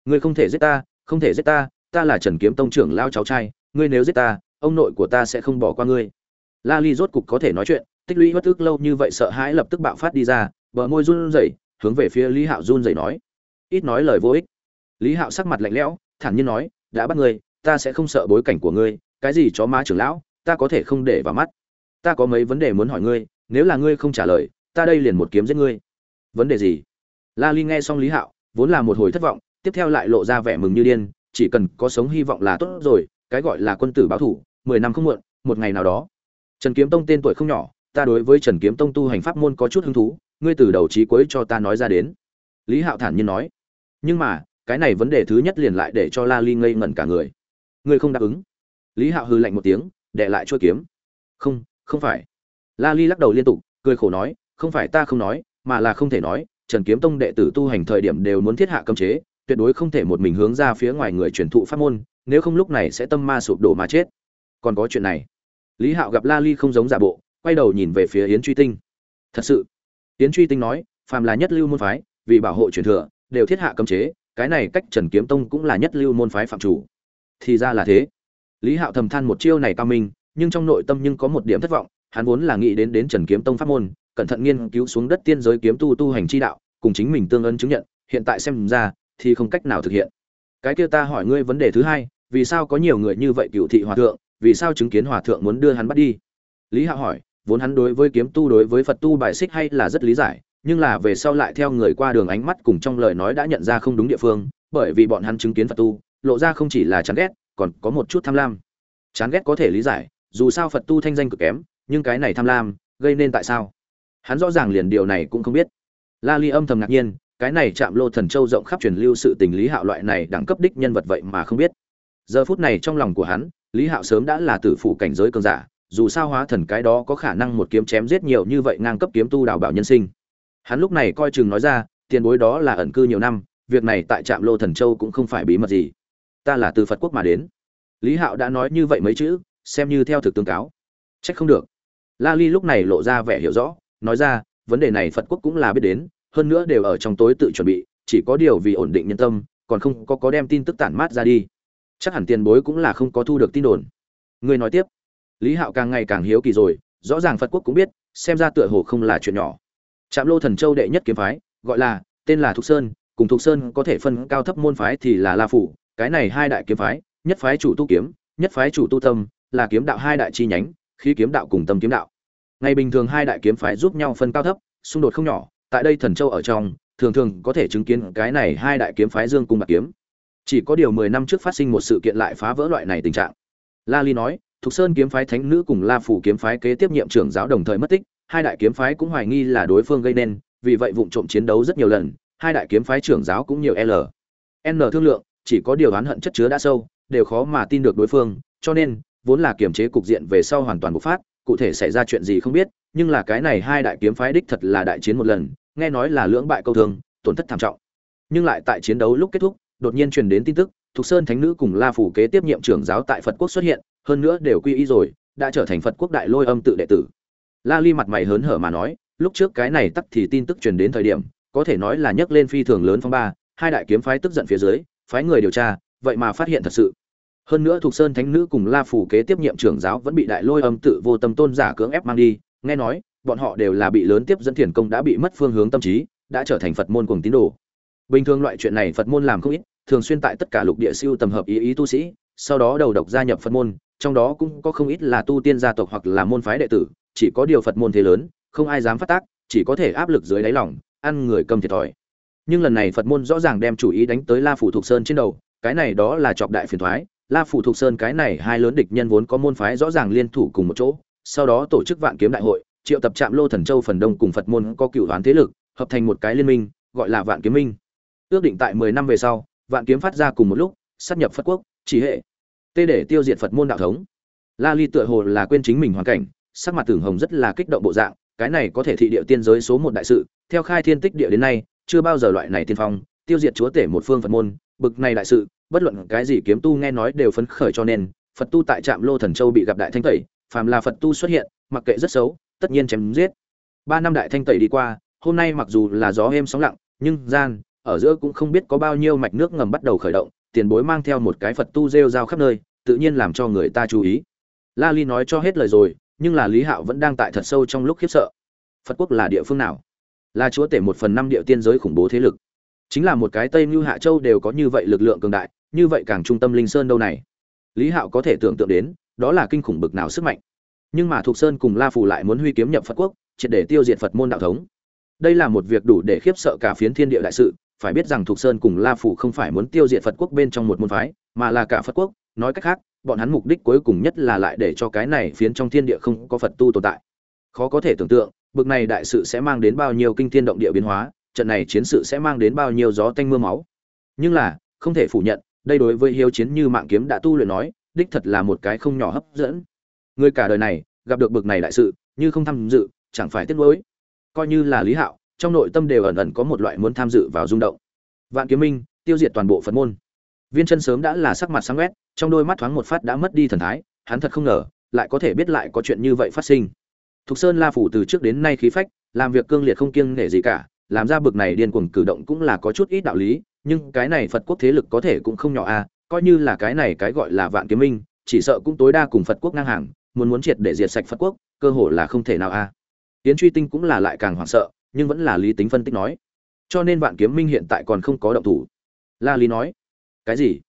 Ngươi không thể giết ta, không thể giết ta ta là trần kiếm tông trưởng lao cháu trai, ngươi nếu giết ta, ông nội của ta sẽ không bỏ qua ngươi. La ly rốt cục có thể nói chuyện, tích lũy bất ức lâu như vậy sợ hãi lập tức bạo phát đi ra, bờ môi run rẩy, hướng về phía lý hạo run rẩy nói. Ít nói lời vô ích. Lý hạo sắc mặt lạnh lẽo, thản nhiên nói, đã bắt ngươi, ta sẽ không sợ bối cảnh của ngươi, cái gì chó má trưởng lão, ta có thể không để vào mắt. Ta có mấy vấn đề muốn hỏi ngươi, nếu là ngươi không trả lời, ta đây liền một kiếm giết ngươi. Vấn đề gì? La ly nghe xong lý hạo, vốn là một hồi thất vọng, tiếp theo lại lộ ra vẻ mừng như điên, chỉ cần có sống hy vọng là tốt rồi, cái gọi là quân tử báo thủ, mười năm không muộn, một ngày nào đó. Trần kiếm tông tên tuổi không nhỏ, ta đối với trần kiếm tông tu hành pháp môn có chút hứng thú, ngươi từ đầu chí cuối cho ta nói ra đến. Lý hạo thản nhiên nói. Nhưng mà, cái này vấn đề thứ nhất liền lại để cho la ly ngây ngẩn cả người. Ngươi không đáp ứng. Lý hạo hư lạnh một tiếng, đệ lại chuôi kiếm. Không không phải. La ly lắc đầu liên tục, cười khổ nói, không phải ta không nói, mà là không thể nói trần kiếm tông đệ tử tu hành thời điểm đều muốn thiết hạ cấm chế, tuyệt đối không thể một mình hướng ra phía ngoài người truyền thụ pháp môn, nếu không lúc này sẽ tâm ma sụp đổ mà chết. Còn có chuyện này. Lý hạo gặp la ly không giống giả bộ, quay đầu nhìn về phía yến truy tinh. Thật sự. Yến truy tinh nói, phàm là nhất lưu môn phái, vì bảo hộ truyền thừa, đều thiết hạ cấm chế, cái này cách trần kiếm tông cũng là nhất lưu môn phái phạm chủ. Thì ra là thế. Lý hạo thầm than một chiêu này cao minh, nhưng trong nội tâm nhưng có một điểm thất vọng, hắn vốn là nghĩ đến đến trần kiếm tông pháp môn cẩn thận nghiên cứu xuống đất tiên giới kiếm tu tu hành chi đạo, cùng chính mình tương ân chứng nhận, hiện tại xem ra, thì không cách nào thực hiện. Cái kia ta hỏi ngươi vấn đề thứ hai, vì sao có nhiều người như vậy cựu thị hòa thượng, vì sao chứng kiến hòa thượng muốn đưa hắn bắt đi? Lý hạo hỏi, vốn hắn đối với kiếm tu đối với phật tu bài xích hay là rất lý giải, nhưng là về sau lại theo người qua đường ánh mắt cùng trong lời nói đã nhận ra không đúng địa phương, bởi vì bọn hắn chứng kiến phật tu, lộ ra không chỉ là chán ghét, còn có một chút tham lam. Chán ghét có thể lý giải, dù sao phật tu thanh danh cực kém, nhưng cái này tham lam, gây nên tại sao? Hắn rõ ràng liền điều này cũng không biết. La ly âm thầm ngạc nhiên, cái này chạm lô thần châu rộng khắp truyền lưu sự tình lý hạo loại này đẳng cấp đích nhân vật vậy mà không biết. Giờ phút này trong lòng của hắn, lý hạo sớm đã là tử phụ cảnh giới cường giả, dù sao hóa thần cái đó có khả năng một kiếm chém giết nhiều như vậy ngang cấp kiếm tu đào bảo nhân sinh. Hắn lúc này coi chừng nói ra, tiền bối đó là ẩn cư nhiều năm, việc này tại trạm lô thần châu cũng không phải bí mật gì. Ta là từ phật quốc mà đến. Lý hạo đã nói như vậy mấy chữ, xem như theo thực tương cáo. Trách không được. La ly lúc này lộ ra vẻ hiểu rõ nói ra, vấn đề này phật quốc cũng là biết đến, hơn nữa đều ở trong tối tự chuẩn bị, chỉ có điều vì ổn định nhân tâm, còn không có có đem tin tức tản mát ra đi. Chắc hẳn tiền bối cũng là không có thu được tin đồn. Người nói tiếp. Lý hạo càng ngày càng hiếu kỳ rồi, rõ ràng phật quốc cũng biết, xem ra tựa hồ không là chuyện nhỏ. Trạm lô thần châu đệ nhất kiếm phái, gọi là, tên là thục sơn, cùng thục sơn có thể phân cao thấp môn phái thì là la phủ, cái này hai đại kiếm phái, nhất phái chủ tu kiếm, nhất phái chủ tu tâm, là kiếm đạo hai đại chi nhánh khi kiếm đạo cùng tâm kiếm đạo ngày bình thường hai đại kiếm phái giúp nhau phân cao thấp, xung đột không nhỏ, tại đây thần châu ở trong, thường thường có thể chứng kiến cái này hai đại kiếm phái dương cung bạc kiếm. Chỉ có điều mười năm trước phát sinh một sự kiện lại phá vỡ loại này tình trạng. La ly nói, thục sơn kiếm phái thánh nữ cùng la phủ kiếm phái kế tiếp nhiệm trưởng giáo đồng thời mất tích, hai đại kiếm phái cũng hoài nghi là đối phương gây nên, vì vậy vụ trộm chiến đấu rất nhiều lần, hai đại kiếm phái trưởng giáo cũng nhiều l. N thương lượng, chỉ có điều oán hận chất chứa đã sâu, đều khó mà tin được đối phương, cho nên, vốn là kiềm chế cục diện về sau hoàn toàn bộc phát cụ thể xảy ra chuyện gì không biết, nhưng là cái này hai đại kiếm phái đích thật là đại chiến một lần, nghe nói là lưỡng bại câu thương tổn thất thảm trọng. Nhưng lại tại chiến đấu lúc kết thúc, đột nhiên truyền đến tin tức, thục sơn thánh nữ cùng la phủ kế tiếp nhiệm trưởng giáo tại phật quốc xuất hiện, hơn nữa đều quy y rồi, đã trở thành phật quốc đại lôi âm tự đệ tử. La ly mặt mày hớn hở mà nói, lúc trước cái này tắc thì tin tức truyền đến thời điểm, có thể nói là nhấc lên phi thường lớn phong ba, hai đại kiếm phái tức giận phía dưới, phái người điều tra, vậy mà phát hiện thật sự hơn nữa thuộc sơn thánh nữ cùng la phủ kế tiếp nhiệm trưởng giáo vẫn bị đại lôi âm tự vô tâm tôn giả cưỡng ép mang đi, nghe nói, bọn họ đều là bị lớn tiếp dẫn thiền công đã bị mất phương hướng tâm trí, đã trở thành phật môn cùng tín đồ. Bình thường loại chuyện này phật môn làm không ít, thường xuyên tại tất cả lục địa siêu tầm hợp ý ý tu sĩ, sau đó đầu độc gia nhập phật môn, trong đó cũng có không ít là tu tiên gia tộc hoặc là môn phái đệ tử, chỉ có điều phật môn thế lớn, không ai dám phát tác, chỉ có thể áp lực dưới đáy lòng, ăn người cầm thiệt thòi. Nhưng lần này phật môn rõ ràng đem chủ ý đánh tới la phủ thục sơn trên đầu, cái này đó là chọc đại phiền thoái la phủ thuộc sơn cái này hai lớn địch nhân vốn có môn phái rõ ràng liên thủ cùng một chỗ, sau đó tổ chức vạn kiếm đại hội, triệu tập trạm lô thần châu phần đông cùng phật môn có cựu đoán thế lực, hợp thành một cái liên minh, gọi là vạn kiếm minh. Ước định tại mười năm về sau, vạn kiếm phát ra cùng một lúc sát nhập phật quốc, chỉ hệ. Tê để tiêu diệt phật môn đạo thống. La ly tựa hồ là quên chính mình hoàn cảnh, sắc mặt tưởng hồng rất là kích động bộ dạng, cái này có thể thị địa tiên giới số một đại sự, theo khai thiên tích địa đến nay, chưa bao giờ loại này tiên phong, tiêu diệt chúa tể một phương phật môn, bực này đại sự bất luận cái gì kiếm tu nghe nói đều phấn khởi cho nên, phật tu tại trạm lô thần châu bị gặp đại thanh tẩy, phàm là phật tu xuất hiện, mặc kệ rất xấu, tất nhiên chém giết. Ba năm đại thanh tẩy đi qua, hôm nay mặc dù là gió êm sóng lặng, nhưng gian, ở giữa cũng không biết có bao nhiêu mạch nước ngầm bắt đầu khởi động, tiền bối mang theo một cái phật tu rêu rao khắp nơi, tự nhiên làm cho người ta chú ý. La ly nói cho hết lời rồi, nhưng là lý hạo vẫn đang tại thật sâu trong lúc khiếp sợ. Phật quốc là địa phương nào? Là chúa tể một phần năm địa tiên giới khủng bố thế lực. Chính là một cái tây mưu hạ châu đều có như vậy lực lượng cường đại như vậy càng trung tâm linh sơn đâu này? Lý hạo có thể tưởng tượng đến, đó là kinh khủng bực nào sức mạnh. Nhưng mà thục sơn cùng la phù lại muốn huy kiếm nhập phật quốc, triệt để tiêu diệt phật môn đạo thống. Đây là một việc đủ để khiếp sợ cả phiến thiên địa đại sự, phải biết rằng thục sơn cùng la phù không phải muốn tiêu diệt phật quốc bên trong một môn phái, mà là cả phật quốc. Nói cách khác, bọn hắn mục đích cuối cùng nhất là lại để cho cái này phiến trong thiên địa không có phật tu tồn tại. Khó có thể tưởng tượng, bực này đại sự sẽ mang đến bao nhiêu kinh thiên động địa biến hóa, trận này chiến sự sẽ mang đến bao nhiêu gió tanh mưa máu. Nhưng là, không thể phủ nhận đây đối với hiếu chiến như mạng kiếm đã tu luyện nói, đích thật là một cái không nhỏ hấp dẫn. Người cả đời này, gặp được bực này đại sự, như không tham dự, chẳng phải tiếc nuối. Coi như là lý hạo, trong nội tâm đều ẩn ẩn có một loại muốn tham dự vào rung động. Vạn kiếm minh, tiêu diệt toàn bộ phật môn. Viên chân sớm đã là sắc mặt sáng quét trong đôi mắt thoáng một phát đã mất đi thần thái, hắn thật không ngờ, lại có thể biết lại có chuyện như vậy phát sinh. Thục sơn la phủ từ trước đến nay khí phách, làm việc cương liệt không kiêng nể gì cả, làm ra bực này điên cuồng cử động cũng là có chút ít đạo lý nhưng cái này phật quốc thế lực có thể cũng không nhỏ a à, coi như là cái này cái gọi là vạn kiếm minh chỉ sợ cũng tối đa cùng phật quốc ngang hàng muốn muốn triệt để diệt sạch phật quốc cơ hội là không thể nào a à. tiến truy tinh cũng là lại càng hoảng sợ nhưng vẫn là lý tính phân tích nói. Cho nên vạn kiếm minh hiện tại còn không có động thủ. La lý nói cái gì?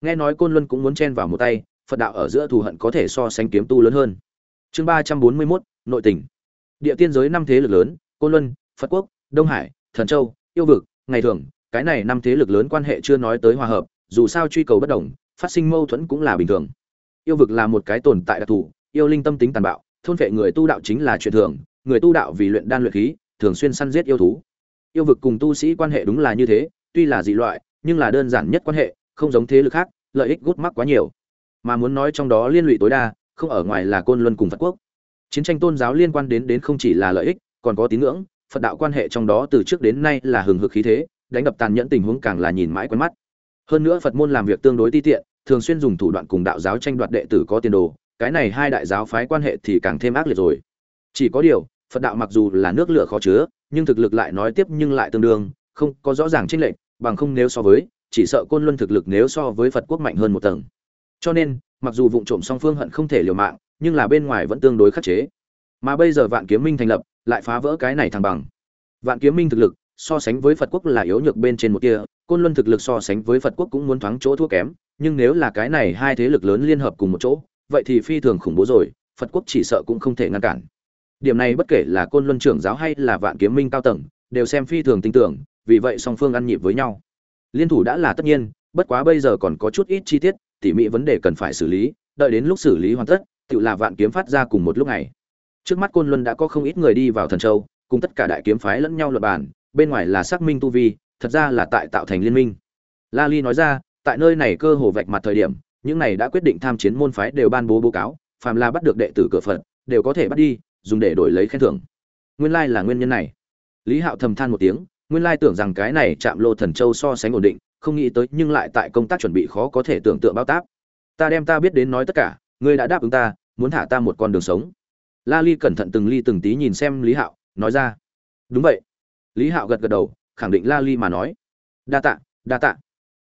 Nghe nói côn luân cũng muốn chen vào một tay phật đạo ở giữa thù hận có thể so sánh kiếm tu lớn hơn. Chương ba trăm bốn mươi mốt nội tình. Địa tiên giới năm thế lực lớn côn luân phật quốc đông hải thần châu yêu vực ngày thường cái này năm thế lực lớn quan hệ chưa nói tới hòa hợp, dù sao truy cầu bất đồng, phát sinh mâu thuẫn cũng là bình thường. Yêu vực là một cái tồn tại đặc thù, yêu linh tâm tính tàn bạo, thôn vệ người tu đạo chính là chuyện thường, người tu đạo vì luyện đan luyện khí, thường xuyên săn giết yêu thú. Yêu vực cùng tu sĩ quan hệ đúng là như thế, tuy là dị loại, nhưng là đơn giản nhất quan hệ, không giống thế lực khác, lợi ích gút mắc quá nhiều. Mà muốn nói trong đó liên lụy tối đa, không ở ngoài là côn luân cùng phật quốc. Chiến tranh tôn giáo liên quan đến đến không chỉ là lợi ích, còn có tín ngưỡng, phật đạo quan hệ trong đó từ trước đến nay là hừng hực khí thế đánh đập tàn nhẫn tình huống càng là nhìn mãi quen mắt. Hơn nữa phật môn làm việc tương đối ti tiện, thường xuyên dùng thủ đoạn cùng đạo giáo tranh đoạt đệ tử có tiền đồ, cái này hai đại giáo phái quan hệ thì càng thêm ác liệt rồi. Chỉ có điều, phật đạo mặc dù là nước lửa khó chứa, nhưng thực lực lại nói tiếp nhưng lại tương đương, không có rõ ràng chênh lệch, bằng không nếu so với, chỉ sợ côn luân thực lực nếu so với phật quốc mạnh hơn một tầng. Cho nên, mặc dù vụ trộm song phương hận không thể liều mạng, nhưng là bên ngoài vẫn tương đối khắc chế. Mà bây giờ vạn kiếm minh thành lập, lại phá vỡ cái này thăng bằng. Vạn kiếm minh thực lực so sánh với phật quốc là yếu nhược bên trên một kia, côn luân thực lực so sánh với phật quốc cũng muốn thoáng chỗ thua kém, nhưng nếu là cái này hai thế lực lớn liên hợp cùng một chỗ, vậy thì phi thường khủng bố rồi, phật quốc chỉ sợ cũng không thể ngăn cản. Điểm này bất kể là côn luân trưởng giáo hay là vạn kiếm minh cao tầng, đều xem phi thường tin tưởng, vì vậy song phương ăn nhịp với nhau. Liên thủ đã là tất nhiên, bất quá bây giờ còn có chút ít chi tiết, tỉ mỉ vấn đề cần phải xử lý, đợi đến lúc xử lý hoàn tất, tự là vạn kiếm phát ra cùng một lúc này. Trước mắt côn luân đã có không ít người đi vào thần châu, cùng tất cả đại kiếm phái lẫn nhau luật bàn bên ngoài là xác minh tu vi, thật ra là tại tạo thành liên minh. La ly nói ra, tại nơi này cơ hồ vạch mặt thời điểm, những này đã quyết định tham chiến môn phái đều ban bố báo cáo, phàm là bắt được đệ tử cửa phật, đều có thể bắt đi, dùng để đổi lấy khen thưởng. Nguyên lai là nguyên nhân này. Lý hạo thầm than một tiếng, nguyên lai tưởng rằng cái này chạm lô thần châu so sánh ổn định, không nghĩ tới nhưng lại tại công tác chuẩn bị khó có thể tưởng tượng bao táp. Ta đem ta biết đến nói tất cả, ngươi đã đáp ứng ta, muốn thả ta một con đường sống. La ly cẩn thận từng ly từng tí nhìn xem lý hạo, nói ra, đúng vậy lý hạo gật gật đầu, khẳng định la ly mà nói. Đa tạ đa tạ.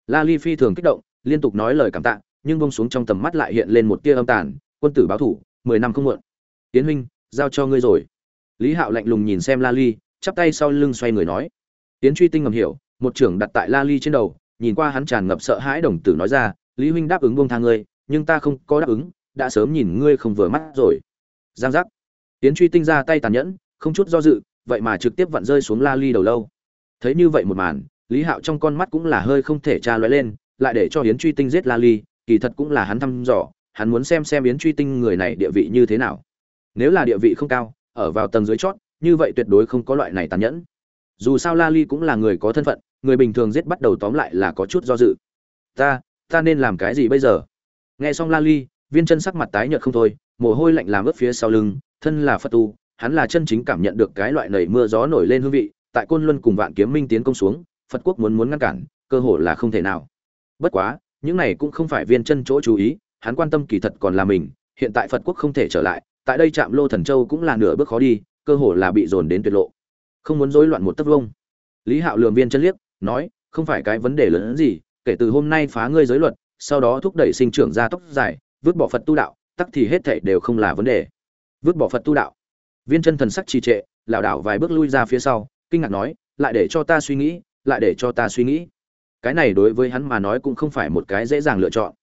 La ly phi thường kích động, liên tục nói lời cảm tạ, nhưng bông xuống trong tầm mắt lại hiện lên một tia âm tàn, quân tử báo thủ, mười năm không muộn. Tiến huynh, giao cho ngươi rồi. Lý hạo lạnh lùng nhìn xem la ly, chắp tay sau lưng xoay người nói. Tiến truy tinh ngầm hiểu, một trưởng đặt tại la ly trên đầu, nhìn qua hắn tràn ngập sợ hãi đồng tử nói ra, lý huynh đáp ứng buông tha ngươi, nhưng ta không có đáp ứng, đã sớm nhìn ngươi không vừa mắt rồi. Giang giác. Tiến truy tinh ra tay tàn nhẫn, không chút do dự vậy mà trực tiếp vặn rơi xuống la ly đầu lâu thấy như vậy một màn lý hạo trong con mắt cũng là hơi không thể tra lóe lên lại để cho Yến Truy Tinh giết La Ly, kỳ thật cũng là hắn thăm dò, hắn muốn xem xem Yến Truy Tinh người này địa vị như thế nào. Nếu là địa vị không cao, ở vào tầng dưới chót, như vậy tuyệt đối không có loại này tàn nhẫn. Dù sao La Ly cũng là người có thân phận, người bình thường giết bắt đầu tóm lại là có chút do dự. Ta, ta nên làm cái gì bây giờ? Nghe xong La Ly, Viên Chân sắc mặt tái nhợt không thôi, mồ hôi lạnh làm ướt phía sau lưng, thân là Phật tu, hắn là chân chính cảm nhận được cái loại nảy mưa gió nổi lên hương vị, tại Côn Luân cùng Vạn Kiếm Minh tiến công xuống, Phật quốc muốn muốn ngăn cản, cơ hội là không thể nào. Bất quá, những này cũng không phải Viên Chân chỗ chú ý, hắn quan tâm kỳ thật còn là mình, hiện tại Phật quốc không thể trở lại, tại đây Trạm Lô Thần Châu cũng là nửa bước khó đi, cơ hội là bị dồn đến tuyệt lộ. Không muốn rối loạn một tấc vông. Lý Hạo lườm Viên Chân liếc, nói, không phải cái vấn đề lớn hơn gì, kể từ hôm nay phá ngươi giới luật, sau đó thúc đẩy sinh trưởng ra tốc dài, vứt bỏ Phật tu đạo, tắc thì hết thảy đều không là vấn đề. Vứt bỏ Phật tu đạo. Viên chân thần sắc trì trệ, lảo đảo vài bước lui ra phía sau, kinh ngạc nói, lại để cho ta suy nghĩ, lại để cho ta suy nghĩ. Cái này đối với hắn mà nói cũng không phải một cái dễ dàng lựa chọn.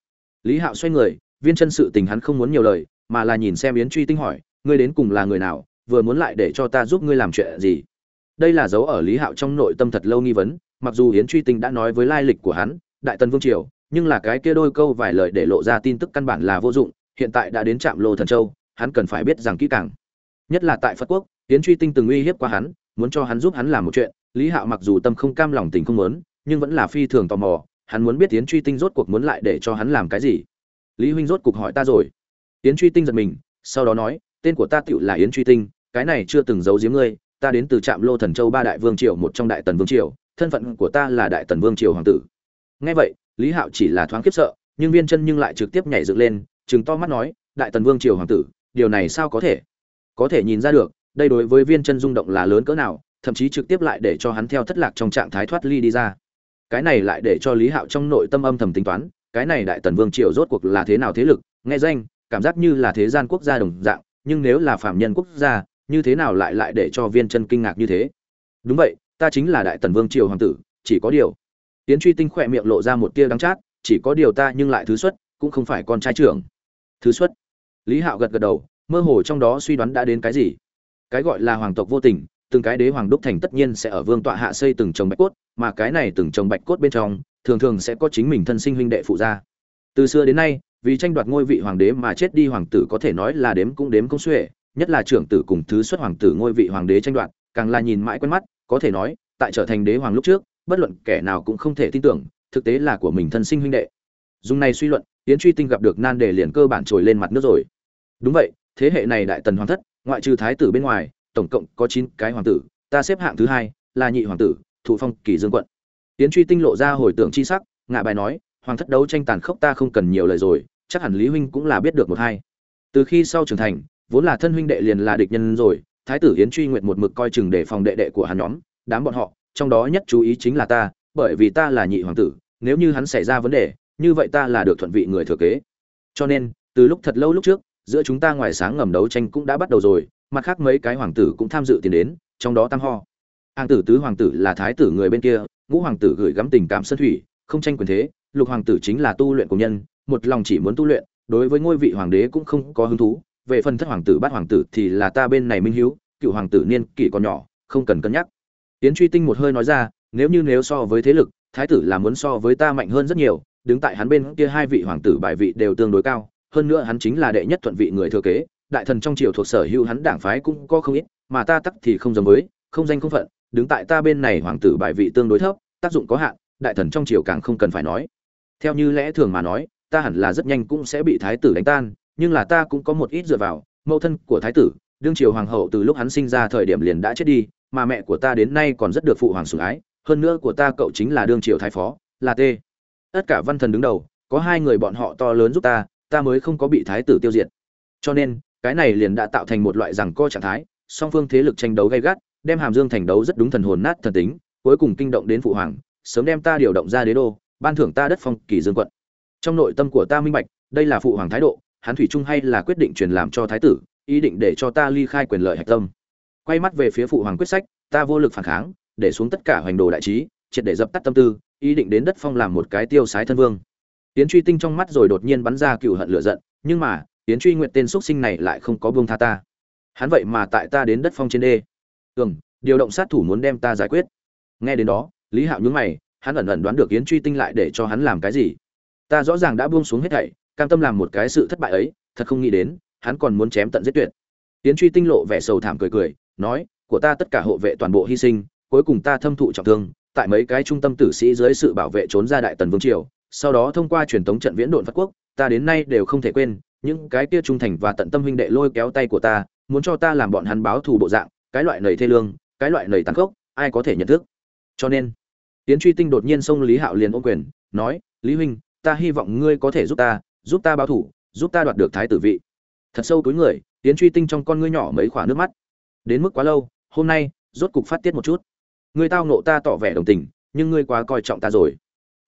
Lý Hạo xoay người, viên chân sự tình hắn không muốn nhiều lời, mà là nhìn xem Yến Truy Tinh hỏi, ngươi đến cùng là người nào, vừa muốn lại để cho ta giúp ngươi làm chuyện gì? Đây là dấu ở Lý Hạo trong nội tâm thật lâu nghi vấn, mặc dù Yến Truy Tinh đã nói với lai lịch của hắn, Đại Tần Vương triều, nhưng là cái kia đôi câu vài lời để lộ ra tin tức căn bản là vô dụng, hiện tại đã đến trạm Lô Thần Châu, hắn cần phải biết rằng kỹ càng. Nhất là tại Phật quốc, Yến Truy Tinh từng uy hiếp qua hắn, muốn cho hắn giúp hắn làm một chuyện, Lý Hạo mặc dù tâm không cam lòng tình không muốn, nhưng vẫn là phi thường tò mò, hắn muốn biết Yến Truy Tinh rốt cuộc muốn lại để cho hắn làm cái gì. Lý huynh rốt cuộc hỏi ta rồi. Yến Truy Tinh giật mình, sau đó nói, tên của ta tựu là Yến Truy Tinh, cái này chưa từng giấu giếm ngươi, ta đến từ trạm Lô Thần Châu ba đại vương triều một trong đại tần vương triều, thân phận của ta là đại tần vương triều hoàng tử. Nghe vậy, Lý Hạo chỉ là thoáng khiếp sợ, nhưng Viên Chân nhưng lại trực tiếp nhảy dựng lên, chừng to mắt nói, đại tần vương triều hoàng tử, điều này sao có thể? Có thể nhìn ra được, đây đối với Viên Chân rung động là lớn cỡ nào, thậm chí trực tiếp lại để cho hắn theo thất lạc trong trạng thái thoát ly đi ra. Cái này lại để cho Lý Hạo trong nội tâm âm thầm tính toán, cái này đại tần vương triều rốt cuộc là thế nào thế lực, nghe danh, cảm giác như là thế gian quốc gia đồng dạng, nhưng nếu là phạm nhân quốc gia, như thế nào lại lại để cho Viên Chân kinh ngạc như thế? Đúng vậy, ta chính là đại tần vương triều hoàng tử, chỉ có điều. Tiến Truy Tinh khỏe miệng lộ ra một tia đắng chát, chỉ có điều ta nhưng lại thứ xuất, cũng không phải con trai trưởng. Thứ xuất. Lý Hạo gật gật đầu, mơ hồ trong đó suy đoán đã đến cái gì. Cái gọi là hoàng tộc vô tình, từng cái đế hoàng đúc thành tất nhiên sẽ ở vương tọa hạ xây từng chồng bạch cốt, mà cái này từng chồng bạch cốt bên trong, thường thường sẽ có chính mình thân sinh huynh đệ phụ gia. Từ xưa đến nay, vì tranh đoạt ngôi vị hoàng đế mà chết đi hoàng tử có thể nói là đếm cũng đếm công xuể, nhất là trưởng tử cùng thứ xuất hoàng tử ngôi vị hoàng đế tranh đoạt, càng là nhìn mãi quen mắt, có thể nói, tại trở thành đế hoàng lúc trước, bất luận kẻ nào cũng không thể tin tưởng, thực tế là của mình thân sinh huynh đệ. Dùng này suy luận, Yến Truy Tinh gặp được nan đề liền cơ bản trồi lên mặt nước rồi. Đúng vậy, thế hệ này đại tần hoàng thất, ngoại trừ thái tử bên ngoài, tổng cộng có chín cái hoàng tử, ta xếp hạng thứ hai, là nhị hoàng tử, thụ phong kỳ dương quận. Yến Truy Tinh lộ ra hồi tưởng chi sắc, ngạ bài nói, hoàng thất đấu tranh tàn khốc ta không cần nhiều lời rồi, chắc hẳn Lý huynh cũng là biết được một hai. Từ khi sau trưởng thành, vốn là thân huynh đệ liền là địch nhân rồi, thái tử Yến Truy Nguyệt một mực coi chừng để phòng đệ đệ của hắn nhóm, đám bọn họ, trong đó nhất chú ý chính là ta, bởi vì ta là nhị hoàng tử, nếu như hắn xảy ra vấn đề, như vậy ta là được thuận vị người thừa kế. Cho nên, từ lúc thật lâu lúc trước, giữa chúng ta ngoài sáng ngầm đấu tranh cũng đã bắt đầu rồi, mặt khác mấy cái hoàng tử cũng tham dự tiền đến, trong đó Tam Ho. hàng tử tứ hoàng tử là thái tử người bên kia, ngũ hoàng tử gửi gắm tình cảm sân thủy, không tranh quyền thế, lục hoàng tử chính là tu luyện của nhân, một lòng chỉ muốn tu luyện, đối với ngôi vị hoàng đế cũng không có hứng thú. Về phần thất hoàng tử bát hoàng tử thì là ta bên này minh hiếu, cựu hoàng tử niên kỷ còn nhỏ, không cần cân nhắc. Tiến Truy Tinh một hơi nói ra, nếu như nếu so với thế lực, thái tử là muốn so với ta mạnh hơn rất nhiều, đứng tại hắn bên kia hai vị hoàng tử bài vị đều tương đối cao, hơn nữa hắn chính là đệ nhất thuận vị người thừa kế, đại thần trong triều thuộc sở hữu hắn đảng phái cũng có không ít, mà ta tắc thì không giống với, không danh không phận, đứng tại ta bên này hoàng tử bài vị tương đối thấp, tác dụng có hạn, đại thần trong triều càng không cần phải nói. Theo như lẽ thường mà nói, ta hẳn là rất nhanh cũng sẽ bị thái tử đánh tan, nhưng là ta cũng có một ít dựa vào, mẫu thân của thái tử, đương triều hoàng hậu từ lúc hắn sinh ra thời điểm liền đã chết đi, mà mẹ của ta đến nay còn rất được phụ hoàng sủng ái, hơn nữa của ta cậu chính là đương triều thái phó, là t Tất cả văn thần đứng đầu, có hai người bọn họ to lớn giúp ta, ta mới không có bị thái tử tiêu diệt. Cho nên, cái này liền đã tạo thành một loại rằng co trạng thái, song phương thế lực tranh đấu gay gắt, đem Hàm Dương thành đấu rất đúng thần hồn nát thần tính, cuối cùng kinh động đến phụ hoàng, sớm đem ta điều động ra đế đô, ban thưởng ta đất phong kỳ dương quận. Trong nội tâm của ta minh bạch, đây là phụ hoàng thái độ, hắn thủy chung hay là quyết định truyền làm cho thái tử, ý định để cho ta ly khai quyền lợi hạch tâm. Quay mắt về phía phụ hoàng quyết sách, ta vô lực phản kháng, để xuống tất cả hoành đồ đại trí, triệt để dập tắt tâm tư, ý định đến đất phong làm một cái tiêu sái thân vương. Tiến Truy Tinh trong mắt rồi đột nhiên bắn ra cừu hận lửa giận, nhưng mà, Tiến Truy Nguyệt tên xuất sinh này lại không có buông tha ta. Hắn vậy mà tại ta đến đất phong trên đê. Ừm, điều động sát thủ muốn đem ta giải quyết. Nghe đến đó, Lý Hạo nhướng mày, hắn ẩn ẩn đoán được yến truy tinh lại để cho hắn làm cái gì ta rõ ràng đã buông xuống hết thảy cam tâm làm một cái sự thất bại ấy thật không nghĩ đến hắn còn muốn chém tận giết tuyệt yến truy tinh lộ vẻ sầu thảm cười cười nói của ta tất cả hộ vệ toàn bộ hy sinh cuối cùng ta thâm thụ trọng thương tại mấy cái trung tâm tử sĩ dưới sự bảo vệ trốn ra đại tần vương triều sau đó thông qua truyền thống trận viễn độn phát quốc, ta đến nay đều không thể quên, những cái kia trung thành và tận tâm huynh đệ lôi kéo tay của ta, muốn cho ta làm bọn hắn báo thù bộ dạng, cái loại nầy thê lương, cái loại nầy tàn khốc, ai có thể nhận thức? Cho nên tiến truy tinh đột nhiên xông lý hạo liền ô quyền, nói, lý huynh, ta hy vọng ngươi có thể giúp ta giúp ta báo thù, giúp ta đoạt được thái tử vị. Thật sâu túi người tiến truy tinh trong con ngươi nhỏ mấy khoả nước mắt. Đến mức quá lâu, hôm nay, rốt cục phát tiết một chút. Ngươi tao nộ ta tỏ vẻ đồng tình, nhưng ngươi quá coi trọng ta rồi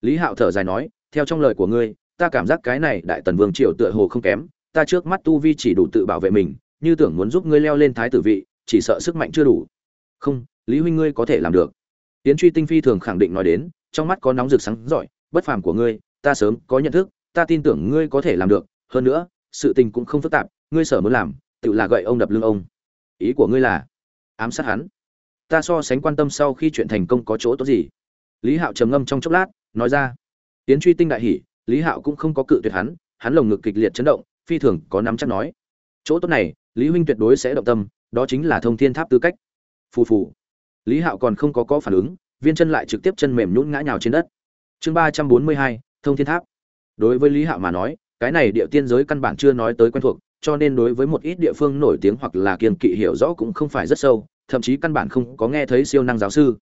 lý hạo thở dài nói, theo trong lời của ngươi, ta cảm giác cái này đại tần vương triều tựa hồ không kém, ta trước mắt tu vi chỉ đủ tự bảo vệ mình, như tưởng muốn giúp ngươi leo lên thái tử vị, chỉ sợ sức mạnh chưa đủ. Không, lý huynh ngươi có thể làm được. Tiến truy tinh phi thường khẳng định nói đến, trong mắt có nóng rực sáng giỏi bất phàm của ngươi, ta sớm có nhận thức, ta tin tưởng ngươi có thể làm được, hơn nữa, sự tình cũng không phức tạp, ngươi sở muốn làm, tự là gậy ông đập lưng ông. Ý của ngươi là ám sát hắn. Ta so sánh quan tâm sau khi chuyện thành công có chỗ tốt gì? Lý hạo trầm ngâm trong chốc lát, nói ra, tiến truy tinh đại hỉ, lý hạo cũng không có cự tuyệt hắn hắn lồng ngực kịch liệt chấn động, phi thường có nắm chắc nói. Chỗ tốt này, lý huynh tuyệt đối sẽ động tâm, đó chính là thông thiên tháp tư cách. Phù phù. Lý hạo còn không có có phản ứng, viên chân lại trực tiếp chân mềm nhũn ngã nhào trên đất. Chương ba trăm bốn mươi hai, thông thiên tháp. Đối với lý hạo mà nói, cái này địa tiên giới căn bản chưa nói tới quen thuộc, cho nên đối với một ít địa phương nổi tiếng hoặc là kiên kỵ hiểu rõ cũng không phải rất sâu, thậm chí căn bản không có nghe thấy siêu năng giáo sư.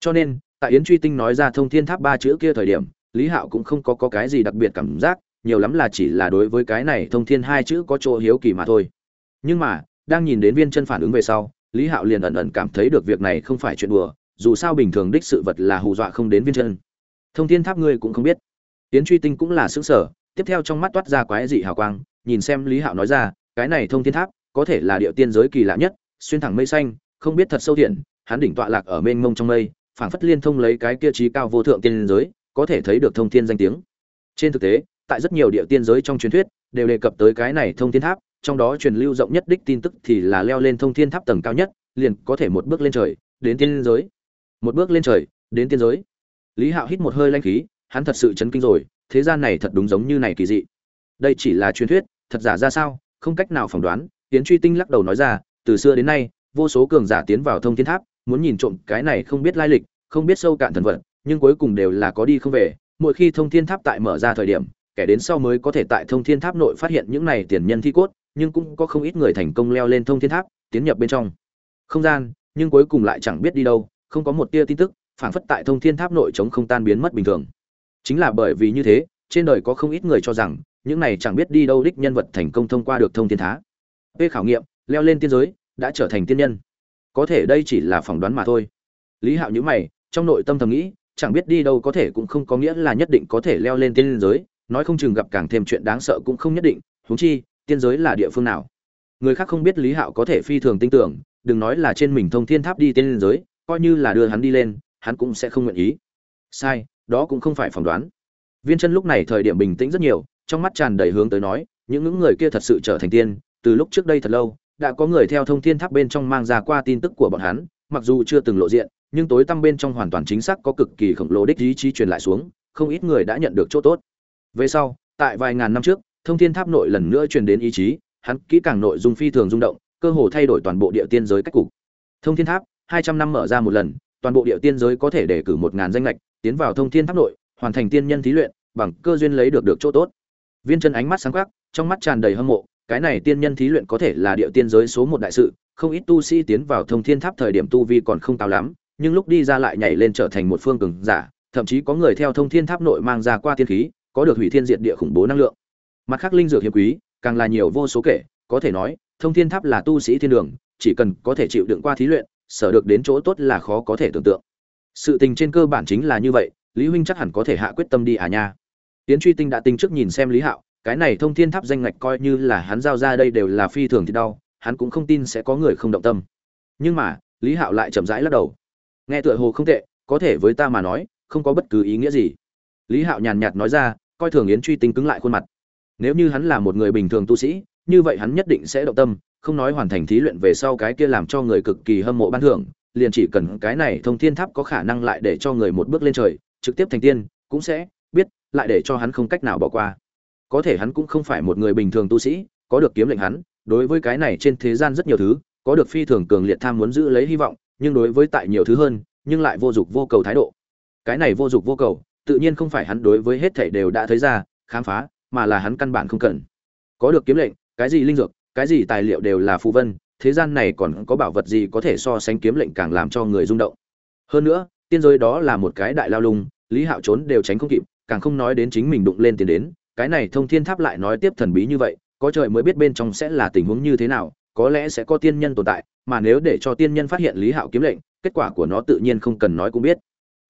Cho nên tại yến truy tinh nói ra thông thiên tháp ba chữ kia thời điểm lý hạo cũng không có, có cái gì đặc biệt cảm giác nhiều lắm là chỉ là đối với cái này thông thiên hai chữ có chỗ hiếu kỳ mà thôi. Nhưng mà đang nhìn đến viên chân phản ứng về sau lý hạo liền ẩn ẩn cảm thấy được việc này không phải chuyện đùa dù sao bình thường đích sự vật là hù dọa không đến viên chân. Thông thiên tháp ngươi cũng không biết. Yến truy tinh cũng là xứng sở tiếp theo trong mắt toát ra quái dị hào quang nhìn xem lý hạo nói ra cái này thông thiên tháp có thể là địa tiên giới kỳ lạ nhất xuyên thẳng mây xanh không biết thật sâu thiện hắn đỉnh tọa lạc ở mênh mông trong mây phảng phất liên thông lấy cái kia trí cao vô thượng tiên giới, có thể thấy được thông thiên danh tiếng. Trên thực tế, tại rất nhiều địa tiên giới trong truyền thuyết, đều đề cập tới cái này thông thiên tháp, trong đó truyền lưu rộng nhất đích tin tức thì là leo lên thông thiên tháp tầng cao nhất, liền có thể một bước lên trời, đến tiên giới. Một bước lên trời, đến tiên giới. Lý hạo hít một hơi lãnh khí, hắn thật sự chấn kinh rồi, thế gian này thật đúng giống như này kỳ dị. Đây chỉ là truyền thuyết, thật giả ra sao, không cách nào phỏng đoán Tiễn truy tinh lắc đầu nói ra, từ xưa đến nay, vô số cường giả tiến vào thông thiên tháp muốn nhìn trộm cái này không biết lai lịch, không biết sâu cạn thần vật, nhưng cuối cùng đều là có đi không về. Mỗi khi thông thiên tháp tại mở ra thời điểm, kẻ đến sau mới có thể tại thông thiên tháp nội phát hiện những này tiền nhân thi cốt, nhưng cũng có không ít người thành công leo lên thông thiên tháp, tiến nhập bên trong. Không gian, nhưng cuối cùng lại chẳng biết đi đâu, không có một tia tin tức, phảng phất tại thông thiên tháp nội chống không tan biến mất bình thường. Chính là bởi vì như thế, trên đời có không ít người cho rằng, những này chẳng biết đi đâu đích nhân vật thành công thông qua được thông thiên thá p khảo nghiệm, leo lên tiên giới, đã trở thành tiên nhân có thể đây chỉ là phỏng đoán mà thôi. Lý hạo nhữ mày, trong nội tâm thầm nghĩ, chẳng biết đi đâu có thể cũng không có nghĩa là nhất định có thể leo lên tiên giới, nói không chừng gặp càng thêm chuyện đáng sợ cũng không nhất định, huống chi, tiên giới là địa phương nào? Người khác không biết lý hạo có thể phi thường tin tưởng, đừng nói là trên mình thông thiên tháp đi tiên giới, coi như là đưa hắn đi lên, hắn cũng sẽ không nguyện ý. Sai, đó cũng không phải phỏng đoán. Viên chân lúc này thời điểm bình tĩnh rất nhiều, trong mắt tràn đầy hướng tới nói những những người kia thật sự trở thành tiên, từ lúc trước đây thật lâu đã có người theo thông thiên tháp bên trong mang ra qua tin tức của bọn hắn, mặc dù chưa từng lộ diện, nhưng tối tăm bên trong hoàn toàn chính xác có cực kỳ khổng lồ đích ý chí truyền lại xuống, không ít người đã nhận được chỗ tốt. Về sau, tại vài ngàn năm trước, thông thiên tháp nội lần nữa truyền đến ý chí, hắn kỹ càng nội dung phi thường rung động, cơ hồ thay đổi toàn bộ địa tiên giới cách cục. Thông thiên tháp, hai trăm năm mở ra một lần, toàn bộ địa tiên giới có thể đề cử một ngàn danh lệch tiến vào thông thiên tháp nội, hoàn thành tiên nhân thí luyện, bằng cơ duyên lấy được được chỗ tốt. Viên chân ánh mắt sáng quắc, trong mắt tràn đầy hâm mộ cái này tiên nhân thí luyện có thể là địa tiên giới số một đại sự, không ít tu sĩ tiến vào thông thiên tháp thời điểm tu vi còn không cao lắm, nhưng lúc đi ra lại nhảy lên trở thành một phương cường giả, thậm chí có người theo thông thiên tháp nội mang ra qua tiên khí, có được hủy thiên diệt địa khủng bố năng lượng. Mặt khác linh dược hiếm quý, càng là nhiều vô số kể, có thể nói, thông thiên tháp là tu sĩ thiên đường, chỉ cần có thể chịu đựng qua thí luyện, sở được đến chỗ tốt là khó có thể tưởng tượng. Sự tình trên cơ bản chính là như vậy, lý huynh chắc hẳn có thể hạ quyết tâm đi à nha. Tiến truy tinh đã tinh trước nhìn xem lý hạo cái này thông thiên tháp danh ngạch coi như là hắn giao ra đây đều là phi thường thì đau, hắn cũng không tin sẽ có người không động tâm. Nhưng mà, lý hạo lại chậm rãi lắc đầu. Nghe tựa hồ không tệ, có thể với ta mà nói, không có bất cứ ý nghĩa gì. Lý hạo nhàn nhạt nói ra, coi thường yến truy tinh cứng lại khuôn mặt. Nếu như hắn là một người bình thường tu sĩ, như vậy hắn nhất định sẽ động tâm, không nói hoàn thành thí luyện về sau cái kia làm cho người cực kỳ hâm mộ ban thưởng, liền chỉ cần cái này thông thiên tháp có khả năng lại để cho người một bước lên trời, trực tiếp thành tiên, cũng sẽ biết, lại để cho hắn không cách nào bỏ qua có thể hắn cũng không phải một người bình thường tu sĩ, có được kiếm lệnh hắn, đối với cái này trên thế gian rất nhiều thứ, có được phi thường cường liệt tham muốn giữ lấy hy vọng, nhưng đối với tại nhiều thứ hơn, nhưng lại vô dụng vô cầu thái độ. Cái này vô dụng vô cầu, tự nhiên không phải hắn đối với hết thảy đều đã thấy ra, khám phá, mà là hắn căn bản không cần. Có được kiếm lệnh, cái gì linh dược, cái gì tài liệu đều là phù vân, thế gian này còn có bảo vật gì có thể so sánh kiếm lệnh càng làm cho người rung động. Hơn nữa, tiên giới đó là một cái đại lao lung, lý hạo trốn đều tránh không kịp, càng không nói đến chính mình đụng lên tiền đến cái này thông thiên tháp lại nói tiếp thần bí như vậy, có trời mới biết bên trong sẽ là tình huống như thế nào, có lẽ sẽ có tiên nhân tồn tại, mà nếu để cho tiên nhân phát hiện lý hạo kiếm lệnh, kết quả của nó tự nhiên không cần nói cũng biết.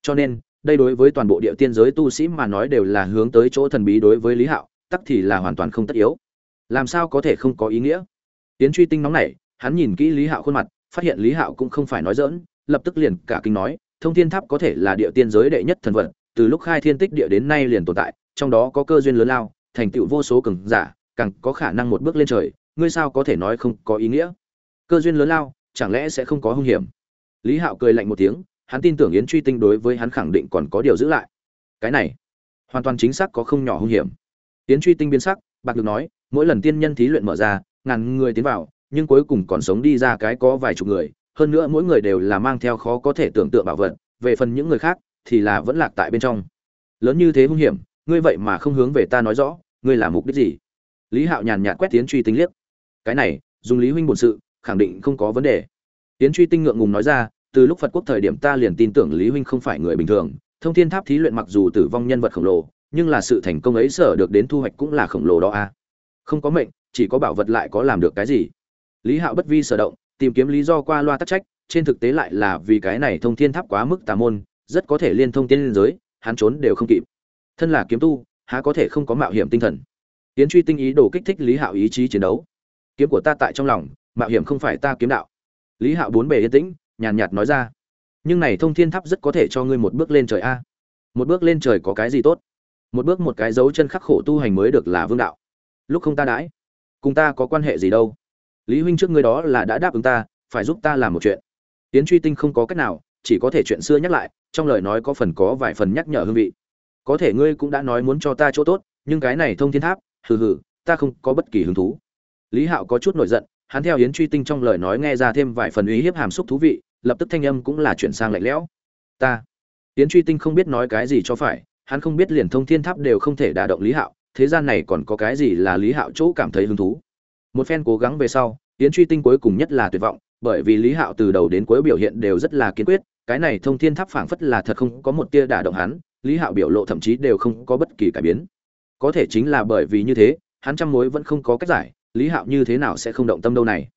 Cho nên, đây đối với toàn bộ địa tiên giới tu sĩ mà nói đều là hướng tới chỗ thần bí đối với lý hạo, tắc thì là hoàn toàn không tất yếu. Làm sao có thể không có ý nghĩa? Tiến truy tinh nóng nảy, hắn nhìn kỹ lý hạo khuôn mặt, phát hiện lý hạo cũng không phải nói dỡn lập tức liền cả kinh nói, thông thiên tháp có thể là địa tiên giới đệ nhất thần vật, từ lúc khai thiên tích địa đến nay liền tồn tại trong đó có cơ duyên lớn lao, thành tựu vô số cường giả, càng có khả năng một bước lên trời, ngươi sao có thể nói không có ý nghĩa? Cơ duyên lớn lao, chẳng lẽ sẽ không có hung hiểm? Lý hạo cười lạnh một tiếng, hắn tin tưởng yến truy tinh đối với hắn khẳng định còn có điều giữ lại. Cái này, hoàn toàn chính xác có không nhỏ hung hiểm. Yến truy tinh biến sắc, bạc được nói, mỗi lần tiên nhân thí luyện mở ra, ngàn người tiến vào, nhưng cuối cùng còn sống đi ra cái có vài chục người, hơn nữa mỗi người đều là mang theo khó có thể tưởng tượng bảo vật, về phần những người khác thì là vẫn lạc tại bên trong. Lớn như thế hung hiểm ngươi vậy mà không hướng về ta nói rõ, ngươi là mục đích gì? Lý hạo nhàn nhạt quét tiến truy tinh liếc. Cái này, dùng lý huynh bổn sự, khẳng định không có vấn đề. Tiến truy tinh ngượng ngùng nói ra, từ lúc phật quốc thời điểm ta liền tin tưởng lý huynh không phải người bình thường. Thông thiên tháp thí luyện mặc dù tử vong nhân vật khổng lồ, nhưng là sự thành công ấy sở được đến thu hoạch cũng là khổng lồ đó a. Không có mệnh, chỉ có bảo vật lại có làm được cái gì? Lý hạo bất vi sở động, tìm kiếm lý do qua loa tắc trách, trên thực tế lại là vì cái này thông thiên tháp quá mức tà môn, rất có thể liên thông tiên liên giới, hắn trốn đều không kịp thân là kiếm tu, há có thể không có mạo hiểm tinh thần? Tiến truy tinh ý đồ kích thích lý hạo ý chí chiến đấu. Kiếm của ta tại trong lòng, mạo hiểm không phải ta kiếm đạo. Lý hạo bốn bề yên tĩnh, nhàn nhạt nói ra. Nhưng này thông thiên tháp rất có thể cho ngươi một bước lên trời a. Một bước lên trời có cái gì tốt? Một bước một cái dấu chân khắc khổ tu hành mới được là vương đạo. Lúc không ta đãi, cùng ta có quan hệ gì đâu? Lý huynh trước ngươi đó là đã đáp ứng ta, phải giúp ta làm một chuyện. Tiến truy tinh không có cách nào, chỉ có thể chuyện xưa nhắc lại, trong lời nói có phần có vài phần nhắc nhở hương vị có thể ngươi cũng đã nói muốn cho ta chỗ tốt, nhưng cái này thông thiên tháp, hừ hừ, ta không có bất kỳ hứng thú. Lý hạo có chút nổi giận, hắn theo yến truy tinh trong lời nói nghe ra thêm vài phần ý hiếp hàm xúc thú vị, lập tức thanh âm cũng là chuyển sang lạnh lẽo. Ta, yến truy tinh không biết nói cái gì cho phải, hắn không biết liền thông thiên tháp đều không thể đả động lý hạo, thế gian này còn có cái gì là lý hạo chỗ cảm thấy hứng thú? Một phen cố gắng về sau, yến truy tinh cuối cùng nhất là tuyệt vọng, bởi vì lý hạo từ đầu đến cuối biểu hiện đều rất là kiên quyết, cái này thông thiên tháp phảng phất là thật không có một tia đả động hắn lý hạo biểu lộ thậm chí đều không có bất kỳ cải biến. Có thể chính là bởi vì như thế, hắn trăm mối vẫn không có cách giải, lý hạo như thế nào sẽ không động tâm đâu này?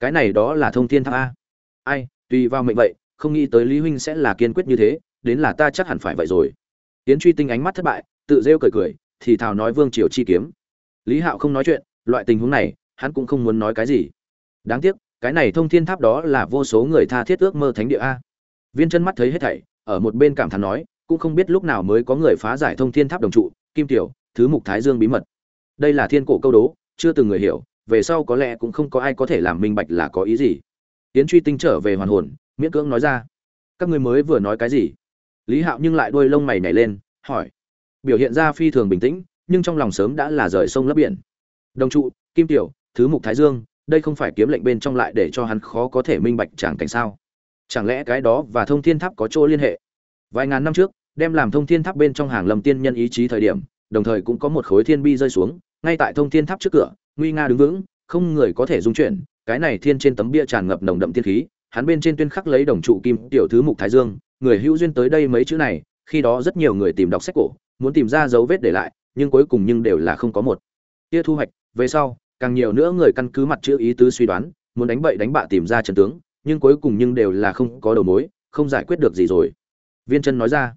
Cái này đó là thông thiên tháp a. Ai, tùy vào mệnh vậy, không nghĩ tới lý huynh sẽ là kiên quyết như thế, đến là ta chắc hẳn phải vậy rồi. Tiến truy tinh ánh mắt thất bại, tự rêu cười cười, thì thào nói vương triều chi kiếm. Lý hạo không nói chuyện, loại tình huống này, hắn cũng không muốn nói cái gì. Đáng tiếc, cái này thông thiên tháp đó là vô số người tha thiết ước mơ thánh địa a. Viên chân mắt thấy hết thảy, ở một bên cảm thán nói cũng không biết lúc nào mới có người phá giải thông thiên tháp đồng trụ, kim tiểu, thứ mục thái dương bí mật. Đây là thiên cổ câu đố, chưa từng người hiểu, về sau có lẽ cũng không có ai có thể làm minh bạch là có ý gì. Tiến truy tinh trở về hoàn hồn, miễn cưỡng nói ra. Các ngươi mới vừa nói cái gì? Lý hạo nhưng lại đuôi lông mày nhảy lên, hỏi. Biểu hiện ra phi thường bình tĩnh, nhưng trong lòng sớm đã là rời sông lấp biển. Đồng trụ, kim tiểu, thứ mục thái dương, đây không phải kiếm lệnh bên trong lại để cho hắn khó có thể minh bạch chẳng cảnh sao? Chẳng lẽ cái đó và thông thiên tháp có chỗ liên hệ? Vài ngàn năm trước đem làm thông thiên tháp bên trong hàng lầm tiên nhân ý chí thời điểm, đồng thời cũng có một khối thiên bi rơi xuống, ngay tại thông thiên tháp trước cửa, nguy nga đứng vững, không người có thể dung chuyển, cái này thiên trên tấm bia tràn ngập nồng đậm tiên khí, hắn bên trên tuyên khắc lấy đồng trụ kim, tiểu thứ mục thái dương, người hữu duyên tới đây mấy chữ này, khi đó rất nhiều người tìm đọc sách cổ, muốn tìm ra dấu vết để lại, nhưng cuối cùng nhưng đều là không có một. Tia thu hoạch, về sau, càng nhiều nữa người căn cứ mặt chữ ý tứ suy đoán, muốn đánh bậy đánh bạ tìm ra trần tướng, nhưng cuối cùng nhưng đều là không có đầu mối, không giải quyết được gì rồi. Viên chân nói ra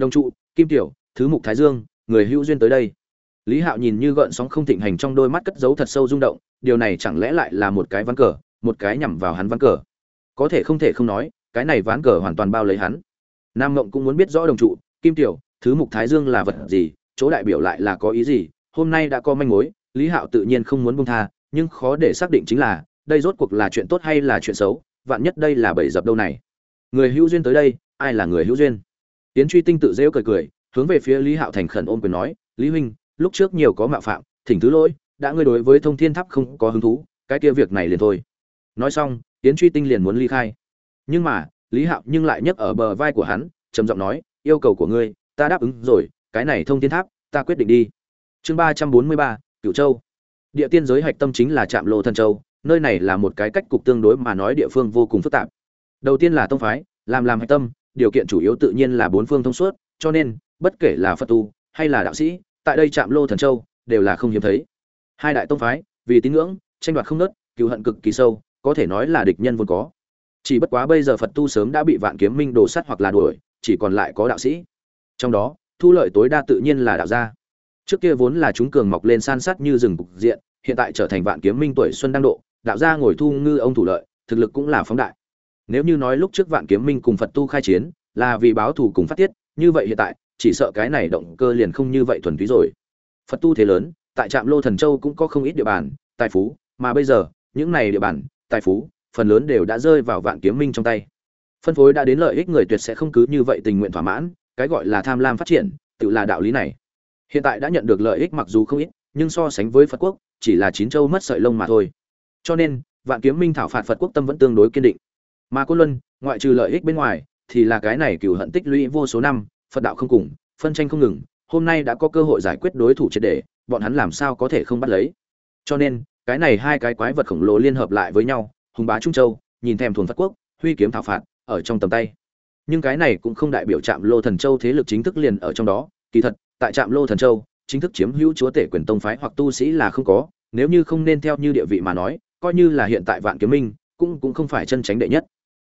đồng trụ, kim tiểu, thứ mục thái dương, người hữu duyên tới đây. Lý hạo nhìn như gợn sóng không thịnh hành trong đôi mắt cất giấu thật sâu rung động, điều này chẳng lẽ lại là một cái ván cờ, một cái nhằm vào hắn ván cờ? Có thể không thể không nói, cái này ván cờ hoàn toàn bao lấy hắn. Nam mộng cũng muốn biết rõ đồng trụ, kim tiểu, thứ mục thái dương là vật gì, chỗ đại biểu lại là có ý gì, hôm nay đã có manh mối, lý hạo tự nhiên không muốn buông tha, nhưng khó để xác định chính là, đây rốt cuộc là chuyện tốt hay là chuyện xấu, vạn nhất đây là bẫy dập đâu này. Người hữu duyên tới đây, ai là người hữu duyên? Tiến truy tinh tự rêu cười cười, hướng về phía lý hạo thành khẩn ôm quyền nói, lý huynh, lúc trước nhiều có mạo phạm, thỉnh thứ lỗi, đã ngươi đối với thông thiên tháp không có hứng thú, cái kia việc này liền thôi. Nói xong tiến truy tinh liền muốn ly khai. Nhưng mà, lý hạo nhưng lại nhấc ở bờ vai của hắn, trầm giọng nói, yêu cầu của ngươi, ta đáp ứng rồi, cái này thông thiên tháp, ta quyết định đi. Chương ba trăm bốn mươi ba cựu châu. Địa tiên giới hạch tâm chính là trạm lộ thần châu, nơi này là một cái cách cục tương đối mà nói địa phương vô cùng phức tạp. Đầu tiên là tông phái, làm làm hạch tâm điều kiện chủ yếu tự nhiên là bốn phương thông suốt, cho nên, bất kể là phật tu hay là đạo sĩ, tại đây trạm lô thần châu đều là không hiếm thấy. Hai đại tông phái, vì tín ngưỡng, tranh đoạt không nớt, cựu hận cực kỳ sâu, có thể nói là địch nhân vốn có. Chỉ bất quá bây giờ phật tu sớm đã bị vạn kiếm minh đồ sát hoặc là đuổi, chỉ còn lại có đạo sĩ. Trong đó, thu lợi tối đa tự nhiên là đạo gia. Trước kia vốn là chúng cường mọc lên san sát như rừng cục diện, hiện tại trở thành vạn kiếm minh tuổi xuân đang độ, đạo gia ngồi thu ngư ông thủ lợi, thực lực cũng là phóng đại nếu như nói lúc trước vạn kiếm minh cùng phật tu khai chiến, là vì báo thù cùng phát tiết, như vậy hiện tại, chỉ sợ cái này động cơ liền không như vậy thuần túy rồi. Phật tu thế lớn, tại trạm lô thần châu cũng có không ít địa bàn, tài phú, mà bây giờ, những này địa bàn, tài phú, phần lớn đều đã rơi vào vạn kiếm minh trong tay. Phân phối đã đến lợi ích người tuyệt sẽ không cứ như vậy tình nguyện thỏa mãn, cái gọi là tham lam phát triển, tự là đạo lý này. Hiện tại đã nhận được lợi ích mặc dù không ít, nhưng so sánh với phật quốc, chỉ là chín châu mất sợi lông mà thôi. Cho nên, vạn kiếm minh thảo phạt phật quốc tâm vẫn tương đối kiên định mà côn luân, ngoại trừ lợi ích bên ngoài, thì là cái này cựu hận tích lũy vô số năm, phật đạo không cùng, phân tranh không ngừng, hôm nay đã có cơ hội giải quyết đối thủ triệt đề bọn hắn làm sao có thể không bắt lấy? Cho nên, cái này hai cái quái vật khổng lồ liên hợp lại với nhau, hùng bá trung châu, nhìn thèm thuần phát quốc, huy kiếm thảo phạt, ở trong tầm tay. Nhưng cái này cũng không đại biểu trạm lô thần châu thế lực chính thức liền ở trong đó. Kỳ thật, tại trạm lô thần châu, chính thức chiếm hữu chúa tể quyền tông phái hoặc tu sĩ là không có. Nếu như không nên theo như địa vị mà nói, coi như là hiện tại vạn kiếm minh, cũng cũng không phải chân tránh đệ nhất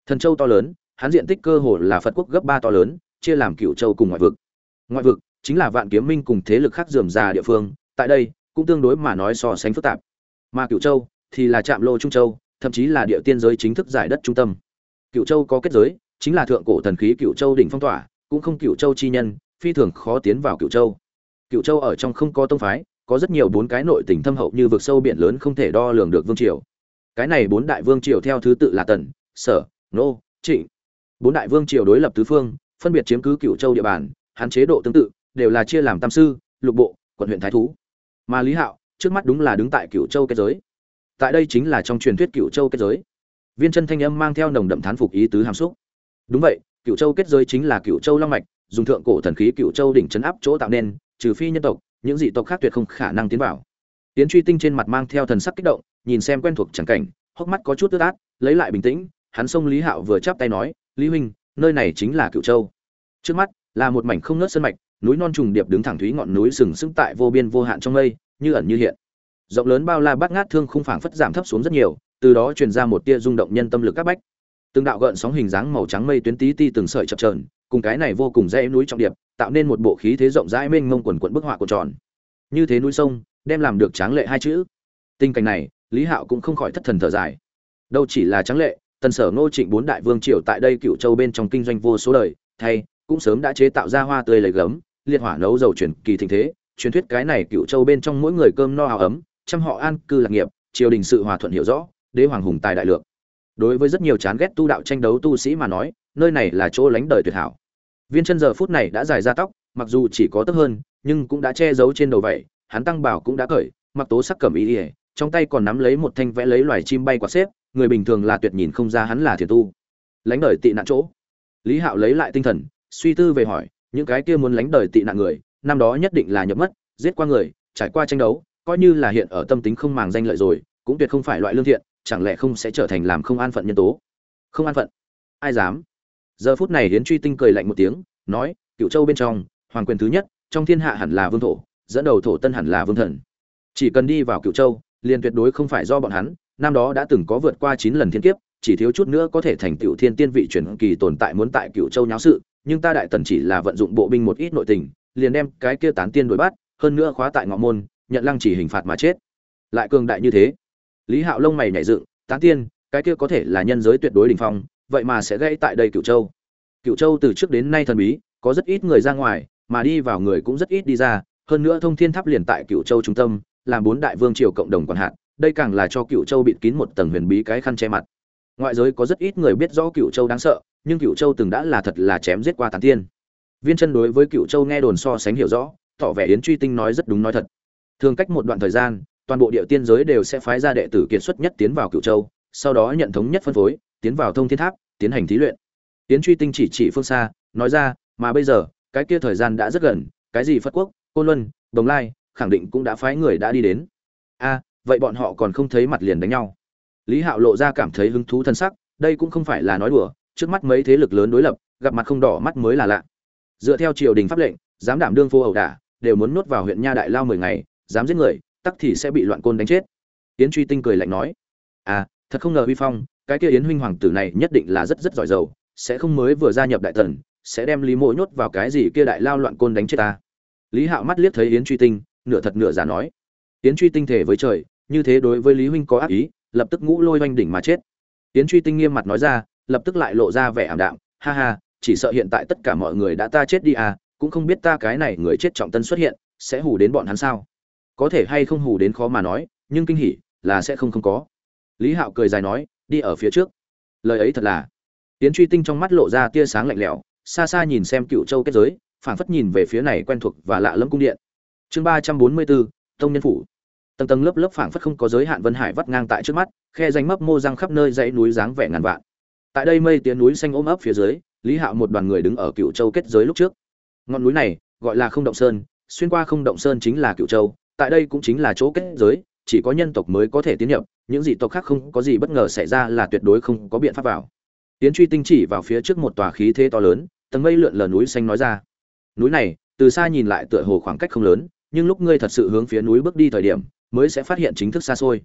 thần châu to lớn, hắn diện tích cơ hồ là phật quốc gấp ba to lớn, chia làm cựu châu cùng ngoại vực. Ngoại vực chính là vạn kiếm minh cùng thế lực khác dườm già địa phương, tại đây cũng tương đối mà nói so sánh phức tạp. Mà cựu châu thì là trạm lô trung châu, thậm chí là địa tiên giới chính thức giải đất trung tâm. Cựu châu có kết giới, chính là thượng cổ thần khí cựu châu đỉnh phong tỏa, cũng không cựu châu chi nhân, phi thường khó tiến vào cựu châu. Cựu châu ở trong không có tông phái, có rất nhiều bốn cái nội tình thâm hậu như vực sâu biển lớn không thể đo lường được vương triều. Cái này bốn đại vương triều theo thứ tự là tần, sở nô, trịnh. Bốn đại vương triều đối lập tứ phương, phân biệt chiếm cứ cựu châu địa bàn, hắn chế độ tương tự, đều là chia làm tam sư, lục bộ, quận huyện thái thú. Mà lý hạo, trước mắt đúng là đứng tại cựu châu kết giới. Tại đây chính là trong truyền thuyết cựu châu kết giới. Viên chân thanh âm mang theo nồng đậm thán phục ý tứ hàm xúc. Đúng vậy cựu châu kết giới chính là cựu châu long mạch, dùng thượng cổ thần khí cựu châu đỉnh chấn áp chỗ tạo nên, trừ phi nhân tộc, những dị tộc khác tuyệt không khả năng tiến vào. Tiến truy tinh trên mặt mang theo thần sắc kích động, nhìn xem quen thuộc chẳng cảnh, hốc mắt có chút tức át, lấy lại bình tĩnh hắn xông lý hạo vừa chắp tay nói, lý huynh, nơi này chính là cựu châu. Trước mắt là một mảnh không nớt sân mạch, núi non trùng điệp đứng thẳng thúy ngọn núi sừng sững tại vô biên vô hạn trong mây, như ẩn như hiện. Rộng lớn bao la bát ngát thương không phảng phất giảm thấp xuống rất nhiều, từ đó truyền ra một tia rung động nhân tâm lực các bách. Từng đạo gợn sóng hình dáng màu trắng mây tuyến tí ti từng sợi chập trờn cùng cái này vô cùng dãy núi trọng điệp, tạo nên một bộ khí thế rộng rãi mênh mông quần quận bức họa của tròn. Như thế núi sông, đem làm được tráng lệ hai chữ. Tình cảnh này, lý hạo cũng không khỏi thất thần thở dài. Đâu chỉ là tráng lệ tần sở ngô trịnh bốn đại vương triều tại đây cựu châu bên trong kinh doanh vô số đời, thay, cũng sớm đã chế tạo ra hoa tươi lấy gấm, liệt hỏa nấu dầu truyền kỳ thịnh thế, truyền thuyết cái này cựu châu bên trong mỗi người cơm no áo ấm, trăm họ an cư lạc nghiệp, triều đình sự hòa thuận hiểu rõ, đế hoàng hùng tài đại lượng. Đối với rất nhiều chán ghét tu đạo tranh đấu tu sĩ mà nói, nơi này là chỗ lánh đời tuyệt hảo. Viên chân giờ phút này đã dài ra tóc, mặc dù chỉ có tấp hơn, nhưng cũng đã che giấu trên đầu vậy hắn tăng bảo cũng đã cởi, mặc tố sắc cẩm ý ỉa trong tay còn nắm lấy một thanh vẽ lấy loài chim bay quạt xếp người bình thường là tuyệt nhìn không ra hắn là thiền tu. Lánh đời tị nạn chỗ. Lý hạo lấy lại tinh thần, suy tư về hỏi, những cái kia muốn lánh đời tị nạn người, năm đó nhất định là nhập mất, giết qua người, trải qua tranh đấu, coi như là hiện ở tâm tính không màng danh lợi rồi, cũng tuyệt không phải loại lương thiện, chẳng lẽ không sẽ trở thành làm không an phận nhân tố? Không an phận. Ai dám? Giờ phút này hiến truy tinh cười lạnh một tiếng, nói cựu châu bên trong, hoàng quyền thứ nhất, trong thiên hạ hẳn là vương thổ, dẫn đầu thổ tân hẳn là vương thần. Chỉ cần đi vào cựu châu liền tuyệt đối không phải do bọn hắn, năm đó đã từng có vượt qua chín lần thiên kiếp, chỉ thiếu chút nữa có thể thành tựu thiên tiên vị chuyển kỳ tồn tại muốn tại cựu châu nháo sự, nhưng ta đại tần chỉ là vận dụng bộ binh một ít nội tình, liền đem cái kia tán tiên đuổi bắt, hơn nữa khóa tại ngọ môn, nhận lăng chỉ hình phạt mà chết. Lại cường đại như thế. Lý hạo lông mày nhảy dựng, tán tiên, cái kia có thể là nhân giới tuyệt đối đỉnh phong, vậy mà sẽ gây tại đây cựu châu. Cựu châu từ trước đến nay thần bí, có rất ít người ra ngoài, mà đi vào người cũng rất ít đi ra, hơn nữa thông thiên tháp liền tại cựu châu trung tâm làm bốn đại vương triều cộng đồng còn hạn đây càng là cho cựu châu bịt kín một tầng huyền bí cái khăn che mặt. Ngoại giới có rất ít người biết rõ cựu châu đáng sợ, nhưng cựu châu từng đã là thật là chém giết qua tán tiên. Viên chân đối với cựu châu nghe đồn so sánh hiểu rõ, tỏ vẻ yến truy tinh nói rất đúng nói thật. Thường cách một đoạn thời gian, toàn bộ địa tiên giới đều sẽ phái ra đệ tử kiệt xuất nhất tiến vào cựu châu, sau đó nhận thống nhất phân phối, tiến vào thông thiên tháp, tiến hành thí luyện. Yến truy tinh chỉ chỉ phương xa, nói ra, mà bây giờ, cái kia thời gian đã rất gần, cái gì phất quốc, côn luân, đồng lai khẳng định cũng đã phái người đã đi đến. A vậy bọn họ còn không thấy mặt liền đánh nhau. Lý hạo lộ ra cảm thấy hứng thú thân sắc, đây cũng không phải là nói đùa, trước mắt mấy thế lực lớn đối lập, gặp mặt không đỏ mắt mới là lạ. Dựa theo triều đình pháp lệnh, dám đảm đương phô ẩu đả, đều muốn nuốt vào huyện nha đại lao mười ngày, dám giết người, tắc thì sẽ bị loạn côn đánh chết. Yến truy tinh cười lạnh nói à thật không ngờ vi phong, cái kia yến huynh hoàng tử này nhất định là rất rất giỏi giàu, sẽ không mới vừa gia nhập đại tần, sẽ đem lý mộ nhốt vào cái gì kia đại lao loạn côn đánh chết ta. Lý hạo mắt liếc thấy yến truy tinh nửa thật nửa giả nói. Tiến truy tinh thể với trời, như thế đối với lý huynh có ác ý, lập tức ngũ lôi oanh đỉnh mà chết. Tiến truy tinh nghiêm mặt nói ra, lập tức lại lộ ra vẻ ảm đạm, ha ha, chỉ sợ hiện tại tất cả mọi người đã ta chết đi à cũng không biết ta cái này người chết trọng tân xuất hiện, sẽ hù đến bọn hắn sao? Có thể hay không hù đến khó mà nói, nhưng kinh hỉ là sẽ không không có. Lý hạo cười dài nói, đi ở phía trước. Lời ấy thật là tiến truy tinh trong mắt lộ ra tia sáng lạnh lẽo, xa xa nhìn xem cựu châu kết giới, phảng phất nhìn về phía này quen thuộc và lạ lẫm cung điện chương ba trăm bốn mươi bốn, tông nhân phủ. Tầng tầng lớp lớp phảng phất không có giới hạn vân hải vắt ngang tại trước mắt, khe danh mấp mô răng khắp nơi dãy núi dáng vẻ ngàn vạn. Tại đây mây tiếng núi xanh ôm ấp phía dưới, lý hạo một đoàn người đứng ở cựu châu kết giới lúc trước. Ngọn núi này gọi là không động sơn, xuyên qua không động sơn chính là cựu châu, tại đây cũng chính là chỗ kết giới, chỉ có nhân tộc mới có thể tiến nhập, những dị tộc khác không có gì bất ngờ xảy ra là tuyệt đối không có biện pháp vào. Tiến truy tinh chỉ vào phía trước một tòa khí thế to lớn, tầng mây lượn lờ núi xanh nói ra. Núi này, từ xa nhìn lại tựa hồ khoảng cách không lớn nhưng lúc ngươi thật sự hướng phía núi bước đi thời điểm, mới sẽ phát hiện chính thức xa xôi.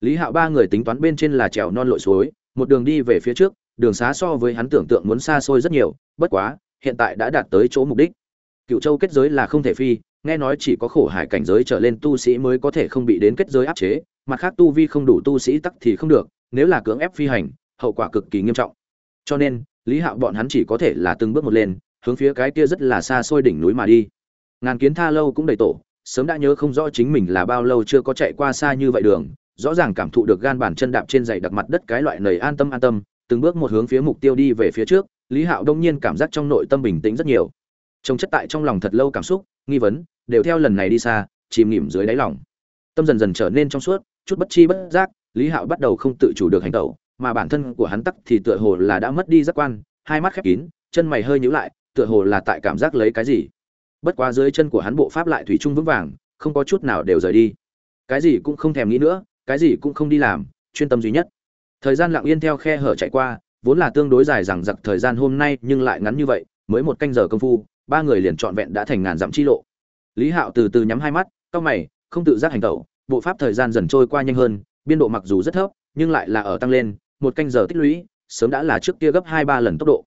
Lý hạo ba người tính toán bên trên là trèo non lội suối, một đường đi về phía trước, đường xá so với hắn tưởng tượng muốn xa xôi rất nhiều, bất quá, hiện tại đã đạt tới chỗ mục đích. Cựu châu kết giới là không thể phi, nghe nói chỉ có khổ hải cảnh giới trở lên tu sĩ mới có thể không bị đến kết giới áp chế, mặt khác tu vi không đủ tu sĩ tắc thì không được, nếu là cưỡng ép phi hành, hậu quả cực kỳ nghiêm trọng. Cho nên, lý hạo bọn hắn chỉ có thể là từng bước một lên, hướng phía cái kia rất là xa xôi đỉnh núi mà đi ngàn kiến tha lâu cũng đầy tổ, sớm đã nhớ không rõ chính mình là bao lâu chưa có chạy qua xa như vậy đường, rõ ràng cảm thụ được gan bản chân đạp trên dày đặc mặt đất cái loại nầy an tâm an tâm, từng bước một hướng phía mục tiêu đi về phía trước, lý hạo đông nhiên cảm giác trong nội tâm bình tĩnh rất nhiều. Trông chất tại trong lòng thật lâu cảm xúc, nghi vấn, đều theo lần này đi xa, chìm nghỉm dưới đáy lòng. Tâm dần dần trở nên trong suốt, chút bất chi bất giác, lý hạo bắt đầu không tự chủ được hành tẩu, mà bản thân của hắn tắc thì tựa hồ là đã mất đi giác quan, hai mắt khép kín, chân mày hơi nhíu lại, tựa hồ là tại cảm giác lấy cái gì bất quá dưới chân của hắn bộ pháp lại thủy chung vững vàng, không có chút nào đều rời đi. Cái gì cũng không thèm nghĩ nữa, cái gì cũng không đi làm, chuyên tâm duy nhất. Thời gian lặng yên theo khe hở chạy qua, vốn là tương đối dài rằng giặc thời gian hôm nay, nhưng lại ngắn như vậy, mới một canh giờ công phu, ba người liền trọn vẹn đã thành ngàn dặm chi lộ. Lý hạo từ từ nhắm hai mắt, cau mày, không tự giác hành tẩu bộ pháp thời gian dần trôi qua nhanh hơn, biên độ mặc dù rất thấp, nhưng lại là ở tăng lên, một canh giờ tích lũy, sớm đã là trước kia gấp hai ba lần tốc độ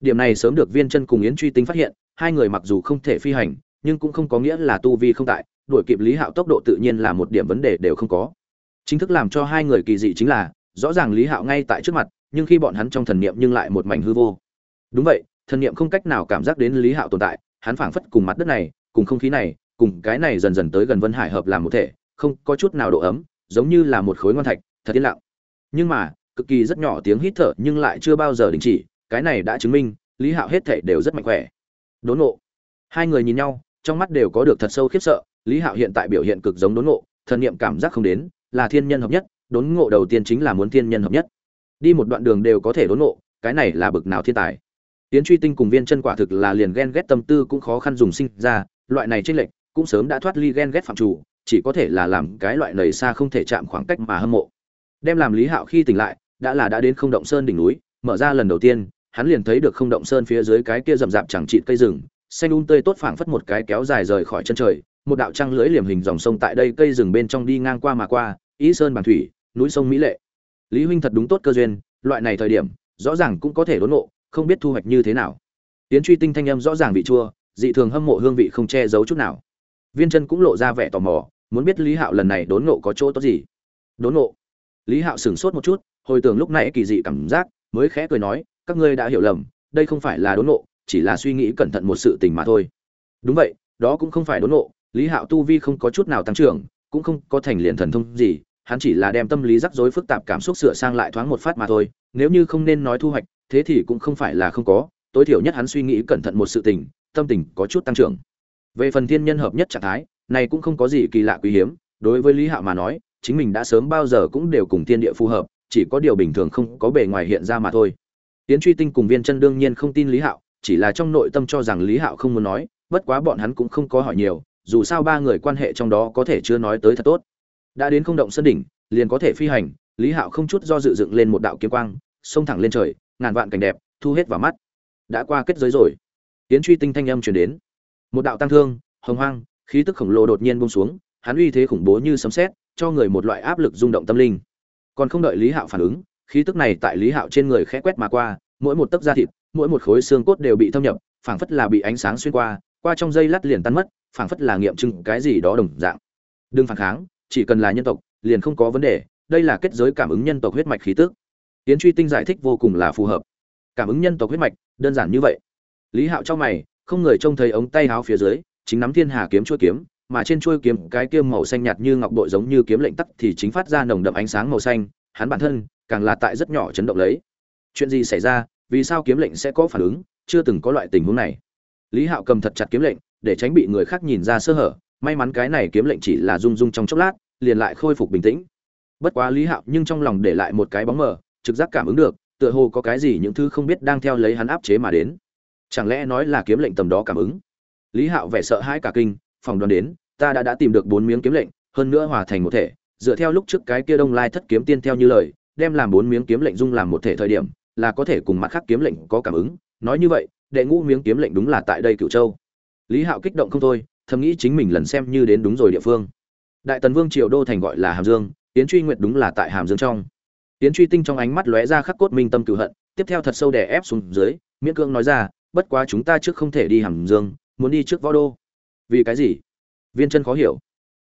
điểm này sớm được viên chân cùng yến truy tính phát hiện, hai người mặc dù không thể phi hành, nhưng cũng không có nghĩa là tu vi không tại, đuổi kịp lý hạo tốc độ tự nhiên là một điểm vấn đề đều không có. Chính thức làm cho hai người kỳ dị chính là, rõ ràng lý hạo ngay tại trước mặt, nhưng khi bọn hắn trong thần niệm nhưng lại một mảnh hư vô. Đúng vậy, thần niệm không cách nào cảm giác đến lý hạo tồn tại, hắn phảng phất cùng mặt đất này, cùng không khí này, cùng cái này dần dần tới gần vân hải hợp làm một thể, không có chút nào độ ấm, giống như là một khối ngon thạch, thật yên lặng. Nhưng mà, cực kỳ rất nhỏ tiếng hít thở nhưng lại chưa bao giờ đình chỉ cái này đã chứng minh, lý hạo hết thể đều rất mạnh khỏe. Đốn ngộ. Hai người nhìn nhau, trong mắt đều có được thật sâu khiếp sợ, lý hạo hiện tại biểu hiện cực giống đốn ngộ, thần niệm cảm giác không đến, là thiên nhân hợp nhất, đốn ngộ đầu tiên chính là muốn thiên nhân hợp nhất. Đi một đoạn đường đều có thể đốn ngộ, cái này là bực nào thiên tài. Tiến truy tinh cùng viên chân quả thực là liền ghen ghét tâm tư cũng khó khăn dùng sinh ra, loại này tranh lệch cũng sớm đã thoát ly ghen ghét phạm chủ, chỉ có thể là làm cái loại lầy xa không thể chạm khoảng cách mà hâm mộ. Đem làm lý hạo khi tỉnh lại, đã là đã đến không động sơn đỉnh núi, mở ra lần đầu tiên hắn liền thấy được không động sơn phía dưới cái kia rậm rạp chẳng trị cây rừng, xanh un um tươi tốt phảng phất một cái kéo dài rời khỏi chân trời, một đạo trăng lưỡi liềm hình dòng sông tại đây cây rừng bên trong đi ngang qua mà qua, ý sơn bằng thủy, núi sông mỹ lệ. Lý huynh thật đúng tốt cơ duyên, loại này thời điểm, rõ ràng cũng có thể đốn nộ không biết thu hoạch như thế nào. Tiến truy tinh thanh âm rõ ràng vị chua, dị thường hâm mộ hương vị không che giấu chút nào. Viên chân cũng lộ ra vẻ tò mò, muốn biết lý hạo lần này đốn nộ có chỗ tốt gì. Đốn nộ lý hạo sửng sốt một chút, hồi tưởng lúc nãy kỳ dị cảm giác, mới khẽ cười nói các ngươi đã hiểu lầm, đây không phải là đốn nộ, chỉ là suy nghĩ cẩn thận một sự tình mà thôi. Đúng vậy, đó cũng không phải đốn nộ, lý hạo tu vi không có chút nào tăng trưởng, cũng không có thành liền thần thông gì, hắn chỉ là đem tâm lý rắc rối phức tạp cảm xúc sửa sang lại thoáng một phát mà thôi, nếu như không nên nói thu hoạch, thế thì cũng không phải là không có, tối thiểu nhất hắn suy nghĩ cẩn thận một sự tình, tâm tình có chút tăng trưởng. Về phần thiên nhân hợp nhất trạng thái, này cũng không có gì kỳ lạ quý hiếm, đối với lý hạo mà nói, chính mình đã sớm bao giờ cũng đều cùng thiên địa phù hợp, chỉ có điều bình thường không có bề ngoài hiện ra mà thôi tiến truy tinh cùng viên chân đương nhiên không tin lý hạo, chỉ là trong nội tâm cho rằng lý hạo không muốn nói, bất quá bọn hắn cũng không có hỏi nhiều, dù sao ba người quan hệ trong đó có thể chưa nói tới thật tốt. Đã đến không động sân đỉnh, liền có thể phi hành, lý hạo không chút do dự dựng lên một đạo kiếm quang, xông thẳng lên trời, ngàn vạn cảnh đẹp, thu hết vào mắt. Đã qua kết giới rồi. Tiến truy tinh thanh âm truyền đến. Một đạo tăng thương, hồng hoang, khí tức khổng lồ đột nhiên bông xuống, hắn uy thế khủng bố như sấm sét, cho người một loại áp lực rung động tâm linh. Còn không đợi lý hạo phản ứng khí tức này tại lý hạo trên người khẽ quét mà qua, mỗi một tấc da thịt, mỗi một khối xương cốt đều bị thâm nhập, phảng phất là bị ánh sáng xuyên qua qua trong dây lát liền tan mất, phảng phất là nghiệm chứng cái gì đó đồng dạng. Đừng phản kháng, chỉ cần là nhân tộc, liền không có vấn đề, đây là kết giới cảm ứng nhân tộc huyết mạch khí tức. Tiến truy tinh giải thích vô cùng là phù hợp. Cảm ứng nhân tộc huyết mạch, đơn giản như vậy. Lý hạo trong mày, không người trông thấy ống tay áo phía dưới, chính nắm thiên hà kiếm chuôi kiếm, mà trên chuôi kiếm cái kia màu xanh nhạt như ngọc bội giống như kiếm lệnh tắc thì chính phát ra nồng đậm ánh sáng màu xanh, hắn bản thân càng là tại rất nhỏ chấn động lấy. Chuyện gì xảy ra, vì sao kiếm lệnh sẽ có phản ứng, chưa từng có loại tình huống này. Lý hạo cầm thật chặt kiếm lệnh, để tránh bị người khác nhìn ra sơ hở, may mắn cái này kiếm lệnh chỉ là rung rung trong chốc lát, liền lại khôi phục bình tĩnh. Bất quá lý hạo nhưng trong lòng để lại một cái bóng mờ, trực giác cảm ứng được, tựa hồ có cái gì những thứ không biết đang theo lấy hắn áp chế mà đến. Chẳng lẽ nói là kiếm lệnh tầm đó cảm ứng? Lý hạo vẻ sợ hãi cả kinh phòng đoán đến, ta đã đã tìm được bốn miếng kiếm lệnh, hơn nữa hòa thành một thể, dựa theo lúc trước cái kia đông lai thất kiếm tiên theo như lời đem làm bốn miếng kiếm lệnh dung làm một thể thời điểm, là có thể cùng mặt khác kiếm lệnh có cảm ứng. Nói như vậy, đệ ngũ miếng kiếm lệnh đúng là tại đây cửu châu. Lý hạo kích động không thôi, thầm nghĩ chính mình lần xem như đến đúng rồi địa phương. Đại tần vương triều đô thành gọi là hàm dương tiến truy nguyệt đúng là tại hàm dương trong. Tiến truy tinh trong ánh mắt lóe ra khắc cốt minh tâm cửu hận, tiếp theo thật sâu đè ép xuống dưới, miễn cưỡng nói ra, bất quá chúng ta trước không thể đi hàm dương, muốn đi trước võ đô. Vì cái gì? Viên chân khó hiểu.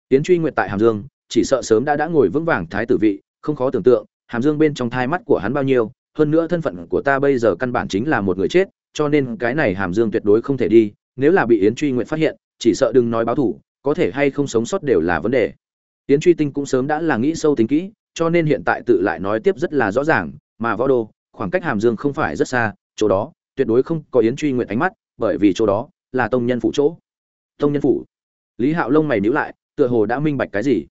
Tiến truy nguyệt tại hàm dương, chỉ sợ sớm đã đã ngồi vững vàng thái tử vị, không khó tưởng tượng hàm dương bên trong thai mắt của hắn bao nhiêu, hơn nữa thân phận của ta bây giờ căn bản chính là một người chết, cho nên cái này hàm dương tuyệt đối không thể đi, nếu là bị yến truy nguyện phát hiện, chỉ sợ đừng nói báo thủ, có thể hay không sống sót đều là vấn đề. Yến truy tinh cũng sớm đã là nghĩ sâu tính kỹ, cho nên hiện tại tự lại nói tiếp rất là rõ ràng, mà võ đô, khoảng cách hàm dương không phải rất xa, chỗ đó, tuyệt đối không có yến truy nguyện ánh mắt, bởi vì chỗ đó là tông nhân phủ chỗ. Tông nhân phủ. Lý hạo lông mày níu lại, tựa hồ đã minh bạch cái gì?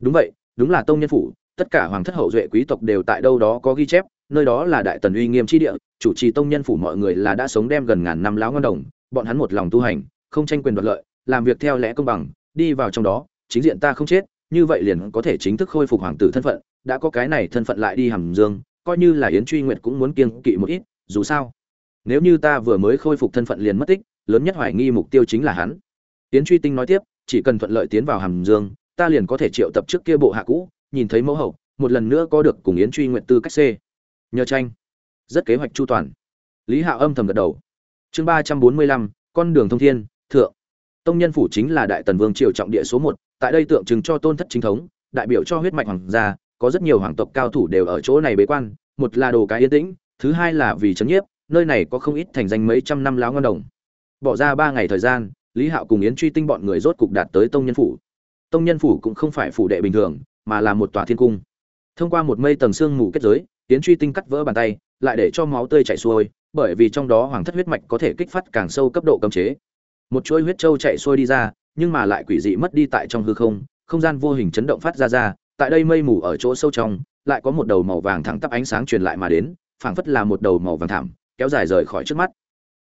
Đúng vậy, đúng là tông nhân phủ tất cả hoàng thất hậu duệ quý tộc đều tại đâu đó có ghi chép, nơi đó là đại tần uy nghiêm chi địa, chủ trì tông nhân phủ mọi người là đã sống đem gần ngàn năm láo ngon đồng, bọn hắn một lòng tu hành, không tranh quyền đoạt lợi, làm việc theo lẽ công bằng, đi vào trong đó, chính diện ta không chết, như vậy liền có thể chính thức khôi phục hoàng tử thân phận, đã có cái này thân phận lại đi hàm dương, coi như là yến truy nguyệt cũng muốn kiêng kỵ một ít, dù sao, nếu như ta vừa mới khôi phục thân phận liền mất tích, lớn nhất hoài nghi mục tiêu chính là hắn. Yến truy tinh nói tiếp, chỉ cần thuận lợi tiến vào hàm dương, ta liền có thể triệu tập trước kia bộ hạ cũ nhìn thấy mẫu hậu, một lần nữa có được cùng yến truy nguyện tư cách c. Nhờ tranh. Rất kế hoạch chu toàn. Lý hạo âm thầm gật đầu. Chương ba trăm bốn mươi lăm, con đường thông thiên, thượng. Tông nhân phủ chính là đại tần vương triều trọng địa số một, tại đây tượng trưng cho tôn thất chính thống, đại biểu cho huyết mạch hoàng gia, có rất nhiều hoàng tộc cao thủ đều ở chỗ này bế quan, một là đồ cái yên tĩnh, thứ hai là vì trấn nhiếp, nơi này có không ít thành danh mấy trăm năm láo ngon đồng. Bỏ ra ba ngày thời gian, lý hạo cùng yến truy tinh bọn người rốt cục đạt tới tông nhân phủ. Tông nhân phủ cũng không phải phủ đệ bình thường mà là một tòa thiên cung. Thông qua một mây tầng xương mù kết giới tiến truy tinh cắt vỡ bàn tay, lại để cho máu tươi chảy xuôi, bởi vì trong đó hoàng thất huyết mạch có thể kích phát càng sâu cấp độ cấm chế. Một chuỗi huyết trâu chạy xuôi đi ra, nhưng mà lại quỷ dị mất đi tại trong hư không không gian vô hình chấn động phát ra ra, tại đây mây mù ở chỗ sâu trong, lại có một đầu màu vàng thẳng tắp ánh sáng truyền lại mà đến, phảng phất là một đầu màu vàng thảm, kéo dài rời khỏi trước mắt.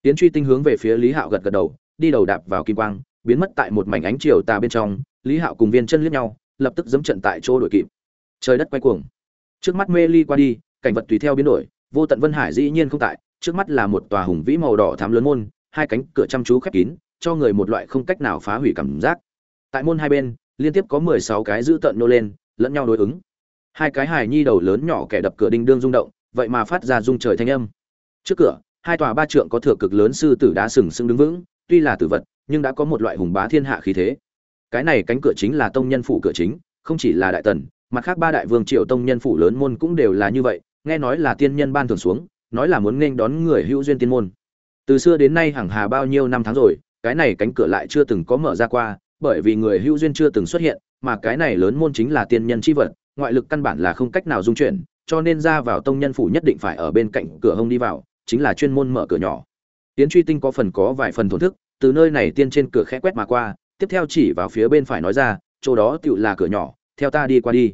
Tiến truy tinh hướng về phía lý hạo gật gật đầu, đi đầu đạp vào kim quang, biến mất tại một mảnh ánh chiều tà bên trong, lý hạo cùng viên chân liếc nhau lập tức dẫm trận tại chỗ đổi kịp. Trời đất quay cuồng. Trước mắt mê ly qua đi, cảnh vật tùy theo biến đổi, vô tận vân hải dĩ nhiên không tại, trước mắt là một tòa hùng vĩ màu đỏ thắm lớn môn, hai cánh cửa chăm chú khép kín, cho người một loại không cách nào phá hủy cảm giác. Tại môn hai bên, liên tiếp có mười sáu cái giữ tận nô lên, lẫn nhau đối ứng. Hai cái hài nhi đầu lớn nhỏ kẻ đập cửa đinh đương rung động, vậy mà phát ra rung trời thanh âm. Trước cửa, hai tòa ba trượng có thừa cực lớn sư tử đá sừng sững đứng vững, tuy là tử vật, nhưng đã có một loại hùng bá thiên hạ khí thế cái này cánh cửa chính là tông nhân phủ cửa chính, không chỉ là đại tần, mặt khác ba đại vương triều tông nhân phủ lớn môn cũng đều là như vậy, nghe nói là tiên nhân ban thường xuống, nói là muốn nghênh đón người hữu duyên tiên môn. Từ xưa đến nay hàng hà bao nhiêu năm tháng rồi, cái này cánh cửa lại chưa từng có mở ra qua, bởi vì người hữu duyên chưa từng xuất hiện, mà cái này lớn môn chính là tiên nhân chi vật, ngoại lực căn bản là không cách nào dung chuyển, cho nên ra vào tông nhân phủ nhất định phải ở bên cạnh cửa hông đi vào, chính là chuyên môn mở cửa nhỏ. Tiến truy tinh có phần có vài phần thổn thức, từ nơi này tiên trên cửa khẽ quét mà qua tiếp theo chỉ vào phía bên phải nói ra, chỗ đó tựu là cửa nhỏ, theo ta đi qua đi.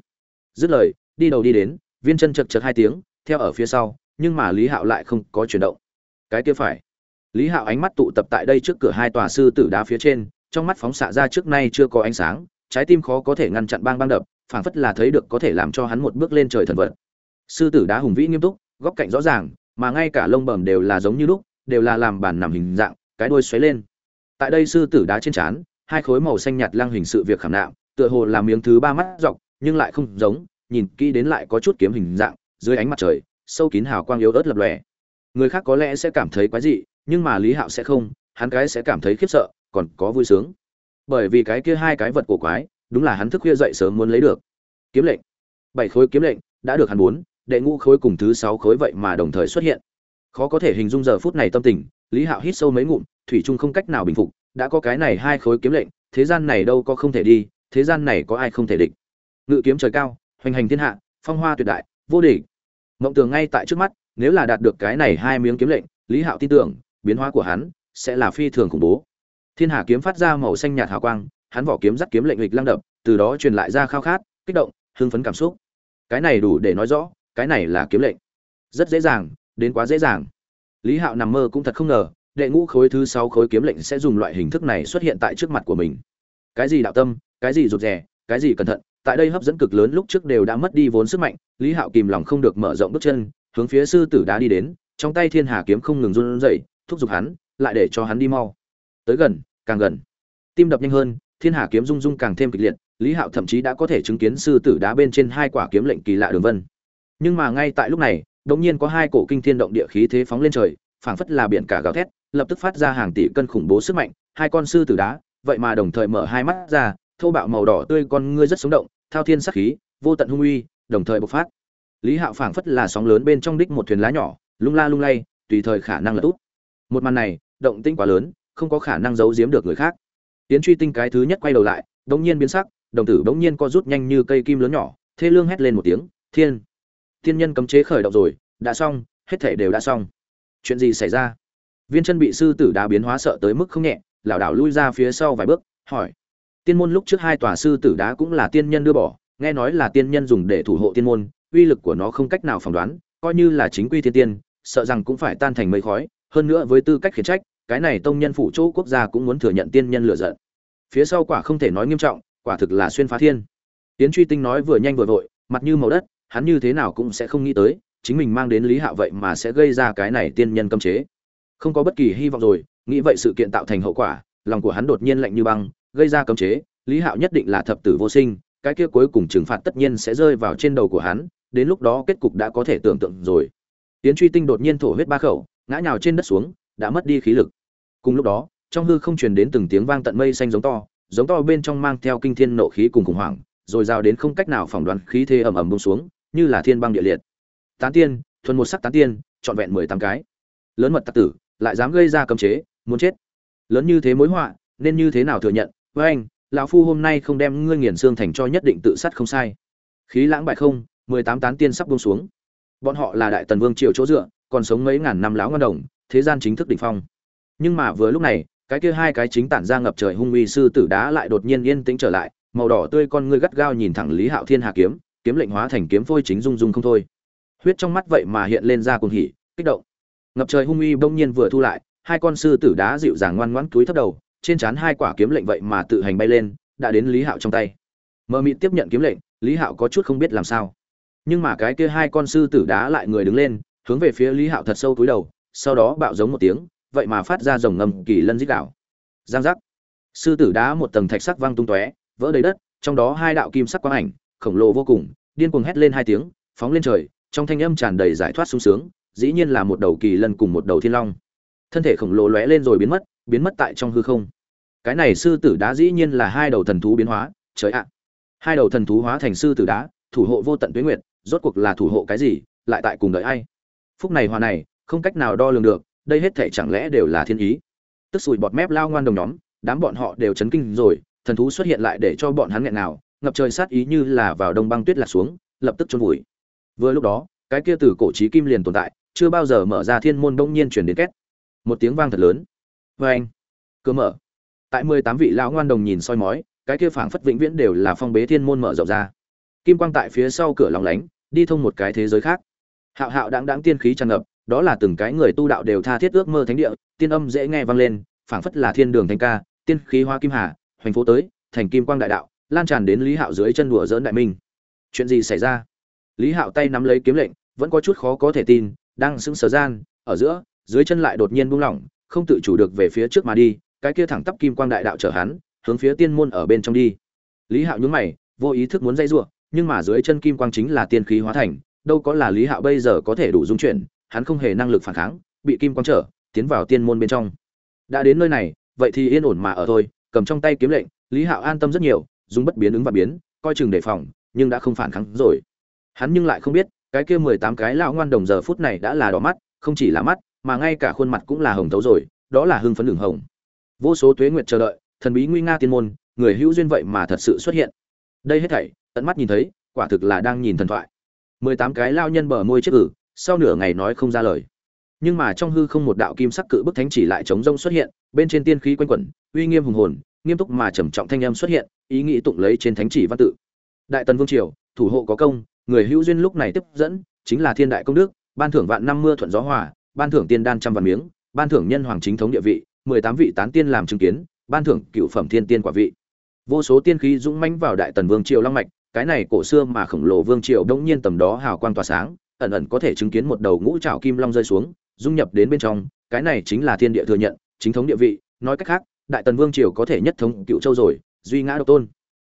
Dứt lời, đi đầu đi đến, viên chân chật chật hai tiếng, theo ở phía sau, nhưng mà lý hạo lại không có chuyển động. Cái kia phải. Lý hạo ánh mắt tụ tập tại đây trước cửa hai tòa sư tử đá phía trên, trong mắt phóng xạ ra trước nay chưa có ánh sáng, trái tim khó có thể ngăn chặn bang bang đập, phảng phất là thấy được có thể làm cho hắn một bước lên trời thần vật sư tử đá hùng vĩ nghiêm túc, góc cạnh rõ ràng, mà ngay cả lông bẩm đều là giống như lúc, đều là làm bản nằm hình dạng, cái đuôi xoáy lên. Tại đây sư tử đá trên trán hai khối màu xanh nhạt lang hình sự việc khảm nạm, tựa hồ là miếng thứ ba mắt dọc, nhưng lại không giống, nhìn kỹ đến lại có chút kiếm hình dạng, dưới ánh mặt trời, sâu kín hào quang yếu ớt lập lòe. Người khác có lẽ sẽ cảm thấy quái dị, nhưng mà lý hạo sẽ không, hắn cái sẽ cảm thấy khiếp sợ, còn có vui sướng. Bởi vì cái kia hai cái vật cổ quái, đúng là hắn thức khuya dậy sớm muốn lấy được. Kiếm lệnh. Bảy khối kiếm lệnh, đã được hắn muốn đệ ngũ khối cùng thứ sáu khối vậy mà đồng thời xuất hiện. Khó có thể hình dung giờ phút này tâm tình lý hạo hít sâu mấy ngụm, thủy trung không cách nào bình phục, đã có cái này hai khối kiếm lệnh, thế gian này đâu có không thể đi, thế gian này có ai không thể địch. Ngự kiếm trời cao, hoành hành thiên hạ, phong hoa tuyệt đại, vô địch. Mộng tường ngay tại trước mắt, nếu là đạt được cái này hai miếng kiếm lệnh, lý hạo tin tưởng, biến hóa của hắn sẽ là phi thường khủng bố. Thiên hà kiếm phát ra màu xanh nhạt hào quang, hắn vỏ kiếm dắt kiếm lệnh lịch lăng đập, từ đó truyền lại ra khao khát, kích động, hưng phấn cảm xúc. Cái này đủ để nói rõ, cái này là kiếm lệnh. Rất dễ dàng, đến quá dễ dàng lý hạo nằm mơ cũng thật không ngờ, đệ ngũ khối thứ sáu khối kiếm lệnh sẽ dùng loại hình thức này xuất hiện tại trước mặt của mình. Cái gì đạo tâm, cái gì rụt rè, cái gì cẩn thận, tại đây hấp dẫn cực lớn lúc trước đều đã mất đi vốn sức mạnh, lý hạo kìm lòng không được mở rộng bước chân, hướng phía sư tử đá đi đến, trong tay thiên hà kiếm không ngừng run rẩy, thúc giục hắn, lại để cho hắn đi mau. Tới gần, càng gần. Tim đập nhanh hơn, thiên hà kiếm rung rung càng thêm kịch liệt, lý hạo thậm chí đã có thể chứng kiến sư tử đá bên trên hai quả kiếm lệnh kỳ lạ đường vân. Nhưng mà ngay tại lúc này đột nhiên có hai cổ kinh thiên động địa khí thế phóng lên trời, phảng phất là biển cả gào thét, lập tức phát ra hàng tỷ cân khủng bố sức mạnh, hai con sư tử đá, vậy mà đồng thời mở hai mắt ra, thô bạo màu đỏ tươi con ngươi rất sống động, thao thiên sát khí, vô tận hung uy, đồng thời bộc phát. Lý hạo phảng phất là sóng lớn bên trong đích một thuyền lá nhỏ, lung la lung lay, tùy thời khả năng là út một màn này, động tĩnh quá lớn, không có khả năng giấu giếm được người khác. Tiến truy tinh cái thứ nhất quay đầu lại đống nhiên biến sắc, đồng tử đống nhiên co rút nhanh như cây kim lớn nhỏ, thê lương hét lên một tiếng, thiên! Thiên nhân cấm chế khởi động rồi, đã xong, hết thể đều đã xong. Chuyện gì xảy ra? Viên chân bị sư tử đá biến hóa sợ tới mức không nhẹ, lảo đảo lui ra phía sau vài bước, hỏi. Tiên môn lúc trước hai tòa sư tử đá cũng là tiên nhân đưa bỏ, nghe nói là tiên nhân dùng để thủ hộ tiên môn, uy lực của nó không cách nào phỏng đoán, coi như là chính quy thiên tiên, sợ rằng cũng phải tan thành mây khói. Hơn nữa với tư cách khiển trách, cái này tông nhân phủ chỗ quốc gia cũng muốn thừa nhận tiên nhân lựa giận. Phía sau quả không thể nói nghiêm trọng, quả thực là xuyên phá thiên. Tiến truy tinh nói vừa nhanh vừa vội, mặt như màu đất hắn như thế nào cũng sẽ không nghĩ tới, chính mình mang đến lý hạo vậy mà sẽ gây ra cái này tiên nhân cấm chế. Không có bất kỳ hy vọng rồi, nghĩ vậy sự kiện tạo thành hậu quả, lòng của hắn đột nhiên lạnh như băng, gây ra cấm chế, lý hạo nhất định là thập tử vô sinh, cái kia cuối cùng trừng phạt tất nhiên sẽ rơi vào trên đầu của hắn, đến lúc đó kết cục đã có thể tưởng tượng rồi. Tiến truy tinh đột nhiên thổ huyết ba khẩu, ngã nhào trên đất xuống, đã mất đi khí lực. Cùng lúc đó, trong hư không truyền đến từng tiếng vang tận mây xanh giống to giống to bên trong mang theo kinh thiên nộ khí cùng khủng hoảng, rồi rào đến không cách nào phỏng đoán khí thế ầm ầm bông xuống như là thiên băng địa liệt. Tán tiên, thuần một sắc tán tiên, trọn vẹn mười tám cái. Lớn mật tặc tử, lại dám gây ra cấm chế, muốn chết. Lớn như thế mối họa, nên như thế nào thừa nhận? Với anh, lão phu hôm nay không đem ngươi nghiền xương thành cho nhất định tự sát không sai. Khí lãng bại không, mười tám tán tiên sắp buông xuống. Bọn họ là đại tần vương triều chỗ dựa, còn sống mấy ngàn năm lão ngân đồng, thế gian chính thức đỉnh phong. Nhưng mà vừa lúc này, cái kia hai cái chính tản ra ngập trời hung uy sư tử đá lại đột nhiên yên tĩnh trở lại, màu đỏ tươi con ngươi gắt gao nhìn thẳng lý hạo thiên hà kiếm kiếm lệnh hóa thành kiếm phôi chính rung rung không thôi. Huyết trong mắt vậy mà hiện lên ra cuồng hỉ, kích động. Ngập trời hung uy bỗng nhiên vừa thu lại, hai con sư tử đá dịu dàng ngoan ngoãn túi thấp đầu, trên trán hai quả kiếm lệnh vậy mà tự hành bay lên, đã đến lý hạo trong tay. Mờ mịt tiếp nhận kiếm lệnh, lý hạo có chút không biết làm sao. Nhưng mà cái kia hai con sư tử đá lại người đứng lên, hướng về phía lý hạo thật sâu túi đầu, sau đó bạo giống một tiếng, vậy mà phát ra rồng ngầm kỳ lân dích đạo giang giác. Sư tử đá một tầng thạch sắc văng tung tóe, vỡ đầy đất, trong đó hai đạo kim sắc quang ảnh khổng lồ vô cùng, điên cuồng hét lên hai tiếng, phóng lên trời, trong thanh âm tràn đầy giải thoát sung sướng, dĩ nhiên là một đầu kỳ lân cùng một đầu thiên long. Thân thể khổng lồ lóe lên rồi biến mất biến mất tại trong hư không. Cái này sư tử đá dĩ nhiên là hai đầu thần thú biến hóa, trời ạ. Hai đầu thần thú hóa thành sư tử đá, thủ hộ vô tận tuyết nguyệt, rốt cuộc là thủ hộ cái gì, lại tại cùng đợi ai? Phúc này hòa này, không cách nào đo lường được, đây hết thảy chẳng lẽ đều là thiên ý? Tức sùi bọt mép lao ngoan đồng nhóm, đám bọn họ đều chấn kinh rồi, thần thú xuất hiện lại để cho bọn hắn nghẹn nào ngập trời sát ý như là vào đông băng tuyết lạc xuống, lập tức chôn vùi. Vừa lúc đó, cái kia từ cổ trí kim liền tồn tại, chưa bao giờ mở ra thiên môn đông nhiên chuyển đến két. Một tiếng vang thật lớn. Vê anh, cơ mở. Tại mười tám vị lão ngoan đồng nhìn soi mói, cái kia phảng phất vĩnh viễn đều là phong bế thiên môn mở rộng ra. Kim quang tại phía sau cửa lòng lánh, đi thông một cái thế giới khác. Hạo hạo đáng đáng tiên khí tràn ngập, đó là từng cái người tu đạo đều tha thiết ước mơ thánh địa, tiên âm dễ nghe vang lên, phảng phất là thiên đường thanh ca, tiên khí hoa kim hà, hoành phố tới, thành kim quang đại đạo lan tràn đến lý hạo dưới chân đùa dỡn đại minh chuyện gì xảy ra lý hạo tay nắm lấy kiếm lệnh vẫn có chút khó có thể tin đang sững sờ gian ở giữa dưới chân lại đột nhiên buông lỏng không tự chủ được về phía trước mà đi cái kia thẳng tắp kim quang đại đạo chở hắn hướng phía tiên môn ở bên trong đi lý hạo nhún mày vô ý thức muốn dây giụa nhưng mà dưới chân kim quang chính là tiên khí hóa thành đâu có là lý hạo bây giờ có thể đủ dung chuyển hắn không hề năng lực phản kháng bị kim quang trở tiến vào tiên môn bên trong đã đến nơi này vậy thì yên ổn mà ở thôi cầm trong tay kiếm lệnh lý hạo an tâm rất nhiều dùng bất biến ứng và biến, coi chừng đề phòng, nhưng đã không phản kháng rồi. Hắn nhưng lại không biết, cái kia mười tám cái lão ngoan đồng giờ phút này đã là đỏ mắt, không chỉ là mắt, mà ngay cả khuôn mặt cũng là hồng thấu rồi, đó là hưng phấn đường hồng. Vô số tuế nguyệt chờ đợi, thần bí nguy nga tiên môn, người hữu duyên vậy mà thật sự xuất hiện. Đây hết thảy, tận mắt nhìn thấy, quả thực là đang nhìn thần thoại. mười tám cái lao nhân bờ môi chết ử, sau nửa ngày nói không ra lời. Nhưng mà trong hư không một đạo kim sắc cự bức thánh chỉ lại chống rông xuất hiện, bên trên tiên khí quanh quẩn, uy nghiêm hùng hồn nghiêm túc mà trầm trọng thanh âm xuất hiện, ý nghĩ tụng lấy trên thánh chỉ văn tự. Đại tần vương triều, thủ hộ có công, người hữu duyên lúc này tiếp dẫn, chính là thiên đại công đức, ban thưởng vạn năm mưa thuận gió hòa, ban thưởng tiên đan trăm vạn miếng, ban thưởng nhân hoàng chính thống địa vị, mười tám vị tán tiên làm chứng kiến, ban thưởng cựu phẩm thiên tiên quả vị. Vô số tiên khí dũng mãnh vào đại tần vương triều long mạch, cái này cổ xưa mà khổng lồ vương triều đông nhiên tầm đó hào quang tỏa sáng, ẩn ẩn có thể chứng kiến một đầu ngũ trảo kim long rơi xuống, dung nhập đến bên trong, cái này chính là thiên địa thừa nhận, chính thống địa vị, nói cách khác đại tần vương triều có thể nhất thống cựu châu rồi, duy ngã độc tôn.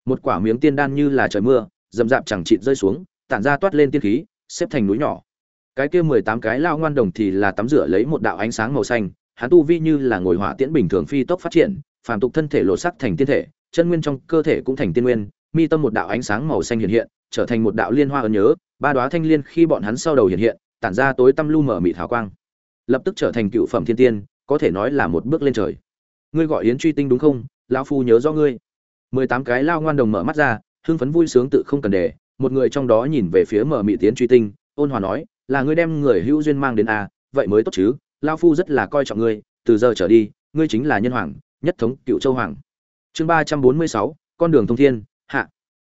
Một quả miếng tiên đan như là trời mưa, dầm dạp chẳng chịt rơi xuống, tản ra toát lên tiên khí, xếp thành núi nhỏ. Cái kia mười tám cái lao ngoan đồng thì là tắm rửa lấy một đạo ánh sáng màu xanh, hắn tu vi như là ngồi hỏa tiễn bình thường phi tốc phát triển, phàm tục thân thể lộ sắc thành tiên thể, chân nguyên trong cơ thể cũng thành tiên nguyên, mi tâm một đạo ánh sáng màu xanh hiện hiện, trở thành một đạo liên hoa ấn nhớ, ba đóa thanh liên khi bọn hắn sau đầu hiện hiện, tản ra tối tăm lu mở mịt hào quang. Lập tức trở thành cựu phẩm thiên tiên, có thể nói là một bước lên trời ngươi gọi yến truy tinh đúng không? Lão phu nhớ do ngươi. Mười tám cái lao ngoan đồng mở mắt ra hưng phấn vui sướng tự không cần để. Một người trong đó nhìn về phía mở mị tiến truy tinh ôn hòa nói là ngươi đem người hữu duyên mang đến a à, vậy mới tốt chứ. Lao phu rất là coi trọng ngươi. Từ giờ trở đi ngươi chính là nhân hoàng nhất thống cựu châu hoàng. Chương ba trăm bốn mươi sáu con đường thông thiên hạ.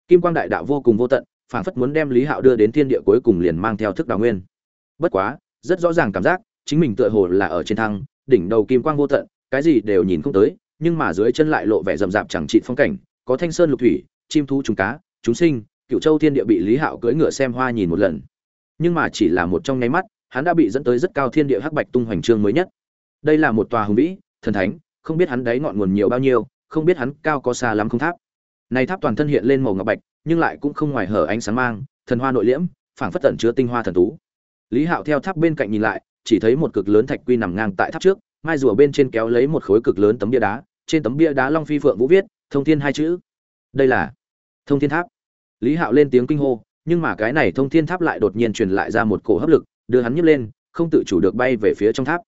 Kim quang đại đạo vô cùng vô tận phảng phất muốn đem lý hạo đưa đến thiên địa cuối cùng liền mang theo thức đào nguyên. Bất quá rất rõ ràng cảm giác chính mình tựa hồ là ở trên thăng đỉnh đầu kim quang vô tận cái gì đều nhìn không tới, nhưng mà dưới chân lại lộ vẻ rậm rạp chẳng trị phong cảnh, có thanh sơn lục thủy, chim thú trùng cá, chúng sinh, cựu châu thiên địa bị lý hạo cưỡi ngựa xem hoa nhìn một lần. Nhưng mà chỉ là một trong nháy mắt, hắn đã bị dẫn tới rất cao thiên địa hắc bạch tung hoành trương mới nhất. Đây là một tòa hùng vĩ, thần thánh, không biết hắn đáy ngọn nguồn nhiều bao nhiêu, không biết hắn cao có xa lắm không tháp. Này tháp toàn thân hiện lên màu ngọc bạch, nhưng lại cũng không ngoài hở ánh sáng mang, thần hoa nội liễm, phảng phất tẩn chứa tinh hoa thần tú. Lý hạo theo tháp bên cạnh nhìn lại, chỉ thấy một cực lớn thạch quy nằm ngang tại tháp trước mai rùa bên trên kéo lấy một khối cực lớn tấm bia đá, trên tấm bia đá long phi phượng vũ viết, thông thiên hai chữ. Đây là thông thiên tháp. Lý hạo lên tiếng kinh hô, nhưng mà cái này thông thiên tháp lại đột nhiên truyền lại ra một cổ hấp lực, đưa hắn nhấc lên, không tự chủ được bay về phía trong tháp.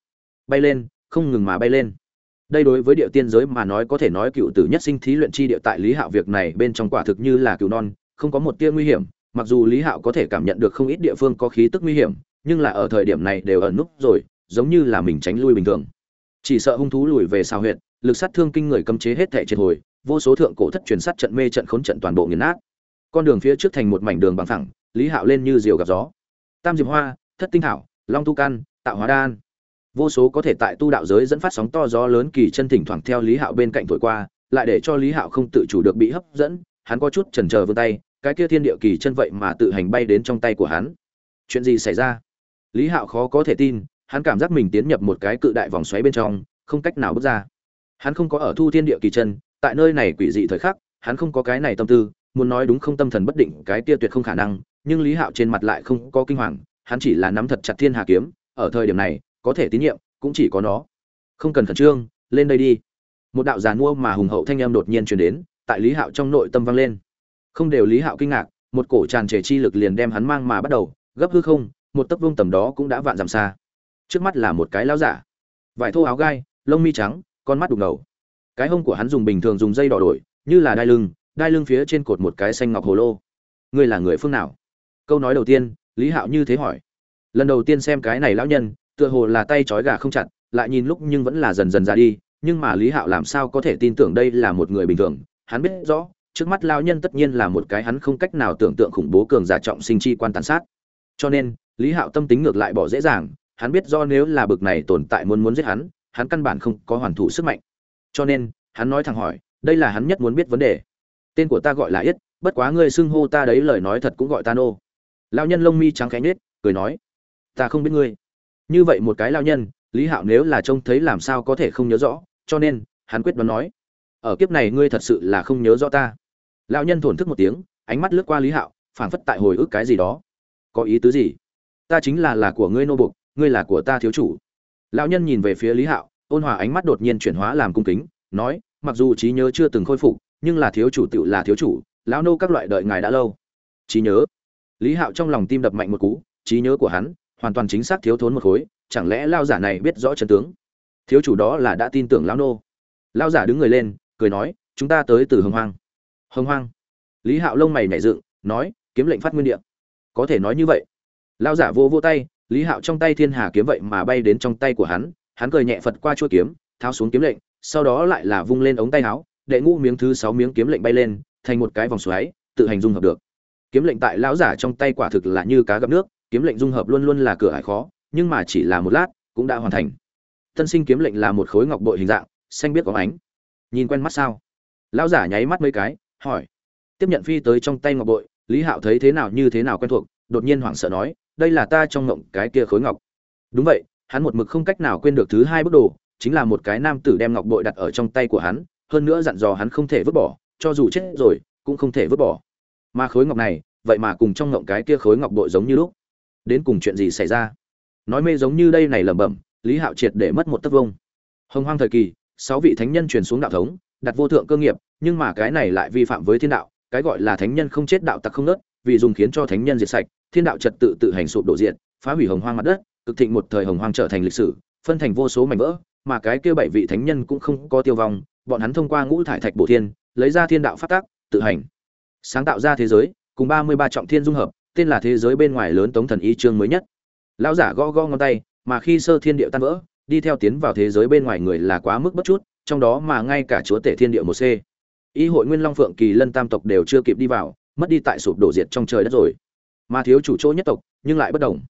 Bay lên, không ngừng mà bay lên. Đây đối với địa tiên giới mà nói có thể nói cựu tử nhất sinh thí luyện chi địa tại lý hạo việc này bên trong quả thực như là cựu non, không có một tia nguy hiểm, mặc dù lý hạo có thể cảm nhận được không ít địa phương có khí tức nguy hiểm, nhưng là ở thời điểm này đều ẩn núp rồi, giống như là mình tránh lui bình thường chỉ sợ hung thú lùi về sao huyện lực sát thương kinh người cấm chế hết thể triệt hồi, vô số thượng cổ thất truyền sát trận mê trận khốn trận toàn bộ nghiền nát. Con đường phía trước thành một mảnh đường bằng thẳng lý hạo lên như diều gặp gió. Tam diệp hoa, thất tinh thảo, long tu căn tạo hóa đan. Vô số có thể tại tu đạo giới dẫn phát sóng to gió lớn kỳ chân thỉnh thoảng theo lý hạo bên cạnh thổi qua, lại để cho lý hạo không tự chủ được bị hấp dẫn, hắn có chút chần chờ vươn tay, cái kia thiên địa kỳ chân vậy mà tự hành bay đến trong tay của hắn. Chuyện gì xảy ra? Lý hạo khó có thể tin hắn cảm giác mình tiến nhập một cái cự đại vòng xoáy bên trong, không cách nào bước ra. Hắn không có ở thu thiên địa kỳ chân, tại nơi này quỷ dị thời khắc, hắn không có cái này tâm tư, muốn nói đúng không tâm thần bất định, cái kia tuyệt không khả năng, nhưng lý hạo trên mặt lại không có kinh hoàng, hắn chỉ là nắm thật chặt thiên hà kiếm, ở thời điểm này, có thể tín nhiệm, cũng chỉ có nó. Không cần khẩn trương, lên đây đi. Một đạo giàn mua mà hùng hậu thanh âm đột nhiên truyền đến, tại lý hạo trong nội tâm vang lên. Không đều lý hạo kinh ngạc, một cổ tràn trề chi lực liền đem hắn mang mà bắt đầu, gấp hư không, một tấc vuông tầm đó cũng đã vạn dặm xa trước mắt là một cái lão giả. Vải thô áo gai, lông mi trắng, con mắt đục ngầu. Cái hông của hắn dùng bình thường dùng dây đỏ đổi, như là đai lưng đai lưng phía trên cột một cái xanh ngọc hồ lô. Ngươi là người phương nào? Câu nói đầu tiên, lý hạo như thế hỏi. Lần đầu tiên xem cái này lão nhân, tựa hồ là tay trói gà không chặt, lại nhìn lúc nhưng vẫn là dần dần ra đi, nhưng mà lý hạo làm sao có thể tin tưởng đây là một người bình thường? Hắn biết rõ, trước mắt lao nhân tất nhiên là một cái hắn không cách nào tưởng tượng khủng bố cường giả trọng sinh chi quan tàn sát. Cho nên, lý hạo tâm tính ngược lại bỏ dễ dàng hắn biết do nếu là bực này tồn tại muốn muốn giết hắn hắn căn bản không có hoàn thủ sức mạnh. Cho nên hắn nói thẳng hỏi đây là hắn nhất muốn biết vấn đề. Tên của ta gọi là yết bất quá ngươi xưng hô ta đấy lời nói thật cũng gọi ta nô. Lao nhân lông mi trắng khẽ nhếch, cười nói ta không biết ngươi. Như vậy một cái lao nhân lý hạo nếu là trông thấy làm sao có thể không nhớ rõ cho nên hắn quyết đoán nói ở kiếp này ngươi thật sự là không nhớ rõ ta. Lao nhân thổn thức một tiếng ánh mắt lướt qua lý hạo phảng phất tại hồi ức cái gì đó. Có ý tứ gì? Ta chính là là của ngươi nô bục ngươi là của ta thiếu chủ. Lão nhân nhìn về phía lý hạo, ôn hòa ánh mắt đột nhiên chuyển hóa làm cung kính, nói, mặc dù trí nhớ chưa từng khôi phục, nhưng là thiếu chủ tựu là thiếu chủ, lão nô các loại đợi ngài đã lâu. Trí nhớ. Lý hạo trong lòng tim đập mạnh một cú, trí nhớ của hắn hoàn toàn chính xác thiếu thốn một khối, chẳng lẽ lao giả này biết rõ chân tướng? Thiếu chủ đó là đã tin tưởng lão nô. Lao giả đứng người lên, cười nói, chúng ta tới từ hồng hoang. Hồng hoang. Lý hạo lông mày nhảy dựng, nói, kiếm lệnh phát nguyên địa. Có thể nói như vậy. Lao giả vô vô tay lý hạo trong tay thiên hà kiếm vậy mà bay đến trong tay của hắn hắn cười nhẹ phật qua chuôi kiếm, tháo xuống kiếm lệnh, sau đó lại là vung lên ống tay áo, đệ ngũ miếng thứ sáu miếng kiếm lệnh bay lên, thành một cái vòng xoáy, tự hành dung hợp được. Kiếm lệnh tại lão giả trong tay quả thực là như cá gặp nước, kiếm lệnh dung hợp luôn luôn là cửa ải khó, nhưng mà chỉ là một lát, cũng đã hoàn thành. Tân sinh kiếm lệnh là một khối ngọc bội hình dạng, xanh biết có ánh. Nhìn quen mắt sao? Lão giả nháy mắt mấy cái, hỏi. Tiếp nhận phi tới trong tay ngọc bội, lý hạo thấy thế nào như thế nào quen thuộc, đột nhiên hoảng sợ nói đây là ta trong ngộng cái kia khối ngọc. Đúng vậy, hắn một mực không cách nào quên được thứ hai bức đồ, chính là một cái nam tử đem ngọc bội đặt ở trong tay của hắn, hơn nữa dặn dò hắn không thể vứt bỏ, cho dù chết rồi, cũng không thể vứt bỏ. Mà khối ngọc này, vậy mà cùng trong ngộng cái kia khối ngọc bội giống như lúc. Đến cùng chuyện gì xảy ra? Nói mê giống như đây này lẩm bẩm, lý hạo triệt để mất một tấc vông. Hồng hoang thời kỳ, sáu vị thánh nhân truyền xuống đạo thống, đặt vô thượng cơ nghiệp, nhưng mà cái này lại vi phạm với thiên đạo, cái gọi là thánh nhân không chết đạo tặc không nớt, vì dùng khiến cho thánh nhân diệt sạch thiên đạo trật tự tự hành sụp đổ diện phá hủy hồng hoang mặt đất, cực thịnh một thời hồng hoang trở thành lịch sử, phân thành vô số mảnh vỡ, mà cái kia bảy vị thánh nhân cũng không có tiêu vong, bọn hắn thông qua ngũ thải thạch bổ thiên, lấy ra thiên đạo phát tác tự hành sáng tạo ra thế giới, cùng ba mươi ba trọng thiên dung hợp, tên là thế giới bên ngoài lớn tống thần y chương mới nhất. Lão giả gõ gõ ngón tay, mà khi sơ thiên địa tan vỡ, đi theo tiến vào thế giới bên ngoài người là quá mức bất chút, trong đó mà ngay cả chúa tể thiên địa một c ý hội nguyên long phượng kỳ lân tam tộc đều chưa kịp đi vào, mất đi tại sụp đổ diệt trong trời đất rồi mà thiếu chủ chỗ nhất tộc, nhưng lại bất đồng.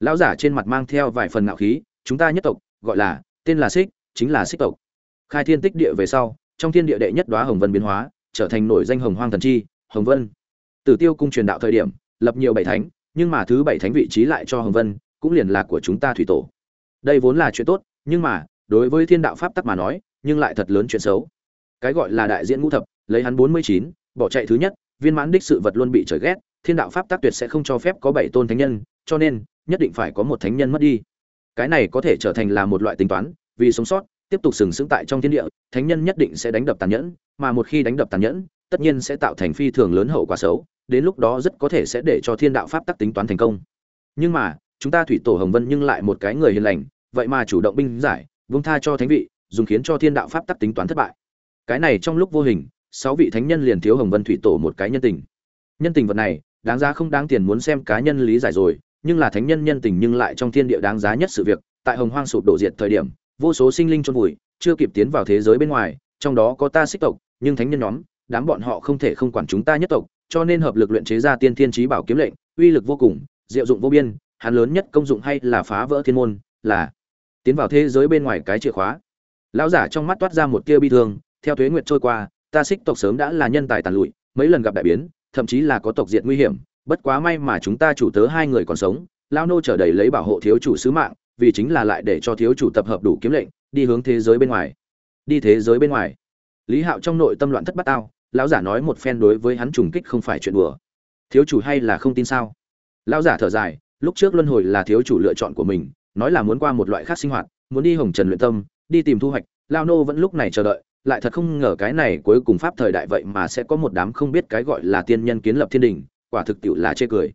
Lão giả trên mặt mang theo vài phần ngạo khí, chúng ta nhất tộc, gọi là, tên là xích chính là xích tộc. Khai thiên tích địa về sau, trong thiên địa đệ nhất đoá hồng vân biến hóa, trở thành nổi danh hồng hoang thần chi, hồng vân. Tử tiêu cung truyền đạo thời điểm, lập nhiều bảy thánh, nhưng mà thứ bảy thánh vị trí lại cho hồng vân, cũng liền là của chúng ta thủy tổ. Đây vốn là chuyện tốt, nhưng mà, đối với thiên đạo pháp tắc mà nói, nhưng lại thật lớn chuyện xấu. Cái gọi là đại diễn ngũ thập, lấy hắn bốn mươi chín, bỏ chạy thứ nhất viên mãn đích sự vật luôn bị trời ghét, thiên đạo pháp tắc tuyệt sẽ không cho phép có bảy tôn thánh nhân, cho nên, nhất định phải có một thánh nhân mất đi. Cái này có thể trở thành là một loại tính toán, vì sống sót, tiếp tục sừng sững tại trong thiên địa, thánh nhân nhất định sẽ đánh đập tàn nhẫn, mà một khi đánh đập tàn nhẫn, tất nhiên sẽ tạo thành phi thường lớn hậu quả xấu, đến lúc đó rất có thể sẽ để cho thiên đạo pháp tắc tính toán thành công. Nhưng mà, chúng ta thủy tổ hồng vân nhưng lại một cái người hiền lành, vậy mà chủ động binh giải vương tha cho thánh vị, dùng khiến cho thiên đạo pháp tắc tính toán thất bại. Cái này trong lúc vô hình sáu vị thánh nhân liền thiếu hồng vân thủy tổ một cái nhân tình. Nhân tình vật này, đáng giá không đáng tiền muốn xem cá nhân lý giải rồi, nhưng là thánh nhân nhân tình nhưng lại trong thiên địa đáng giá nhất sự việc, tại hồng hoang sụp đổ diệt thời điểm, vô số sinh linh chôn vùi, chưa kịp tiến vào thế giới bên ngoài, trong đó có ta xích tộc, nhưng thánh nhân nhóm, đám bọn họ không thể không quản chúng ta nhất tộc, cho nên hợp lực luyện chế ra tiên thiên trí bảo kiếm lệnh, uy lực vô cùng, diệu dụng vô biên, hắn lớn nhất công dụng hay là phá vỡ thiên môn, là tiến vào thế giới bên ngoài cái chìa khóa. Lão giả trong mắt toát ra một tia bi thương, theo thuế nguyệt trôi qua ta xích tộc sớm đã là nhân tài tàn lụi, mấy lần gặp đại biến, thậm chí là có tộc diệt nguy hiểm, bất quá may mà chúng ta chủ tớ hai người còn sống lao nô trở đầy lấy bảo hộ thiếu chủ sứ mạng, vì chính là lại để cho thiếu chủ tập hợp đủ kiếm lệnh, đi hướng thế giới bên ngoài. Đi thế giới bên ngoài. Lý hạo trong nội tâm loạn thất bát tao, lão giả nói một phen đối với hắn trùng kích không phải chuyện đùa. Thiếu chủ hay là không tin sao? Lão giả thở dài, lúc trước luân hồi là thiếu chủ lựa chọn của mình, nói là muốn qua một loại khác sinh hoạt, muốn đi hồng trần luyện tâm, đi tìm thu hoạch lao nô vẫn lúc này chờ đợi lại thật không ngờ cái này cuối cùng pháp thời đại vậy mà sẽ có một đám không biết cái gọi là tiên nhân kiến lập thiên đình, quả thực tiệu là chê cười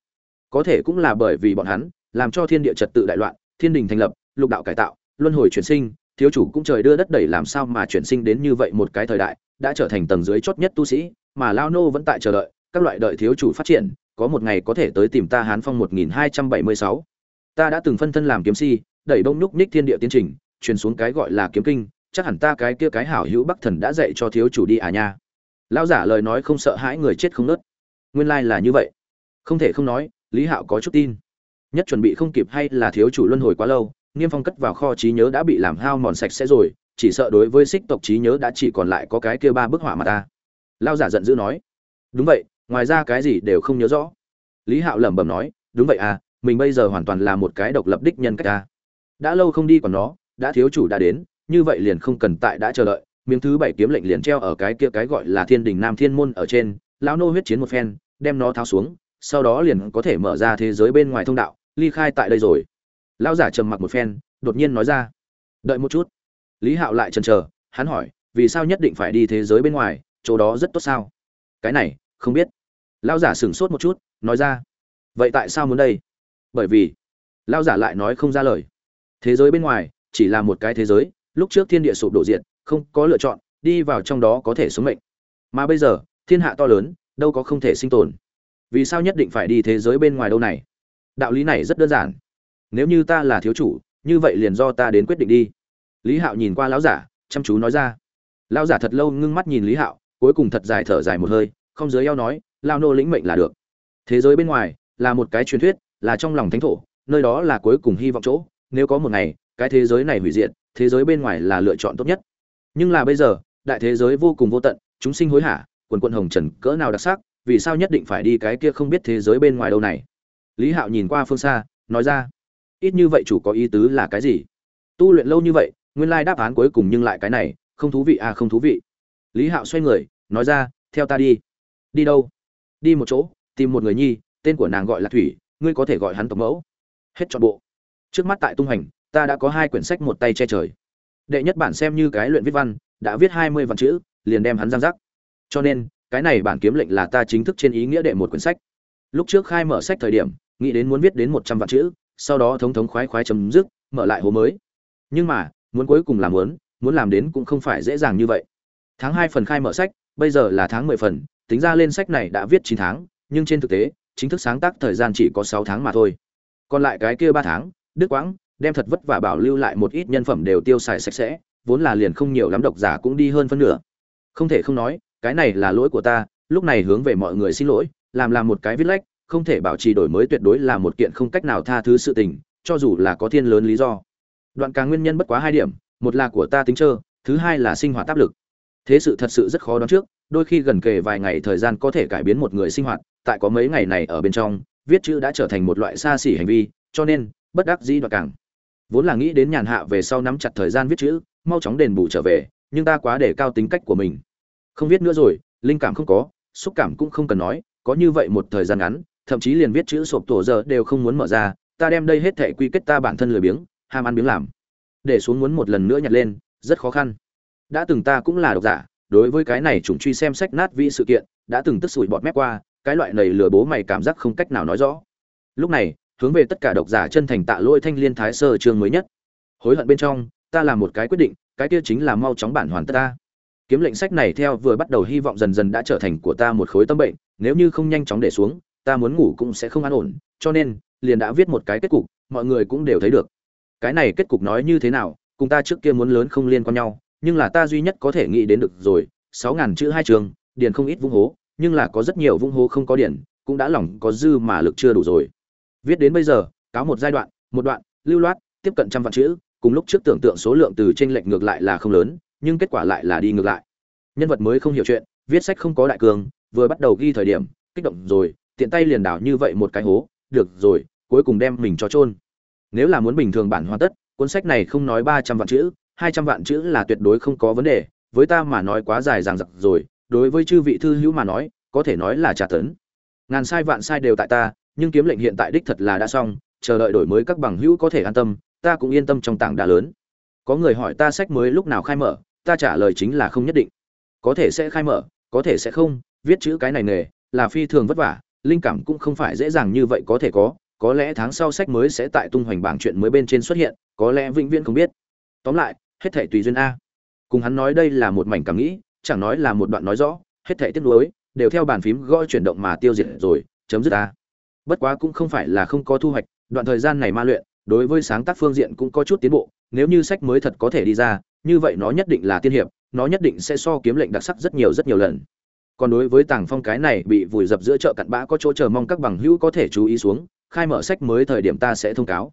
có thể cũng là bởi vì bọn hắn, làm cho thiên địa trật tự đại loạn, thiên đình thành lập, lục đạo cải tạo, luân hồi chuyển sinh, thiếu chủ cũng trời đưa đất đẩy làm sao mà chuyển sinh đến như vậy một cái thời đại, đã trở thành tầng dưới chót nhất tu sĩ, mà lao nô vẫn tại chờ đợi, các loại đợi thiếu chủ phát triển, có một ngày có thể tới tìm ta hán phong 1276. ta đã từng phân thân làm kiếm si, đẩy bông núc ních thiên địa tiến trình, truyền xuống cái gọi là kiếm kinh chắc hẳn ta cái kia cái hảo hữu bắc thần đã dạy cho thiếu chủ đi à nha. Lão giả lời nói không sợ hãi người chết không nớt. Nguyên lai là như vậy. Không thể không nói, lý hạo có chút tin. Nhất chuẩn bị không kịp hay là thiếu chủ luân hồi quá lâu niêm phong cất vào kho trí nhớ đã bị làm hao mòn sạch sẽ rồi, chỉ sợ đối với xích tộc trí nhớ đã chỉ còn lại có cái kia ba bức họa mà ta. Lao giả giận dữ nói. Đúng vậy, ngoài ra cái gì đều không nhớ rõ. Lý hạo lẩm bẩm nói, đúng vậy à mình bây giờ hoàn toàn là một cái độc lập đích nhân cách ta. Đã lâu không đi còn nó, đã thiếu chủ đã đến như vậy liền không cần tại đã chờ đợi, miếng thứ bảy kiếm lệnh liền treo ở cái kia cái gọi là thiên đình nam thiên môn ở trên, lão nô huyết chiến một phen, đem nó tháo xuống, sau đó liền có thể mở ra thế giới bên ngoài thông đạo, ly khai tại đây rồi. Lão giả trầm mặc một phen, đột nhiên nói ra, đợi một chút. Lý hạo lại chần chờ, hắn hỏi, vì sao nhất định phải đi thế giới bên ngoài, chỗ đó rất tốt sao? Cái này, không biết. Lão giả sửng sốt một chút, nói ra, vậy tại sao muốn đây? Bởi vì, lão giả lại nói không ra lời, thế giới bên ngoài chỉ là một cái thế giới lúc trước thiên địa sụp đổ diện không có lựa chọn, đi vào trong đó có thể sống mệnh. Mà bây giờ, thiên hạ to lớn, đâu có không thể sinh tồn. Vì sao nhất định phải đi thế giới bên ngoài đâu này? Đạo lý này rất đơn giản. Nếu như ta là thiếu chủ, như vậy liền do ta đến quyết định đi. Lý hạo nhìn qua lão giả, chăm chú nói ra. Lão giả thật lâu ngưng mắt nhìn lý hạo, cuối cùng thật dài thở dài một hơi, không dưới eo nói, lao nô lĩnh mệnh là được. Thế giới bên ngoài, là một cái truyền thuyết, là trong lòng thánh thổ, nơi đó là cuối cùng hy vọng chỗ. Nếu có một ngày, cái thế giới này hủy diệt thế giới bên ngoài là lựa chọn tốt nhất. Nhưng là bây giờ, đại thế giới vô cùng vô tận, chúng sinh hối hả, quần quận hồng trần, cỡ nào đặc sắc, vì sao nhất định phải đi cái kia không biết thế giới bên ngoài đâu này? Lý hạo nhìn qua phương xa, nói ra, ít như vậy chủ có ý tứ là cái gì? Tu luyện lâu như vậy, nguyên lai đáp án cuối cùng nhưng lại cái này, không thú vị à không thú vị. Lý hạo xoay người, nói ra, theo ta đi. Đi đâu? Đi một chỗ, tìm một người nhi, tên của nàng gọi là thủy, ngươi có thể gọi hắn tộc mẫu. Hết trọn bộ. Trước mắt tại tung hành ta đã có hai quyển sách một tay che trời. Đệ nhất bản xem như cái luyện viết văn, đã viết hai mươi vạn chữ, liền đem hắn giang giác cho nên, cái này bản kiếm lệnh là ta chính thức trên ý nghĩa đệ một quyển sách. Lúc trước khai mở sách thời điểm, nghĩ đến muốn viết đến một trăm vạn chữ, sau đó thống thống khoái khoái chấm dứt, mở lại hố mới. Nhưng mà, muốn cuối cùng làm muốn muốn làm đến cũng không phải dễ dàng như vậy. Tháng hai phần khai mở sách, bây giờ là tháng mười phần, tính ra lên sách này đã viết chín tháng, nhưng trên thực tế, chính thức sáng tác thời gian chỉ có sáu tháng mà thôi. Còn lại cái kia ba tháng đức quãng đem thật vất vả bảo lưu lại một ít nhân phẩm đều tiêu xài sạch sẽ, vốn là liền không nhiều lắm, độc giả cũng đi hơn phân nửa. Không thể không nói, cái này là lỗi của ta, lúc này hướng về mọi người xin lỗi, làm làm một cái viết lách, không thể bảo trì đổi mới tuyệt đối là một kiện không cách nào tha thứ sự tình, cho dù là có thiên lớn lý do. Đoạn càng nguyên nhân bất quá hai điểm, một là của ta tính trơ, thứ hai là sinh hoạt áp lực. Thế sự thật sự rất khó đoán trước, đôi khi gần kề vài ngày thời gian có thể cải biến một người sinh hoạt, tại có mấy ngày này ở bên trong, viết chữ đã trở thành một loại xa xỉ hành vi, cho nên, bất đắc dĩ đoạn càng vốn là nghĩ đến nhàn hạ về sau nắm chặt thời gian viết chữ, mau chóng đền bù trở về, nhưng ta quá để cao tính cách của mình. Không viết nữa rồi, linh cảm không có, xúc cảm cũng không cần nói, có như vậy một thời gian ngắn, thậm chí liền viết chữ sộp tổ giờ đều không muốn mở ra, ta đem đây hết thể quy kết ta bản thân lười biếng, ham ăn biếng làm. Để xuống muốn một lần nữa nhặt lên, rất khó khăn. Đã từng ta cũng là độc giả, đối với cái này chúng truy xem sách nát vị sự kiện, đã từng tức sủi bọt mép qua, cái loại này lừa bố mày cảm giác không cách nào nói rõ. Lúc này hướng về tất cả độc giả chân thành tạ lỗi thanh liên thái sơ chương mới nhất. Hối hận bên trong, ta làm một cái quyết định, cái kia chính là mau chóng bản hoàn tất ta. Kiếm lệnh sách này theo vừa bắt đầu hy vọng dần dần đã trở thành của ta một khối tâm bệnh, nếu như không nhanh chóng để xuống, ta muốn ngủ cũng sẽ không an ổn, cho nên, liền đã viết một cái kết cục, mọi người cũng đều thấy được. Cái này kết cục nói như thế nào, cùng ta trước kia muốn lớn không liên quan nhau, nhưng là ta duy nhất có thể nghĩ đến được rồi, sáu ngàn chữ hai trường, điền không ít vung hố, nhưng là có rất nhiều vung hố không có điển cũng đã lỏng có dư mà lực chưa đủ rồi viết đến bây giờ, cáo một giai đoạn, một đoạn, lưu loát, tiếp cận trăm vạn chữ, cùng lúc trước tưởng tượng số lượng từ trên lệch ngược lại là không lớn, nhưng kết quả lại là đi ngược lại. Nhân vật mới không hiểu chuyện, viết sách không có đại cường, vừa bắt đầu ghi thời điểm, kích động rồi, tiện tay liền đảo như vậy một cái hố, được rồi, cuối cùng đem mình cho trôn nếu là muốn bình thường bản hoàn tất, cuốn sách này không nói ba trăm vạn chữ, hai trăm vạn chữ là tuyệt đối không có vấn đề, với ta mà nói quá dài dằng dặc rồi, đối với chư vị thư hữu mà nói, có thể nói là trả tấn. Ngàn sai vạn sai đều tại ta nhưng kiếm lệnh hiện tại đích thật là đã xong, chờ đợi đổi mới các bằng hữu có thể an tâm, ta cũng yên tâm trong tảng đá lớn. Có người hỏi ta sách mới lúc nào khai mở, ta trả lời chính là không nhất định. Có thể sẽ khai mở, có thể sẽ không, viết chữ cái này nghề, là phi thường vất vả, linh cảm cũng không phải dễ dàng như vậy có thể có có lẽ tháng sau sách mới sẽ tại tung hoành bảng chuyện mới bên trên xuất hiện, có lẽ vĩnh viễn không biết. Tóm lại, hết thể tùy duyên a. Cùng hắn nói đây là một mảnh cảm nghĩ, chẳng nói là một đoạn nói rõ, hết thể tiếp nối đều theo bàn phím gõ chuyển động mà tiêu diệt rồi, chấm dứt a bất quá cũng không phải là không có thu hoạch, đoạn thời gian này ma luyện, đối với sáng tác phương diện cũng có chút tiến bộ, nếu như sách mới thật có thể đi ra, như vậy nó nhất định là tiên hiệp, nó nhất định sẽ so kiếm lệnh đặc sắc rất nhiều rất nhiều lần. Còn đối với tàng phong cái này bị vùi dập giữa chợ cặn bã có chỗ chờ mong các bằng hữu có thể chú ý xuống, khai mở sách mới thời điểm ta sẽ thông cáo.